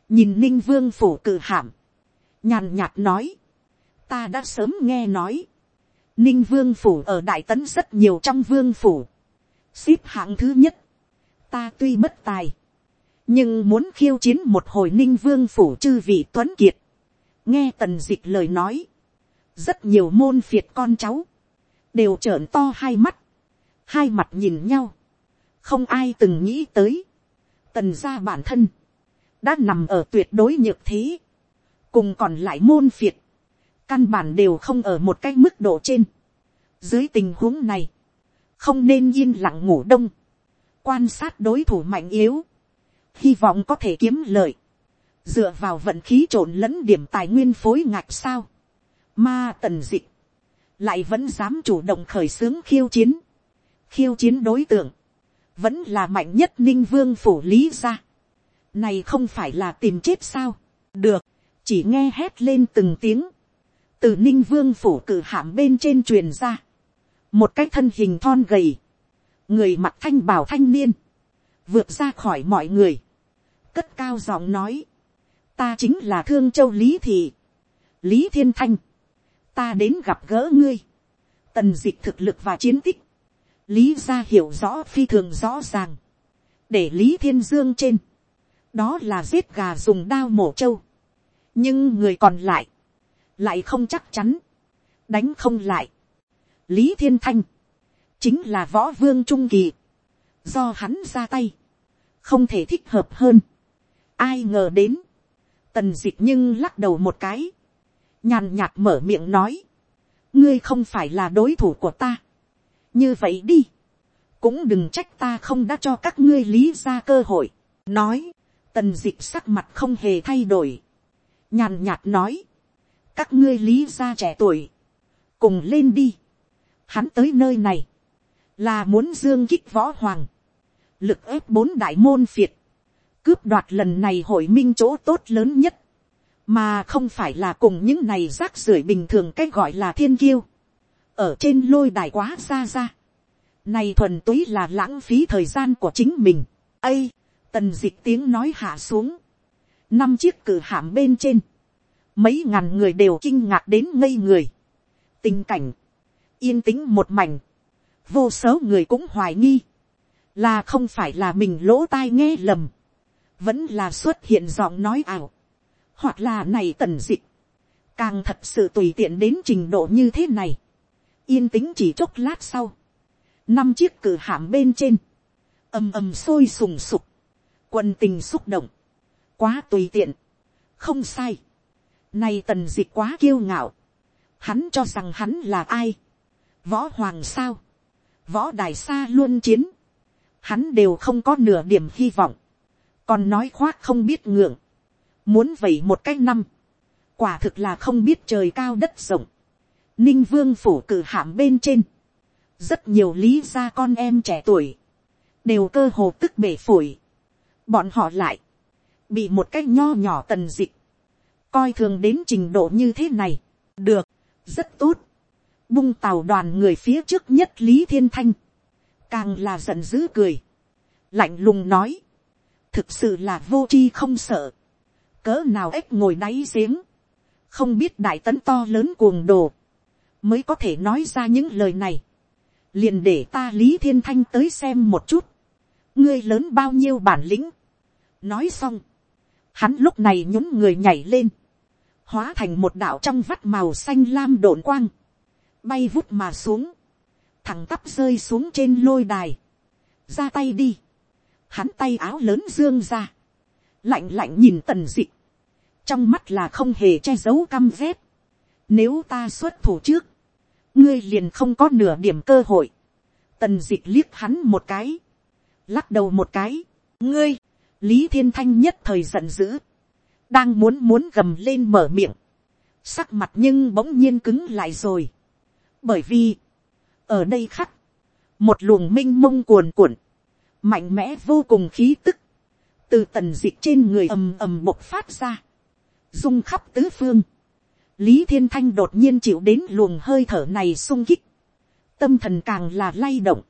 nhìn ninh vương phủ cử hàm, nhàn nhạt nói, ta đã sớm nghe nói, ninh vương phủ ở đại tấn rất nhiều trong vương phủ, ship hạng thứ nhất, ta tuy bất tài, nhưng muốn khiêu chiến một hồi ninh vương phủ chư vị tuấn kiệt, nghe tần dịch lời nói, rất nhiều môn phiệt con cháu, đều trợn to hai mắt, hai mặt nhìn nhau, không ai từng nghĩ tới, tần gia bản thân, đã nằm ở tuyệt đối nhược thế, cùng còn lại môn phiệt, căn bản đều không ở một cái mức độ trên. Dưới tình huống này, không nên yên lặng ngủ đông, quan sát đối thủ mạnh yếu, hy vọng có thể kiếm lợi, dựa vào vận khí trộn lẫn điểm tài nguyên phối ngạch sao, Ma tần dịch. Lại vẫn dám chủ động khởi xướng khiêu chiến. Khiêu chiến đối tượng. Vẫn là mạnh nhất ninh vương phủ lý ra. Này không phải là tìm chết sao. Được. Chỉ nghe hét lên từng tiếng. Từ ninh vương phủ cử hạm bên trên truyền ra. Một cái thân hình thon gầy. Người mặt thanh bảo thanh niên. Vượt ra khỏi mọi người. Cất cao giọng nói. Ta chính là thương châu lý thị. Lý thiên thanh ta đến gặp gỡ ngươi, tần d ị c h thực lực và chiến tích, lý ra hiểu rõ phi thường rõ ràng, để lý thiên dương trên, đó là giết gà dùng đao mổ trâu, nhưng người còn lại, lại không chắc chắn, đánh không lại. lý thiên thanh, chính là võ vương trung kỳ, do hắn ra tay, không thể thích hợp hơn. ai ngờ đến, tần d ị c h nhưng lắc đầu một cái, nhàn nhạt mở miệng nói, ngươi không phải là đối thủ của ta như vậy đi, cũng đừng trách ta không đã cho các ngươi lý ra cơ hội. nói, tần d ị c h sắc mặt không hề thay đổi, nhàn nhạt nói, các ngươi lý ra trẻ tuổi, cùng lên đi. hắn tới nơi này, là muốn dương kích võ hoàng, lực ép bốn đại môn phiệt, cướp đoạt lần này hội minh chỗ tốt lớn nhất, mà không phải là cùng những này rác rưởi bình thường cái gọi là thiên kiêu, ở trên lôi đài quá xa ra, này thuần túy là lãng phí thời gian của chính mình, ây, tần dịch tiếng nói hạ xuống, năm chiếc cử hạm bên trên, mấy ngàn người đều kinh ngạc đến ngây người, tình cảnh, yên tĩnh một mảnh, vô số người cũng hoài nghi, là không phải là mình lỗ tai nghe lầm, vẫn là xuất hiện giọng nói ảo, hoặc là này tần dịch, càng thật sự tùy tiện đến trình độ như thế này, yên tĩnh chỉ chốc lát sau, năm chiếc cử hàm bên trên, ầm ầm sôi sùng sục, quân tình xúc động, quá tùy tiện, không sai, nay tần dịch quá kiêu ngạo, hắn cho rằng hắn là ai, võ hoàng sao, võ đài xa luôn chiến, hắn đều không có nửa điểm hy vọng, còn nói khoác không biết ngượng, muốn vậy một cái năm, quả thực là không biết trời cao đất rộng, ninh vương phủ cử hạm bên trên, rất nhiều lý gia con em trẻ tuổi, đều cơ hồ tức bể phổi, bọn họ lại, bị một cái nho nhỏ tần dịch, coi thường đến trình độ như thế này, được, rất tốt, bung tàu đoàn người phía trước nhất lý thiên thanh, càng là giận dữ cười, lạnh lùng nói, thực sự là vô c h i không sợ, cỡ nào ếch ngồi đáy giếng, không biết đại tấn to lớn cuồng đồ, mới có thể nói ra những lời này, liền để ta lý thiên thanh tới xem một chút, ngươi lớn bao nhiêu bản lĩnh, nói xong, hắn lúc này nhún người nhảy lên, hóa thành một đạo trong vắt màu xanh lam đồn quang, bay vút mà xuống, thẳng tắp rơi xuống trên lôi đài, ra tay đi, hắn tay áo lớn dương ra, lạnh lạnh nhìn tần d ị trong mắt là không hề che giấu căm rét, nếu ta xuất thủ trước, ngươi liền không có nửa điểm cơ hội, tần d ị liếc hắn một cái, lắc đầu một cái, ngươi, lý thiên thanh nhất thời giận dữ, đang muốn muốn gầm lên mở miệng, sắc mặt nhưng bỗng nhiên cứng lại rồi, bởi vì, ở đây khắc, một luồng m i n h mông cuồn cuộn, mạnh mẽ vô cùng khí tức, từ tần d ị trên người ầm ầm bộc phát ra, rung khắp tứ phương, lý thiên thanh đột nhiên chịu đến luồng hơi thở này sung kích, tâm thần càng là lay động,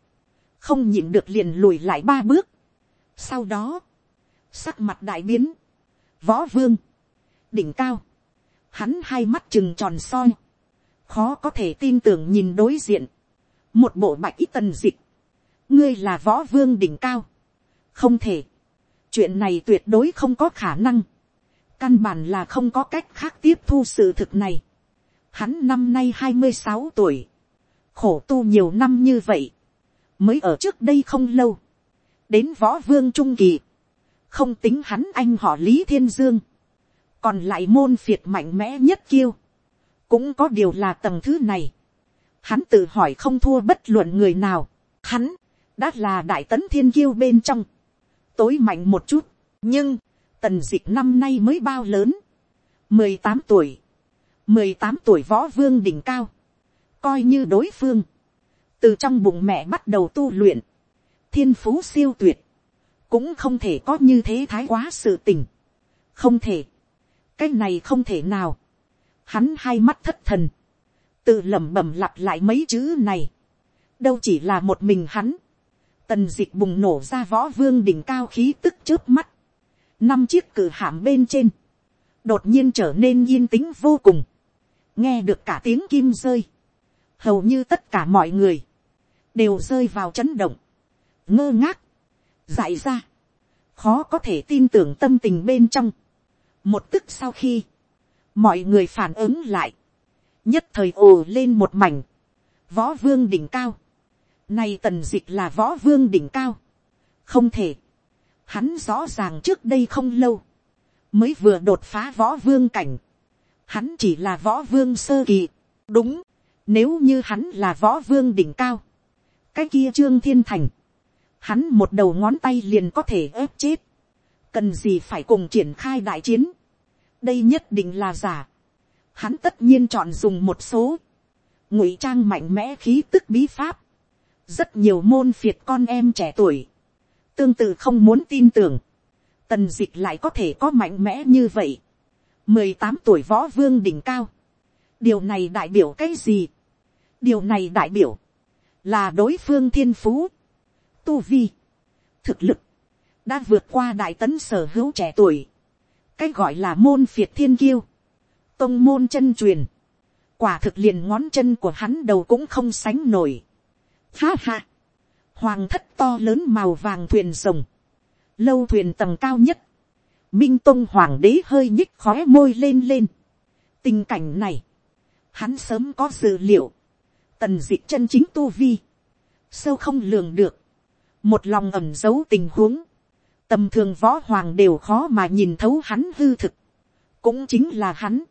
không nhịn được liền lùi lại ba bước. sau đó, sắc mặt đại biến, võ vương, đỉnh cao, hắn hai mắt chừng tròn soi, khó có thể tin tưởng nhìn đối diện, một bộ bạch ít tần dịch, ngươi là võ vương đỉnh cao, không thể, chuyện này tuyệt đối không có khả năng, căn bản là không có cách khác tiếp thu sự thực này. Hắn năm nay hai mươi sáu tuổi, khổ tu nhiều năm như vậy, mới ở trước đây không lâu, đến võ vương trung kỳ, không tính hắn anh họ lý thiên dương, còn lại môn phiệt mạnh mẽ nhất kiêu, cũng có điều là tầng thứ này, hắn tự hỏi không thua bất luận người nào, hắn, đã là đại tấn thiên kiêu bên trong, tối mạnh một chút, nhưng, tần dịch năm nay mới bao lớn, mười tám tuổi, mười tám tuổi võ vương đỉnh cao, coi như đối phương, từ trong bụng mẹ bắt đầu tu luyện, thiên phú siêu tuyệt, cũng không thể có như thế thái quá sự tình, không thể, cái này không thể nào, hắn hai mắt thất thần, tự lẩm bẩm lặp lại mấy chữ này, đâu chỉ là một mình hắn, tần d ị c h bùng nổ ra võ vương đỉnh cao khí tức trước mắt, năm chiếc cử hạm bên trên, đột nhiên trở nên yên tĩnh vô cùng, nghe được cả tiếng kim rơi, hầu như tất cả mọi người, đều rơi vào chấn động, ngơ ngác, dại ra, khó có thể tin tưởng tâm tình bên trong. một tức sau khi, mọi người phản ứng lại, nhất thời ồ lên một mảnh, võ vương đỉnh cao, nay tần dịch là võ vương đỉnh cao, không thể, hắn rõ ràng trước đây không lâu, mới vừa đột phá võ vương cảnh, hắn chỉ là võ vương sơ kỳ, đúng, nếu như hắn là võ vương đỉnh cao, cái kia trương thiên thành, hắn một đầu ngón tay liền có thể ép chết, cần gì phải cùng triển khai đại chiến, đây nhất định là giả, hắn tất nhiên chọn dùng một số. Ngụy trang mạnh mẽ khí tức bí pháp, rất nhiều môn phiệt con em trẻ tuổi, tương tự không muốn tin tưởng, tần dịch lại có thể có mạnh mẽ như vậy, mười tám tuổi võ vương đỉnh cao, điều này đại biểu cái gì, điều này đại biểu, là đối phương thiên phú, tu vi, thực lực, đã vượt qua đại tấn sở hữu trẻ tuổi, cái gọi là môn phiệt thiên kiêu, tông môn chân truyền, quả thực liền ngón chân của hắn đầu cũng không sánh nổi. Ha ha, hoàng thất to lớn màu vàng thuyền rồng, lâu thuyền tầng cao nhất, minh tông hoàng đế hơi nhích khó môi lên lên. tình cảnh này, hắn sớm có dự liệu, tần d ị chân chính tu vi, sâu không lường được, một lòng ẩm giấu tình huống, tầm thường võ hoàng đều khó mà nhìn thấu hắn hư thực, cũng chính là hắn,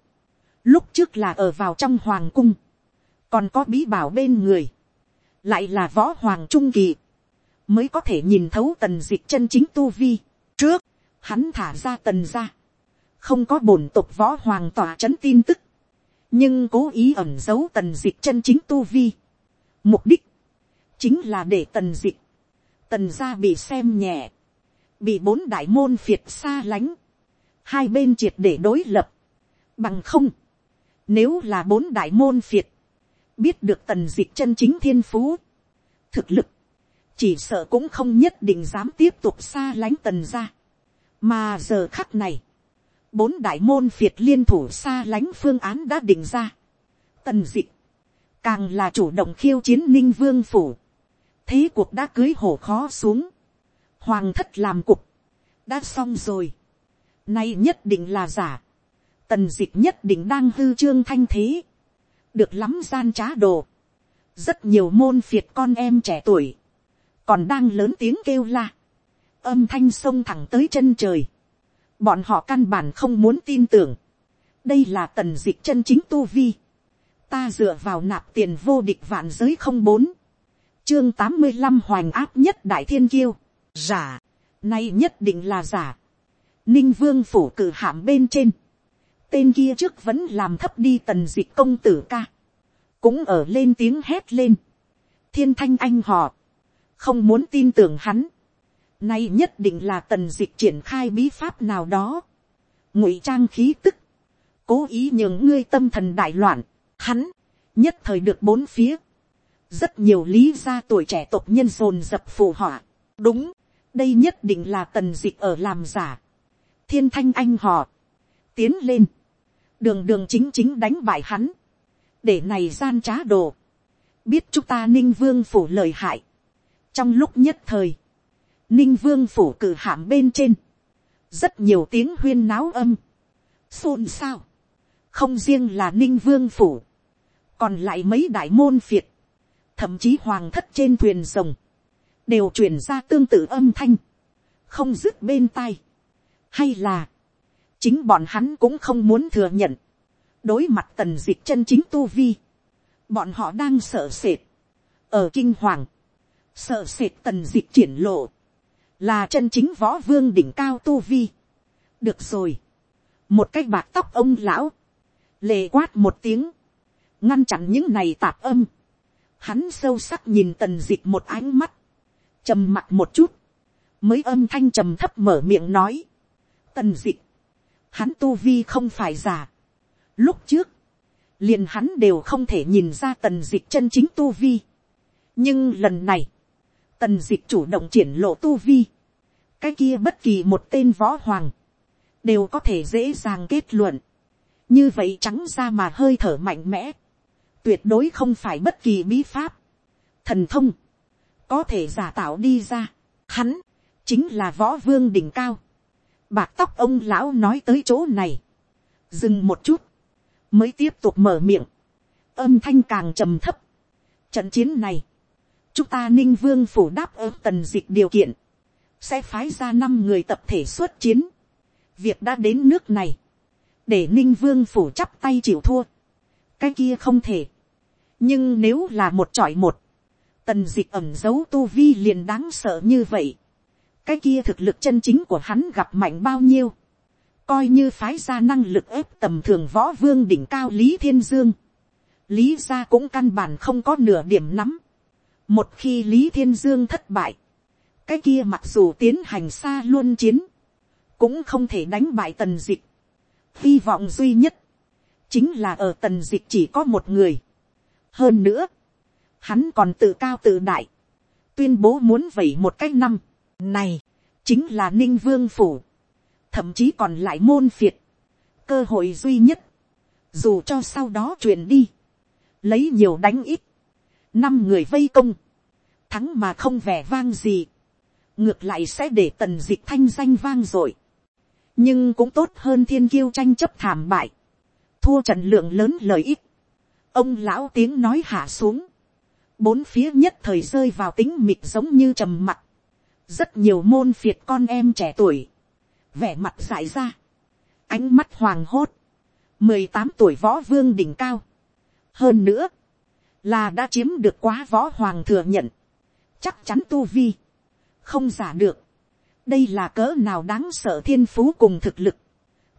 lúc trước là ở vào trong hoàng cung, còn có bí bảo bên người, lại là võ hoàng trung kỳ, mới có thể nhìn thấu tần dịch chân chính tu vi. trước, hắn thả ra tần ra, không có bổn tục võ hoàng tỏa c h ấ n tin tức, nhưng cố ý ẩn giấu tần dịch chân chính tu vi. mục đích, chính là để tần dịch, tần ra bị xem nhẹ, bị bốn đại môn phiệt xa lánh, hai bên triệt để đối lập, bằng không, nếu là bốn đại môn phiệt, biết được tần dịch chân chính thiên phú, thực lực, chỉ sợ cũng không nhất định dám tiếp tục xa lánh tần ra. Mà giờ khắc này, bốn đại môn phiệt liên thủ xa lánh phương án đã định ra. tần dịch, càng là chủ động khiêu chiến ninh vương phủ. thế cuộc đã cưới hổ khó xuống. hoàng thất làm cục, đã xong rồi. nay nhất định là giả. tần dịch nhất định đang hư trương thanh thế được lắm gian trá đồ. rất nhiều môn phiệt con em trẻ tuổi, còn đang lớn tiếng kêu la. âm thanh sông thẳng tới chân trời. Bọn họ căn bản không muốn tin tưởng, đây là tần dịch chân chính tu vi, ta dựa vào nạp tiền vô địch vạn giới không bốn, chương tám mươi năm hoành áp nhất đại thiên kiêu, giả, nay nhất định là giả, ninh vương phủ cử hạm bên trên, tên kia trước vẫn làm thấp đi tần dịch công tử ca, cũng ở lên tiếng hét lên, thiên thanh anh họ, không muốn tin tưởng hắn, Nay nhất định là tần dịch triển khai bí pháp nào đó. ngụy trang khí tức. Cố ý nhường ngươi tâm thần đại loạn. Hắn, nhất thời được bốn phía. Rất nhiều lý gia tuổi trẻ tộc nhân dồn dập phù họa. Đúng, đây nhất định là tần dịch ở làm giả. Thiên thanh anh họ. Tiến lên. Đường đường chính chính đánh bại hắn. Để này gian trá đồ. Biết chúng ta ninh vương phủ lời hại. Trong lúc nhất thời ninh vương phủ cử hạm bên trên, rất nhiều tiếng huyên náo âm, xôn xao, không riêng là ninh vương phủ, còn lại mấy đại môn phiệt, thậm chí hoàng thất trên thuyền rồng, đều truyền ra tương tự âm thanh, không dứt bên tai, hay là, chính bọn hắn cũng không muốn thừa nhận, đối mặt tần diệt chân chính tu vi, bọn họ đang sợ sệt, ở kinh hoàng, sợ sệt tần diệt triển lộ, là chân chính võ vương đỉnh cao tu vi. được rồi, một cái bạc tóc ông lão, lề quát một tiếng, ngăn chặn những này tạp âm, hắn sâu sắc nhìn tần diệt một ánh mắt, trầm mặt một chút, mới âm thanh trầm thấp mở miệng nói, tần diệt hắn tu vi không phải giả, lúc trước, liền hắn đều không thể nhìn ra tần dịch chân chính tu vi, nhưng lần này, tần dịch chủ động triển lộ tu vi, cái kia bất kỳ một tên võ hoàng, đều có thể dễ dàng kết luận, như vậy trắng ra mà hơi thở mạnh mẽ, tuyệt đối không phải bất kỳ bí pháp, thần thông, có thể giả tạo đi ra, hắn, chính là võ vương đỉnh cao, bạc tóc ông lão nói tới chỗ này, dừng một chút, mới tiếp tục mở miệng, âm thanh càng trầm thấp, trận chiến này, chúng ta ninh vương phủ đáp ứng tần dịch điều kiện, sẽ phái ra năm người tập thể xuất chiến. việc đã đến nước này, để ninh vương phủ chắp tay chịu thua, cái kia không thể. nhưng nếu là một trọi một, tần dịch ẩm giấu tu vi liền đáng sợ như vậy cái kia thực lực chân chính của hắn gặp mạnh bao nhiêu, coi như phái ra năng lực ép tầm thường võ vương đỉnh cao lý thiên dương. lý gia cũng căn bản không có nửa điểm nắm một khi Lý Thiên Dương thất bại. Cái kia mặc dù tiến hành xa luôn chiến. Cũng không thể đánh bại tần dịch. Hy vọng duy nhất. Chính là ở tần dịch chỉ có một người. Hơn nữa. Hắn còn tự cao tự đại. Tuyên bố muốn vẩy một cách năm. Này. Chính là Ninh Vương Phủ. Thậm chí còn lại môn phiệt. Cơ hội duy nhất. Dù cho sau đó truyền đi. Lấy nhiều đánh ít năm người vây công, thắng mà không vẻ vang gì, ngược lại sẽ để tần dịch thanh danh vang rồi nhưng cũng tốt hơn thiên kiêu tranh chấp thảm bại, thua trận lượng lớn lợi ích, ông lão tiếng nói hạ xuống, bốn phía nhất thời rơi vào tính mịt giống như trầm mặc rất nhiều môn phiệt con em trẻ tuổi, vẻ mặt dại ra, ánh mắt hoàng hốt, mười tám tuổi võ vương đỉnh cao, hơn nữa, là đã chiếm được quá võ hoàng thừa nhận, chắc chắn tu vi, không giả được, đây là cỡ nào đáng sợ thiên phú cùng thực lực,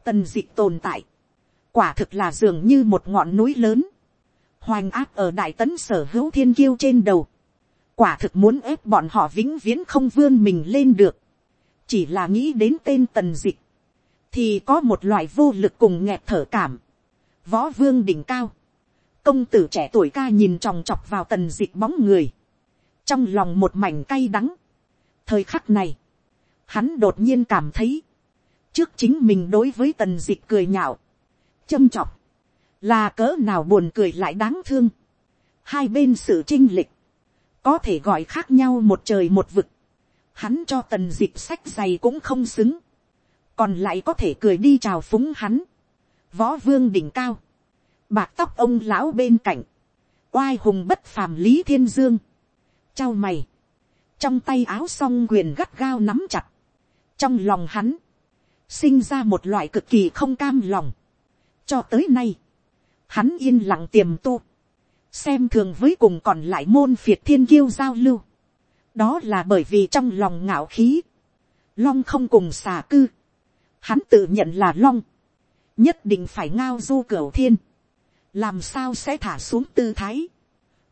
tần d ị tồn tại, quả thực là dường như một ngọn núi lớn, hoành áp ở đại tấn sở hữu thiên kiêu trên đầu, quả thực muốn ép bọn họ vĩnh viễn không vươn mình lên được, chỉ là nghĩ đến tên tần dịch, thì có một loại vô lực cùng nghẹt thở cảm, võ vương đỉnh cao, công tử trẻ tuổi ca nhìn tròng trọc vào tần dịch bóng người, trong lòng một mảnh cay đắng. thời khắc này, hắn đột nhiên cảm thấy, trước chính mình đối với tần dịch cười nhạo, châm chọc, là cỡ nào buồn cười lại đáng thương, hai bên sự chinh lịch, có thể gọi khác nhau một trời một vực, hắn cho tần dịp sách giày cũng không xứng, còn lại có thể cười đi chào phúng hắn, võ vương đỉnh cao, bạc tóc ông lão bên cạnh, oai hùng bất phàm lý thiên dương, trao mày, trong tay áo song quyền gắt gao nắm chặt, trong lòng hắn, sinh ra một loại cực kỳ không cam lòng. cho tới nay, hắn yên lặng tiềm tu, xem thường với cùng còn lại môn phiệt thiên kiêu giao lưu. đó là bởi vì trong lòng ngạo khí, long không cùng xà cư, hắn tự nhận là long, nhất định phải ngao du cửa thiên, làm sao sẽ thả xuống tư thái,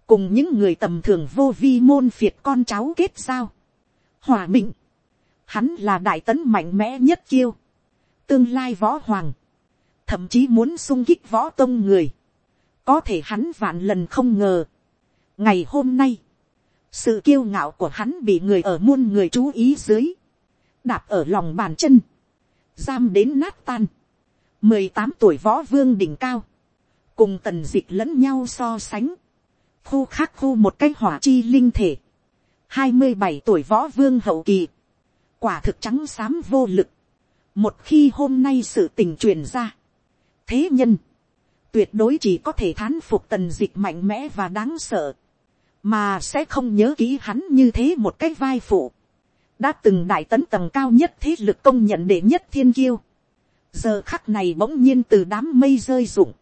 cùng những người tầm thường vô vi môn phiệt con cháu kết giao, hòa bình, hắn là đại tấn mạnh mẽ nhất kiêu, tương lai võ hoàng, thậm chí muốn sung kích võ tông người, có thể hắn vạn lần không ngờ. ngày hôm nay, sự kiêu ngạo của hắn bị người ở muôn người chú ý dưới, đạp ở lòng bàn chân, giam đến nát tan, mười tám tuổi võ vương đỉnh cao, cùng tần d ị c h lẫn nhau so sánh, khu khác khu một cái hỏa chi linh thể, hai mươi bảy tuổi võ vương hậu kỳ, quả thực trắng xám vô lực, một khi hôm nay sự tình truyền ra, thế nhân, tuyệt đối chỉ có thể thán phục tần dịch mạnh mẽ và đáng sợ, mà sẽ không nhớ kỹ hắn như thế một cái vai phụ, đã từng đại tấn tầng cao nhất thế lực công nhận đệ nhất thiên kiêu, giờ khắc này bỗng nhiên từ đám mây rơi rụng,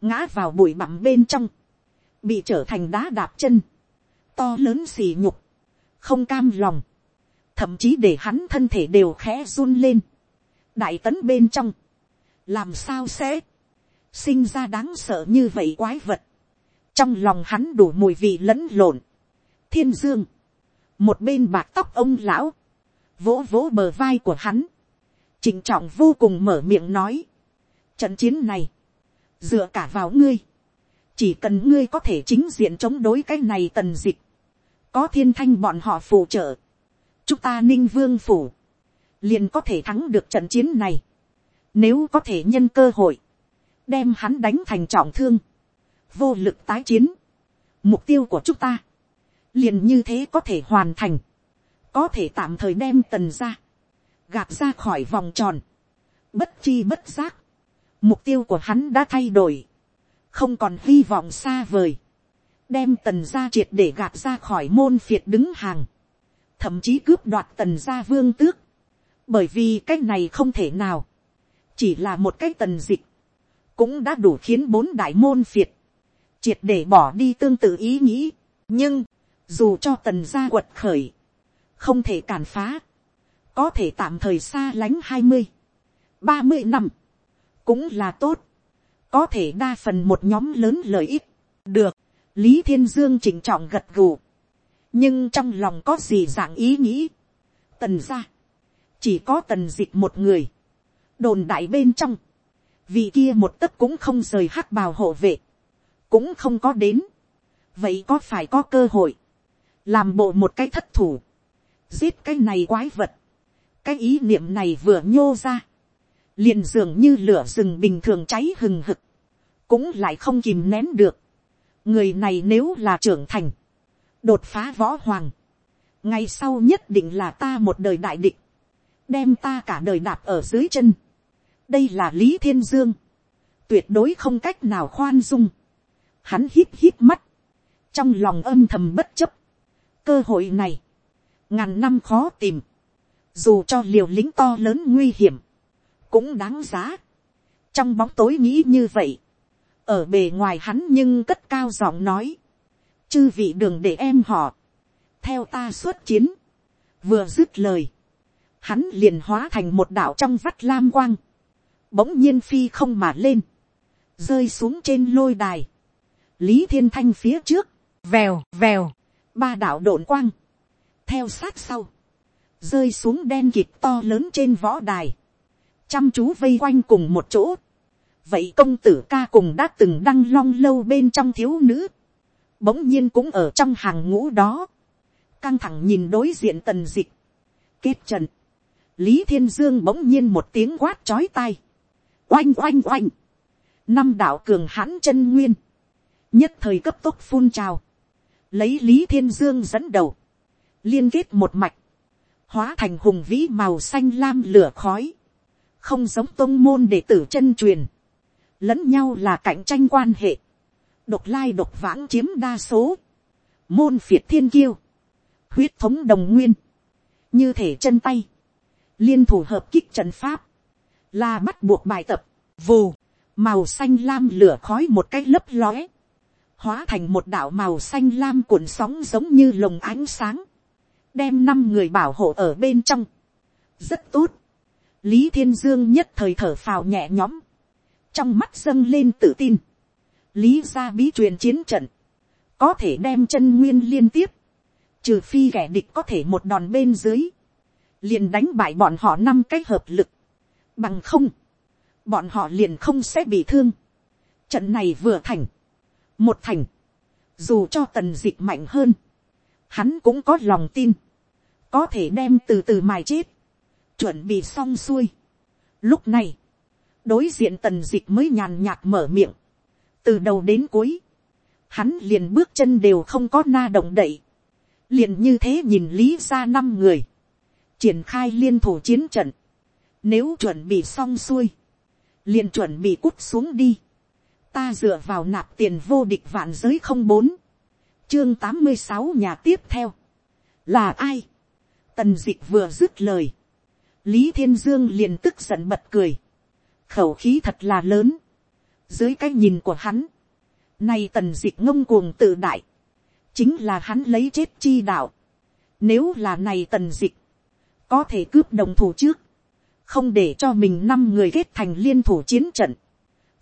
ngã vào bụi bặm bên trong, bị trở thành đá đạp chân, to lớn xì nhục, không cam lòng, thậm chí để hắn thân thể đều khẽ run lên, đại tấn bên trong, làm sao sẽ? Sinh ra đáng sợ như vậy quái vật, trong lòng hắn đủ mùi vị lẫn lộn, thiên dương, một bên bạc tóc ông lão, vỗ vỗ bờ vai của hắn, trịnh trọng vô cùng mở miệng nói, trận chiến này, dựa cả vào ngươi, chỉ cần ngươi có thể chính diện chống đối cái này tần dịch, có thiên thanh bọn họ phù trợ, chúng ta ninh vương phủ, liền có thể thắng được trận chiến này. Nếu có thể nhân cơ hội, đem hắn đánh thành trọng thương, vô lực tái chiến. Mục tiêu của chúng ta, liền như thế có thể hoàn thành, có thể tạm thời đem tần ra, gạt ra khỏi vòng tròn, bất chi bất giác. Mục tiêu của hắn đã thay đổi, không còn hy vọng xa vời, đem tần ra triệt để gạt ra khỏi môn phiệt đứng hàng, thậm chí cướp đoạt tần gia vương tước, bởi vì cái này không thể nào, chỉ là một cái tần dịch, cũng đã đủ khiến bốn đại môn phiệt, triệt để bỏ đi tương tự ý nghĩ, nhưng, dù cho tần gia quật khởi, không thể cản phá, có thể tạm thời xa lánh hai mươi, ba mươi năm, cũng là tốt, có thể đa phần một nhóm lớn lợi ích, được, lý thiên dương chỉnh trọng gật gù, nhưng trong lòng có gì dạng ý nghĩ, tần gia, chỉ có tần dịch một người, đồn đại bên trong, vì kia một tấc cũng không rời hắc bào hộ vệ, cũng không có đến, vậy có phải có cơ hội, làm bộ một cái thất thủ, giết cái này quái vật, cái ý niệm này vừa nhô ra, liền dường như lửa rừng bình thường cháy hừng hực, cũng lại không kìm nén được. người này nếu là trưởng thành, đột phá võ hoàng, ngày sau nhất định là ta một đời đại định đem ta cả đời đạp ở dưới chân đây là lý thiên dương, tuyệt đối không cách nào khoan dung. hắn hít hít mắt, trong lòng âm thầm bất chấp. cơ hội này, ngàn năm khó tìm, dù cho liều lính to lớn nguy hiểm, cũng đáng giá. trong bóng tối nghĩ như vậy, ở bề ngoài hắn nhưng cất cao giọng nói, chư vị đường để em họ, theo ta xuất chiến, vừa dứt lời, hắn liền hóa thành một đạo trong vắt lam quang, bỗng nhiên phi không mà lên, rơi xuống trên lôi đài, lý thiên thanh phía trước, vèo vèo, ba đạo độn quang, theo sát sau, rơi xuống đen kịp to lớn trên võ đài, chăm chú vây quanh cùng một chỗ, vậy công tử ca cùng đã từng đăng long lâu bên trong thiếu nữ, bỗng nhiên cũng ở trong hàng ngũ đó, căng thẳng nhìn đối diện tần dịch, kết trận, lý thiên dương bỗng nhiên một tiếng quát chói tai, oanh oanh oanh, năm đạo cường hãn chân nguyên, nhất thời cấp tốc phun trào, lấy lý thiên dương dẫn đầu, liên kết một mạch, hóa thành hùng vĩ màu xanh lam lửa khói, không giống tôn môn đệ tử chân truyền, lẫn nhau là cạnh tranh quan hệ, độc lai độc vãng chiếm đa số, môn phiệt thiên kiêu, huyết thống đồng nguyên, như thể chân tay, liên thủ hợp kích trận pháp, là bắt buộc bài tập, vù, màu xanh lam lửa khói một cái lấp lóe, hóa thành một đạo màu xanh lam cuộn sóng giống như lồng ánh sáng, đem năm người bảo hộ ở bên trong. rất tốt. lý thiên dương nhất thời thở phào nhẹ nhõm, trong mắt dâng lên tự tin. lý ra bí truyền chiến trận, có thể đem chân nguyên liên tiếp, trừ phi kẻ địch có thể một đòn bên dưới, liền đánh bại bọn họ năm cái hợp lực, bằng không, bọn họ liền không sẽ bị thương. Trận này vừa thành, một thành, dù cho tần dịch mạnh hơn, hắn cũng có lòng tin, có thể đem từ từ mài chết, chuẩn bị xong xuôi. Lúc này, đối diện tần dịch mới nhàn nhạt mở miệng, từ đầu đến cuối, hắn liền bước chân đều không có na động đậy, liền như thế nhìn lý ra năm người, triển khai liên thủ chiến trận, nếu chuẩn bị xong xuôi, liền chuẩn bị cút xuống đi, ta dựa vào nạp tiền vô địch vạn giới không bốn, chương tám mươi sáu nhà tiếp theo, là ai, tần d ị c h vừa dứt lời, lý thiên dương liền tức giận bật cười, khẩu khí thật là lớn, dưới cái nhìn của hắn, nay tần d ị c h ngông cuồng tự đại, chính là hắn lấy chết chi đạo, nếu là này tần d ị c h có thể cướp đồng thủ trước, không để cho mình năm người kết thành liên thủ chiến trận,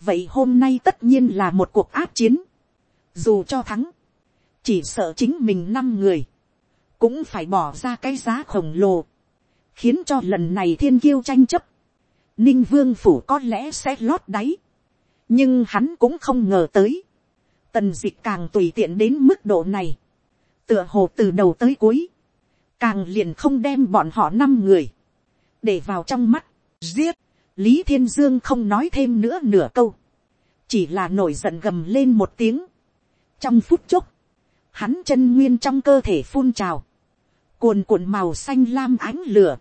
vậy hôm nay tất nhiên là một cuộc áp chiến, dù cho thắng, chỉ sợ chính mình năm người, cũng phải bỏ ra cái giá khổng lồ, khiến cho lần này thiên kiêu tranh chấp, ninh vương phủ có lẽ sẽ lót đáy, nhưng hắn cũng không ngờ tới, tần d ị c h càng tùy tiện đến mức độ này, tựa hồ từ đầu tới cuối, càng liền không đem bọn họ năm người, để vào trong mắt, giết, lý thiên dương không nói thêm nữa nửa câu, chỉ là nổi giận gầm lên một tiếng. trong phút chốc, hắn chân nguyên trong cơ thể phun trào, cuồn cuộn màu xanh lam ánh lửa,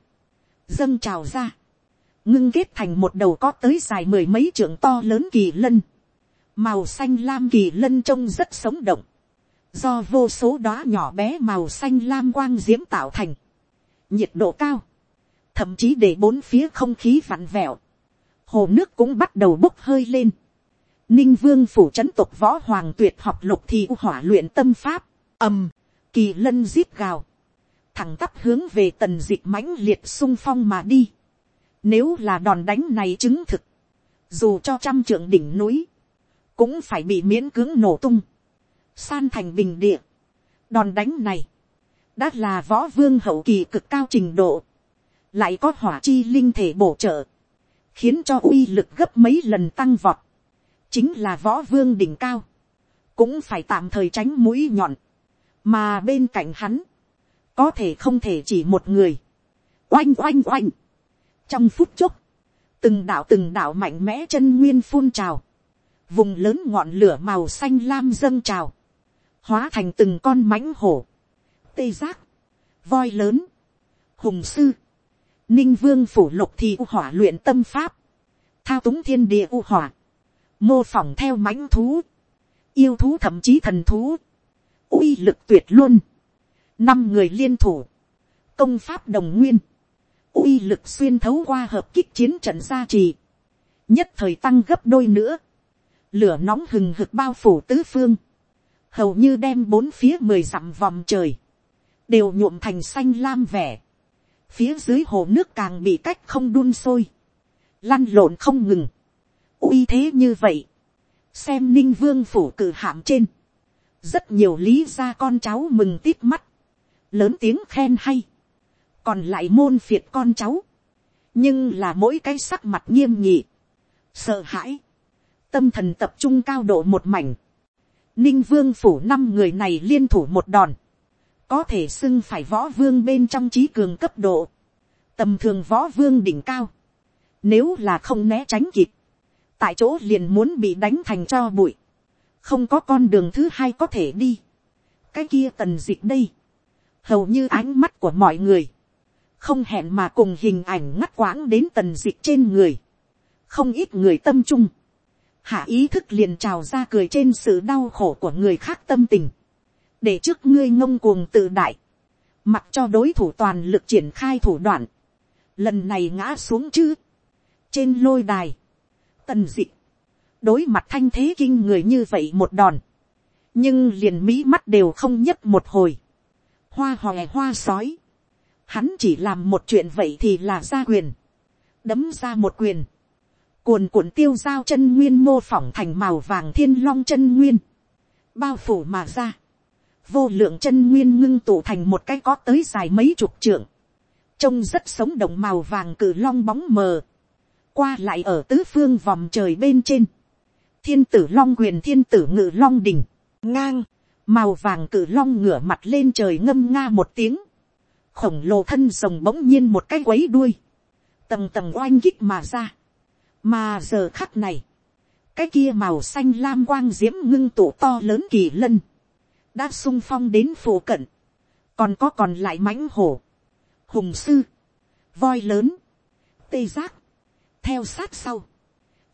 dâng trào ra, ngưng kết thành một đầu có tới dài mười mấy trưởng to lớn kỳ lân, màu xanh lam kỳ lân trông rất sống động, do vô số đóa nhỏ bé màu xanh lam quang diễm tạo thành, nhiệt độ cao, thậm chí để bốn phía không khí vặn vẹo, hồ nước cũng bắt đầu bốc hơi lên. Ninh vương phủ trấn tộc võ hoàng tuyệt học lục thì hỏa luyện tâm pháp, ầm, kỳ lân giết gào, thẳng tắp hướng về tần dịch mãnh liệt sung phong mà đi. Nếu là đòn đánh này chứng thực, dù cho trăm trượng đỉnh núi, cũng phải bị miễn cưỡng nổ tung, san thành bình địa. Đòn đánh này, đã là võ vương hậu kỳ cực cao trình độ, lại có hỏa chi linh thể bổ trợ, khiến cho uy lực gấp mấy lần tăng vọt, chính là võ vương đỉnh cao, cũng phải tạm thời tránh mũi nhọn, mà bên cạnh hắn, có thể không thể chỉ một người, oanh oanh oanh, trong phút chốc, từng đạo từng đạo mạnh mẽ chân nguyên phun trào, vùng lớn ngọn lửa màu xanh lam dâng trào, hóa thành từng con mãnh hổ, tê giác, voi lớn, hùng sư, ninh vương phủ lục thì u hỏa luyện tâm pháp, thao túng thiên địa u hỏa, mô phỏng theo mãnh thú, yêu thú thậm chí thần thú, uy lực tuyệt luôn, năm người liên thủ, công pháp đồng nguyên, uy lực xuyên thấu qua hợp kích chiến trận gia trì, nhất thời tăng gấp đôi nữa, lửa nóng hừng hực bao phủ tứ phương, hầu như đem bốn phía mười dặm vòng trời, đều nhuộm thành xanh lam vẻ, phía dưới hồ nước càng bị cách không đun sôi, lăn lộn không ngừng, uy thế như vậy, xem ninh vương phủ cử hạm trên, rất nhiều lý gia con cháu mừng tít mắt, lớn tiếng khen hay, còn lại môn phiệt con cháu, nhưng là mỗi cái sắc mặt nghiêm nhị, sợ hãi, tâm thần tập trung cao độ một mảnh, ninh vương phủ năm người này liên thủ một đòn, có thể xưng phải võ vương bên trong trí cường cấp độ, tầm thường võ vương đỉnh cao, nếu là không né tránh kịp, tại chỗ liền muốn bị đánh thành cho bụi, không có con đường thứ hai có thể đi. cái kia tần d ị c h đây, hầu như ánh mắt của mọi người, không hẹn mà cùng hình ảnh ngắt quãng đến tần d ị c h trên người, không ít người tâm trung, hạ ý thức liền trào ra cười trên sự đau khổ của người khác tâm tình, để trước ngươi ngông cuồng tự đại, mặc cho đối thủ toàn lực triển khai thủ đoạn, lần này ngã xuống chứ, trên lôi đài, tần d ị đối mặt thanh thế kinh người như vậy một đòn, nhưng liền mỹ mắt đều không nhất một hồi, hoa hòe hoa sói, hắn chỉ làm một chuyện vậy thì là ra quyền, đấm ra một quyền, cuồn cuộn tiêu giao chân nguyên mô phỏng thành màu vàng thiên long chân nguyên, bao phủ mà ra, vô lượng chân nguyên ngưng tụ thành một cái có tới dài mấy chục trượng, trông rất sống động màu vàng cử long bóng mờ, qua lại ở tứ phương vòng trời bên trên, thiên tử long quyền thiên tử ngự long đỉnh, ngang, màu vàng cử long ngửa mặt lên trời ngâm nga một tiếng, khổng lồ thân rồng bỗng nhiên một cái quấy đuôi, tầng tầng oanh kích mà ra, mà giờ khắc này, cái kia màu xanh lam quang diễm ngưng tụ to lớn kỳ lân, đã sung phong đến phổ cận, còn có còn lại mãnh hổ, hùng sư, voi lớn, tê giác, theo sát sau,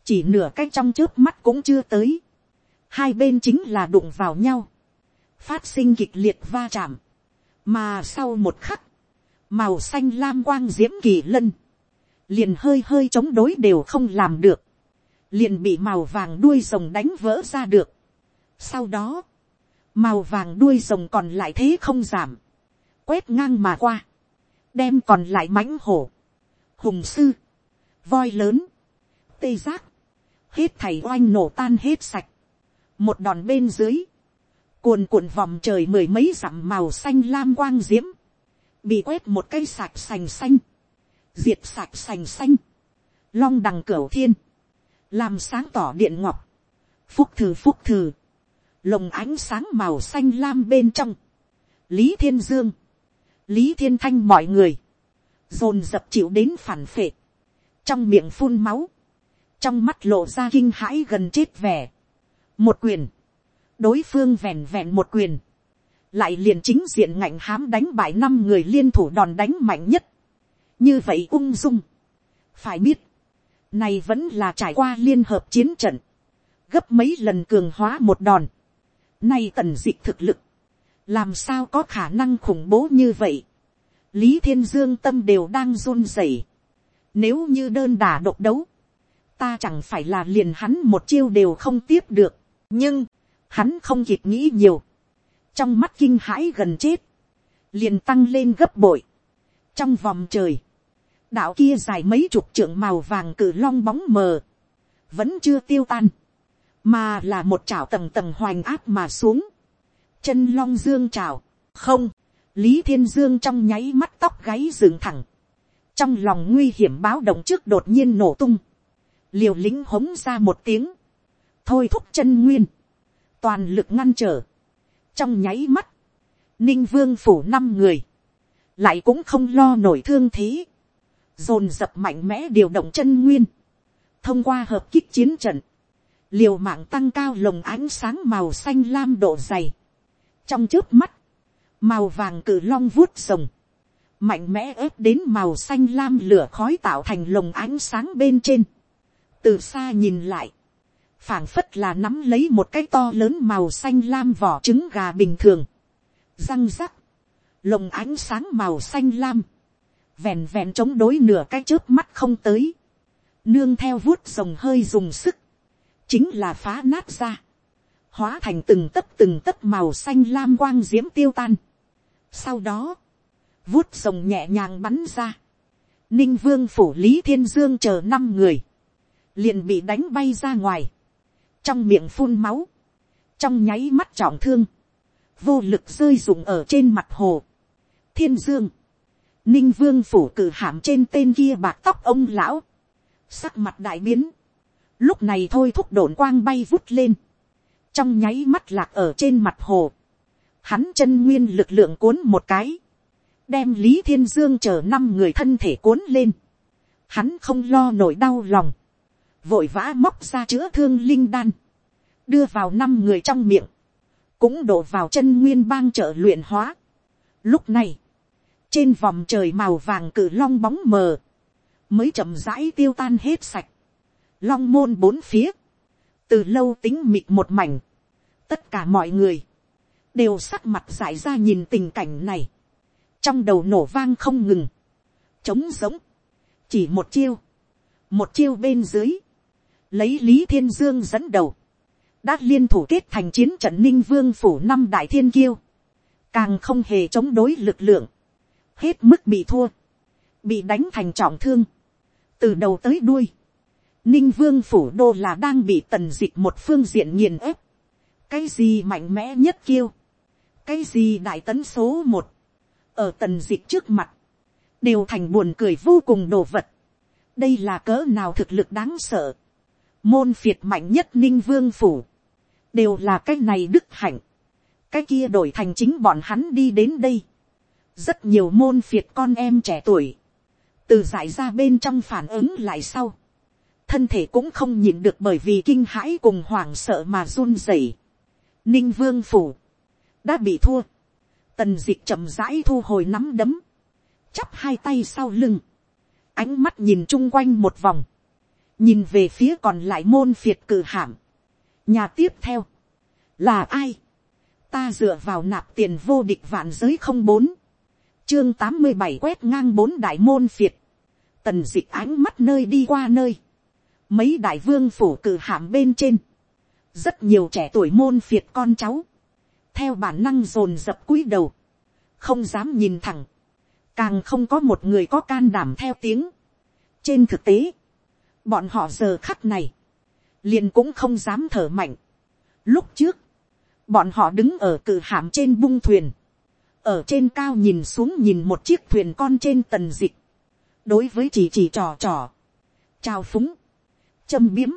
chỉ nửa cái trong trước mắt cũng chưa tới, hai bên chính là đụng vào nhau, phát sinh kịch liệt va chạm, mà sau một khắc, màu xanh lam quang diễm kỳ lân, liền hơi hơi chống đối đều không làm được, liền bị màu vàng đuôi rồng đánh vỡ ra được. Sau đó, màu vàng đuôi rồng còn lại thế không giảm, quét ngang mà qua, đem còn lại mãnh hổ, hùng sư, voi lớn, tê giác, hết thảy oanh nổ tan hết sạch, một đòn bên dưới, cuồn cuộn vòng trời mười mấy dặm màu xanh lam quang diễm, bị quét một cây sạc sành xanh, diệt sạc sành xanh, long đằng cửa thiên, làm sáng tỏ điện ngọc, phúc thử phúc thử, lồng ánh sáng màu xanh lam bên trong, lý thiên dương, lý thiên thanh mọi người, dồn dập chịu đến phản phệ, trong miệng phun máu, trong mắt lộ ra kinh hãi gần chết vẻ. một quyền, đối phương vẹn vẹn một quyền, lại liền chính diện ngạnh hám đánh bại năm người liên thủ đòn đánh mạnh nhất. như vậy ung dung. phải biết, này vẫn là trải qua liên hợp chiến trận, gấp mấy lần cường hóa một đòn nay tần d ị thực lực, làm sao có khả năng khủng bố như vậy. lý thiên dương tâm đều đang run rẩy. nếu như đơn đà độc đấu, ta chẳng phải là liền hắn một chiêu đều không tiếp được, nhưng, hắn không kịp nghĩ nhiều, trong mắt kinh hãi gần chết, liền tăng lên gấp bội, trong vòng trời, đạo kia dài mấy chục trượng màu vàng cử long bóng mờ, vẫn chưa tiêu tan, mà là một chảo tầng tầng hoành áp mà xuống, chân long dương chảo, không, lý thiên dương trong nháy mắt tóc gáy dựng thẳng, trong lòng nguy hiểm báo động trước đột nhiên nổ tung, liều lính hống ra một tiếng, thôi thúc chân nguyên, toàn lực ngăn trở, trong nháy mắt, ninh vương phủ năm người, lại cũng không lo nổi thương thế, dồn dập mạnh mẽ điều động chân nguyên, thông qua hợp kích chiến trận, liều mạng tăng cao lồng ánh sáng màu xanh lam độ dày, trong trước mắt, màu vàng cử long vuốt rồng, mạnh mẽ ớt đến màu xanh lam lửa khói tạo thành lồng ánh sáng bên trên, từ xa nhìn lại, phảng phất là nắm lấy một cái to lớn màu xanh lam vỏ trứng gà bình thường, răng rắc, lồng ánh sáng màu xanh lam, vẹn vẹn chống đối nửa cái trước mắt không tới, nương theo vuốt rồng hơi dùng sức, chính là phá nát ra, hóa thành từng tấc từng tấc màu xanh lam quang diễm tiêu tan. Sau đó, vuốt rồng nhẹ nhàng bắn ra, ninh vương phủ lý thiên dương chờ năm người, liền bị đánh bay ra ngoài, trong miệng phun máu, trong nháy mắt trọng thương, vô lực rơi rụng ở trên mặt hồ. thiên dương, ninh vương phủ cử hàm trên tên kia bạc tóc ông lão, sắc mặt đại biến, lúc này thôi thúc đổn quang bay vút lên, trong nháy mắt lạc ở trên mặt hồ, hắn chân nguyên lực lượng cuốn một cái, đem lý thiên dương chờ năm người thân thể cuốn lên, hắn không lo nổi đau lòng, vội vã móc ra chữa thương linh đan, đưa vào năm người trong miệng, cũng đổ vào chân nguyên bang trợ luyện hóa. Lúc này, trên vòng trời màu vàng cử long bóng mờ, mới chậm rãi tiêu tan hết sạch, long môn bốn phía, từ lâu tính mịt một mảnh, tất cả mọi người, đều sắc mặt dại ra nhìn tình cảnh này, trong đầu nổ vang không ngừng, trống giống, chỉ một chiêu, một chiêu bên dưới, lấy lý thiên dương dẫn đầu, đã liên thủ kết thành chiến trận ninh vương phủ năm đại thiên kiêu, càng không hề chống đối lực lượng, hết mức bị thua, bị đánh thành trọng thương, từ đầu tới đuôi, ninh vương phủ đô là đang bị tần dịch một phương diện nghiền ép, cái gì mạnh mẽ nhất kiêu, cái gì đại tấn số một, ở tần dịch trước mặt, đều thành buồn cười vô cùng đồ vật. đây là cỡ nào thực lực đáng sợ. môn phiệt mạnh nhất ninh vương phủ, đều là cái này đức hạnh. cái kia đổi thành chính bọn hắn đi đến đây. rất nhiều môn phiệt con em trẻ tuổi, từ giải ra bên trong phản ứng lại sau thân thể cũng không nhìn được bởi vì kinh hãi cùng hoảng sợ mà run rẩy. ninh vương phủ, đã bị thua. tần dịch chậm rãi thu hồi nắm đấm, chắp hai tay sau lưng, ánh mắt nhìn chung quanh một vòng, nhìn về phía còn lại môn phiệt cử hạm, nhà tiếp theo, là ai, ta dựa vào nạp tiền vô địch vạn giới không bốn, chương tám mươi bảy quét ngang bốn đại môn phiệt, tần dịch ánh mắt nơi đi qua nơi, mấy đại vương phủ cử hàm bên trên, rất nhiều trẻ tuổi môn phiệt con cháu, theo bản năng dồn dập cúi đầu, không dám nhìn thẳng, càng không có một người có can đảm theo tiếng. trên thực tế, bọn họ giờ khắc này, liền cũng không dám thở mạnh. lúc trước, bọn họ đứng ở cự hàm trên bung thuyền, ở trên cao nhìn xuống nhìn một chiếc thuyền con trên tần dịch, đối với chỉ chỉ trò trò, trao phúng, châm biếm.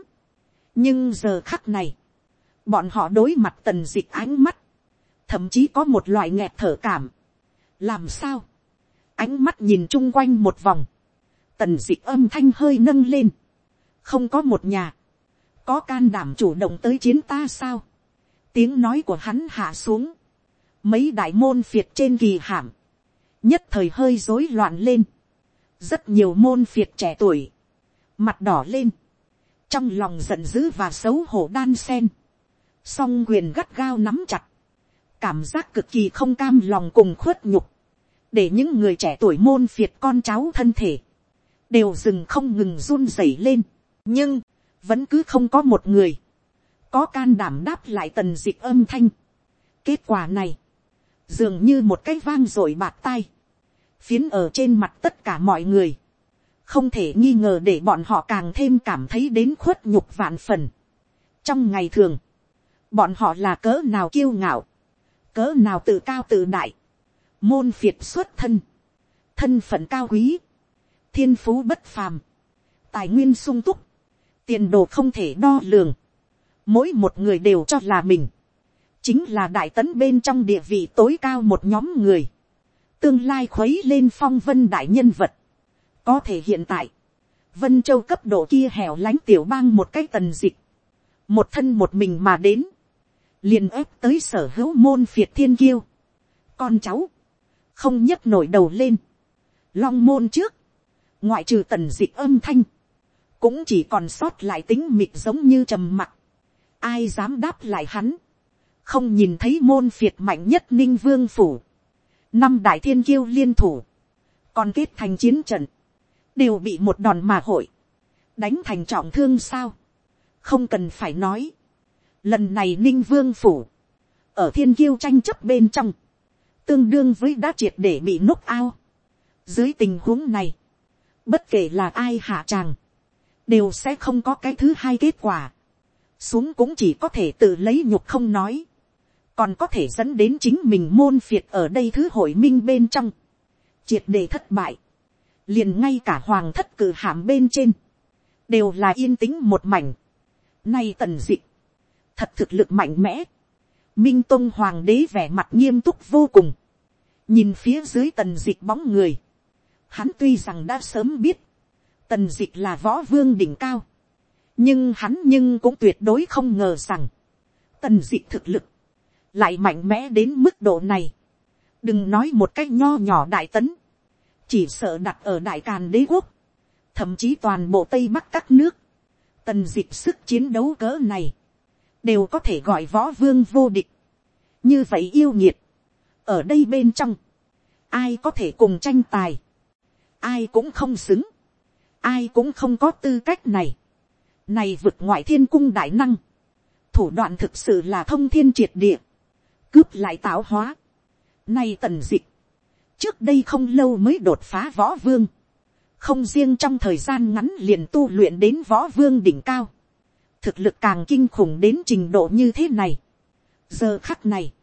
nhưng giờ khắc này, bọn họ đối mặt tần dịch ánh mắt, thậm chí có một loại nghẹt thở cảm. làm sao, ánh mắt nhìn chung quanh một vòng, tần d ị âm thanh hơi nâng lên, không có một nhà, có can đảm chủ động tới chiến ta sao, tiếng nói của hắn hạ xuống, mấy đại môn phiệt trên kỳ hàm, nhất thời hơi rối loạn lên, rất nhiều môn phiệt trẻ tuổi, mặt đỏ lên, trong lòng giận dữ và xấu hổ đan sen, song quyền gắt gao nắm chặt, cảm giác cực kỳ không cam lòng cùng khuất nhục, để những người trẻ tuổi môn phiệt con cháu thân thể, đều dừng không ngừng run rẩy lên, nhưng, vẫn cứ không có một người, có can đảm đáp lại tần dịch âm thanh. kết quả này, dường như một cái vang r ộ i bạt tai, phiến ở trên mặt tất cả mọi người, không thể nghi ngờ để bọn họ càng thêm cảm thấy đến khuất nhục vạn phần. trong ngày thường, bọn họ là cỡ nào kiêu ngạo, cỡ nào tự cao tự đại, môn phiệt xuất thân, thân phận cao quý, thiên phú bất phàm, tài nguyên sung túc, tiền đồ không thể đo lường, mỗi một người đều cho là mình, chính là đại tấn bên trong địa vị tối cao một nhóm người, tương lai khuấy lên phong vân đại nhân vật, có thể hiện tại, vân châu cấp độ kia hẻo lánh tiểu bang một cái tần dịch, một thân một mình mà đến, liền ép tới sở hữu môn phiệt thiên kiêu. Con cháu, không nhấc nổi đầu lên. Long môn trước, ngoại trừ tần dịch âm thanh, cũng chỉ còn sót lại tính mịt giống như trầm mặc. Ai dám đáp lại hắn, không nhìn thấy môn phiệt mạnh nhất ninh vương phủ. Năm đại thiên kiêu liên thủ, còn kết thành chiến trận, đều bị một đòn mà hội, đánh thành trọng thương sao. không cần phải nói, Lần này ninh vương phủ, ở thiên kiêu tranh chấp bên trong, tương đương với đã triệt để bị núc ao. Dưới tình huống này, bất kể là ai hạ tràng, đều sẽ không có cái thứ hai kết quả. Xuống cũng chỉ có thể tự lấy nhục không nói. Còn có thể dẫn đến chính mình môn phiệt ở đây thứ hội minh bên trong. Triệt để thất bại. Liền ngay cả hoàng thất cử hàm bên trên. Đều là yên tĩnh một mảnh. Nay tần dị thật thực lực mạnh mẽ. Minh Tông Hoàng đế vẻ mặt nghiêm túc vô cùng. nhìn phía dưới tần dịch bóng người, hắn tuy rằng đã sớm biết, tần dịch là võ vương đỉnh cao, nhưng hắn nhưng cũng tuyệt đối không ngờ rằng, tần dịch thực lực, lại mạnh mẽ đến mức độ này, đừng nói một cách nho nhỏ đại tấn, chỉ sợ đặt ở đại càn đế quốc, thậm chí toàn bộ tây bắc các nước, tần dịch sức chiến đấu cỡ này, đều có thể gọi võ vương vô địch, như vậy yêu nhiệt, ở đây bên trong, ai có thể cùng tranh tài, ai cũng không xứng, ai cũng không có tư cách này, này vượt ngoại thiên cung đại năng, thủ đoạn thực sự là thông thiên triệt địa, cướp lại tạo hóa, nay tần dịch, trước đây không lâu mới đột phá võ vương, không riêng trong thời gian ngắn liền tu luyện đến võ vương đỉnh cao, thực lực càng kinh khủng đến trình độ như thế này. giờ khắc này,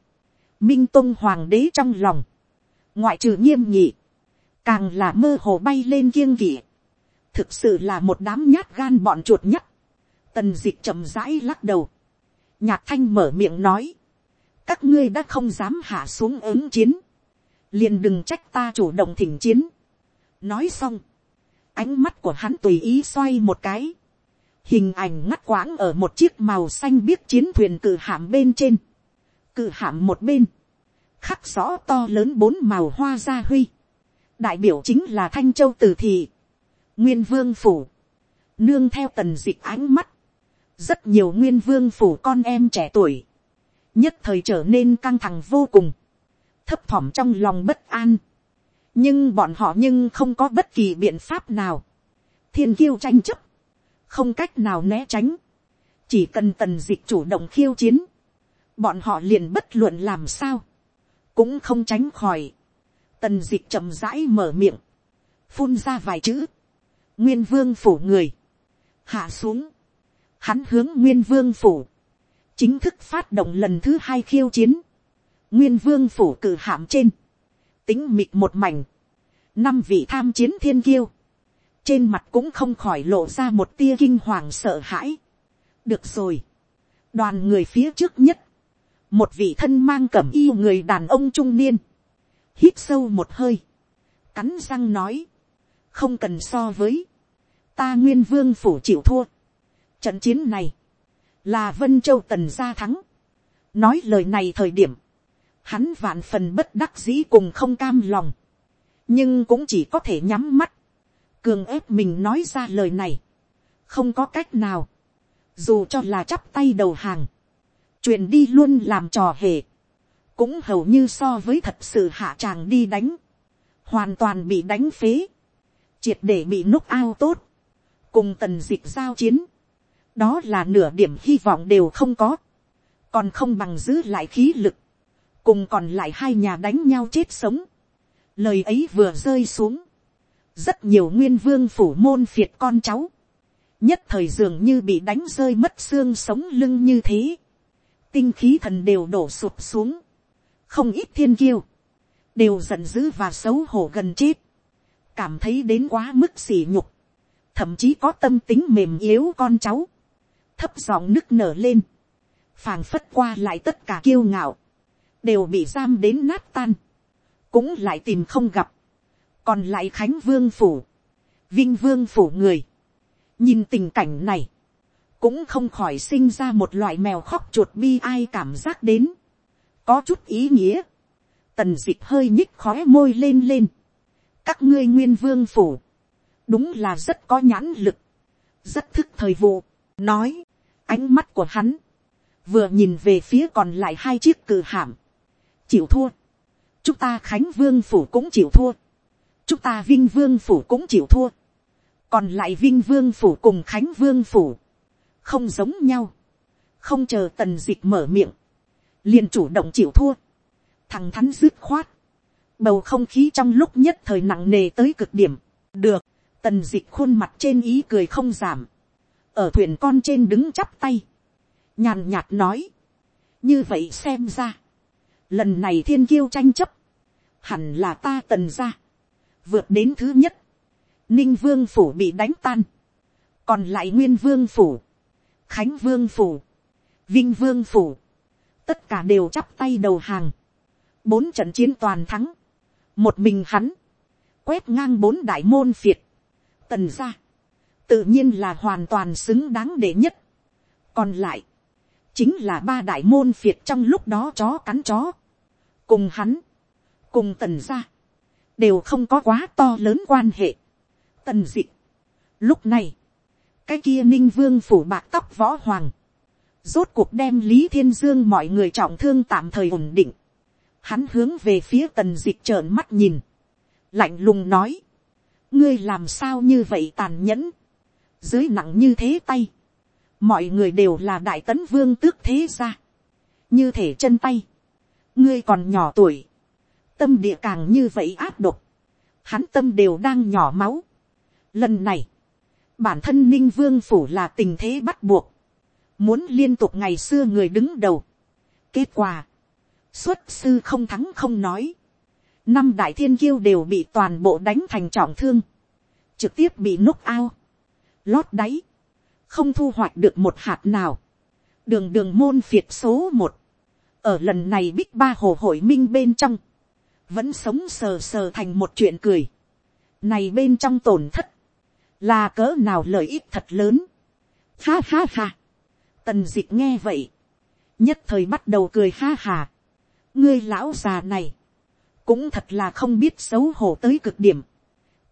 minh tôn hoàng đế trong lòng, ngoại trừ nghiêm nhị, càng là mơ hồ bay lên kiêng kỵ, thực sự là một đám nhát gan bọn chuột nhất, tần d ị c h chậm rãi lắc đầu, nhạc thanh mở miệng nói, các ngươi đã không dám hạ xuống ứng chiến, liền đừng trách ta chủ động thỉnh chiến. nói xong, ánh mắt của hắn tùy ý xoay một cái, hình ảnh ngắt quãng ở một chiếc màu xanh biếc chiến thuyền cử hạm bên trên, cử hạm một bên, khắc rõ to lớn bốn màu hoa gia huy, đại biểu chính là thanh châu tử thị, nguyên vương phủ, nương theo tần dịch ánh mắt, rất nhiều nguyên vương phủ con em trẻ tuổi, nhất thời trở nên căng thẳng vô cùng, thấp thỏm trong lòng bất an, nhưng bọn họ nhưng không có bất kỳ biện pháp nào, thiên kiêu tranh chấp, không cách nào né tránh, chỉ cần tần dịch chủ động khiêu chiến, bọn họ liền bất luận làm sao, cũng không tránh khỏi, tần dịch chậm rãi mở miệng, phun ra vài chữ, nguyên vương phủ người, hạ xuống, hắn hướng nguyên vương phủ, chính thức phát động lần thứ hai khiêu chiến, nguyên vương phủ cử hạm trên, tính mịt một mảnh, năm vị tham chiến thiên kiêu, trên mặt cũng không khỏi lộ ra một tia kinh hoàng sợ hãi. được rồi, đoàn người phía trước nhất, một vị thân mang cẩm y người đàn ông trung niên, hít sâu một hơi, cắn răng nói, không cần so với, ta nguyên vương phủ chịu thua. Trận chiến này, là vân châu tần gia thắng. nói lời này thời điểm, hắn vạn phần bất đắc dĩ cùng không cam lòng, nhưng cũng chỉ có thể nhắm mắt, cường ép mình nói ra lời này, không có cách nào, dù cho là chắp tay đầu hàng, chuyện đi luôn làm trò hề, cũng hầu như so với thật sự hạ tràng đi đánh, hoàn toàn bị đánh phế, triệt để bị núc ao tốt, cùng tần dịch giao chiến, đó là nửa điểm hy vọng đều không có, còn không bằng giữ lại khí lực, cùng còn lại hai nhà đánh nhau chết sống, lời ấy vừa rơi xuống, rất nhiều nguyên vương phủ môn phiệt con cháu, nhất thời dường như bị đánh rơi mất xương sống lưng như thế, tinh khí thần đều đổ sụp xuống, không ít thiên kiêu, đều giận dữ và xấu hổ gần chết, cảm thấy đến quá mức sỉ nhục, thậm chí có tâm tính mềm yếu con cháu, thấp giọng nức nở lên, phàng phất qua lại tất cả kiêu ngạo, đều bị giam đến nát tan, cũng lại tìm không gặp, còn lại khánh vương phủ, vinh vương phủ người, nhìn tình cảnh này, cũng không khỏi sinh ra một loại mèo khóc chuột bi ai cảm giác đến, có chút ý nghĩa, tần d ị c h hơi nhích khói môi lên lên, các ngươi nguyên vương phủ, đúng là rất có nhãn lực, rất thức thời vụ, nói, ánh mắt của hắn, vừa nhìn về phía còn lại hai chiếc cử hàm, chịu thua, chúng ta khánh vương phủ cũng chịu thua, chúng ta vinh vương phủ cũng chịu thua, còn lại vinh vương phủ cùng khánh vương phủ, không giống nhau, không chờ tần d ị c h mở miệng, liền chủ động chịu thua, thằng thắn dứt khoát, bầu không khí trong lúc nhất thời nặng nề tới cực điểm, được, tần d ị c h khuôn mặt trên ý cười không giảm, ở thuyền con trên đứng chắp tay, nhàn nhạt nói, như vậy xem ra, lần này thiên kiêu tranh chấp, hẳn là ta tần ra, vượt đến thứ nhất, ninh vương phủ bị đánh tan, còn lại nguyên vương phủ, khánh vương phủ, vinh vương phủ, tất cả đều chắp tay đầu hàng, bốn trận chiến toàn thắng, một mình hắn, quét ngang bốn đại môn phiệt, tần ra, tự nhiên là hoàn toàn xứng đáng để nhất. còn lại, chính là ba đại môn phiệt trong lúc đó chó cắn chó, cùng hắn, cùng tần ra, đều không có quá to lớn quan hệ. tần d ị lúc này, cái kia ninh vương phủ bạc tóc võ hoàng, rốt cuộc đem lý thiên dương mọi người trọng thương tạm thời ổn định, hắn hướng về phía tần d ị trợn mắt nhìn, lạnh lùng nói, ngươi làm sao như vậy tàn nhẫn, dưới nặng như thế tay, mọi người đều là đại tấn vương tước thế ra, như thể chân tay, ngươi còn nhỏ tuổi, tâm địa càng như vậy áp độc, hắn tâm đều đang nhỏ máu. Lần này, bản thân ninh vương phủ là tình thế bắt buộc, muốn liên tục ngày xưa người đứng đầu. kết quả, xuất sư không thắng không nói, năm đại thiên kiêu đều bị toàn bộ đánh thành trọng thương, trực tiếp bị núc ao, lót đáy, không thu hoạch được một hạt nào, đường đường môn phiệt số một, ở lần này bích ba hồ hội minh bên trong, vẫn sống sờ sờ thành một chuyện cười, này bên trong tổn thất, là cỡ nào lợi ích thật lớn, ha ha ha, Tần dịch nghe vậy. Nhất thời bắt đầu cười ha hà. Ngươi lão già này. Cũng thật là không biết xấu hổ tới cực điểm.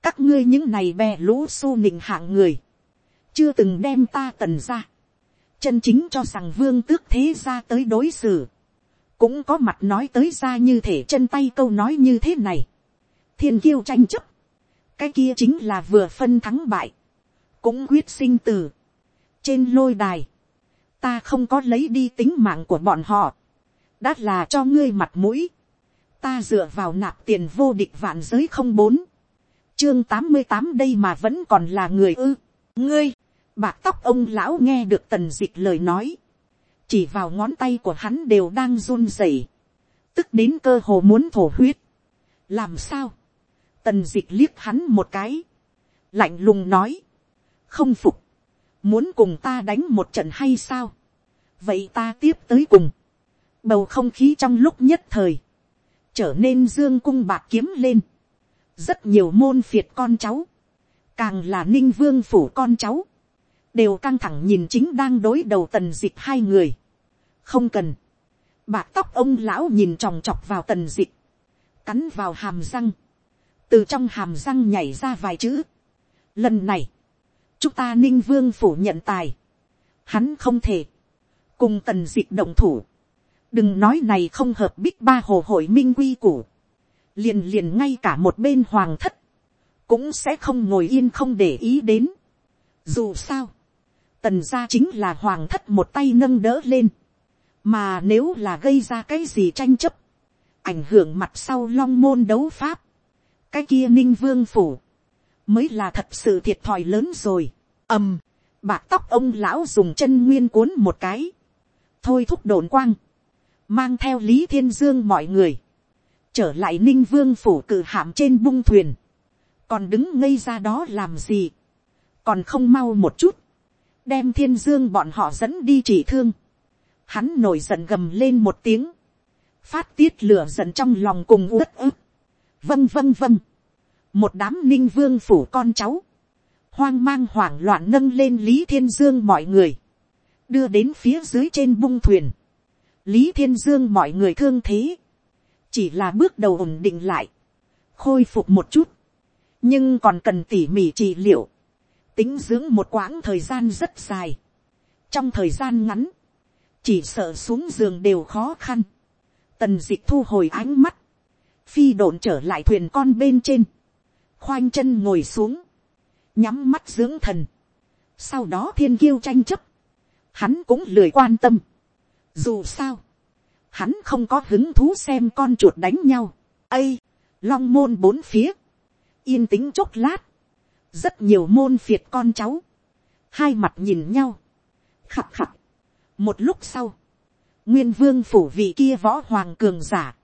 Các ngươi những này bè lũ su nịnh hạng người. Chưa từng đem ta tần ra. Chân chính cho rằng vương tước thế ra tới đối xử. Cũng có mặt nói tới ra như thể chân tay câu nói như thế này. Thiên kiêu tranh chấp. Cái kia chính là vừa phân thắng bại. Cũng quyết sinh tử. Trên lôi đài ta không có lấy đi tính mạng của bọn họ, đã là cho ngươi mặt mũi, ta dựa vào nạp tiền vô địch vạn giới không bốn, chương tám mươi tám đây mà vẫn còn là người ư, ngươi, bạc tóc ông lão nghe được tần d ị c h lời nói, chỉ vào ngón tay của hắn đều đang run rẩy, tức đến cơ hồ muốn thổ huyết, làm sao, tần d ị c h liếc hắn một cái, lạnh lùng nói, không phục, muốn cùng ta đánh một trận hay sao, vậy ta tiếp tới cùng, bầu không khí trong lúc nhất thời, trở nên dương cung bạc kiếm lên, rất nhiều môn phiệt con cháu, càng là ninh vương phủ con cháu, đều căng thẳng nhìn chính đang đối đầu tần dịch hai người, không cần, bạc tóc ông lão nhìn tròng trọc vào tần dịch, cắn vào hàm răng, từ trong hàm răng nhảy ra vài chữ. Lần này, chúng ta ninh vương phủ nhận tài, hắn không thể, cùng tần dịch động thủ, đừng nói này không hợp bích ba hồ hội minh quy củ, liền liền ngay cả một bên hoàng thất, cũng sẽ không ngồi yên không để ý đến. Dù sao, tần gia chính là hoàng thất một tay nâng đỡ lên, mà nếu là gây ra cái gì tranh chấp, ảnh hưởng mặt sau long môn đấu pháp, cái kia ninh vương phủ, mới là thật sự thiệt thòi lớn rồi. ầm, bạc tóc ông lão dùng chân nguyên cuốn một cái, thôi thúc đồn quang, mang theo lý thiên dương mọi người, trở lại ninh vương phủ cử hạm trên bung thuyền, còn đứng ngây ra đó làm gì, còn không mau một chút, đem thiên dương bọn họ dẫn đi chỉ thương, hắn nổi giận gầm lên một tiếng, phát tiết lửa giận trong lòng cùng uất ức, vâng vâng vâng, một đám ninh vương phủ con cháu, hoang mang hoảng loạn nâng lên lý thiên dương mọi người, đưa đến phía dưới trên bung thuyền, lý thiên dương mọi người thương thế, chỉ là bước đầu ổn định lại, khôi phục một chút, nhưng còn cần tỉ mỉ trị liệu, tính dưỡng một quãng thời gian rất dài, trong thời gian ngắn, chỉ sợ xuống giường đều khó khăn, tần dịch thu hồi ánh mắt, phi độn trở lại thuyền con bên trên, khoanh chân ngồi xuống, nhắm mắt dưỡng thần, sau đó thiên kiêu tranh chấp, hắn cũng lười quan tâm, dù sao, hắn không có hứng thú xem con chuột đánh nhau, ây, long môn bốn phía, yên tĩnh chốc lát, rất nhiều môn phiệt con cháu, hai mặt nhìn nhau, khập khập. một lúc sau, nguyên vương phủ vị kia võ hoàng cường giả,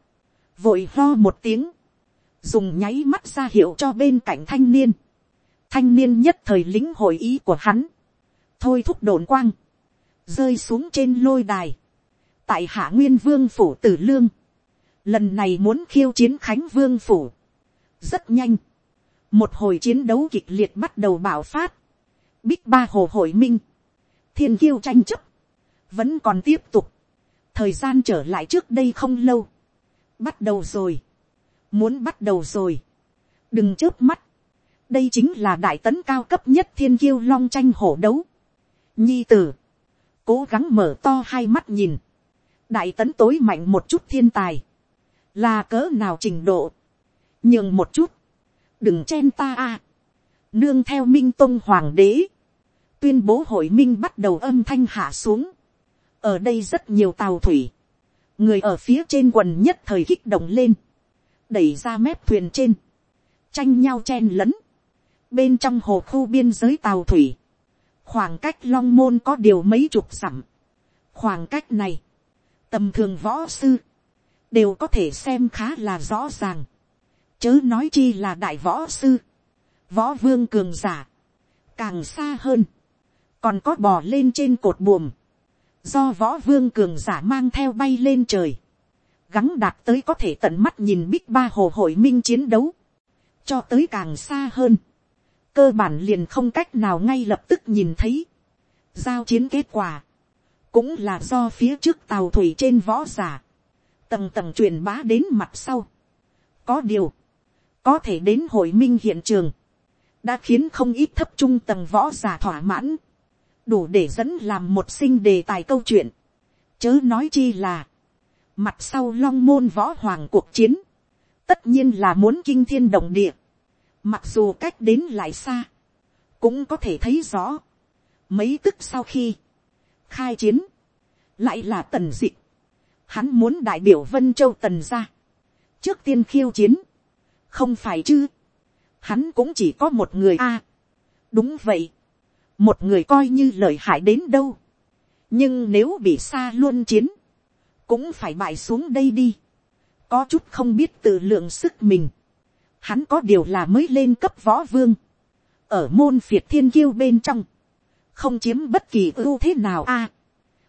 vội lo một tiếng, dùng nháy mắt ra hiệu cho bên cạnh thanh niên, thanh niên nhất thời lính hội ý của hắn, thôi thúc đồn quang, rơi xuống trên lôi đài, tại hạ nguyên vương phủ tử lương, lần này muốn khiêu chiến khánh vương phủ, rất nhanh, một hồi chiến đấu kịch liệt bắt đầu bạo phát, bích ba hồ hội minh, thiên kiêu tranh chấp, vẫn còn tiếp tục, thời gian trở lại trước đây không lâu, bắt đầu rồi, muốn bắt đầu rồi, đừng chớp mắt, đây chính là đại tấn cao cấp nhất thiên kiêu long tranh hổ đấu, nhi tử, cố gắng mở to hai mắt nhìn, đại tấn tối mạnh một chút thiên tài, là cỡ nào trình độ, nhường một chút, đừng chen ta a, nương theo minh tôn hoàng đế, tuyên bố hội minh bắt đầu âm thanh hạ xuống, ở đây rất nhiều tàu thủy, người ở phía trên quần nhất thời kích động lên, đẩy ra mép thuyền trên, tranh nhau chen lẫn, bên trong hồ khu biên giới tàu thủy, khoảng cách long môn có điều mấy chục dặm, khoảng cách này, tầm thường võ sư, đều có thể xem khá là rõ ràng, chớ nói chi là đại võ sư, võ vương cường giả, càng xa hơn, còn có bò lên trên cột buồm, do võ vương cường giả mang theo bay lên trời, gắng đạt tới có thể tận mắt nhìn bích ba hồ hội minh chiến đấu, cho tới càng xa hơn, cơ bản liền không cách nào ngay lập tức nhìn thấy, giao chiến kết quả, cũng là do phía trước tàu thủy trên võ giả, tầng tầng truyền bá đến mặt sau. có điều, có thể đến hội minh hiện trường, đã khiến không ít thấp trung tầng võ giả thỏa mãn, đủ để dẫn làm một sinh đề tài câu chuyện, chớ nói chi là, mặt sau long môn võ hoàng cuộc chiến, tất nhiên là muốn kinh thiên động địa, mặc dù cách đến lại xa, cũng có thể thấy rõ, mấy tức sau khi, khai chiến, lại là tần d ị hắn muốn đại biểu vân châu tần ra, trước tiên khiêu chiến, không phải chứ, hắn cũng chỉ có một người a, đúng vậy, một người coi như lợi hại đến đâu, nhưng nếu bị xa luôn chiến, cũng phải bại xuống đây đi, có chút không biết tự lượng sức mình, hắn có điều là mới lên cấp võ vương, ở môn phiệt thiên kiêu bên trong, không chiếm bất kỳ ưu thế nào a,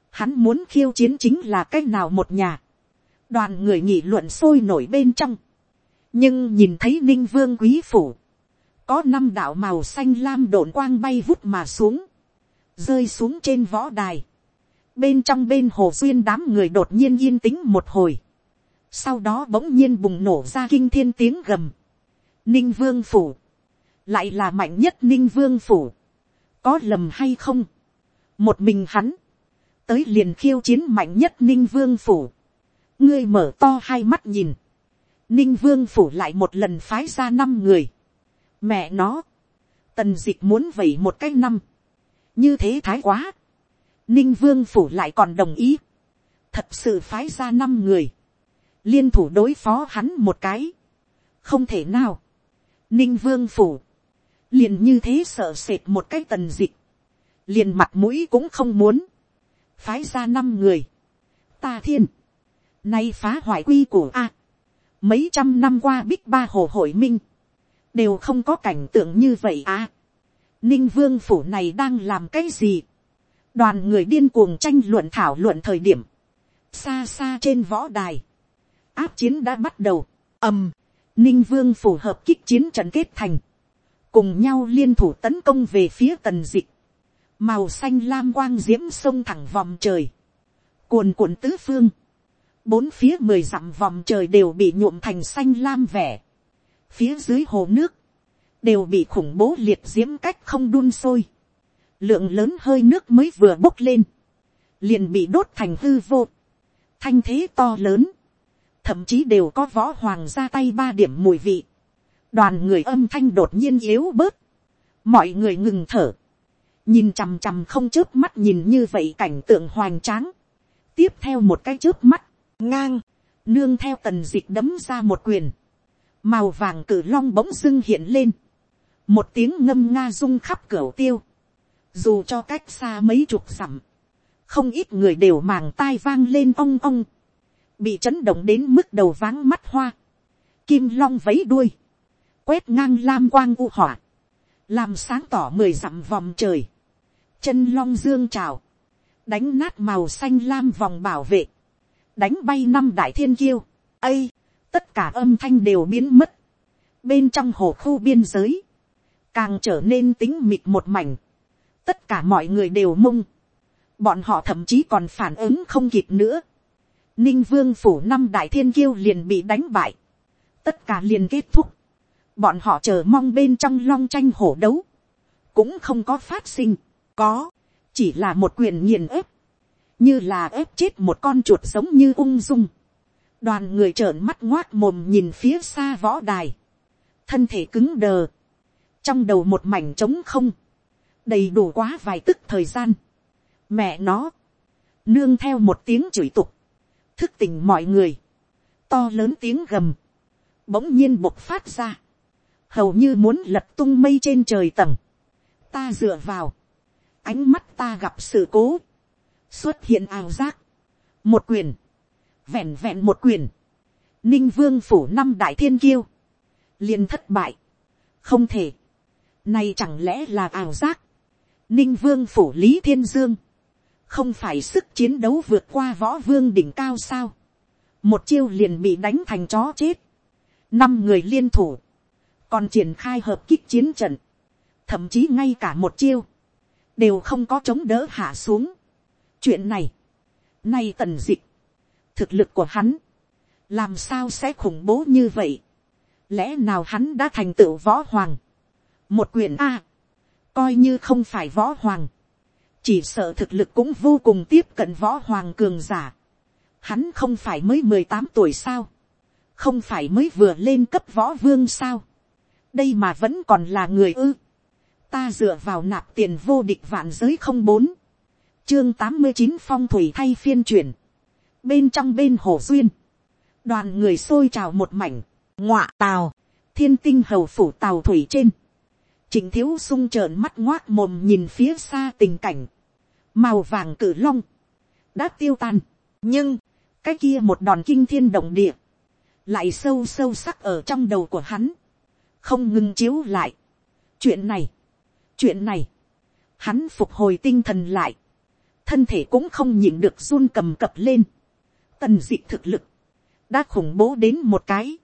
hắn muốn khiêu chiến chính là cái nào một nhà, đoàn người nghị luận sôi nổi bên trong, nhưng nhìn thấy ninh vương quý phủ, có năm đạo màu xanh lam đổn quang bay vút mà xuống, rơi xuống trên võ đài, bên trong bên hồ duyên đám người đột nhiên yên tĩnh một hồi, sau đó bỗng nhiên bùng nổ ra kinh thiên tiếng gầm, ninh vương phủ, lại là mạnh nhất ninh vương phủ, có lầm hay không, một mình hắn, tới liền khiêu chiến mạnh nhất ninh vương phủ, ngươi mở to hai mắt nhìn, ninh vương phủ lại một lần phái ra năm người, mẹ nó, tần d ị c h muốn vẩy một cái năm, như thế thái quá, ninh vương phủ lại còn đồng ý, thật sự phái ra năm người, liên thủ đối phó hắn một cái, không thể nào, ninh vương phủ, liền như thế sợ sệt một cái tần d ị c h liền mặt mũi cũng không muốn, phái ra năm người, ta thiên, nay phá hoại quy của a, mấy trăm năm qua bích ba hồ hội minh, đều không có cảnh tượng như vậy à. ninh vương phủ này đang làm cái gì. đoàn người điên cuồng tranh luận thảo luận thời điểm, xa xa trên võ đài, áp chiến đã bắt đầu, ầm, ninh vương phủ hợp kích chiến trận kết thành, cùng nhau liên thủ tấn công về phía tần dịch, màu xanh lam quang diễm sông thẳng vòng trời, cuồn cuộn tứ phương, bốn phía mười dặm vòng trời đều bị nhuộm thành xanh lam vẻ, phía dưới hồ nước, đều bị khủng bố liệt diễm cách không đun sôi. Lượng lớn hơi nước mới vừa bốc lên, liền bị đốt thành hư vô. Thanh thế to lớn, thậm chí đều có võ hoàng ra tay ba điểm mùi vị. Đoàn người âm thanh đột nhiên yếu bớt. Mọi người ngừng thở. Nhìn chằm chằm không chớp mắt nhìn như vậy cảnh tượng hoành tráng. Tiếp theo một cái chớp mắt, ngang, nương theo tần dịch đấm ra một quyền màu vàng cử long bỗng dưng hiện lên, một tiếng ngâm nga rung khắp cửa tiêu, dù cho cách xa mấy chục dặm, không ít người đều màng tai vang lên ong ong, bị chấn động đến mức đầu váng mắt hoa, kim long vấy đuôi, quét ngang lam quang u hỏa, làm sáng tỏ mười dặm vòng trời, chân long dương trào, đánh nát màu xanh lam vòng bảo vệ, đánh bay năm đại thiên kiêu, ây, tất cả âm thanh đều biến mất, bên trong hồ khu biên giới, càng trở nên tính mịt một mảnh, tất cả mọi người đều mung, bọn họ thậm chí còn phản ứng không kịp nữa, ninh vương phủ năm đại thiên kiêu liền bị đánh bại, tất cả liền kết thúc, bọn họ chờ mong bên trong long tranh hổ đấu, cũng không có phát sinh, có, chỉ là một quyền nghiền ép, như là ép chết một con chuột giống như ung dung, đoàn người trợn mắt ngoác mồm nhìn phía xa võ đài, thân thể cứng đờ, trong đầu một mảnh trống không, đầy đủ quá vài tức thời gian, mẹ nó, nương theo một tiếng chửi tục, thức tỉnh mọi người, to lớn tiếng gầm, bỗng nhiên bộc phát ra, hầu như muốn lật tung mây trên trời tầng, ta dựa vào, ánh mắt ta gặp sự cố, xuất hiện ảo giác, một quyền, vẹn vẹn một quyền, ninh vương phủ năm đại thiên kiêu, liền thất bại, không thể, này chẳng lẽ là ảo giác, ninh vương phủ lý thiên dương, không phải sức chiến đấu vượt qua võ vương đỉnh cao sao, một chiêu liền bị đánh thành chó chết, năm người liên thủ, còn triển khai hợp kích chiến trận, thậm chí ngay cả một chiêu, đều không có chống đỡ hạ xuống chuyện này, nay tần dịch, thực lực của hắn, làm sao sẽ khủng bố như vậy, lẽ nào hắn đã thành tựu võ hoàng, một quyền a, coi như không phải võ hoàng, chỉ sợ thực lực cũng vô cùng tiếp cận võ hoàng cường giả. Hắn không phải mới mười tám tuổi sao, không phải mới vừa lên cấp võ vương sao, đây mà vẫn còn là người ư. ta dựa vào nạp tiền vô địch vạn giới không bốn, chương tám mươi chín phong thủy thay phiên chuyển, bên trong bên hồ duyên, đoàn người xôi trào một mảnh, ngọa tàu, thiên tinh hầu phủ tàu thủy trên, trình thiếu sung trợn mắt ngoác mồm nhìn phía xa tình cảnh. Màu vàng cử long. Đã tiêu tan. Nhưng, cái kia một đòn kinh thiên động địa. Lại sâu sâu sắc ở trong đầu của hắn. Không ngừng chiếu lại. Chuyện này. Chuyện này. Hắn phục hồi tinh thần lại. Thân thể cũng không nhịn được run cầm cập lên. Tần dị thực lực. Đã khủng bố đến một cái.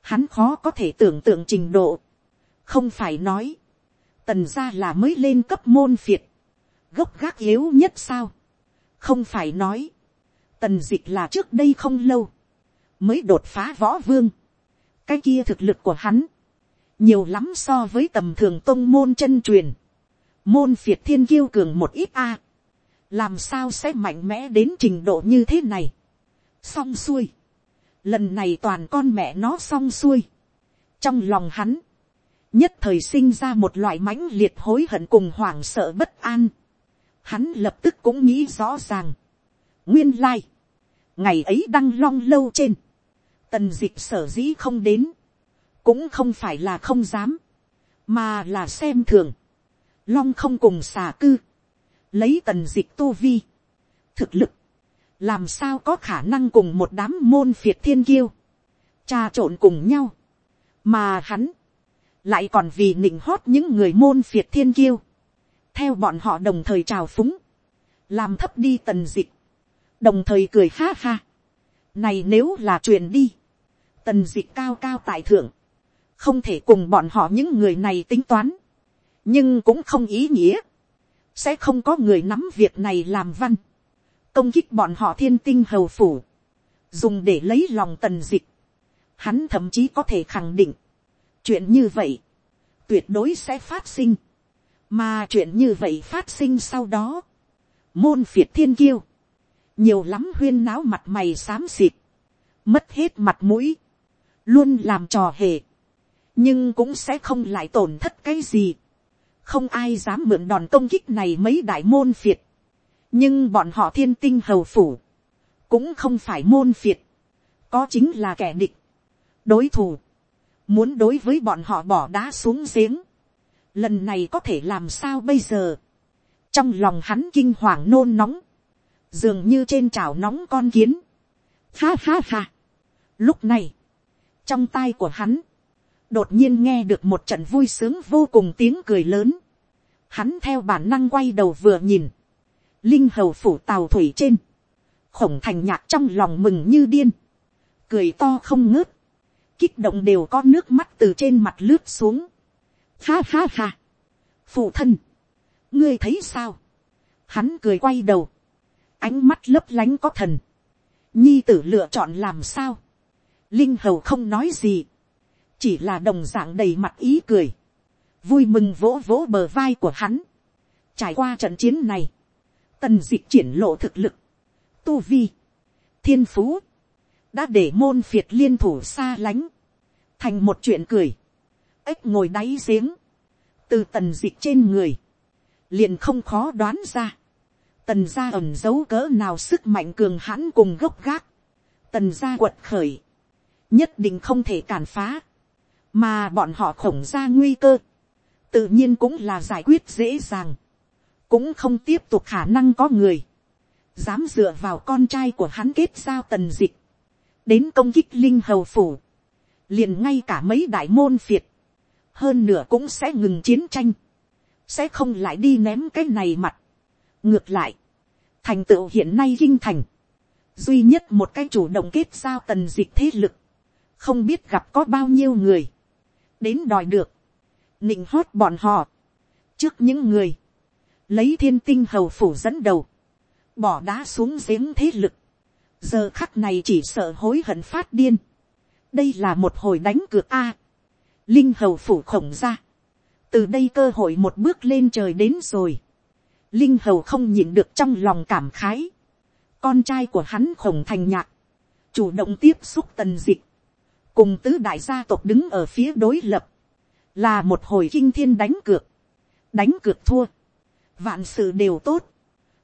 Hắn khó có thể tưởng tượng trình độ không phải nói, tần ra là mới lên cấp môn phiệt, gốc gác yếu nhất sao, không phải nói, tần dịch là trước đây không lâu, mới đột phá võ vương, cái kia thực lực của hắn, nhiều lắm so với tầm thường tông môn chân truyền, môn phiệt thiên kiêu cường một ít a, làm sao sẽ mạnh mẽ đến trình độ như thế này, xong xuôi, lần này toàn con mẹ nó xong xuôi, trong lòng hắn, nhất thời sinh ra một loại mãnh liệt hối hận cùng hoảng sợ bất an. Hắn lập tức cũng nghĩ rõ ràng. Nguyên lai, ngày ấy đăng long lâu trên, tần dịp sở dĩ không đến, cũng không phải là không dám, mà là xem thường. Long không cùng xà cư, lấy tần dịch tu vi, thực lực, làm sao có khả năng cùng một đám môn phiệt thiên kiêu, trà trộn cùng nhau, mà hắn, lại còn vì nịnh hót những người môn phiệt thiên kiêu, theo bọn họ đồng thời trào phúng, làm thấp đi tần dịch, đồng thời cười ha ha. Này nếu là truyền đi, tần dịch cao cao tại thượng, không thể cùng bọn họ những người này tính toán, nhưng cũng không ý nghĩa, sẽ không có người nắm việc này làm văn, công kích bọn họ thiên tinh hầu phủ, dùng để lấy lòng tần dịch, hắn thậm chí có thể khẳng định, chuyện như vậy, tuyệt đối sẽ phát sinh, mà chuyện như vậy phát sinh sau đó, môn phiệt thiên kiêu, nhiều lắm huyên náo mặt mày xám xịt, mất hết mặt mũi, luôn làm trò hề, nhưng cũng sẽ không lại tổn thất cái gì, không ai dám mượn đòn công kích này mấy đại môn phiệt, nhưng bọn họ thiên tinh hầu phủ, cũng không phải môn phiệt, có chính là kẻ địch, đối thủ, muốn đối với bọn họ bỏ đá xuống giếng, lần này có thể làm sao bây giờ, trong lòng hắn kinh hoàng nôn nóng, dường như trên chảo nóng con kiến, ha ha ha. Lúc này, trong tai của hắn, đột nhiên nghe được một trận vui sướng vô cùng tiếng cười lớn, hắn theo bản năng quay đầu vừa nhìn, linh hầu phủ tàu thủy trên, khổng thành nhạc trong lòng mừng như điên, cười to không ngớt, kích động đều có nước mắt từ trên mặt lướt xuống. Ha ha ha. Phụ thân. Ngươi thấy sao? Hắn cười quay đầu. Ánh mắt lấp lánh có thần. Nhi tử lựa chọn làm sao? Linh hầu không nói gì. Chỉ là đồng dạng đầy mặt ý cười. Vui mừng vỗ vỗ bờ vai của hắn. Trải qua trận chiến này. Tần dịch triển lộ thực lực. Tu vi. Thiên phú. Đã để môn phiệt liên thủ xa lánh. Thành một chuyện cười. Ếch ngồi đáy giếng. Từ tần dịch trên người. Liền không khó đoán ra. Tần gia ẩn giấu cỡ nào sức mạnh cường hãn cùng gốc gác. Tần gia quật khởi. Nhất định không thể cản phá. Mà bọn họ khổng ra nguy cơ. Tự nhiên cũng là giải quyết dễ dàng. Cũng không tiếp tục khả năng có người. Dám dựa vào con trai của hắn kết giao tần dịch. Đến công kích linh hầu phủ. Liền ngay cả mấy đại môn phiệt. Hơn nửa cũng sẽ ngừng chiến tranh. Sẽ không lại đi ném cái này mặt. Ngược lại. Thành tựu hiện nay kinh thành. Duy nhất một cái chủ động kết giao tần dịch thế lực. Không biết gặp có bao nhiêu người. Đến đòi được. Nịnh hót bọn họ. Trước những người. Lấy thiên tinh hầu phủ dẫn đầu. Bỏ đá xuống giếng thế lực. Giờ khắc này chỉ sợ hối hận phát điên. Đây là một hồi đánh cược A. Linh hầu phủ khổng ra. Từ đây cơ hội một bước lên trời đến rồi Linh hầu không nhịn được trong lòng cảm khái. Con trai của hắn khổng thành nhạc. Chủ động tiếp xúc tần dịch. Cùng tứ đại gia tộc đứng ở phía đối lập. Là một hồi kinh thiên đánh cược. Đánh cược thua. Vạn sự đều tốt.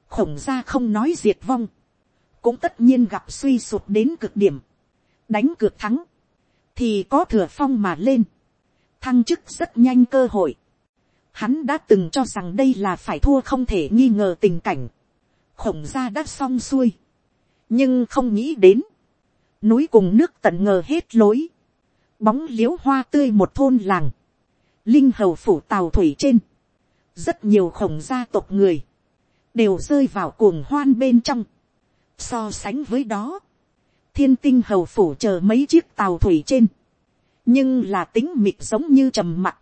Khổng gia không nói diệt vong. Cũng tất nhiên gặp suy sụt đến cực điểm. Đánh cược thắng. Thì có thừa phong mà lên. Thăng chức rất nhanh cơ hội, Hắn đã từng cho rằng đây là phải thua không thể nghi ngờ tình cảnh. Khổng gia đã xong xuôi. Nhưng không nghĩ đến. Núi cùng nước tận ngờ hết lối. Bóng liễu hoa tươi một thôn làng. Linh hầu phủ tàu thủy trên. Rất nhiều khổng gia tộc người. Đều rơi vào cuồng hoan bên trong. So sánh với đó. Thiên tinh hầu phủ chờ mấy chiếc tàu thủy trên. Nhưng là tính mịt giống như trầm mặc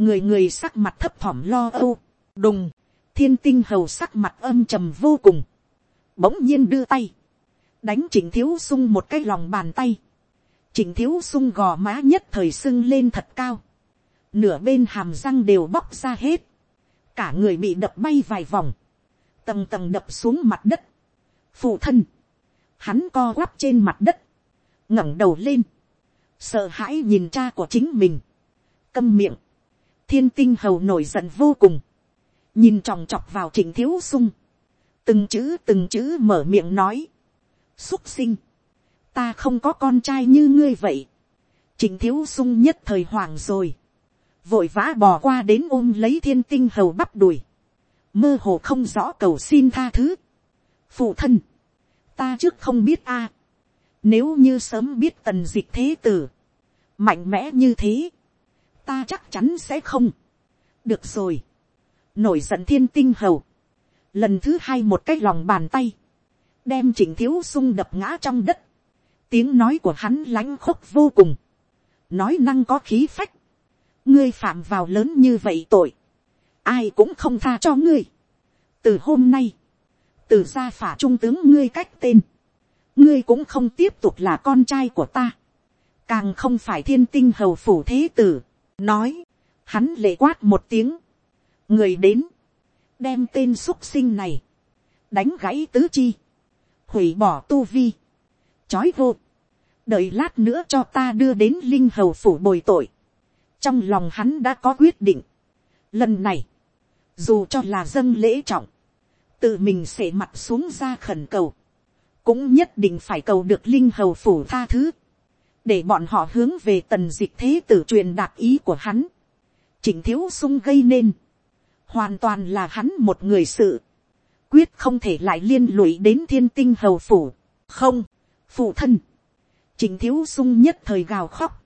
người người sắc mặt thấp thỏm lo âu, đùng, thiên tinh hầu sắc mặt âm trầm vô cùng, bỗng nhiên đưa tay, đánh trịnh thiếu sung một cái lòng bàn tay, trịnh thiếu sung gò má nhất thời sưng lên thật cao, nửa bên hàm răng đều bóc ra hết, cả người bị đập bay vài vòng, tầng tầng đập xuống mặt đất, phụ thân, hắn co quắp trên mặt đất, ngẩng đầu lên, sợ hãi nhìn cha của chính mình, câm miệng, thiên tinh hầu nổi giận vô cùng, nhìn tròng trọc vào trịnh thiếu sung, từng chữ từng chữ mở miệng nói, xúc sinh, ta không có con trai như ngươi vậy, trình thiếu sung nhất thời hoàng rồi, vội vã bò qua đến ôm lấy thiên tinh hầu bắp đùi, mơ hồ không rõ cầu xin tha thứ, phụ thân, ta trước không biết a, nếu như sớm biết tần dịch thế tử, mạnh mẽ như thế, ta chắc chắn sẽ không. được rồi. nổi giận thiên tinh hầu. lần thứ hai một cái lòng bàn tay đem chỉnh thiếu sung đập ngã trong đất. tiếng nói của hắn lãnh khúc vô cùng. nói năng có khí phách. ngươi phạm vào lớn như vậy tội. ai cũng không tha cho ngươi. từ hôm nay, từ gia phả trung tướng ngươi cách tên. ngươi cũng không tiếp tục là con trai của ta càng không phải thiên tinh hầu phủ thế tử nói, hắn lệ quát một tiếng, người đến, đem tên x sinh này, đánh gãy tứ chi, hủy bỏ tu vi, chói vô, đợi lát nữa cho ta đưa đến linh hầu phủ bồi tội, trong lòng hắn đã có quyết định, lần này, dù cho là dân lễ trọng, tự mình sẽ mặt xuống ra khẩn cầu, cũng nhất định phải cầu được linh hầu phủ tha thứ, để bọn họ hướng về tần dịch thế tử truyền đạt ý của hắn. Chỉnh thiếu sung gây nên, hoàn toàn là hắn một người sự, quyết không thể lại liên lụy đến thiên tinh hầu phủ, không, phụ thân. Trình thiếu sung nhất thời gào khóc,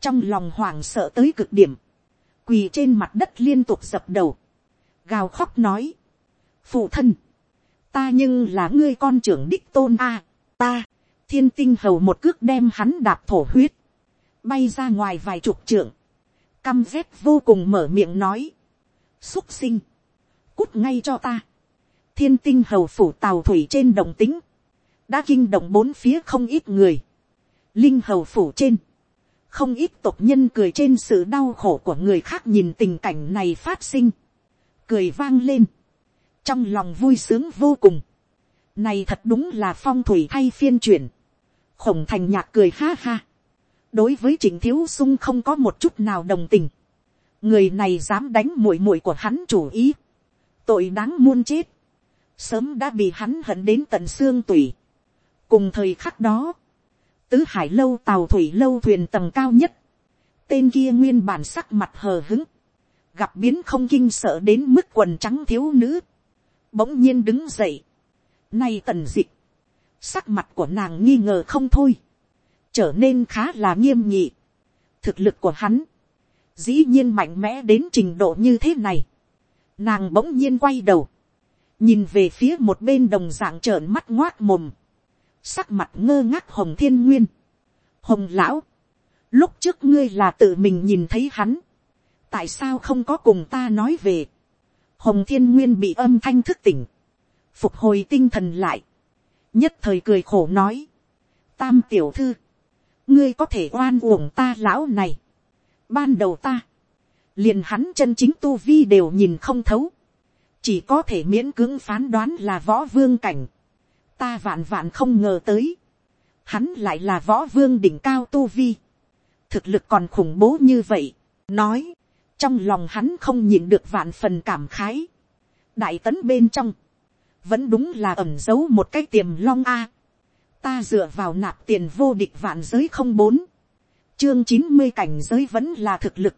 trong lòng hoảng sợ tới cực điểm, quỳ trên mặt đất liên tục dập đầu, gào khóc nói, phụ thân, ta nhưng là ngươi con trưởng đích tôn a, ta, thiên tinh hầu một cước đem hắn đạp thổ huyết, bay ra ngoài vài chục trượng, căm rét vô cùng mở miệng nói, xúc sinh, cút ngay cho ta, thiên tinh hầu phủ tàu thủy trên đồng tính, đã kinh động bốn phía không ít người, linh hầu phủ trên, không ít tộc nhân cười trên sự đau khổ của người khác nhìn tình cảnh này phát sinh, cười vang lên, trong lòng vui sướng vô cùng, này thật đúng là phong thủy thay phiên chuyển, khổng thành nhạc cười ha ha, đối với trịnh thiếu sung không có một chút nào đồng tình, người này dám đánh muội muội của hắn chủ ý, tội đáng muôn chết, sớm đã bị hắn hận đến tận xương tủy. cùng thời khắc đó, tứ hải lâu tàu thủy lâu thuyền tầng cao nhất, tên kia nguyên bản sắc mặt hờ hứng, gặp biến không kinh sợ đến mức quần trắng thiếu nữ, bỗng nhiên đứng dậy, nay tần dịch, sắc mặt của nàng nghi ngờ không thôi, trở nên khá là nghiêm nhị, thực lực của hắn, dĩ nhiên mạnh mẽ đến trình độ như thế này, nàng bỗng nhiên quay đầu, nhìn về phía một bên đồng dạng trợn mắt ngoác mồm, sắc mặt ngơ ngác hồng thiên nguyên, hồng lão, lúc trước ngươi là tự mình nhìn thấy hắn, tại sao không có cùng ta nói về, hồng thiên nguyên bị âm thanh thức tỉnh, phục hồi tinh thần lại, nhất thời cười khổ nói, tam tiểu thư, ngươi có thể oan uổng ta lão này, ban đầu ta, liền hắn chân chính tu vi đều nhìn không thấu, chỉ có thể miễn cưỡng phán đoán là võ vương cảnh, ta vạn vạn không ngờ tới, hắn lại là võ vương đỉnh cao tu vi, thực lực còn khủng bố như vậy, nói, trong lòng hắn không nhìn được vạn phần cảm khái, đại tấn bên trong, vẫn đúng là ẩm giấu một cái tiềm long a, ta dựa vào nạp tiền vô địch vạn giới không bốn, chương chín mươi cảnh giới vẫn là thực lực,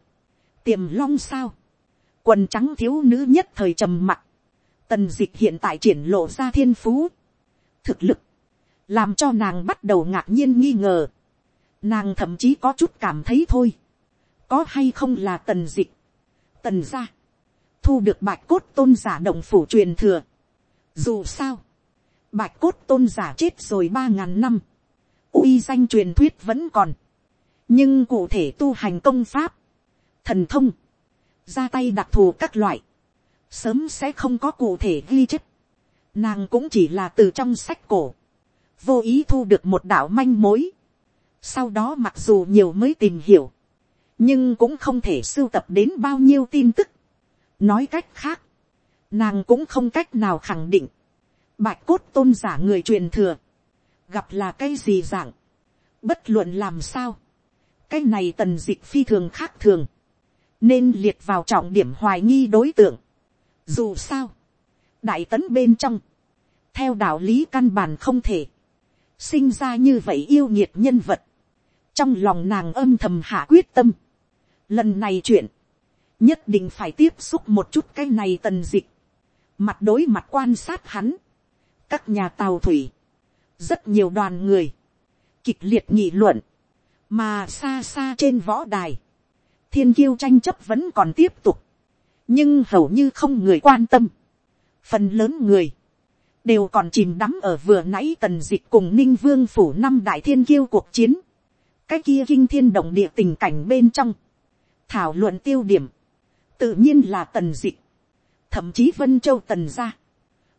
tiềm long sao, quần trắng thiếu nữ nhất thời trầm mặc, tần dịch hiện tại triển lộ ra thiên phú, thực lực, làm cho nàng bắt đầu ngạc nhiên nghi ngờ, nàng thậm chí có chút cảm thấy thôi, có hay không là tần dịch? Tần ra, thu được bạch cốt tôn giả động phủ truyền thừa, dù sao, bạch cốt tôn giả chết rồi ba ngàn năm, uy danh truyền thuyết vẫn còn, nhưng cụ thể tu hành công pháp, thần thông, ra tay đặc thù các loại, sớm sẽ không có cụ thể ghi chép. Nàng cũng chỉ là từ trong sách cổ, vô ý thu được một đạo manh mối. Sau đó mặc dù nhiều mới tìm hiểu, nhưng cũng không thể sưu tập đến bao nhiêu tin tức. Nói cách khác, nàng cũng không cách nào khẳng định, bạch cốt tôn giả người truyền thừa, gặp là cái gì dạng, bất luận làm sao, cái này tần dịch phi thường khác thường, nên liệt vào trọng điểm hoài nghi đối tượng. Dù sao, đại tấn bên trong, theo đạo lý căn bản không thể, sinh ra như vậy yêu nhiệt nhân vật, trong lòng nàng âm thầm hạ quyết tâm. Lần này chuyện, nhất định phải tiếp xúc một chút cái này tần dịch, mặt đối mặt quan sát hắn, các nhà tàu thủy, rất nhiều đoàn người, kịch liệt nghị luận, mà xa xa trên võ đài, thiên kiêu tranh chấp vẫn còn tiếp tục, nhưng hầu như không người quan tâm. phần lớn người, đều còn chìm đắm ở vừa nãy tần dịch cùng ninh vương phủ năm đại thiên kiêu cuộc chiến, cái kia kinh thiên động địa tình cảnh bên trong, thảo luận tiêu điểm, tự nhiên là tần dịch, thậm chí vân châu tần gia,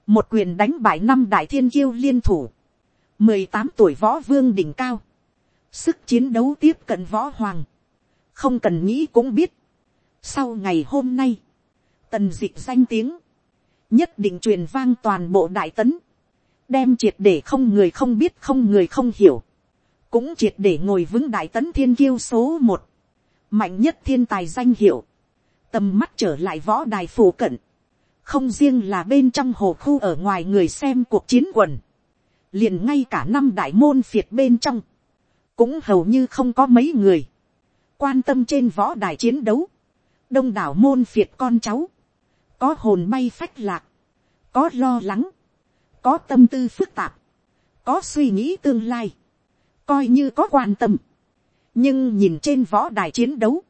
một quyền đánh bại năm đại thiên kiêu liên thủ, mười tám tuổi võ vương đỉnh cao, sức chiến đấu tiếp cận võ hoàng, không cần nghĩ cũng biết. sau ngày hôm nay, tần dịch danh tiếng, nhất định truyền vang toàn bộ đại tấn, đem triệt để không người không biết không người không hiểu, cũng triệt để ngồi vững đại tấn thiên kiêu số một, mạnh nhất thiên tài danh hiệu, tầm mắt trở lại võ đài phổ cận, không riêng là bên trong hồ khu ở ngoài người xem cuộc chiến quần, liền ngay cả năm đại môn phiệt bên trong, cũng hầu như không có mấy người, quan tâm trên võ đài chiến đấu, đông đảo môn phiệt con cháu, có hồn bay phách lạc, có lo lắng, có tâm tư phức tạp, có suy nghĩ tương lai, coi như có quan tâm, nhưng nhìn trên võ đài chiến đấu,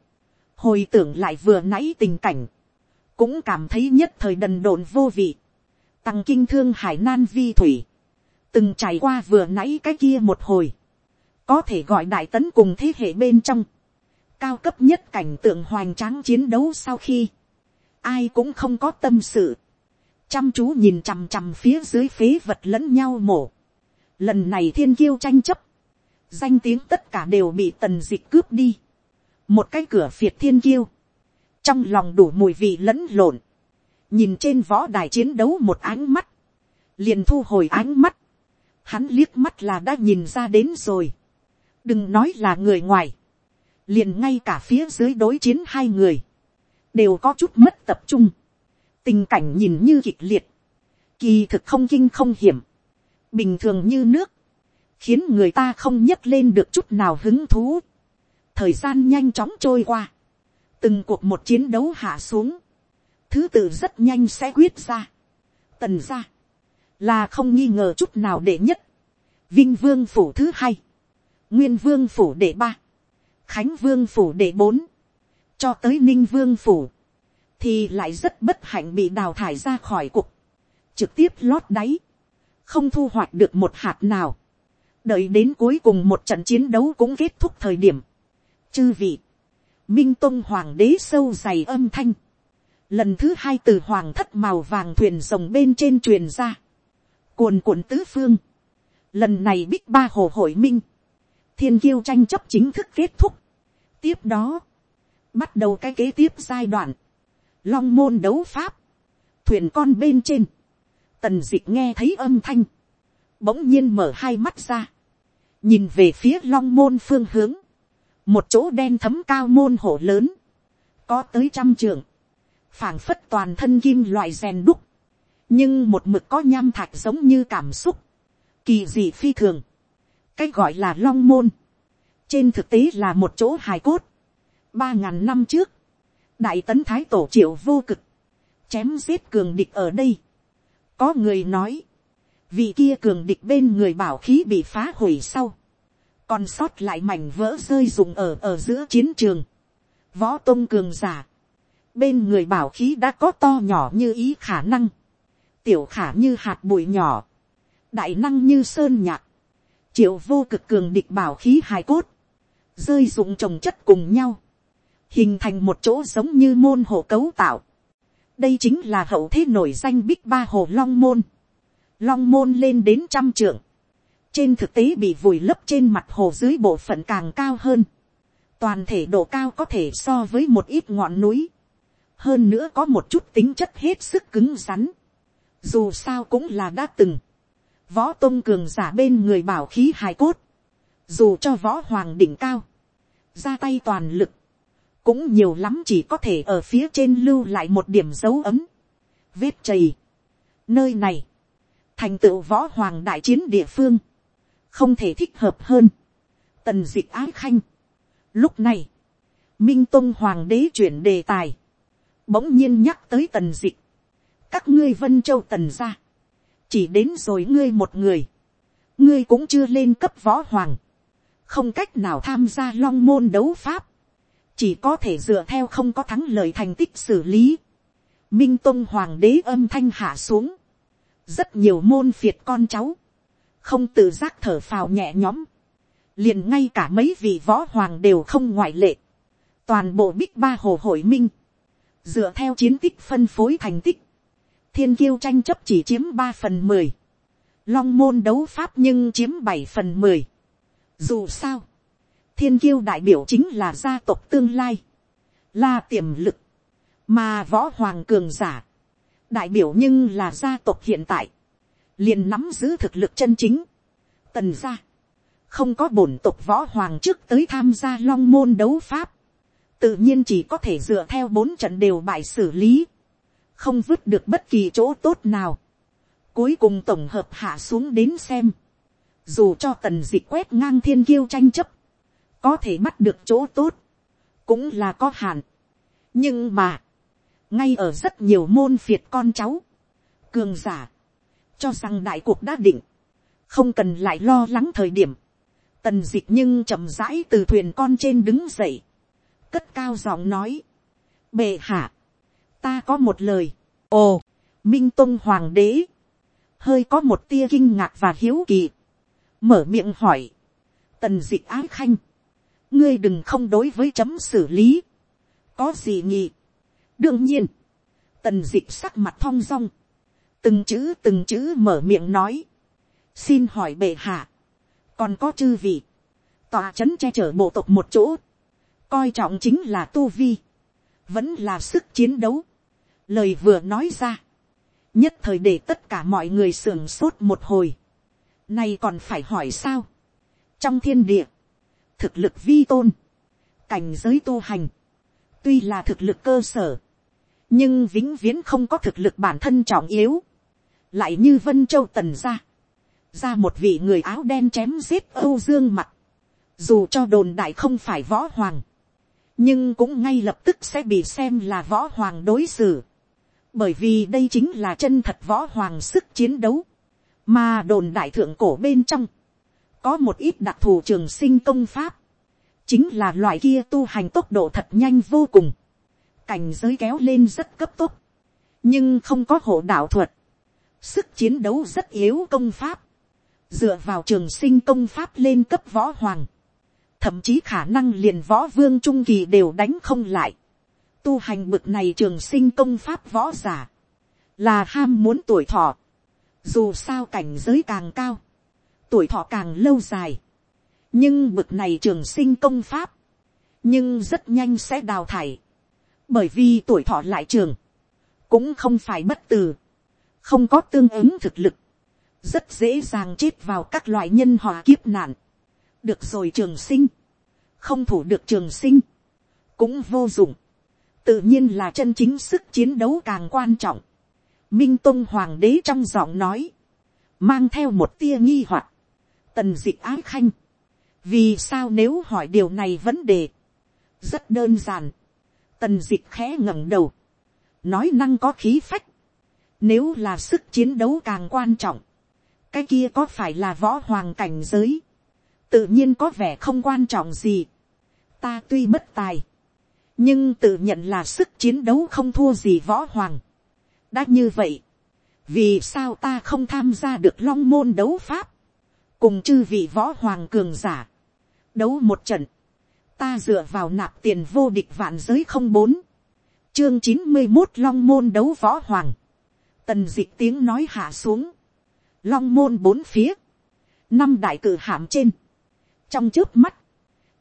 hồi tưởng lại vừa nãy tình cảnh, cũng cảm thấy nhất thời đần độn vô vị, tăng kinh thương hải nan vi thủy, từng trải qua vừa nãy cái kia một hồi, có thể gọi đại tấn cùng thế hệ bên trong, cao cấp nhất cảnh tượng hoành tráng chiến đấu sau khi, ai cũng không có tâm sự, chăm chú nhìn chằm chằm phía dưới phế vật lẫn nhau mổ. Lần này thiên kiêu tranh chấp, danh tiếng tất cả đều bị tần dịch cướp đi. một cái cửa phiệt thiên kiêu, trong lòng đủ mùi vị lẫn lộn, nhìn trên võ đài chiến đấu một ánh mắt, liền thu hồi ánh mắt, hắn liếc mắt là đã nhìn ra đến rồi, đừng nói là người ngoài, liền ngay cả phía dưới đối chiến hai người, đều có chút mất tập trung, tình cảnh nhìn như kịch liệt, kỳ thực không kinh không hiểm, bình thường như nước, khiến người ta không nhấc lên được chút nào hứng thú. thời gian nhanh chóng trôi qua, từng cuộc một chiến đấu hạ xuống, thứ tự rất nhanh sẽ quyết ra. tần ra, là không nghi ngờ chút nào đệ nhất, vinh vương phủ thứ hai, nguyên vương phủ đệ ba, khánh vương phủ đệ bốn, cho tới ninh vương phủ, thì lại rất bất hạnh bị đào thải ra khỏi cục, trực tiếp lót đáy, không thu hoạch được một hạt nào, đợi đến cuối cùng một trận chiến đấu cũng kết thúc thời điểm, chư vị, minh tôn hoàng đế sâu dày âm thanh, lần thứ hai từ hoàng thất màu vàng thuyền rồng bên trên truyền ra, cuồn cuộn tứ phương, lần này bích ba hồ hội minh, thiên kiêu tranh chấp chính thức kết thúc, tiếp đó, bắt đầu cái kế tiếp giai đoạn, long môn đấu pháp, thuyền con bên trên, tần dịch nghe thấy âm thanh, bỗng nhiên mở hai mắt ra, nhìn về phía long môn phương hướng, một chỗ đen thấm cao môn hổ lớn, có tới trăm trường, phảng phất toàn thân kim loại rèn đúc, nhưng một mực có nham thạch giống như cảm xúc, kỳ dị phi thường, cái gọi là long môn, trên thực tế là một chỗ hài cốt, ba ngàn năm trước, đại tấn thái tổ triệu vô cực, chém giết cường địch ở đây. có người nói, vị kia cường địch bên người bảo khí bị phá hủy sau, còn sót lại mảnh vỡ rơi dùng ở ở giữa chiến trường, võ tôn cường giả, bên người bảo khí đã có to nhỏ như ý khả năng, tiểu khả như hạt bụi nhỏ, đại năng như sơn nhạc, triệu vô cực cường địch bảo khí hài cốt, rơi dụng trồng chất cùng nhau, hình thành một chỗ giống như môn hồ cấu tạo. đây chính là hậu thế nổi danh bích ba hồ long môn. long môn lên đến trăm trượng. trên thực tế bị vùi lấp trên mặt hồ dưới bộ phận càng cao hơn. toàn thể độ cao có thể so với một ít ngọn núi. hơn nữa có một chút tính chất hết sức cứng rắn. dù sao cũng là đã từng võ tôn cường giả bên người bảo khí hài cốt. dù cho võ hoàng đỉnh cao. ra tay toàn lực cũng nhiều lắm chỉ có thể ở phía trên lưu lại một điểm dấu ấm, vết chầy. Nơi này, thành tựu võ hoàng đại chiến địa phương, không thể thích hợp hơn. Tần d ị ái khanh. Lúc này, minh tôn hoàng đế chuyển đề tài, bỗng nhiên nhắc tới tần d ị các ngươi vân châu tần ra, chỉ đến rồi ngươi một người, ngươi cũng chưa lên cấp võ hoàng, không cách nào tham gia long môn đấu pháp, chỉ có thể dựa theo không có thắng lợi thành tích xử lý. Minh Tông Hoàng đế âm thanh hạ xuống. Rất nhiều môn phiệt con cháu. Không tự giác thở phào nhẹ nhõm. Liền ngay cả mấy vị võ hoàng đều không ngoại lệ. Toàn bộ bích ba hồ hội minh. Dựa theo chiến tích phân phối thành tích. Thiên kiêu tranh chấp chỉ chiếm ba phần mười. Long môn đấu pháp nhưng chiếm bảy phần mười. Dù sao thiên kiêu đại biểu chính là gia tộc tương lai, là tiềm lực, mà võ hoàng cường giả, đại biểu nhưng là gia tộc hiện tại, liền nắm giữ thực lực chân chính, tần gia, không có bổn tộc võ hoàng trước tới tham gia long môn đấu pháp, tự nhiên chỉ có thể dựa theo bốn trận đều bại xử lý, không vứt được bất kỳ chỗ tốt nào, cuối cùng tổng hợp hạ xuống đến xem, dù cho tần dịch quét ngang thiên kiêu tranh chấp, có thể bắt được chỗ tốt, cũng là có hạn. nhưng mà, ngay ở rất nhiều môn phiệt con cháu, cường giả, cho rằng đại cuộc đã định, không cần lại lo lắng thời điểm, tần dịch nhưng chậm rãi từ thuyền con trên đứng dậy, cất cao giọng nói, bệ hạ, ta có một lời, ồ, minh tôn hoàng đế, hơi có một tia kinh ngạc và hiếu kỳ, mở miệng hỏi, tần dịch ái khanh, ngươi đừng không đối với chấm xử lý, có gì nhỉ. đương nhiên, tần dịch sắc mặt thong dong, từng chữ từng chữ mở miệng nói, xin hỏi bệ hạ, còn có chư vị, tòa c h ấ n che chở bộ tộc một chỗ, coi trọng chính là tu vi, vẫn là sức chiến đấu, lời vừa nói ra, nhất thời để tất cả mọi người sưởng sốt một hồi, nay còn phải hỏi sao, trong thiên địa, thực lực vi tôn, cảnh giới tu hành, tuy là thực lực cơ sở, nhưng vĩnh viễn không có thực lực bản thân trọng yếu, lại như vân châu tần ra, ra một vị người áo đen chém giết âu dương mặt, dù cho đồn đại không phải võ hoàng, nhưng cũng ngay lập tức sẽ bị xem là võ hoàng đối xử, bởi vì đây chính là chân thật võ hoàng sức chiến đấu, mà đồn đại thượng cổ bên trong, có một ít đặc thù trường sinh công pháp, chính là loại kia tu hành tốc độ thật nhanh vô cùng, cảnh giới kéo lên rất cấp tốc, nhưng không có hộ đạo thuật, sức chiến đấu rất yếu công pháp, dựa vào trường sinh công pháp lên cấp võ hoàng, thậm chí khả năng liền võ vương trung kỳ đều đánh không lại. Tu hành bực này trường sinh công pháp võ giả, là ham muốn tuổi thọ. Dù sao cảnh giới càng cao, tuổi thọ càng lâu dài. Nhưng bực này trường sinh công pháp, nhưng rất nhanh sẽ đào thải. Bởi vì tuổi thọ lại trường, cũng không phải bất từ, không có tương ứng thực lực, rất dễ dàng chết vào các loại nhân hòa kiếp nạn. Được rồi trường sinh, không thủ được trường sinh, cũng vô dụng, tự nhiên là chân chính sức chiến đấu càng quan trọng. Minh Tông Hoàng đế trong giọng nói, mang theo một tia nghi hoặc, tần dịch ái khanh, vì sao nếu hỏi điều này vấn đề, rất đơn giản, tần dịch khẽ ngẩng đầu, nói năng có khí phách, nếu là sức chiến đấu càng quan trọng, cái kia có phải là võ hoàng cảnh giới, tự nhiên có vẻ không quan trọng gì. ta tuy bất tài, nhưng tự nhận là sức chiến đấu không thua gì võ hoàng. đã như vậy, vì sao ta không tham gia được long môn đấu pháp, cùng chư vị võ hoàng cường giả, đấu một trận, ta dựa vào nạp tiền vô địch vạn giới không bốn, chương chín mươi một long môn đấu võ hoàng, tần d ị c h tiếng nói hạ xuống, long môn bốn phía, năm đại cử hàm trên, trong trước mắt,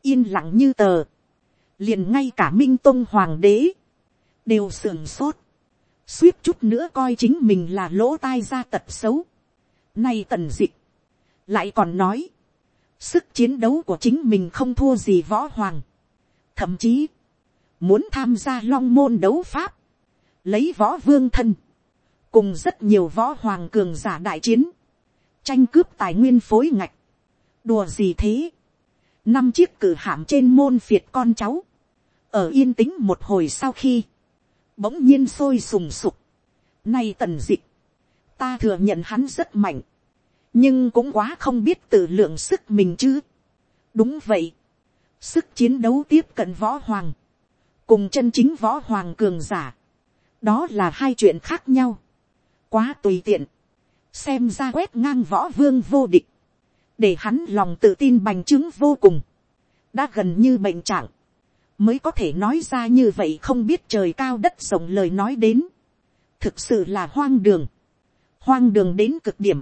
yên lặng như tờ, liền ngay cả minh tôn hoàng đế, đều sườn sốt, suýt chút nữa coi chính mình là lỗ tai ra tật xấu. Nay tần dịch, lại còn nói, sức chiến đấu của chính mình không thua gì võ hoàng, thậm chí, muốn tham gia long môn đấu pháp, lấy võ vương thân, cùng rất nhiều võ hoàng cường giả đại chiến, tranh cướp tài nguyên phối ngạch, đùa gì thế, năm chiếc cử hạm trên môn phiệt con cháu, ở yên tĩnh một hồi sau khi, bỗng nhiên sôi sùng sục. Nay tần dịch, ta thừa nhận hắn rất mạnh, nhưng cũng quá không biết tự lượng sức mình chứ. đúng vậy, sức chiến đấu tiếp cận võ hoàng, cùng chân chính võ hoàng cường giả, đó là hai chuyện khác nhau, quá tùy tiện, xem ra quét ngang võ vương vô địch, để hắn lòng tự tin bành trướng vô cùng, đã gần như bệnh trạng, mới có thể nói ra như vậy không biết trời cao đất rộng lời nói đến, thực sự là hoang đường, hoang đường đến cực điểm,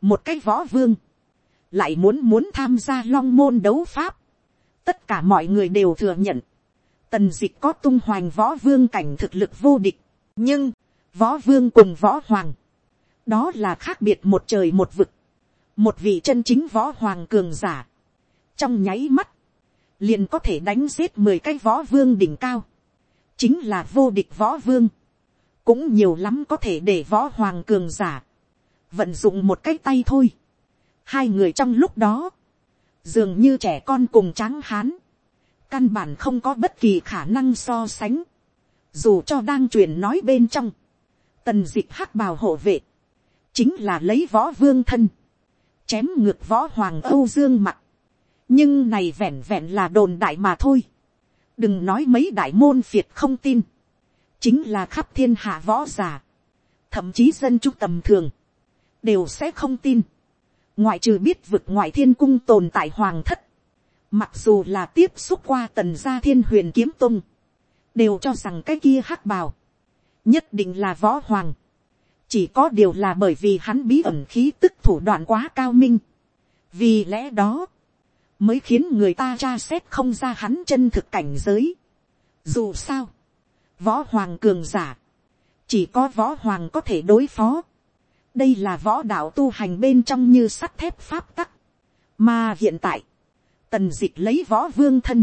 một cái võ vương, lại muốn muốn tham gia long môn đấu pháp, tất cả mọi người đều thừa nhận, tần dịch có tung hoành võ vương cảnh thực lực vô địch, nhưng, võ vương cùng võ hoàng, đó là khác biệt một trời một vực, một vị chân chính võ hoàng cường giả, trong nháy mắt, liền có thể đánh giết mười cái võ vương đỉnh cao, chính là vô địch võ vương, cũng nhiều lắm có thể để võ hoàng cường giả, vận dụng một cái tay thôi. Hai người trong lúc đó, dường như trẻ con cùng tráng hán, căn bản không có bất kỳ khả năng so sánh, dù cho đang truyền nói bên trong, tần d hắc bào hộ vệ, chính là lấy võ vương thân, chém ngược võ hoàng âu dương mặt nhưng này vẹn vẹn là đồn đại mà thôi. đừng nói mấy đại môn phiệt không tin. chính là khắp thiên hạ võ giả. thậm chí dân chúng tầm thường. đều sẽ không tin. ngoại trừ biết vực ngoại thiên cung tồn tại hoàng thất, mặc dù là tiếp xúc qua tần gia thiên huyền kiếm tung, đều cho rằng cái kia hắc bào, nhất định là võ hoàng, chỉ có điều là bởi vì hắn bí ẩn khí tức thủ đoạn quá cao minh, vì lẽ đó, mới khiến người ta tra xét không ra hắn chân thực cảnh giới. Dù sao, võ hoàng cường giả, chỉ có võ hoàng có thể đối phó. đây là võ đạo tu hành bên trong như sắt thép pháp tắc. mà hiện tại, tần d ị c h lấy võ vương thân,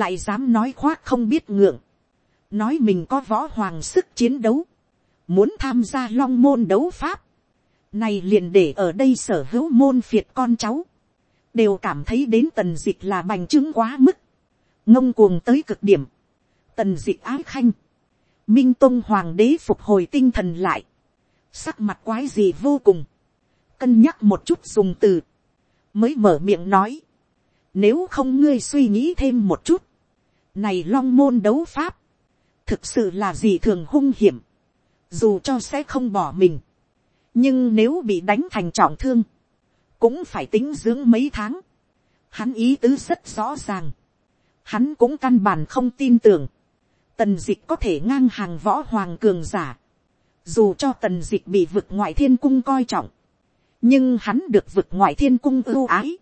lại dám nói khoác không biết ngượng, nói mình có võ hoàng sức chiến đấu, muốn tham gia long môn đấu pháp, này liền để ở đây sở hữu môn phiệt con cháu, đều cảm thấy đến tần dịch là bành trướng quá mức, ngông cuồng tới cực điểm, tần dịch ái khanh, minh tôn hoàng đế phục hồi tinh thần lại, sắc mặt quái gì vô cùng, cân nhắc một chút dùng từ, mới mở miệng nói, nếu không ngươi suy nghĩ thêm một chút, này long môn đấu pháp, thực sự là gì thường hung hiểm, dù cho sẽ không bỏ mình, nhưng nếu bị đánh thành trọng thương, cũng phải tính dưỡng mấy tháng, hắn ý tứ rất rõ ràng, hắn cũng căn bản không tin tưởng, tần dịch có thể ngang hàng võ hoàng cường giả, dù cho tần dịch bị vực ngoại thiên cung coi trọng, nhưng hắn được vực ngoại thiên cung ưu ái,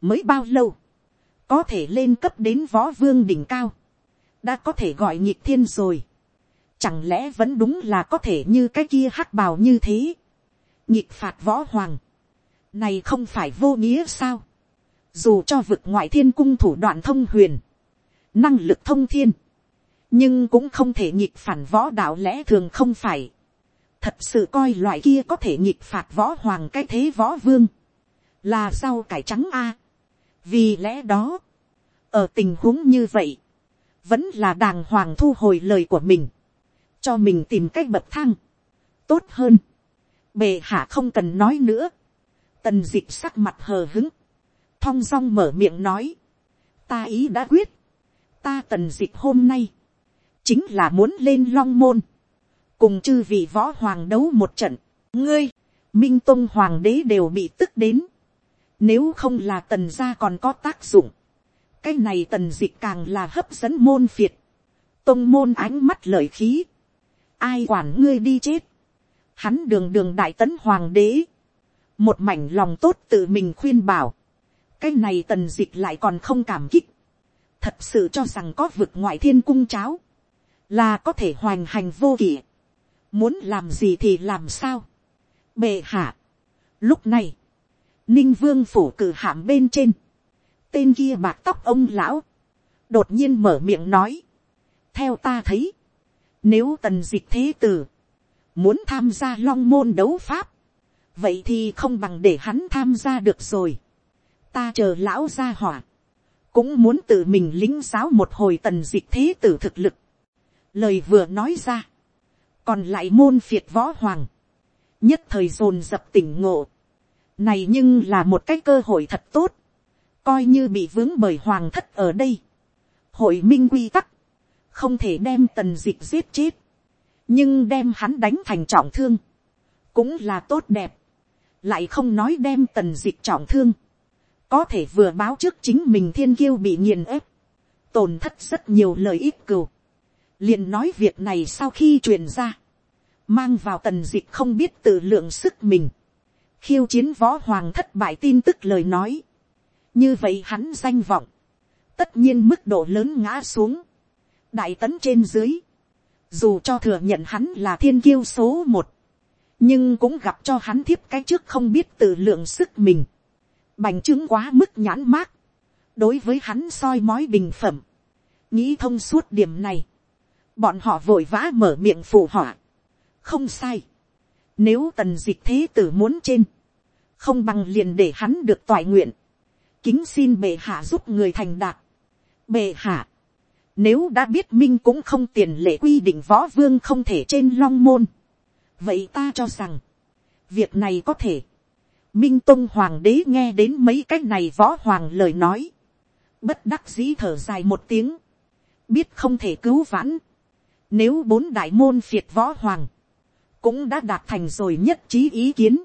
mới bao lâu, có thể lên cấp đến võ vương đỉnh cao, đã có thể gọi nhịp thiên rồi, chẳng lẽ vẫn đúng là có thể như cái kia hắc bào như thế, nhịp phạt võ hoàng, này không phải vô nghĩa sao, dù cho vực ngoại thiên cung thủ đoạn thông huyền, năng lực thông thiên, nhưng cũng không thể nhịp phản võ đạo lẽ thường không phải. thật sự coi loại kia có thể nhịp phạt võ hoàng cái thế võ vương, là sao cải trắng a. vì lẽ đó, ở tình huống như vậy, vẫn là đàng hoàng thu hồi lời của mình, cho mình tìm cách bậc thang, tốt hơn. bề hạ không cần nói nữa, tần d ị c h sắc mặt hờ hứng, thong dong mở miệng nói, ta ý đã quyết, ta tần d ị c h hôm nay, chính là muốn lên long môn, cùng chư vị võ hoàng đấu một trận, ngươi, minh tông hoàng đế đều bị tức đến, nếu không là tần gia còn có tác dụng, cái này tần dịp càng là hấp dẫn môn phiệt, tông môn ánh mắt lợi khí, ai quản ngươi đi chết, hắn đường đường đại tấn hoàng đế, một mảnh lòng tốt tự mình khuyên bảo, cái này tần dịch lại còn không cảm kích, thật sự cho rằng có vực ngoại thiên cung cháo, là có thể hoành hành vô kỷ, muốn làm gì thì làm sao. bệ hạ, lúc này, ninh vương phủ cử hạm bên trên, tên kia bạc tóc ông lão, đột nhiên mở miệng nói, theo ta thấy, nếu tần dịch thế tử, muốn tham gia long môn đấu pháp, vậy thì không bằng để hắn tham gia được rồi. ta chờ lão gia hỏa, cũng muốn tự mình lính giáo một hồi tần dịch thế tử thực lực. Lời vừa nói ra, còn lại môn phiệt võ hoàng, nhất thời dồn dập tỉnh ngộ, này nhưng là một cái cơ hội thật tốt, coi như bị vướng bởi hoàng thất ở đây, hội minh quy tắc, không thể đem tần dịch giết chết, nhưng đem hắn đánh thành trọng thương, cũng là tốt đẹp, lại không nói đem tần dịch trọng thương, có thể vừa báo trước chính mình thiên kiêu bị nghiền ép, tổn thất rất nhiều lợi ích cừu, liền nói việc này sau khi truyền ra, mang vào tần dịch không biết tự lượng sức mình, khiêu chiến võ hoàng thất bại tin tức lời nói, như vậy hắn danh vọng, tất nhiên mức độ lớn ngã xuống, đại tấn trên dưới, dù cho thừa nhận hắn là thiên kiêu số một, nhưng cũng gặp cho hắn thiếp cái trước không biết tự lượng sức mình, bành trướng quá mức nhãn mát, đối với hắn soi mói bình phẩm, nghĩ thông suốt điểm này, bọn họ vội vã mở miệng phụ họa. không sai. nếu tần dịch thế tử muốn trên, không bằng liền để hắn được toại nguyện. kính xin bệ hạ giúp người thành đạt. bệ hạ, nếu đã biết minh cũng không tiền lệ quy định võ vương không thể trên long môn vậy ta cho rằng, việc này có thể. minh tông hoàng đế nghe đến mấy cái này võ hoàng lời nói. bất đắc dĩ thở dài một tiếng. biết không thể cứu vãn nếu bốn đại môn phiệt võ hoàng, cũng đã đạt thành rồi nhất trí ý kiến.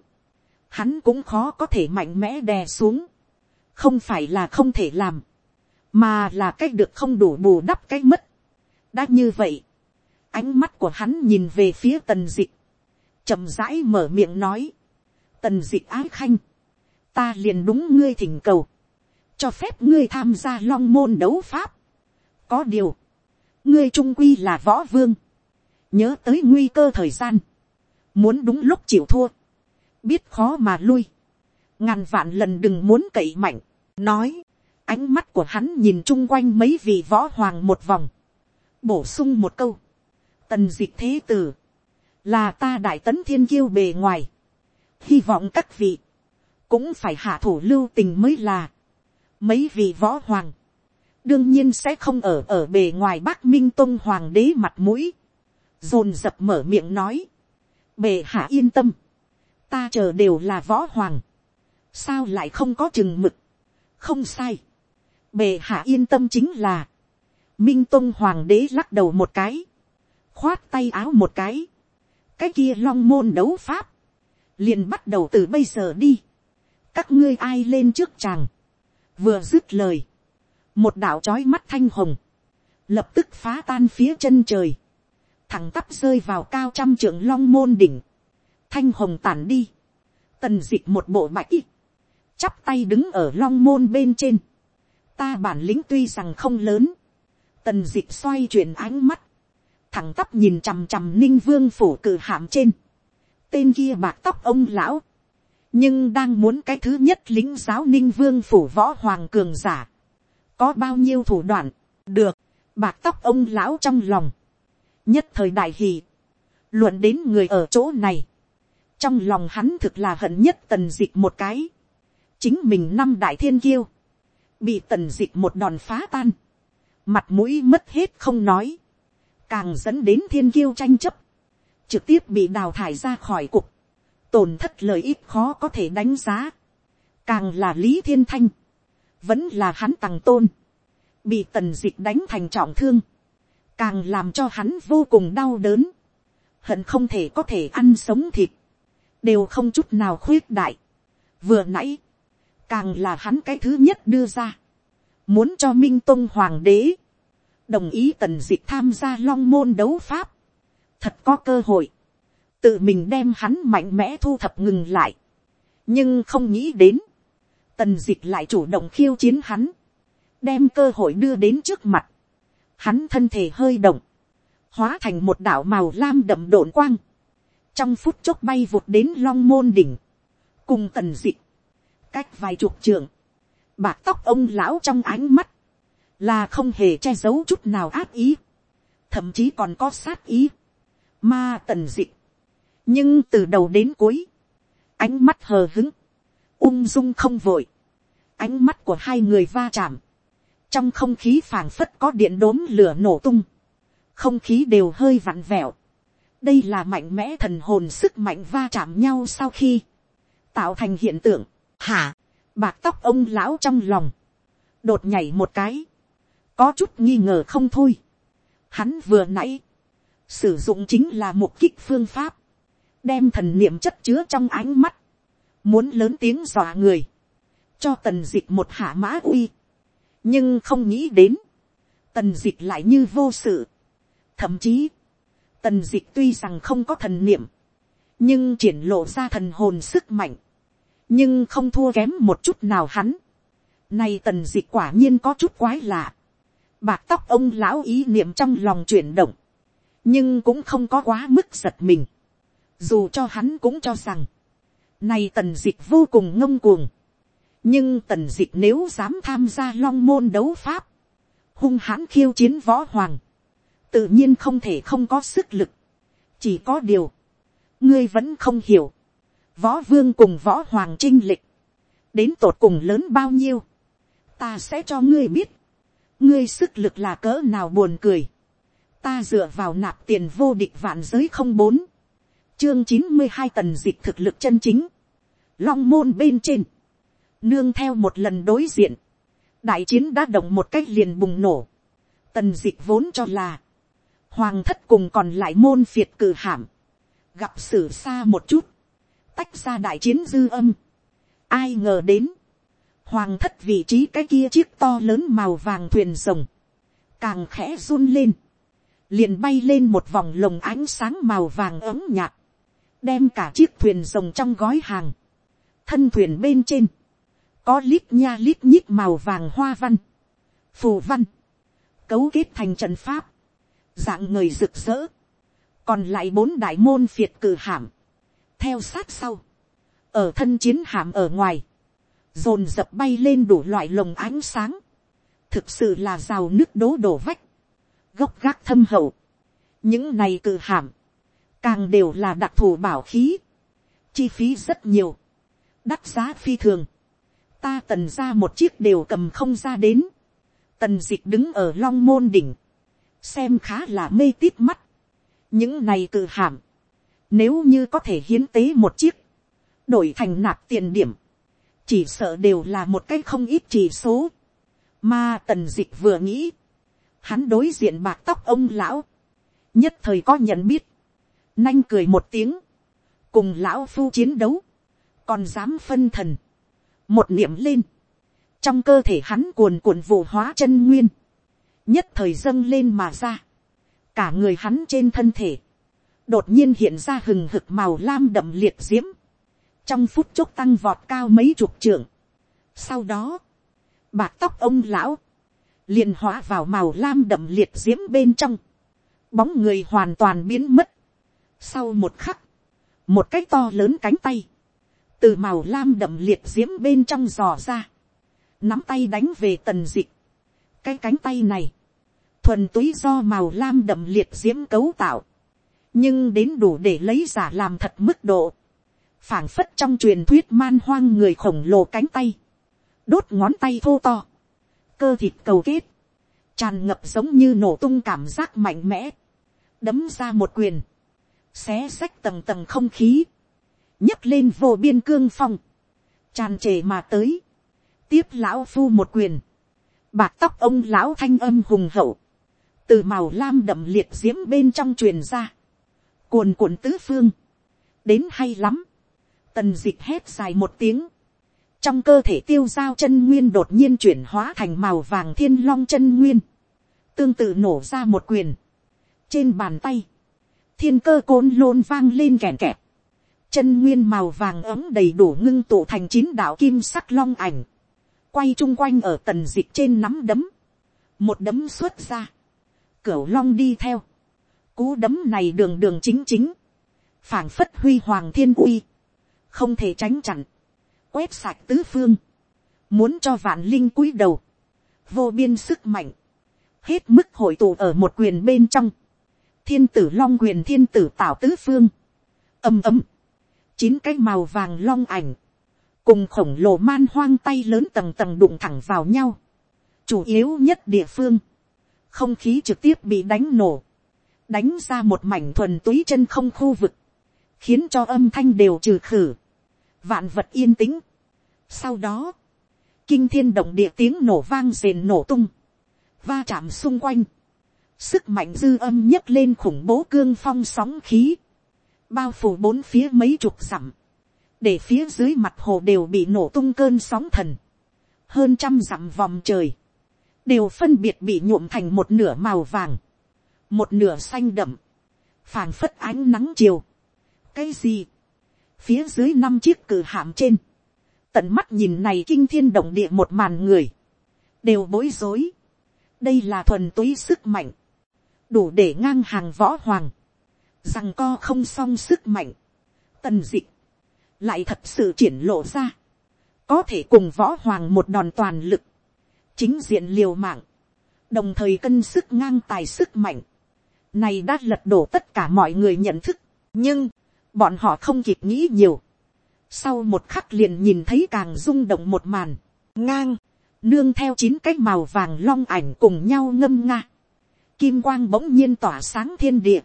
hắn cũng khó có thể mạnh mẽ đè xuống, không phải là không thể làm, mà là cách được không đủ bù đắp cái mất. đã như vậy, ánh mắt của hắn nhìn về phía tần dịch, chậm rãi mở miệng nói, tần dịch ái khanh, ta liền đúng ngươi thỉnh cầu, cho phép ngươi tham gia long môn đấu pháp. có điều, ngươi trung quy là võ vương, nhớ tới nguy cơ thời gian, muốn đúng lúc chịu thua, biết khó mà lui, ngàn vạn lần đừng muốn cậy mạnh, nói, ánh mắt của hắn nhìn chung quanh mấy vị võ hoàng một vòng, bổ sung một câu, tần d ị c h thế tử, là ta đại tấn thiên kiêu bề ngoài, hy vọng các vị, cũng phải hạ thủ lưu tình mới là, mấy vị võ hoàng, đương nhiên sẽ không ở ở bề ngoài bắc minh tôn hoàng đế mặt mũi, dồn dập mở miệng nói, bề hạ yên tâm, ta chờ đều là võ hoàng, sao lại không có chừng mực, không sai, bề hạ yên tâm chính là, minh tông hoàng đế lắc đầu một cái, khoát tay áo một cái, cái kia long môn đấu pháp, liền bắt đầu từ bây giờ đi, các ngươi ai lên trước chàng, vừa dứt lời, một đạo trói mắt thanh hồng, lập tức phá tan phía chân trời, thẳng tắp rơi vào cao trăm trưởng long môn đỉnh, thanh hồng tản đi, tần d ị c h một bộ bạch, chắp tay đứng ở long môn bên trên, ta bản lĩnh tuy rằng không lớn, tần d ị c h xoay chuyển ánh mắt, thẳng tắp nhìn chằm chằm ninh vương phủ cử hàm trên, tên kia bạc tóc ông lão, nhưng đang muốn cái thứ nhất lính giáo ninh vương phủ võ hoàng cường giả, có bao nhiêu thủ đoạn, được, bạc tóc ông lão trong lòng, nhất thời đại hì, luận đến người ở chỗ này, trong lòng hắn thực là hận nhất tần d ị c h một cái, chính mình năm đại thiên kiêu, bị tần dịch một đòn phá tan, mặt mũi mất hết không nói, càng dẫn đến thiên kiêu tranh chấp, trực tiếp bị đào thải ra khỏi cục, tổn thất lợi ích khó có thể đánh giá, càng là lý thiên thanh, vẫn là hắn tằng tôn, bị tần dịch đánh thành trọng thương, càng làm cho hắn vô cùng đau đớn, hận không thể có thể ăn sống thịt, đều không chút nào khuyết đại. Vừa nãy, càng là hắn cái thứ nhất đưa ra, muốn cho minh tông hoàng đế, đồng ý tần dịch tham gia long môn đấu pháp, thật có cơ hội, tự mình đem hắn mạnh mẽ thu thập ngừng lại, nhưng không nghĩ đến, tần dịch lại chủ động khiêu chiến hắn, đem cơ hội đưa đến trước mặt, hắn thân thể hơi động, hóa thành một đảo màu lam đậm độn quang, trong phút chốc bay vụt đến long môn đỉnh, cùng tần dịch. Cách vài chục trường, bạc tóc ông lão trong ánh mắt, là không hề che giấu chút nào ác ý, thậm chí còn có sát ý, ma tần dịch, nhưng từ đầu đến cuối, ánh mắt hờ hứng, ung dung không vội, ánh mắt của hai người va chạm, trong không khí phảng phất có điện đốm lửa nổ tung, không khí đều hơi vặn vẹo, đây là mạnh mẽ thần hồn sức mạnh va chạm nhau sau khi tạo thành hiện tượng, hả, bạc tóc ông lão trong lòng, đột nhảy một cái, có chút nghi ngờ không thôi. Hắn vừa nãy, sử dụng chính là một kích phương pháp, đem thần niệm chất chứa trong ánh mắt, muốn lớn tiếng dọa người, cho tần d ị c h một hạ mã uy, nhưng không nghĩ đến, tần d ị c h lại như vô sự, thậm chí, tần d ị c h tuy rằng không có thần niệm, nhưng triển lộ ra thần hồn sức mạnh, nhưng không thua kém một chút nào hắn. nay tần dịch quả nhiên có chút quái lạ. Bạc tóc ông lão ý niệm trong lòng chuyển động. Nhưng cũng không có quá mức giật mình. Dù cho hắn cũng cho rằng. Này tần dịch vô cùng ngông cuồng. Nhưng tần dịch nếu dám tham gia long môn đấu pháp. Hung hãn khiêu chiến võ hoàng. Tự nhiên không thể không có sức lực. Chỉ có điều. Ngươi vẫn không hiểu võ vương cùng võ hoàng trinh lịch, đến tột cùng lớn bao nhiêu, ta sẽ cho ngươi biết, ngươi sức lực là cỡ nào buồn cười, ta dựa vào nạp tiền vô địch vạn giới không bốn, chương chín mươi hai tần dịch thực lực chân chính, long môn bên trên, nương theo một lần đối diện, đại chiến đã động một cách liền bùng nổ, tần dịch vốn cho là, hoàng thất cùng còn lại môn phiệt cử hàm, gặp xử xa một chút, tách ra đại chiến dư âm. ai ngờ đến, hoàng thất vị trí cái kia chiếc to lớn màu vàng thuyền rồng, càng khẽ run lên, liền bay lên một vòng lồng ánh sáng màu vàng ấm nhạt, đem cả chiếc thuyền rồng trong gói hàng, thân thuyền bên trên, có lít nha lít nhít màu vàng hoa văn, phù văn, cấu kết thành trận pháp, dạng người rực rỡ, còn lại bốn đại môn phiệt cử hàm, theo sát sau, ở thân chiến hàm ở ngoài, dồn dập bay lên đủ loại lồng ánh sáng, thực sự là rào nước đố đổ vách, gốc gác thâm hậu, những này cự hàm, càng đều là đặc thù bảo khí, chi phí rất nhiều, đắt giá phi thường, ta tần ra một chiếc đều cầm không ra đến, tần d ị c h đứng ở long môn đỉnh, xem khá là mê tít mắt, những này cự hàm, nếu như có thể hiến tế một chiếc, đổi thành nạp tiền điểm, chỉ sợ đều là một cái không ít chỉ số, mà tần dịch vừa nghĩ, hắn đối diện bạc tóc ông lão, nhất thời có nhận biết, nanh cười một tiếng, cùng lão phu chiến đấu, còn dám phân thần, một niệm lên, trong cơ thể hắn cuồn cuộn vụ hóa chân nguyên, nhất thời dâng lên mà ra, cả người hắn trên thân thể, đột nhiên hiện ra hừng hực màu lam đậm liệt diễm, trong phút chốc tăng vọt cao mấy chục trưởng. Sau đó, bạc tóc ông lão, liền hóa vào màu lam đậm liệt diễm bên trong, bóng người hoàn toàn biến mất. Sau một khắc, một cái to lớn cánh tay, từ màu lam đậm liệt diễm bên trong giò ra, nắm tay đánh về tần dịch. cái cánh tay này, thuần túy do màu lam đậm liệt diễm cấu tạo, nhưng đến đủ để lấy giả làm thật mức độ, phảng phất trong truyền thuyết man hoang người khổng lồ cánh tay, đốt ngón tay thô to, cơ thịt cầu kết, tràn ngập giống như nổ tung cảm giác mạnh mẽ, đấm ra một quyền, xé xách tầng tầng không khí, nhấc lên vô biên cương phong, tràn trề mà tới, tiếp lão phu một quyền, bạc tóc ông lão thanh âm hùng hậu, từ màu lam đậm liệt diễm bên trong truyền ra, cuồn cuộn tứ phương, đến hay lắm, tần dịch hét dài một tiếng, trong cơ thể tiêu giao chân nguyên đột nhiên chuyển hóa thành màu vàng thiên long chân nguyên, tương tự nổ ra một quyền, trên bàn tay, thiên cơ côn lôn vang lên kèn kẹp, chân nguyên màu vàng ấm đầy đủ ngưng tụ thành chín đạo kim sắc long ảnh, quay chung quanh ở tần dịch trên nắm đấm, một đấm xuất ra, cửu long đi theo, cú đấm này đường đường chính chính, phảng phất huy hoàng thiên uy, không thể tránh chặn, quét sạch tứ phương, muốn cho vạn linh cúi đầu, vô biên sức mạnh, hết mức hội tụ ở một quyền bên trong, thiên tử long quyền thiên tử tạo tứ phương, ầm ầm, chín cái màu vàng long ảnh, cùng khổng lồ man hoang tay lớn tầng tầng đụng thẳng vào nhau, chủ yếu nhất địa phương, không khí trực tiếp bị đánh nổ, đánh ra một mảnh thuần túy chân không khu vực, khiến cho âm thanh đều trừ khử, vạn vật yên tĩnh. Sau đó, kinh thiên động địa tiếng nổ vang rền nổ tung, va chạm xung quanh, sức mạnh dư âm nhấc lên khủng bố cương phong sóng khí, bao phủ bốn phía mấy chục dặm, để phía dưới mặt hồ đều bị nổ tung cơn sóng thần, hơn trăm dặm vòng trời, đều phân biệt bị nhuộm thành một nửa màu vàng, một nửa xanh đậm, phảng phất ánh nắng chiều. cái gì, phía dưới năm chiếc cử hạm trên, tận mắt nhìn này kinh thiên động địa một màn người, đều bối rối. đây là thuần túy sức mạnh, đủ để ngang hàng võ hoàng, rằng co không song sức mạnh, tần dịch, lại thật sự triển lộ ra, có thể cùng võ hoàng một đòn toàn lực, chính diện liều mạng, đồng thời cân sức ngang tài sức mạnh, này đã lật đổ tất cả mọi người nhận thức, nhưng, bọn họ không kịp nghĩ nhiều, sau một khắc liền nhìn thấy càng rung động một màn, ngang, nương theo chín cái màu vàng long ảnh cùng nhau ngâm nga, kim quang bỗng nhiên tỏa sáng thiên địa,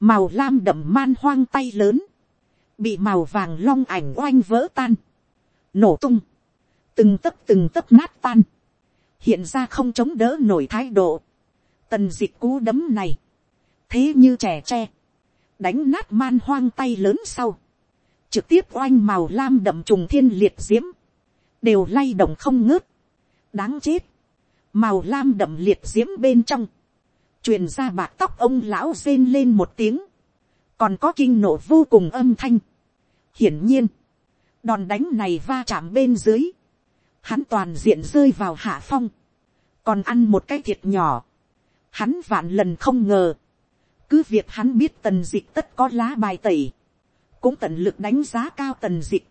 màu lam đậm man hoang tay lớn, bị màu vàng long ảnh oanh vỡ tan, nổ tung, từng tấc từng tấc nát tan, hiện ra không chống đỡ nổi thái độ, tần dịch cú đấm này, thế như trẻ tre, đánh nát man hoang tay lớn sau, trực tiếp oanh màu lam đậm trùng thiên liệt diễm, đều lay động không ngớt, đáng chết, màu lam đậm liệt diễm bên trong, truyền ra bạc tóc ông lão rên lên một tiếng, còn có kinh nổ vô cùng âm thanh. hiển nhiên, đòn đánh này va chạm bên dưới, hắn toàn diện rơi vào hạ phong, còn ăn một cái thiệt nhỏ, hắn vạn lần không ngờ, cứ việc hắn biết tần dịch tất có lá bài tẩy, cũng tận lực đánh giá cao tần dịch,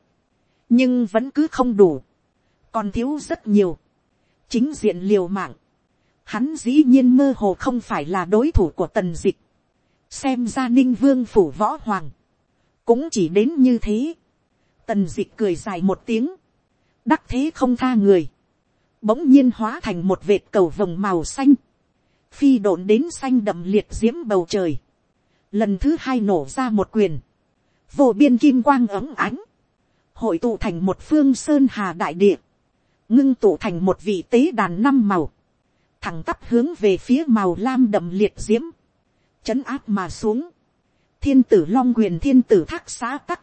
nhưng vẫn cứ không đủ, còn thiếu rất nhiều, chính diện liều mạng, hắn dĩ nhiên mơ hồ không phải là đối thủ của tần dịch, xem ra ninh vương phủ võ hoàng, cũng chỉ đến như thế, tần dịch cười dài một tiếng, đắc thế không tha người, bỗng nhiên hóa thành một vệt cầu vồng màu xanh, phi độn đến xanh đậm liệt diễm bầu trời, lần thứ hai nổ ra một quyền, vô biên kim quang ấm ánh, hội tụ thành một phương sơn hà đại địa, ngưng tụ thành một vị tế đàn năm màu, thẳng tắp hướng về phía màu lam đậm liệt diễm, chấn áp mà xuống, thiên tử long quyền thiên tử thác xã tắc,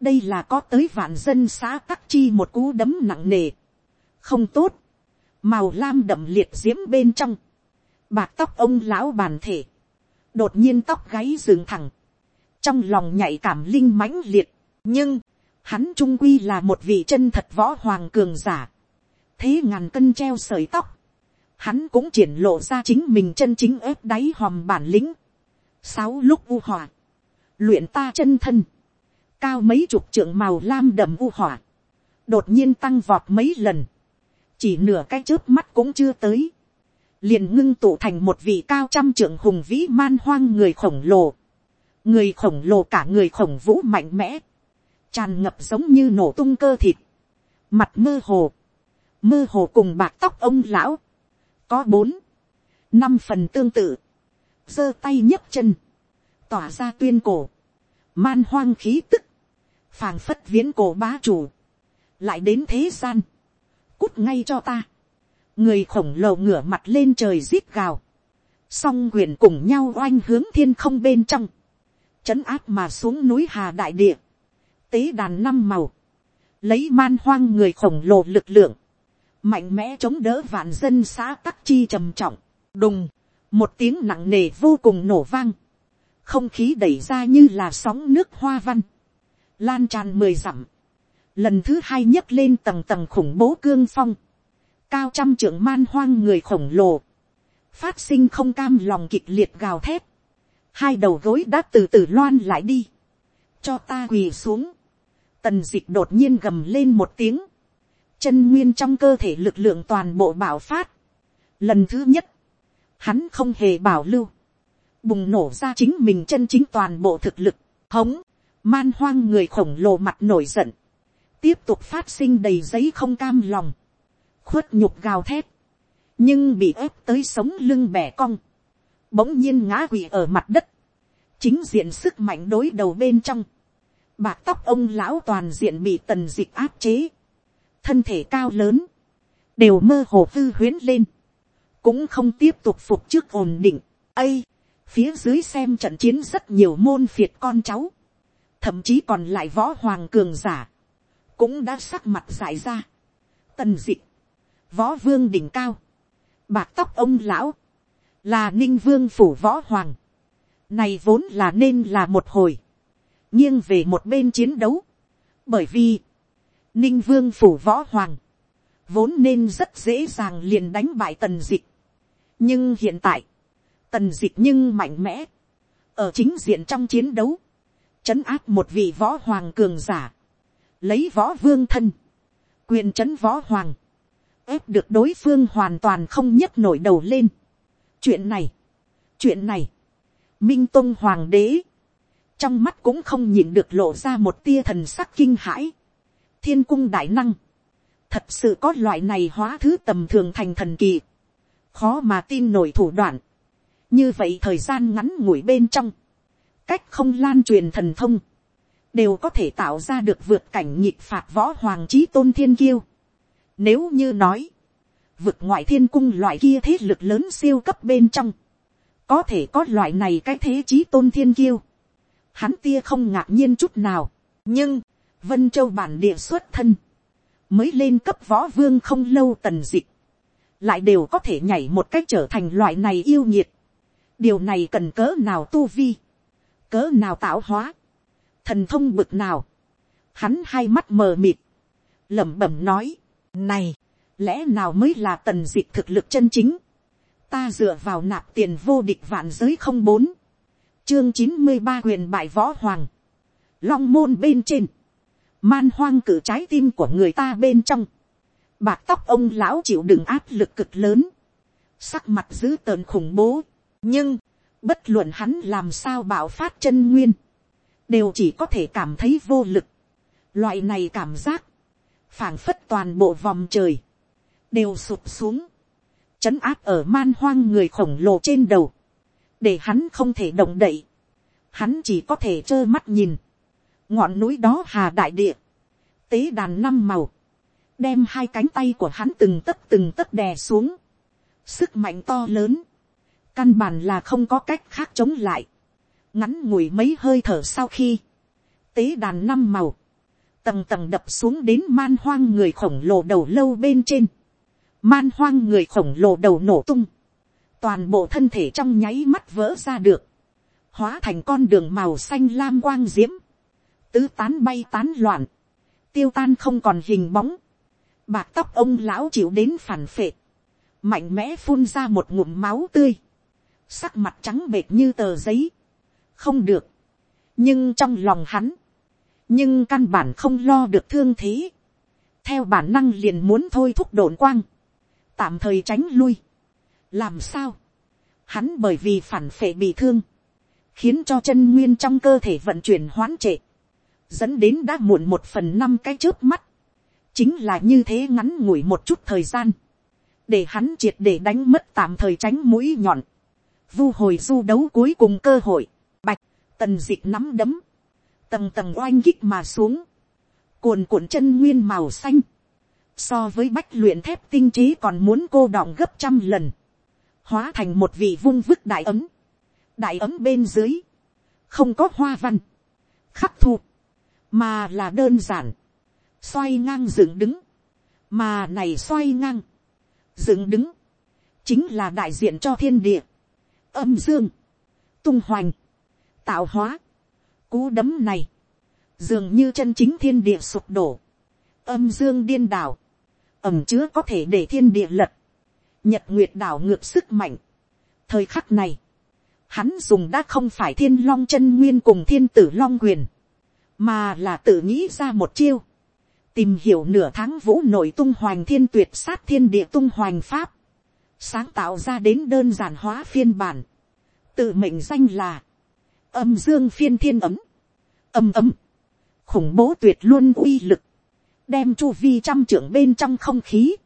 đây là có tới vạn dân xã tắc chi một cú đấm nặng nề, không tốt, màu lam đậm liệt diễm bên trong, bạc tóc ông lão bàn thể, đột nhiên tóc gáy dừng thẳng, trong lòng nhạy cảm linh mãnh liệt, nhưng, hắn trung quy là một vị chân thật võ hoàng cường giả, thế ngàn cân treo sợi tóc, hắn cũng triển lộ ra chính mình chân chính ép đáy hòm bản lĩnh. sáu lúc u hòa. Luyện ta chân thân, cao mấy chục trượng màu lam đầm u hỏa, đột nhiên tăng vọt mấy lần, chỉ nửa cái trước mắt cũng chưa tới, liền ngưng tụ thành một vị cao trăm trưởng hùng vĩ man hoang người khổng lồ, người khổng lồ cả người khổng vũ mạnh mẽ, tràn ngập giống như nổ tung cơ thịt, mặt mơ hồ, mơ hồ cùng bạc tóc ông lão, có bốn, năm phần tương tự, giơ tay nhấc chân, tỏa ra tuyên cổ, man hoang khí tức, phảng phất viễn cổ bá chủ, lại đến thế gian, cút ngay cho ta, người khổng lồ ngửa mặt lên trời rít gào, song quyền cùng nhau oanh hướng thiên không bên trong, chấn áp mà xuống núi hà đại địa, tế đàn năm màu, lấy man hoang người khổng lồ lực lượng, mạnh mẽ chống đỡ vạn dân xã tắc chi trầm trọng, đùng, một tiếng nặng nề vô cùng nổ vang, không khí đẩy ra như là sóng nước hoa văn, lan tràn mười dặm, lần thứ hai nhấc lên tầng tầng khủng bố cương phong, cao trăm trưởng man hoang người khổng lồ, phát sinh không cam lòng kịch liệt gào thét, hai đầu gối đã từ từ loan lại đi, cho ta quỳ xuống, tần dịch đột nhiên gầm lên một tiếng, chân nguyên trong cơ thể lực lượng toàn bộ bảo phát. Lần thứ nhất, hắn không hề bảo lưu, bùng nổ ra chính mình chân chính toàn bộ thực lực, hống, man hoang người khổng lồ mặt nổi giận, tiếp tục phát sinh đầy giấy không cam lòng, khuất nhục gào thét, nhưng bị ép tới sống lưng bẻ cong, bỗng nhiên ngã quỵ ở mặt đất, chính diện sức mạnh đối đầu bên trong, bạc tóc ông lão toàn diện bị tần d ị c h áp chế, thân thể cao lớn, đều mơ hồ vư huyến lên, cũng không tiếp tục phục trước ổn định, ây, phía dưới xem trận chiến rất nhiều môn phiệt con cháu, thậm chí còn lại võ hoàng cường giả, cũng đã sắc mặt giải ra, tần d ị võ vương đỉnh cao, bạc tóc ông lão, là ninh vương phủ võ hoàng, này vốn là nên là một hồi, nghiêng về một bên chiến đấu, bởi vì, ninh vương phủ võ hoàng, vốn nên rất dễ dàng liền đánh bại tần dịch. nhưng hiện tại, tần dịch nhưng mạnh mẽ, ở chính diện trong chiến đấu, chấn áp một vị võ hoàng cường giả, lấy võ vương thân, quyền chấn võ hoàng, ép được đối phương hoàn toàn không nhấc nổi đầu lên. chuyện này, chuyện này, minh tôn hoàng đế, trong mắt cũng không nhìn được lộ ra một tia thần sắc kinh hãi thiên cung đại năng, thật sự có loại này hóa thứ tầm thường thành thần kỳ, khó mà tin nổi thủ đoạn, như vậy thời gian ngắn ngủi bên trong, cách không lan truyền thần thông, đều có thể tạo ra được vượt cảnh nhịp phạt võ hoàng trí tôn thiên kiêu. Nếu như nói, vượt ngoại thiên cung loại kia thế lực lớn siêu cấp bên trong, có thể có loại này cái thế chí tôn thiên kiêu, hắn tia không ngạc nhiên chút nào, nhưng, vân châu bản địa xuất thân, mới lên cấp võ vương không lâu tần dịch, lại đều có thể nhảy một cách trở thành loại này yêu nhiệt. điều này cần cỡ nào tu vi, cỡ nào tạo hóa, thần thông bực nào, hắn hai mắt mờ mịt, lẩm bẩm nói, này, lẽ nào mới là tần dịch thực lực chân chính, ta dựa vào nạp tiền vô địch vạn giới không bốn, chương chín mươi ba huyền bại võ hoàng, long môn bên trên, man hoang cử trái tim của người ta bên trong, bạc tóc ông lão chịu đựng áp lực cực lớn, sắc mặt dữ tợn khủng bố, nhưng, bất luận hắn làm sao bảo phát chân nguyên, đều chỉ có thể cảm thấy vô lực. Loại này cảm giác, phảng phất toàn bộ vòng trời, đều sụp xuống, chấn áp ở man hoang người khổng lồ trên đầu, để hắn không thể động đậy, hắn chỉ có thể trơ mắt nhìn, ngọn núi đó hà đại địa, tế đàn năm màu, đem hai cánh tay của hắn từng tấc từng tấc đè xuống, sức mạnh to lớn, căn bản là không có cách khác chống lại, ngắn ngủi mấy hơi thở sau khi, tế đàn năm màu, tầng tầng đập xuống đến man hoang người khổng lồ đầu lâu bên trên, man hoang người khổng lồ đầu nổ tung, toàn bộ thân thể trong nháy mắt vỡ ra được, hóa thành con đường màu xanh lam quang diễm, tứ tán bay tán loạn, tiêu tan không còn hình bóng, bạc tóc ông lão chịu đến phản phệ, mạnh mẽ phun ra một ngụm máu tươi, sắc mặt trắng bệt như tờ giấy, không được, nhưng trong lòng hắn, nhưng căn bản không lo được thương thế, theo bản năng liền muốn thôi thúc đồn quang, tạm thời tránh lui, làm sao, hắn bởi vì phản phệ bị thương, khiến cho chân nguyên trong cơ thể vận chuyển hoãn trệ, dẫn đến đã muộn một phần năm cái trước mắt, chính là như thế ngắn ngủi một chút thời gian, để hắn triệt để đánh mất tạm thời tránh mũi nhọn, vu hồi du đấu cuối cùng cơ hội, bạch, tần d ị c h nắm đấm, tầng tầng oanh kích mà xuống, cuồn cuộn chân nguyên màu xanh, so với bách luyện thép tinh trí còn muốn cô đọng gấp trăm lần, hóa thành một vị vung vức đại ấm, đại ấm bên dưới, không có hoa văn, khắc thu, mà là đơn giản, xoay ngang dựng đứng, mà này xoay ngang, dựng đứng, chính là đại diện cho thiên địa, âm dương, tung hoành, tạo hóa, cú đấm này, dường như chân chính thiên địa sụp đổ, âm dương điên đảo, ẩm chứa có thể để thiên địa lật, nhật nguyệt đảo ngược sức mạnh. thời khắc này, hắn dùng đã không phải thiên long chân nguyên cùng thiên tử long quyền, mà là tự nghĩ ra một chiêu, tìm hiểu nửa tháng vũ nội tung hoành thiên tuyệt sát thiên địa tung hoành pháp, sáng tạo ra đến đơn giản hóa phiên bản, tự mệnh danh là, âm dương phiên thiên ấm, âm ấm, khủng bố tuyệt luôn uy lực, đem chu vi trăm trưởng bên trong không khí,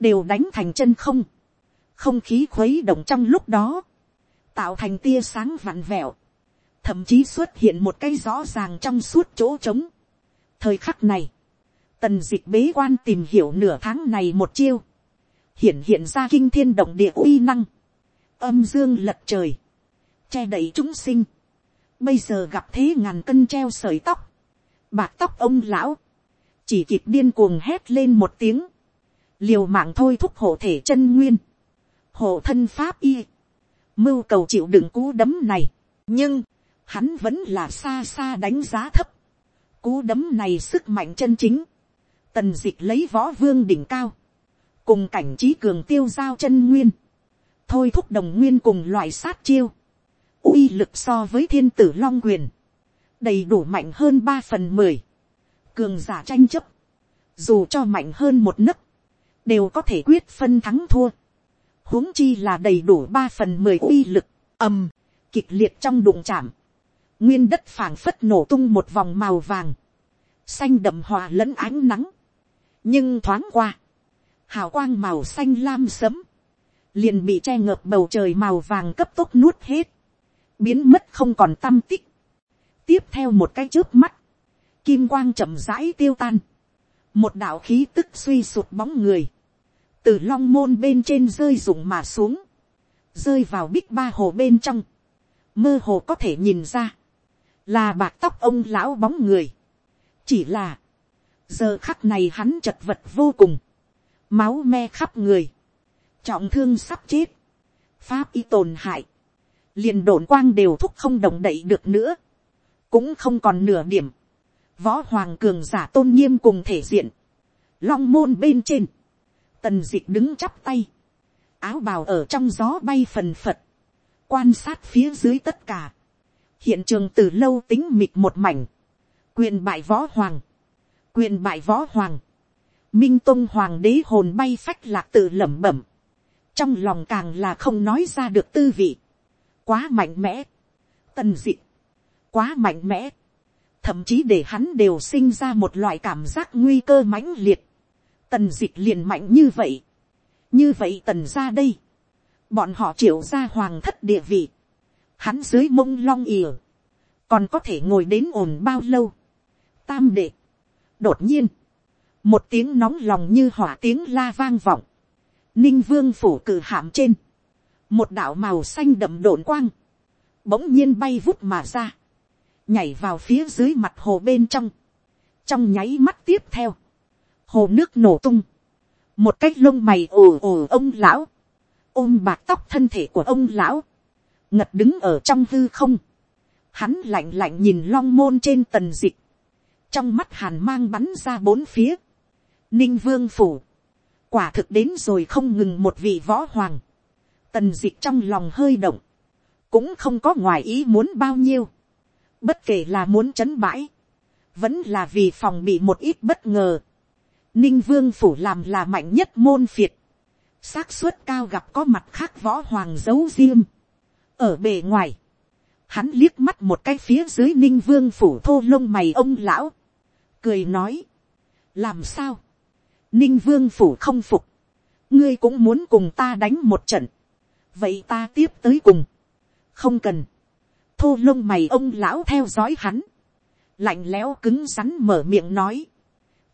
đều đánh thành chân không, không khí khuấy động trong lúc đó, tạo thành tia sáng vặn vẹo, thậm chí xuất hiện một cái rõ ràng trong suốt chỗ trống. thời khắc này, tần dịch bế quan tìm hiểu nửa tháng này một chiêu, hiện hiện ra kinh thiên động địa uy năng, âm dương lật trời, che đậy chúng sinh, bây giờ gặp thế ngàn cân treo sợi tóc, bạc tóc ông lão, chỉ kịp điên cuồng hét lên một tiếng, liều mạng thôi thúc hộ thể chân nguyên, hộ thân pháp y, mưu cầu chịu đựng cú đấm này, nhưng, hắn vẫn là xa xa đánh giá thấp, cú đấm này sức mạnh chân chính, tần d ị c h lấy võ vương đỉnh cao, cùng cảnh trí cường tiêu giao chân nguyên, thôi thúc đồng nguyên cùng loại sát chiêu, uy lực so với thiên tử long quyền, đầy đủ mạnh hơn ba phần mười, cường giả tranh chấp, dù cho mạnh hơn một nấc, đều có thể quyết phân thắng thua, huống chi là đầy đủ ba phần mười uy lực, ầm, kịch liệt trong đụng chạm, nguyên đất phảng phất nổ tung một vòng màu vàng, xanh đậm hòa lẫn ánh nắng, nhưng thoáng qua, hào quang màu xanh lam sấm, liền bị che ngợp bầu trời màu vàng cấp tốc nuốt hết, biến mất không còn tâm tích. tiếp theo một cái trước mắt, kim quang chậm rãi tiêu tan, một đạo khí tức suy sụt bóng người, từ long môn bên trên rơi rụng mà xuống, rơi vào bích ba hồ bên trong, mơ hồ có thể nhìn ra, là bạc tóc ông lão bóng người, chỉ là, giờ khắc này hắn chật vật vô cùng, máu me khắp người, trọng thương sắp chết, pháp y tổn hại, liền đồn quang đều thúc không động đậy được nữa, cũng không còn nửa điểm, võ hoàng cường giả tôn nghiêm cùng thể diện, long môn bên trên, tần d ị c h đứng chắp tay, áo bào ở trong gió bay phần phật, quan sát phía dưới tất cả, hiện trường từ lâu tính mịt một mảnh, quyền bại võ hoàng, quyền bại võ hoàng, minh tôn hoàng đế hồn bay phách lạc tự lẩm bẩm, trong lòng càng là không nói ra được tư vị, quá mạnh mẽ, tần d ị quá mạnh mẽ, thậm chí để hắn đều sinh ra một loại cảm giác nguy cơ mãnh liệt, tần dịch liền mạnh như vậy, như vậy tần ra đây, bọn họ triệu ra hoàng thất địa vị, hắn dưới mông long ỉa, còn có thể ngồi đến ổn bao lâu. Tam đệ, đột nhiên, một tiếng nóng lòng như hỏa tiếng la vang vọng, ninh vương phủ cử hạm trên, một đạo màu xanh đậm độn quang, bỗng nhiên bay vút mà ra, nhảy vào phía dưới mặt hồ bên trong, trong nháy mắt tiếp theo, hồ nước nổ tung, một cái lông mày ồ ồ ông lão, ôm bạc tóc thân thể của ông lão, ngật đứng ở trong hư không, hắn lạnh lạnh nhìn long môn trên tần dịch, trong mắt hàn mang bắn ra bốn phía, ninh vương phủ, quả thực đến rồi không ngừng một vị võ hoàng, tần dịch trong lòng hơi động, cũng không có ngoài ý muốn bao nhiêu, bất kể là muốn chấn bãi, vẫn là vì phòng bị một ít bất ngờ, ninh vương phủ làm là mạnh nhất môn phiệt, xác suất cao gặp có mặt khác võ hoàng giấu riêng. ở bề ngoài, hắn liếc mắt một cái phía dưới ninh vương phủ thô lông mày ông lão, cười nói, làm sao, ninh vương phủ không phục, ngươi cũng muốn cùng ta đánh một trận, vậy ta tiếp tới cùng, không cần, thô lông mày ông lão theo dõi hắn, lạnh lẽo cứng rắn mở miệng nói,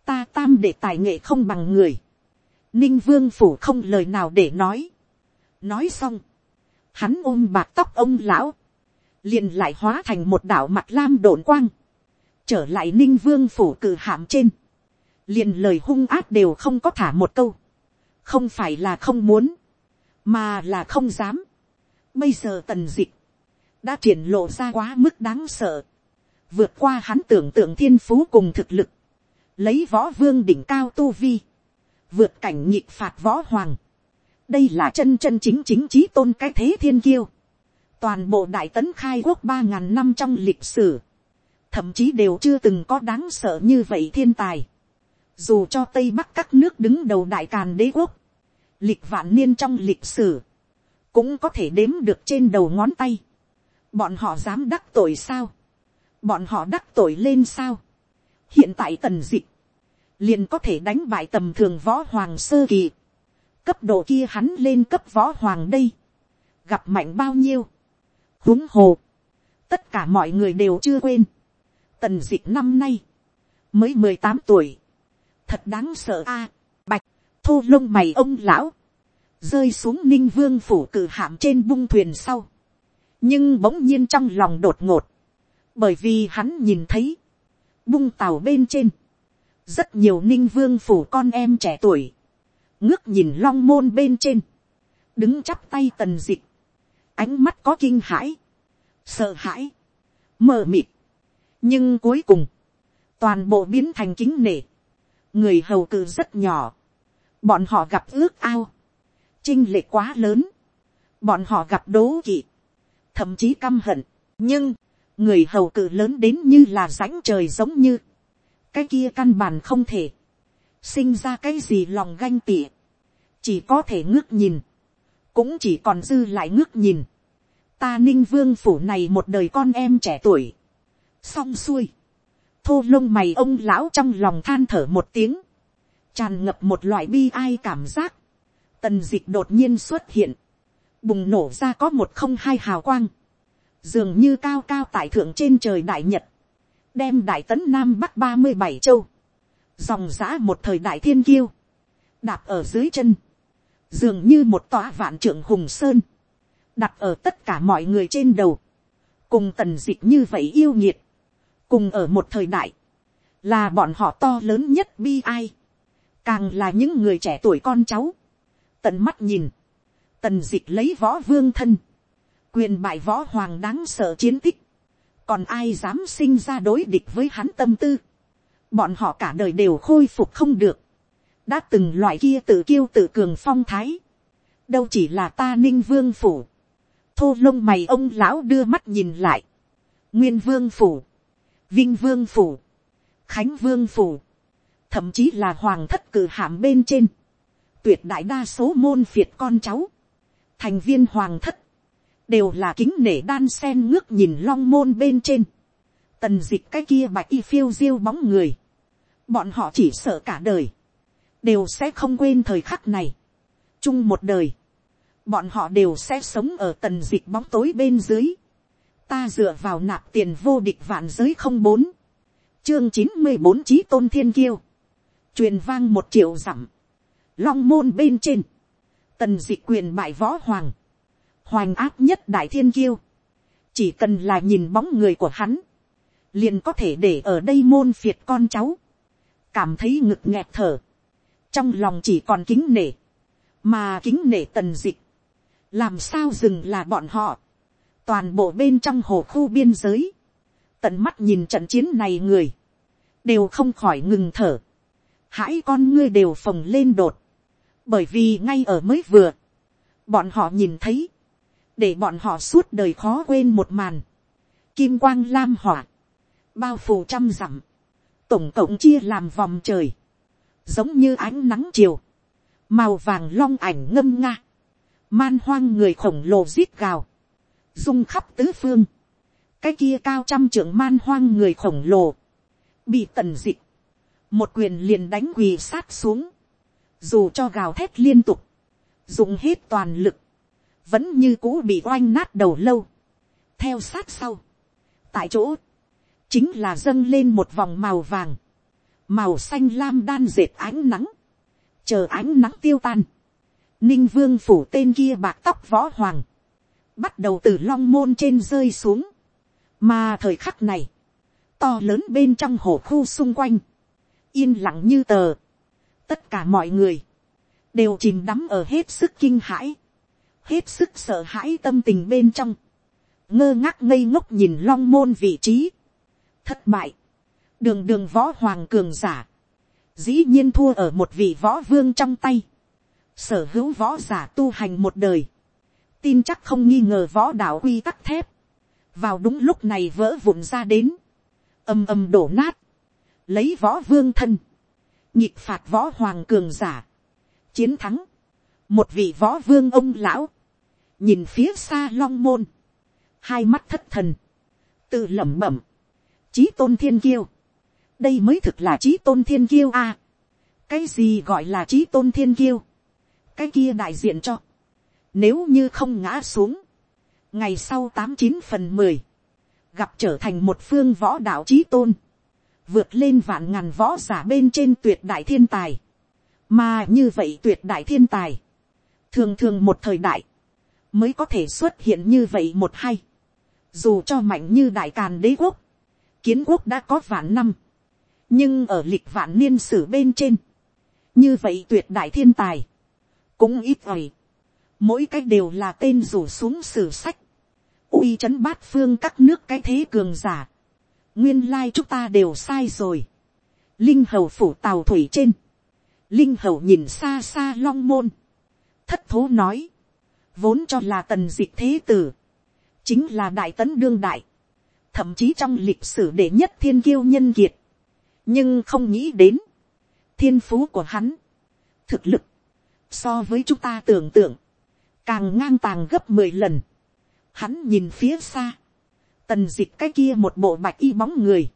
ta tam để tài nghệ không bằng người. ninh vương phủ không lời nào để nói. nói xong, hắn ôm bạc tóc ông lão, liền lại hóa thành một đảo mặt lam đồn quang, trở lại ninh vương phủ cử hạm trên, liền lời hung ác đều không có thả một câu, không phải là không muốn, mà là không dám. bây giờ tần dịch, đã triển lộ ra quá mức đáng sợ, vượt qua hắn tưởng tượng thiên phú cùng thực lực, lấy võ vương đỉnh cao tu vi, vượt cảnh nhịp phạt võ hoàng. đây là chân chân chính chính trí tôn cái thế thiên kiêu. toàn bộ đại tấn khai quốc ba ngàn năm trong lịch sử, thậm chí đều chưa từng có đáng sợ như vậy thiên tài. dù cho tây bắc các nước đứng đầu đại càn đế quốc, lịch vạn niên trong lịch sử, cũng có thể đếm được trên đầu ngón tay. bọn họ dám đắc tội sao, bọn họ đắc tội lên sao, hiện tại tần dịch, liền có thể đánh bại tầm thường võ hoàng sơ kỳ, cấp độ kia hắn lên cấp võ hoàng đây, gặp mạnh bao nhiêu, huống hồ, tất cả mọi người đều chưa quên, tần dịch năm nay, mới mười tám tuổi, thật đáng sợ a, thô lông mày ông lão, rơi xuống ninh vương phủ cử hạm trên bung thuyền sau, nhưng bỗng nhiên trong lòng đột ngột, bởi vì hắn nhìn thấy, bung tàu bên trên, rất nhiều ninh vương phủ con em trẻ tuổi, ngước nhìn long môn bên trên, đứng chắp tay tần dịch, ánh mắt có kinh hãi, sợ hãi, mờ mịt, nhưng cuối cùng, toàn bộ biến thành kính nể, người hầu cử rất nhỏ, bọn họ gặp ước ao, chinh lệ quá lớn, bọn họ gặp đố kỵ, thậm chí căm hận, nhưng, người hầu cự lớn đến như là rãnh trời giống như, cái kia căn bản không thể, sinh ra cái gì lòng ganh tị, chỉ có thể ngước nhìn, cũng chỉ còn dư lại ngước nhìn, ta ninh vương phủ này một đời con em trẻ tuổi, xong xuôi, thô lông mày ông lão trong lòng than thở một tiếng, tràn ngập một loại bi ai cảm giác, tần dịch đột nhiên xuất hiện, bùng nổ ra có một không hai hào quang, dường như cao cao tại thượng trên trời đại nhật, đem đại tấn nam bắc ba mươi bảy châu, dòng giã một thời đại thiên kiêu, đạp ở dưới chân, dường như một tòa vạn trưởng hùng sơn, đặt ở tất cả mọi người trên đầu, cùng tần dịch như vậy yêu nhiệt, cùng ở một thời đại, là bọn họ to lớn nhất bi ai, càng là những người trẻ tuổi con cháu, tận mắt nhìn, tần d ị c h lấy võ vương thân, quyền bại võ hoàng đáng sợ chiến tích, còn ai dám sinh ra đối địch với hắn tâm tư, bọn họ cả đời đều khôi phục không được, đã từng loại kia tự kiêu tự cường phong thái, đâu chỉ là ta ninh vương phủ, thô lông mày ông lão đưa mắt nhìn lại, nguyên vương phủ, vinh vương phủ, khánh vương phủ, thậm chí là hoàng thất cử hàm bên trên, tuyệt đại đa số môn phiệt con cháu, thành viên hoàng thất, đều là kính nể đan sen ngước nhìn long môn bên trên, tần dịch cái kia bạch y phiêu diêu bóng người, bọn họ chỉ sợ cả đời, đều sẽ không quên thời khắc này, chung một đời, bọn họ đều sẽ sống ở tần dịch bóng tối bên dưới, ta dựa vào nạp tiền vô địch vạn giới không bốn, chương chín mươi bốn trí tôn thiên kiêu, truyền vang một triệu dặm, long môn bên trên, tần dịch quyền bại võ hoàng, hoành áp nhất đại thiên kiêu, chỉ cần là nhìn bóng người của hắn, liền có thể để ở đây môn phiệt con cháu, cảm thấy ngực nghẹt thở, trong lòng chỉ còn kính nể, mà kính nể tần dịch, làm sao dừng là bọn họ, toàn bộ bên trong hồ khu biên giới, tận mắt nhìn trận chiến này người, đều không khỏi ngừng thở, hãy con ngươi đều phồng lên đột, bởi vì ngay ở mới vừa, bọn họ nhìn thấy, để bọn họ suốt đời khó quên một màn, kim quang lam hỏa, bao phủ trăm dặm, tổng cộng chia làm vòng trời, giống như ánh nắng chiều, màu vàng long ảnh ngâm nga, man hoang người khổng lồ rít gào, rung khắp tứ phương, cái kia cao trăm trưởng man hoang người khổng lồ, bị tần dịch, một quyền liền đánh quỳ sát xuống, dù cho gào thét liên tục, dùng hết toàn lực, vẫn như cũ bị oanh nát đầu lâu, theo sát sau, tại chỗ, chính là dâng lên một vòng màu vàng, màu xanh lam đan dệt ánh nắng, chờ ánh nắng tiêu tan, ninh vương phủ tên kia bạc tóc võ hoàng, bắt đầu từ long môn trên rơi xuống, mà thời khắc này, to lớn bên trong hồ khu xung quanh, yên lặng như tờ, tất cả mọi người, đều chìm đắm ở hết sức kinh hãi, hết sức sợ hãi tâm tình bên trong, ngơ ngác ngây ngốc nhìn long môn vị trí, thất bại, đường đường võ hoàng cường giả, dĩ nhiên thua ở một vị võ vương trong tay, sở hữu võ giả tu hành một đời, tin chắc không nghi ngờ võ đạo quy tắc thép, vào đúng lúc này vỡ vụn ra đến, ầm ầm đổ nát, lấy võ vương thân, nhịp phạt võ hoàng cường giả, chiến thắng, một vị võ vương ông lão, nhìn phía xa long môn, hai mắt thất thần, tự lẩm bẩm, trí tôn thiên kiêu, đây mới thực là trí tôn thiên kiêu a, cái gì gọi là trí tôn thiên kiêu, cái kia đại diện cho, nếu như không ngã xuống, ngày sau tám chín phần mười, gặp trở thành một phương võ đạo trí tôn, vượt lên vạn ngàn võ giả bên trên tuyệt đại thiên tài, mà như vậy tuyệt đại thiên tài, thường thường một thời đại, mới có thể xuất hiện như vậy một hay, dù cho mạnh như đại càn đế quốc, kiến quốc đã có vạn năm, nhưng ở lịch vạn niên sử bên trên, như vậy tuyệt đại thiên tài, cũng ít ỏi, mỗi cách đều là tên rủ xuống sử sách, uy c h ấ n bát phương các nước cái thế cường giả, nguyên lai chúng ta đều sai rồi, linh hầu phủ tàu thủy trên, linh hầu nhìn xa xa long môn, thất thố nói, vốn cho là tần dịch thế tử, chính là đại tấn đương đại, thậm chí trong lịch sử đệ nhất thiên kiêu nhân kiệt, nhưng không nghĩ đến, thiên phú của hắn, thực lực, so với chúng ta tưởng tượng, càng ngang tàng gấp mười lần, Hắn nhìn phía xa. Tần dịch cái kia một bộ bạch y bóng người.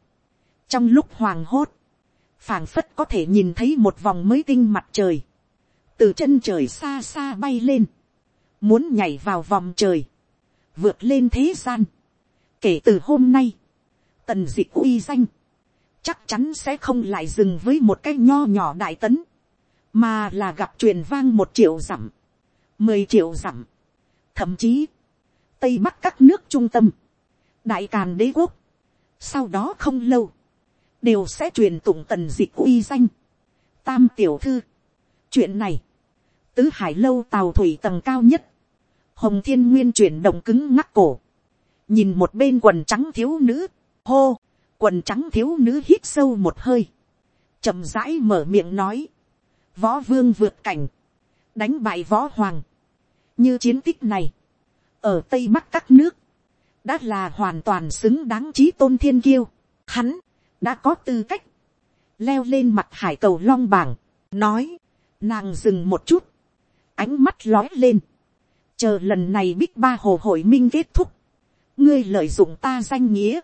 Trong lúc hoàng hốt. phảng phất có thể nhìn thấy một vòng mới tinh mặt trời. Từ chân trời xa xa bay lên. Muốn nhảy vào vòng trời. Vượt lên thế gian. Kể từ hôm nay. Tần dịch uy danh. Chắc chắn sẽ không lại dừng với một cái nho nhỏ đại tấn. Mà là gặp truyền vang một triệu dặm. Mười triệu dặm. Thậm chí tây bắc các nước trung tâm, đại càn đế quốc. sau đó không lâu, đều sẽ truyền tụng tần dịch uy danh. Tam tiểu thư, chuyện này, tứ hải lâu tàu thủy tầng cao nhất, hồng thiên nguyên chuyển động cứng ngắc cổ, nhìn một bên quần trắng thiếu nữ, hô, quần trắng thiếu nữ hít sâu một hơi, chậm rãi mở miệng nói, võ vương vượt cảnh, đánh bại võ hoàng, như chiến tích này, ở tây bắc các nước, đã là hoàn toàn xứng đáng trí tôn thiên kiêu, hắn, đã có tư cách, leo lên mặt hải cầu long bảng, nói, nàng dừng một chút, ánh mắt lói lên, chờ lần này bích ba hồ hội minh kết thúc, ngươi lợi dụng ta danh nghĩa,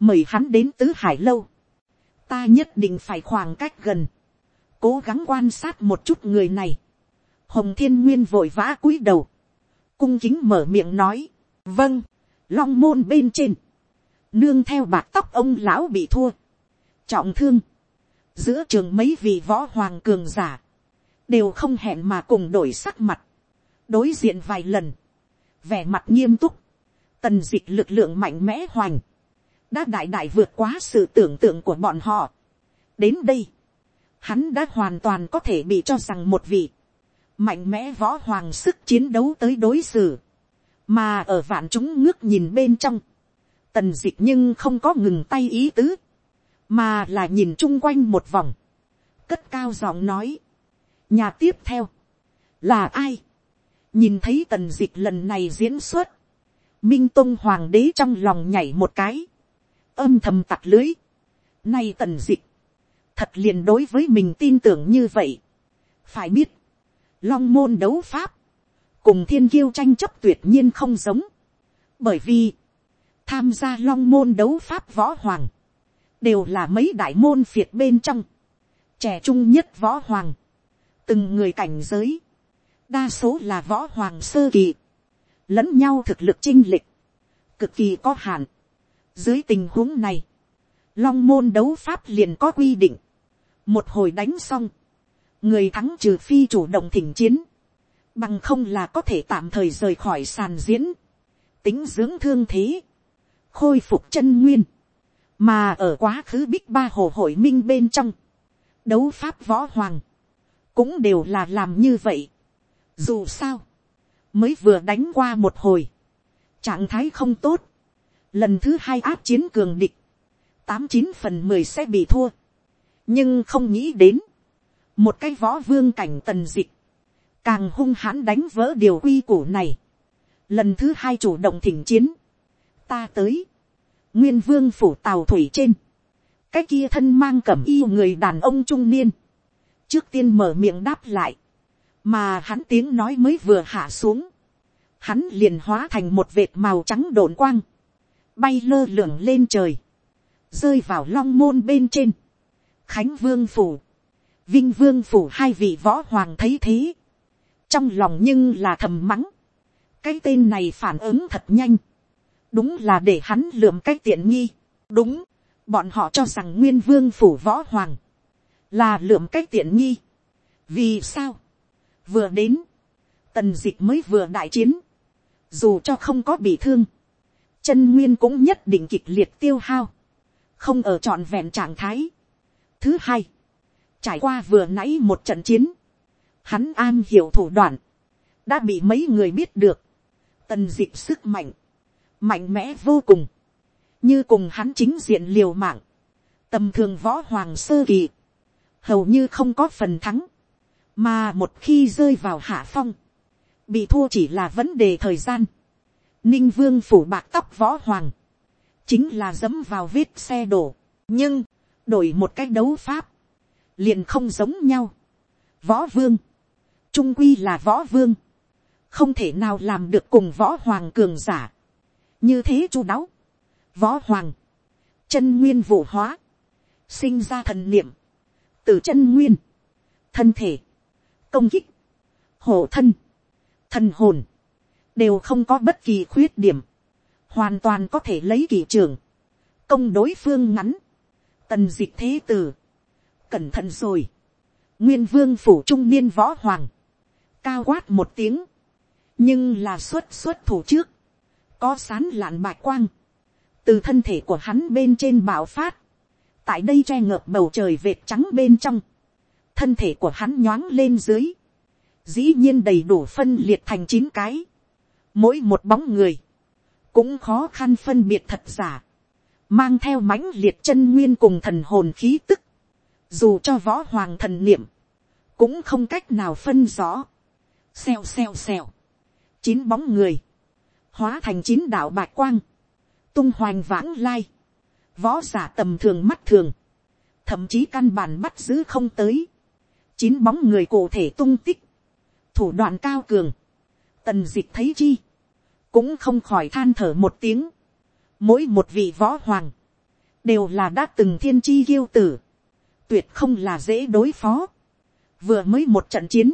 mời hắn đến tứ hải lâu, ta nhất định phải khoảng cách gần, cố gắng quan sát một chút người này, hồng thiên nguyên vội vã cúi đầu, cung kính mở miệng nói, vâng, long môn bên trên, nương theo bạc tóc ông lão bị thua, trọng thương, giữa trường mấy vị võ hoàng cường giả, đều không hẹn mà cùng đổi sắc mặt, đối diện vài lần, vẻ mặt nghiêm túc, tần d ị c h lực lượng mạnh mẽ hoành, đã đại đại vượt quá sự tưởng tượng của bọn họ. đến đây, hắn đã hoàn toàn có thể bị cho rằng một vị, mạnh mẽ võ hoàng sức chiến đấu tới đối xử, mà ở vạn chúng ngước nhìn bên trong, tần d ị c h nhưng không có ngừng tay ý tứ, mà là nhìn chung quanh một vòng, cất cao giọng nói, nhà tiếp theo, là ai, nhìn thấy tần dịch lần này diễn xuất, minh tông hoàng đế trong lòng nhảy một cái, âm thầm tặc lưới, nay tần dịch, thật liền đối với mình tin tưởng như vậy, phải biết, long môn đấu pháp, cùng thiên kiêu tranh chấp tuyệt nhiên không giống, bởi vì, tham gia long môn đấu pháp võ hoàng, đều là mấy đại môn phiệt bên trong, trẻ trung nhất võ hoàng, từng người cảnh giới, đa số là võ hoàng sơ kỳ, lẫn nhau thực lực chinh lịch, cực kỳ có hạn. Dưới tình huống này, long môn đấu pháp liền có quy định, một hồi đánh xong, người thắng trừ phi chủ động thỉnh chiến, bằng không là có thể tạm thời rời khỏi sàn diễn, tính dưỡng thương thế, khôi phục chân nguyên, mà ở quá khứ bích ba hồ hội minh bên trong, đấu pháp võ hoàng, cũng đều là làm như vậy. Dù sao, mới vừa đánh qua một hồi, trạng thái không tốt, lần thứ hai áp chiến cường địch, tám chín phần mười sẽ bị thua, nhưng không nghĩ đến, một cái võ vương cảnh tần dịch, càng hung hãn đánh vỡ điều quy củ này, lần thứ hai chủ động thỉnh chiến, ta tới, nguyên vương phủ tàu thủy trên, cái kia thân mang cẩm y người đàn ông trung niên, trước tiên mở miệng đáp lại, mà hắn tiếng nói mới vừa hạ xuống, hắn liền hóa thành một vệt màu trắng đồn quang, bay lơ lửng lên trời, rơi vào long môn bên trên, khánh vương phủ, vinh vương phủ hai vị võ hoàng thấy thế, trong lòng nhưng là thầm mắng, cái tên này phản ứng thật nhanh, đúng là để hắn lượm cái tiện nghi, đúng, bọn họ cho rằng nguyên vương phủ võ hoàng, là lượm cái tiện nghi, vì sao, vừa đến, tần d ị c h mới vừa đại chiến, dù cho không có bị thương, chân nguyên cũng nhất định kịch liệt tiêu hao, không ở trọn vẹn trạng thái. Thứ hai, trải qua vừa nãy một trận chiến, hắn an hiểu thủ đoạn, đã bị mấy người biết được, tần dịp sức mạnh, mạnh mẽ vô cùng, như cùng hắn chính diện liều mạng, tầm thường võ hoàng sơ kỳ, hầu như không có phần thắng, mà một khi rơi vào hạ phong, bị thua chỉ là vấn đề thời gian. ninh vương phủ bạc tóc võ hoàng, chính là dẫm vào vết xe đổ, nhưng, đổi một cách đấu pháp, liền không giống nhau. võ vương, trung quy là võ vương, không thể nào làm được cùng võ hoàng cường giả, như thế chu đáo, võ hoàng, chân nguyên vụ hóa, sinh ra thần niệm, từ chân nguyên, thân thể, công kích, hộ thân, thần hồn, đều không có bất kỳ khuyết điểm, hoàn toàn có thể lấy kỳ trường, công đối phương ngắn, tần dịch thế tử, cẩn thận rồi, nguyên vương phủ trung niên võ hoàng, cao quát một tiếng, nhưng là xuất xuất thủ trước, có sán lạn bạch quang, từ thân thể của hắn bên trên bạo phát, tại đây che ngợp bầu trời vệt trắng bên trong, thân thể của hắn nhoáng lên dưới, dĩ nhiên đầy đủ phân liệt thành chín cái, mỗi một bóng người, cũng khó khăn phân biệt thật giả, mang theo mãnh liệt chân nguyên cùng thần hồn khí tức, dù cho võ hoàng thần niệm, cũng không cách nào phân rõ, xèo xèo xèo, chín bóng người, hóa thành chín đạo bạc quang, tung hoành vãng lai, võ giả tầm thường mắt thường, thậm chí căn bản bắt giữ không tới, chín bóng người cụ thể tung tích, thủ đoạn cao cường, tần d ị c h thấy chi, cũng không khỏi than thở một tiếng, mỗi một vị võ hoàng, đều là đã từng thiên chi kiêu tử, tuyệt không là dễ đối phó, vừa mới một trận chiến,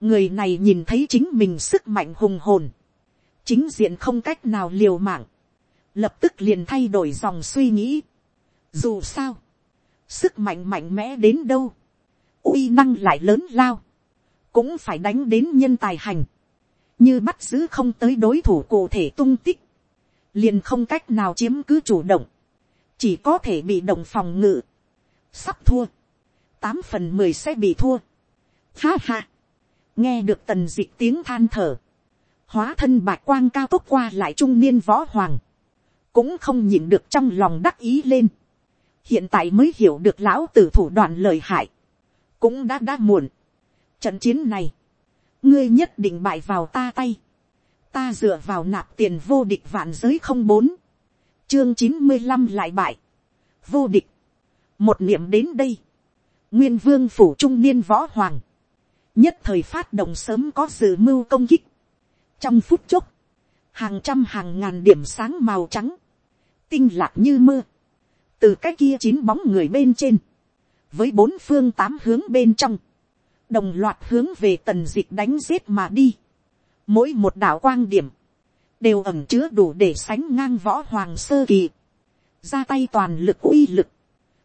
người này nhìn thấy chính mình sức mạnh hùng hồn, chính diện không cách nào liều mạng, lập tức liền thay đổi dòng suy nghĩ. Dù sao, sức mạnh mạnh mẽ đến đâu, uy năng lại lớn lao, cũng phải đánh đến nhân tài hành, như bắt giữ không tới đối thủ cụ thể tung tích, liền không cách nào chiếm cứ chủ động, chỉ có thể bị động phòng ngự, sắp thua, tám phần mười sẽ bị thua. Ha ha, nghe được tần d ị c h tiếng than thở, hóa thân bạc quang cao tốc qua lại trung niên võ hoàng, cũng không nhìn được trong lòng đắc ý lên, hiện tại mới hiểu được lão tử thủ đoạn lời hại, cũng đã đã muộn, Trận chiến này, ngươi nhất định bại vào ta tay. Ta dựa vào nạp tiền vô địch vạn giới không bốn. Chương chín mươi năm lại bại. Vô địch. Một niệm đến đây. Nguyên vương phủ trung niên võ hoàng. Nhất thời phát động sớm có dự mưu công kích. Trong phút chốc. Hàng trăm hàng ngàn điểm sáng màu trắng. Tinh lạc như mưa. Từ cái kia chín bóng người bên trên. Với bốn phương tám hướng bên trong đồng loạt hướng về tần dịch đánh giết mà đi. Mỗi một đạo quang điểm, đều ẩm chứa đủ để sánh ngang võ hoàng sơ kỳ. Ra tay toàn lực uy lực.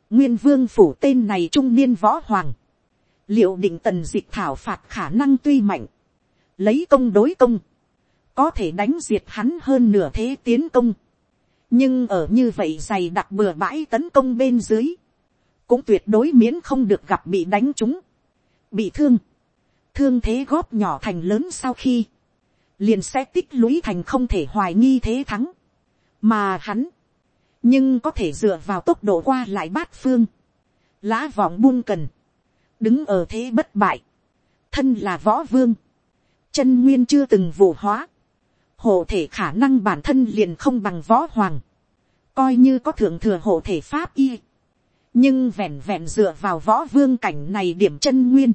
Nguyên vương phủ tên này trung niên võ hoàng. Liệu định tần dịch thảo phạt khả năng tuy mạnh. Lấy công đối công. Có thể đánh diệt hắn hơn nửa thế tiến công. Nhưng ở như vậy dày đặc bừa bãi tấn công bên dưới. Cũng tuyệt đối miễn không được gặp bị đánh trúng bị thương, thương thế góp nhỏ thành lớn sau khi, liền sẽ tích lũy thành không thể hoài nghi thế thắng, mà hắn, nhưng có thể dựa vào tốc độ qua lại bát phương, lá vọng buông cần, đứng ở thế bất bại, thân là võ vương, chân nguyên chưa từng vụ hóa, hộ thể khả năng bản thân liền không bằng võ hoàng, coi như có thượng thừa hộ thể pháp y, nhưng vẹn vẹn dựa vào võ vương cảnh này điểm chân nguyên,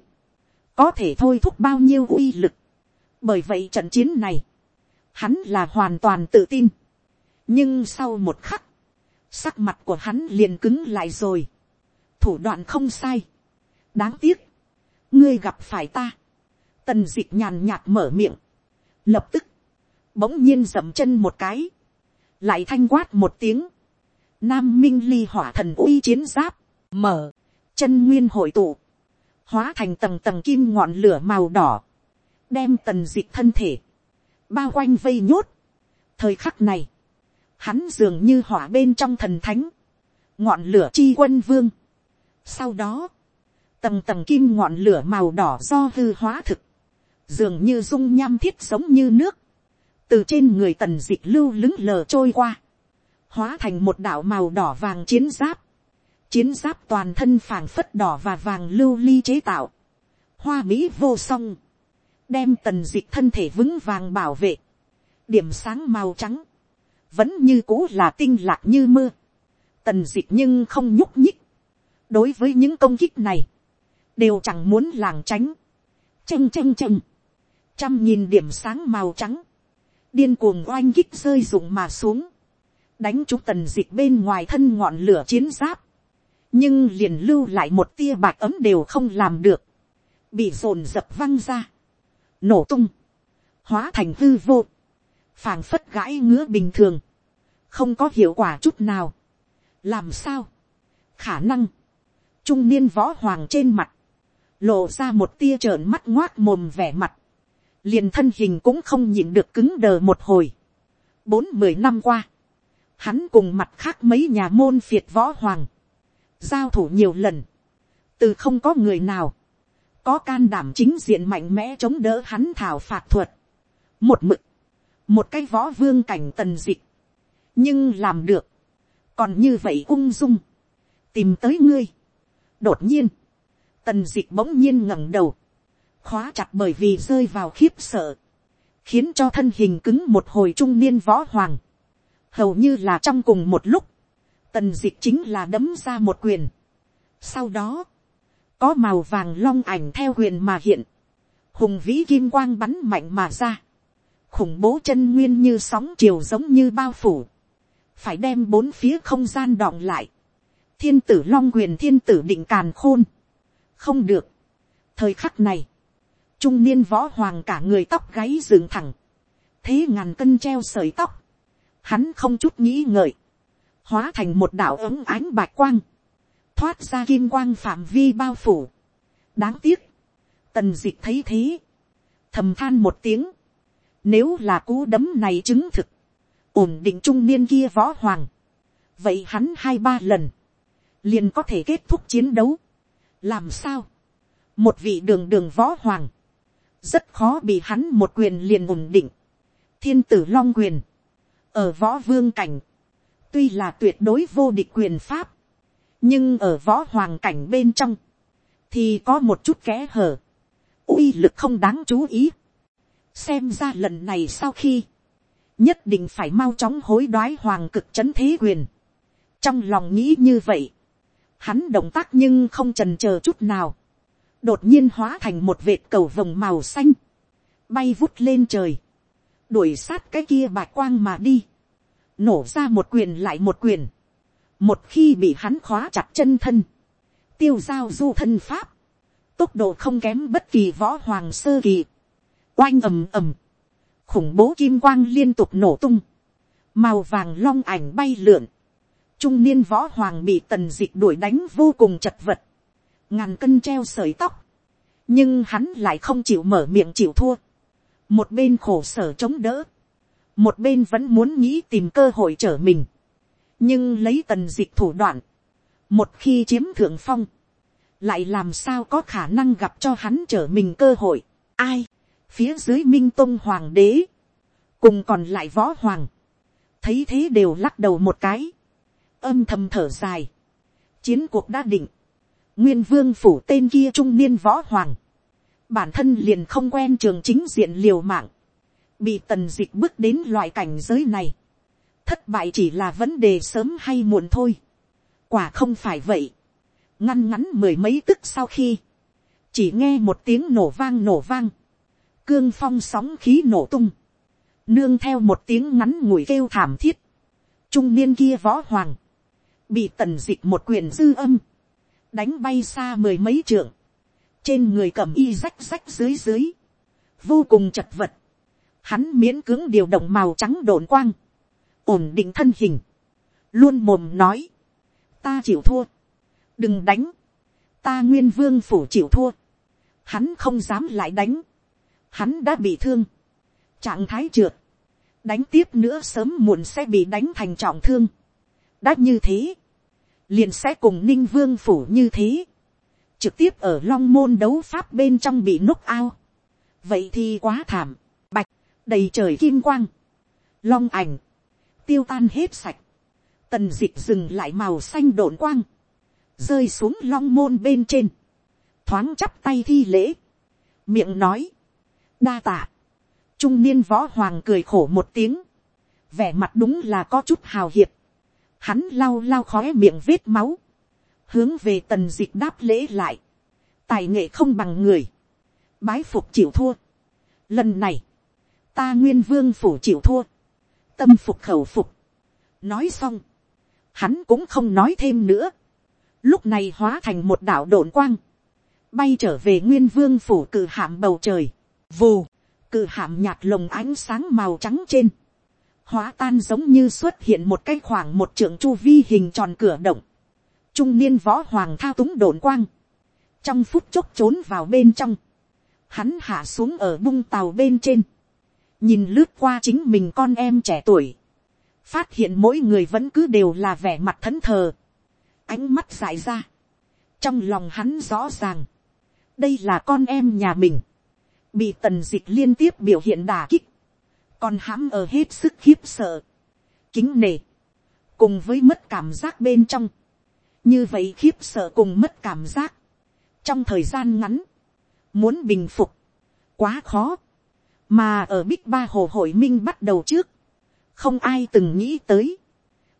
có thể thôi thúc bao nhiêu uy lực. bởi vậy trận chiến này, hắn là hoàn toàn tự tin. nhưng sau một khắc, sắc mặt của hắn liền cứng lại rồi. thủ đoạn không sai đáng tiếc, ngươi gặp phải ta. tần d ị c h nhàn nhạt mở miệng. lập tức, bỗng nhiên dậm chân một cái, lại thanh quát một tiếng. nam minh ly hỏa thần uy chiến giáp, mở, chân nguyên hội tụ, hóa thành tầng tầng kim ngọn lửa màu đỏ, đem tần d ị c h thân thể, bao quanh vây nhốt. thời khắc này, hắn dường như hỏa bên trong thần thánh, ngọn lửa chi quân vương. sau đó, tầng tầng kim ngọn lửa màu đỏ do hư hóa thực, dường như dung nham thiết sống như nước, từ trên người tần d ị c h lưu lững lờ trôi qua, hóa thành một đạo màu đỏ vàng chiến giáp, chiến giáp toàn thân phảng phất đỏ và vàng lưu ly chế tạo, hoa mỹ vô song, đem tần dịch thân thể vững vàng bảo vệ, điểm sáng màu trắng, vẫn như cũ là tinh lạc như mưa, tần dịch nhưng không nhúc nhích, đối với những công kích này, đều chẳng muốn làng tránh, chênh chênh chênh, trăm nghìn điểm sáng màu trắng, điên cuồng oanh kích rơi rụng mà xuống, đánh trúng tần dịch bên ngoài thân ngọn lửa chiến giáp, nhưng liền lưu lại một tia bạc ấm đều không làm được, bị dồn dập văng ra, nổ tung, hóa thành hư vô, phảng phất gãi ngứa bình thường, không có hiệu quả chút nào. làm sao, khả năng, trung niên võ hoàng trên mặt, lộ ra một tia trợn mắt ngoác mồm vẻ mặt, liền thân hình cũng không nhịn được cứng đờ một hồi. bốn mười năm qua, hắn cùng mặt khác mấy nhà môn phiệt võ hoàng, giao thủ nhiều lần, từ không có người nào, có can đảm chính diện mạnh mẽ chống đỡ hắn thảo phạt thuật, một mực, một cái võ vương cảnh tần dịch, nhưng làm được, còn như vậy ung dung, tìm tới ngươi. đột nhiên, tần dịch bỗng nhiên ngẩng đầu, khóa chặt bởi vì rơi vào khiếp sợ, khiến cho thân hình cứng một hồi trung niên võ hoàng, hầu như là trong cùng một lúc, tần dịch chính là đấm ra một quyền. sau đó, có màu vàng long ảnh theo huyền mà hiện, hùng vĩ kim quang bắn mạnh mà ra, khủng bố chân nguyên như sóng chiều giống như bao phủ, phải đem bốn phía không gian đọng lại, thiên tử long quyền thiên tử định càn khôn, không được, thời khắc này, trung niên võ hoàng cả người tóc gáy dựng thẳng, thế ngàn cân treo sợi tóc, hắn không chút nghĩ ngợi, hóa thành một đạo ấm ánh bạch quang, thoát ra kim quang phạm vi bao phủ. đáng tiếc, tần d ị c h thấy thế, thầm than một tiếng, nếu là cú đấm này chứng thực, ổn định trung niên kia võ hoàng, vậy hắn hai ba lần, liền có thể kết thúc chiến đấu làm sao, một vị đường đường võ hoàng, rất khó bị hắn một quyền liền ổn định, thiên tử long quyền, ở võ vương cảnh, tuy là tuyệt đối vô địch quyền pháp, nhưng ở võ hoàng cảnh bên trong, thì có một chút kẽ hở, uy lực không đáng chú ý. xem ra lần này sau khi, nhất định phải mau chóng hối đoái hoàng cực c h ấ n thế quyền. trong lòng nghĩ như vậy, hắn động tác nhưng không trần c h ờ chút nào, đột nhiên hóa thành một vệt cầu vồng màu xanh, bay vút lên trời, đuổi sát cái kia bạc quang mà đi, nổ ra một quyền lại một quyền, một khi bị hắn khóa chặt chân thân, tiêu giao du thân pháp, tốc độ không kém bất kỳ võ hoàng sơ kỳ, oanh ầm ầm, khủng bố kim quang liên tục nổ tung, màu vàng long ảnh bay lượn, trung niên võ hoàng bị tần dịch đuổi đánh vô cùng chật vật, ngàn cân treo sợi tóc, nhưng hắn lại không chịu mở miệng chịu thua, một bên khổ sở chống đỡ, một bên vẫn muốn nghĩ tìm cơ hội trở mình, nhưng lấy tần dịch thủ đoạn, một khi chiếm thượng phong, lại làm sao có khả năng gặp cho hắn trở mình cơ hội. ai, phía dưới minh tông hoàng đế, cùng còn lại võ hoàng, thấy thế đều lắc đầu một cái, âm thầm thở dài, chiến cuộc đã định, nguyên vương phủ tên kia trung niên võ hoàng, bản thân liền không quen trường chính diện liều mạng, bị tần dịch bước đến loại cảnh giới này, thất bại chỉ là vấn đề sớm hay muộn thôi. quả không phải vậy. ngăn ngắn mười mấy tức sau khi, chỉ nghe một tiếng nổ vang nổ vang, cương phong sóng khí nổ tung, nương theo một tiếng ngắn ngủi kêu thảm thiết, trung niên kia võ hoàng, bị tần dịch một quyền dư âm, đánh bay xa mười mấy trượng, trên người cầm y rách rách dưới dưới, vô cùng chật vật, hắn miễn cưỡng điều động màu trắng đồn quang, ổn định thân hình, luôn mồm nói, ta chịu thua, đừng đánh, ta nguyên vương phủ chịu thua, hắn không dám lại đánh, hắn đã bị thương, trạng thái trượt, đánh tiếp nữa sớm muộn sẽ bị đánh thành trọng thương, đã như thế, liền sẽ cùng ninh vương phủ như thế, trực tiếp ở long môn đấu pháp bên trong bị núc ao, vậy thì quá thảm, bạch, đầy trời kim quang, long ảnh, tiêu tan hết sạch, tần dịch dừng lại màu xanh đổn quang, rơi xuống long môn bên trên, thoáng chắp tay thi lễ, miệng nói, đa tạ, trung niên võ hoàng cười khổ một tiếng, vẻ mặt đúng là có chút hào hiệp, hắn lau lau khói miệng vết máu, hướng về tần dịch đáp lễ lại, tài nghệ không bằng người, bái phục chịu thua. Lần này, ta nguyên vương phủ chịu thua, tâm phục khẩu phục. nói xong, hắn cũng không nói thêm nữa. lúc này hóa thành một đạo đồn quang, bay trở về nguyên vương phủ cử hạm bầu trời, vù, cử hạm nhạt lồng ánh sáng màu trắng trên, hóa tan giống như xuất hiện một cái khoảng một trường chu vi hình tròn cửa động, trung niên võ hoàng thao túng đồn quang, trong phút chốc trốn vào bên trong, hắn hạ xuống ở bung tàu bên trên, nhìn lướt qua chính mình con em trẻ tuổi, phát hiện mỗi người vẫn cứ đều là vẻ mặt thẫn thờ, ánh mắt dại ra, trong lòng hắn rõ ràng, đây là con em nhà mình, bị tần dịch liên tiếp biểu hiện đà kích, còn hãm ở hết sức khiếp sợ, kính nề, cùng với mất cảm giác bên trong, như vậy khiếp sợ cùng mất cảm giác, trong thời gian ngắn, muốn bình phục, quá khó, mà ở bích ba hồ hội minh bắt đầu trước, không ai từng nghĩ tới,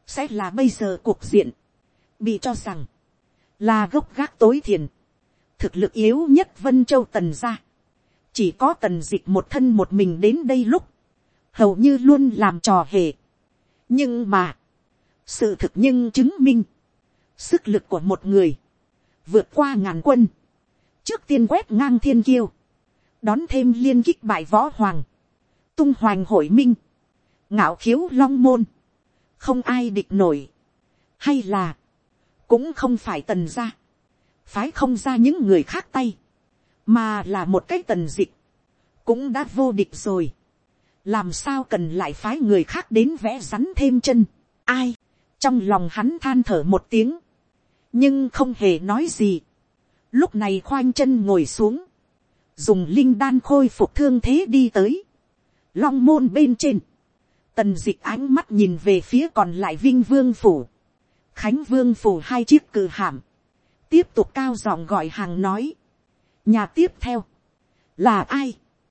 sẽ là bây giờ cuộc diện, bị cho rằng, là gốc gác tối thiền, thực lực yếu nhất vân châu tần ra, chỉ có tần dịch một thân một mình đến đây lúc, hầu như luôn làm trò hề. nhưng mà, sự thực nhưng chứng minh, sức lực của một người, vượt qua ngàn quân, trước tiên quét ngang thiên kiêu, đón thêm liên kích bại võ hoàng, tung hoành hội minh, ngạo khiếu long môn, không ai địch nổi, hay là, cũng không phải tần ra, phái không ra những người khác tay, mà là một cái tần dịch, cũng đã vô địch rồi, làm sao cần lại phái người khác đến vẽ rắn thêm chân, ai, trong lòng hắn than thở một tiếng, nhưng không hề nói gì, lúc này khoanh chân ngồi xuống, dùng linh đan khôi phục thương thế đi tới, long môn bên trên, tần d ị c h ánh mắt nhìn về phía còn lại vinh vương phủ, khánh vương phủ hai chiếc cử hàm, tiếp tục cao giọng gọi hàng nói, nhà tiếp theo, là ai,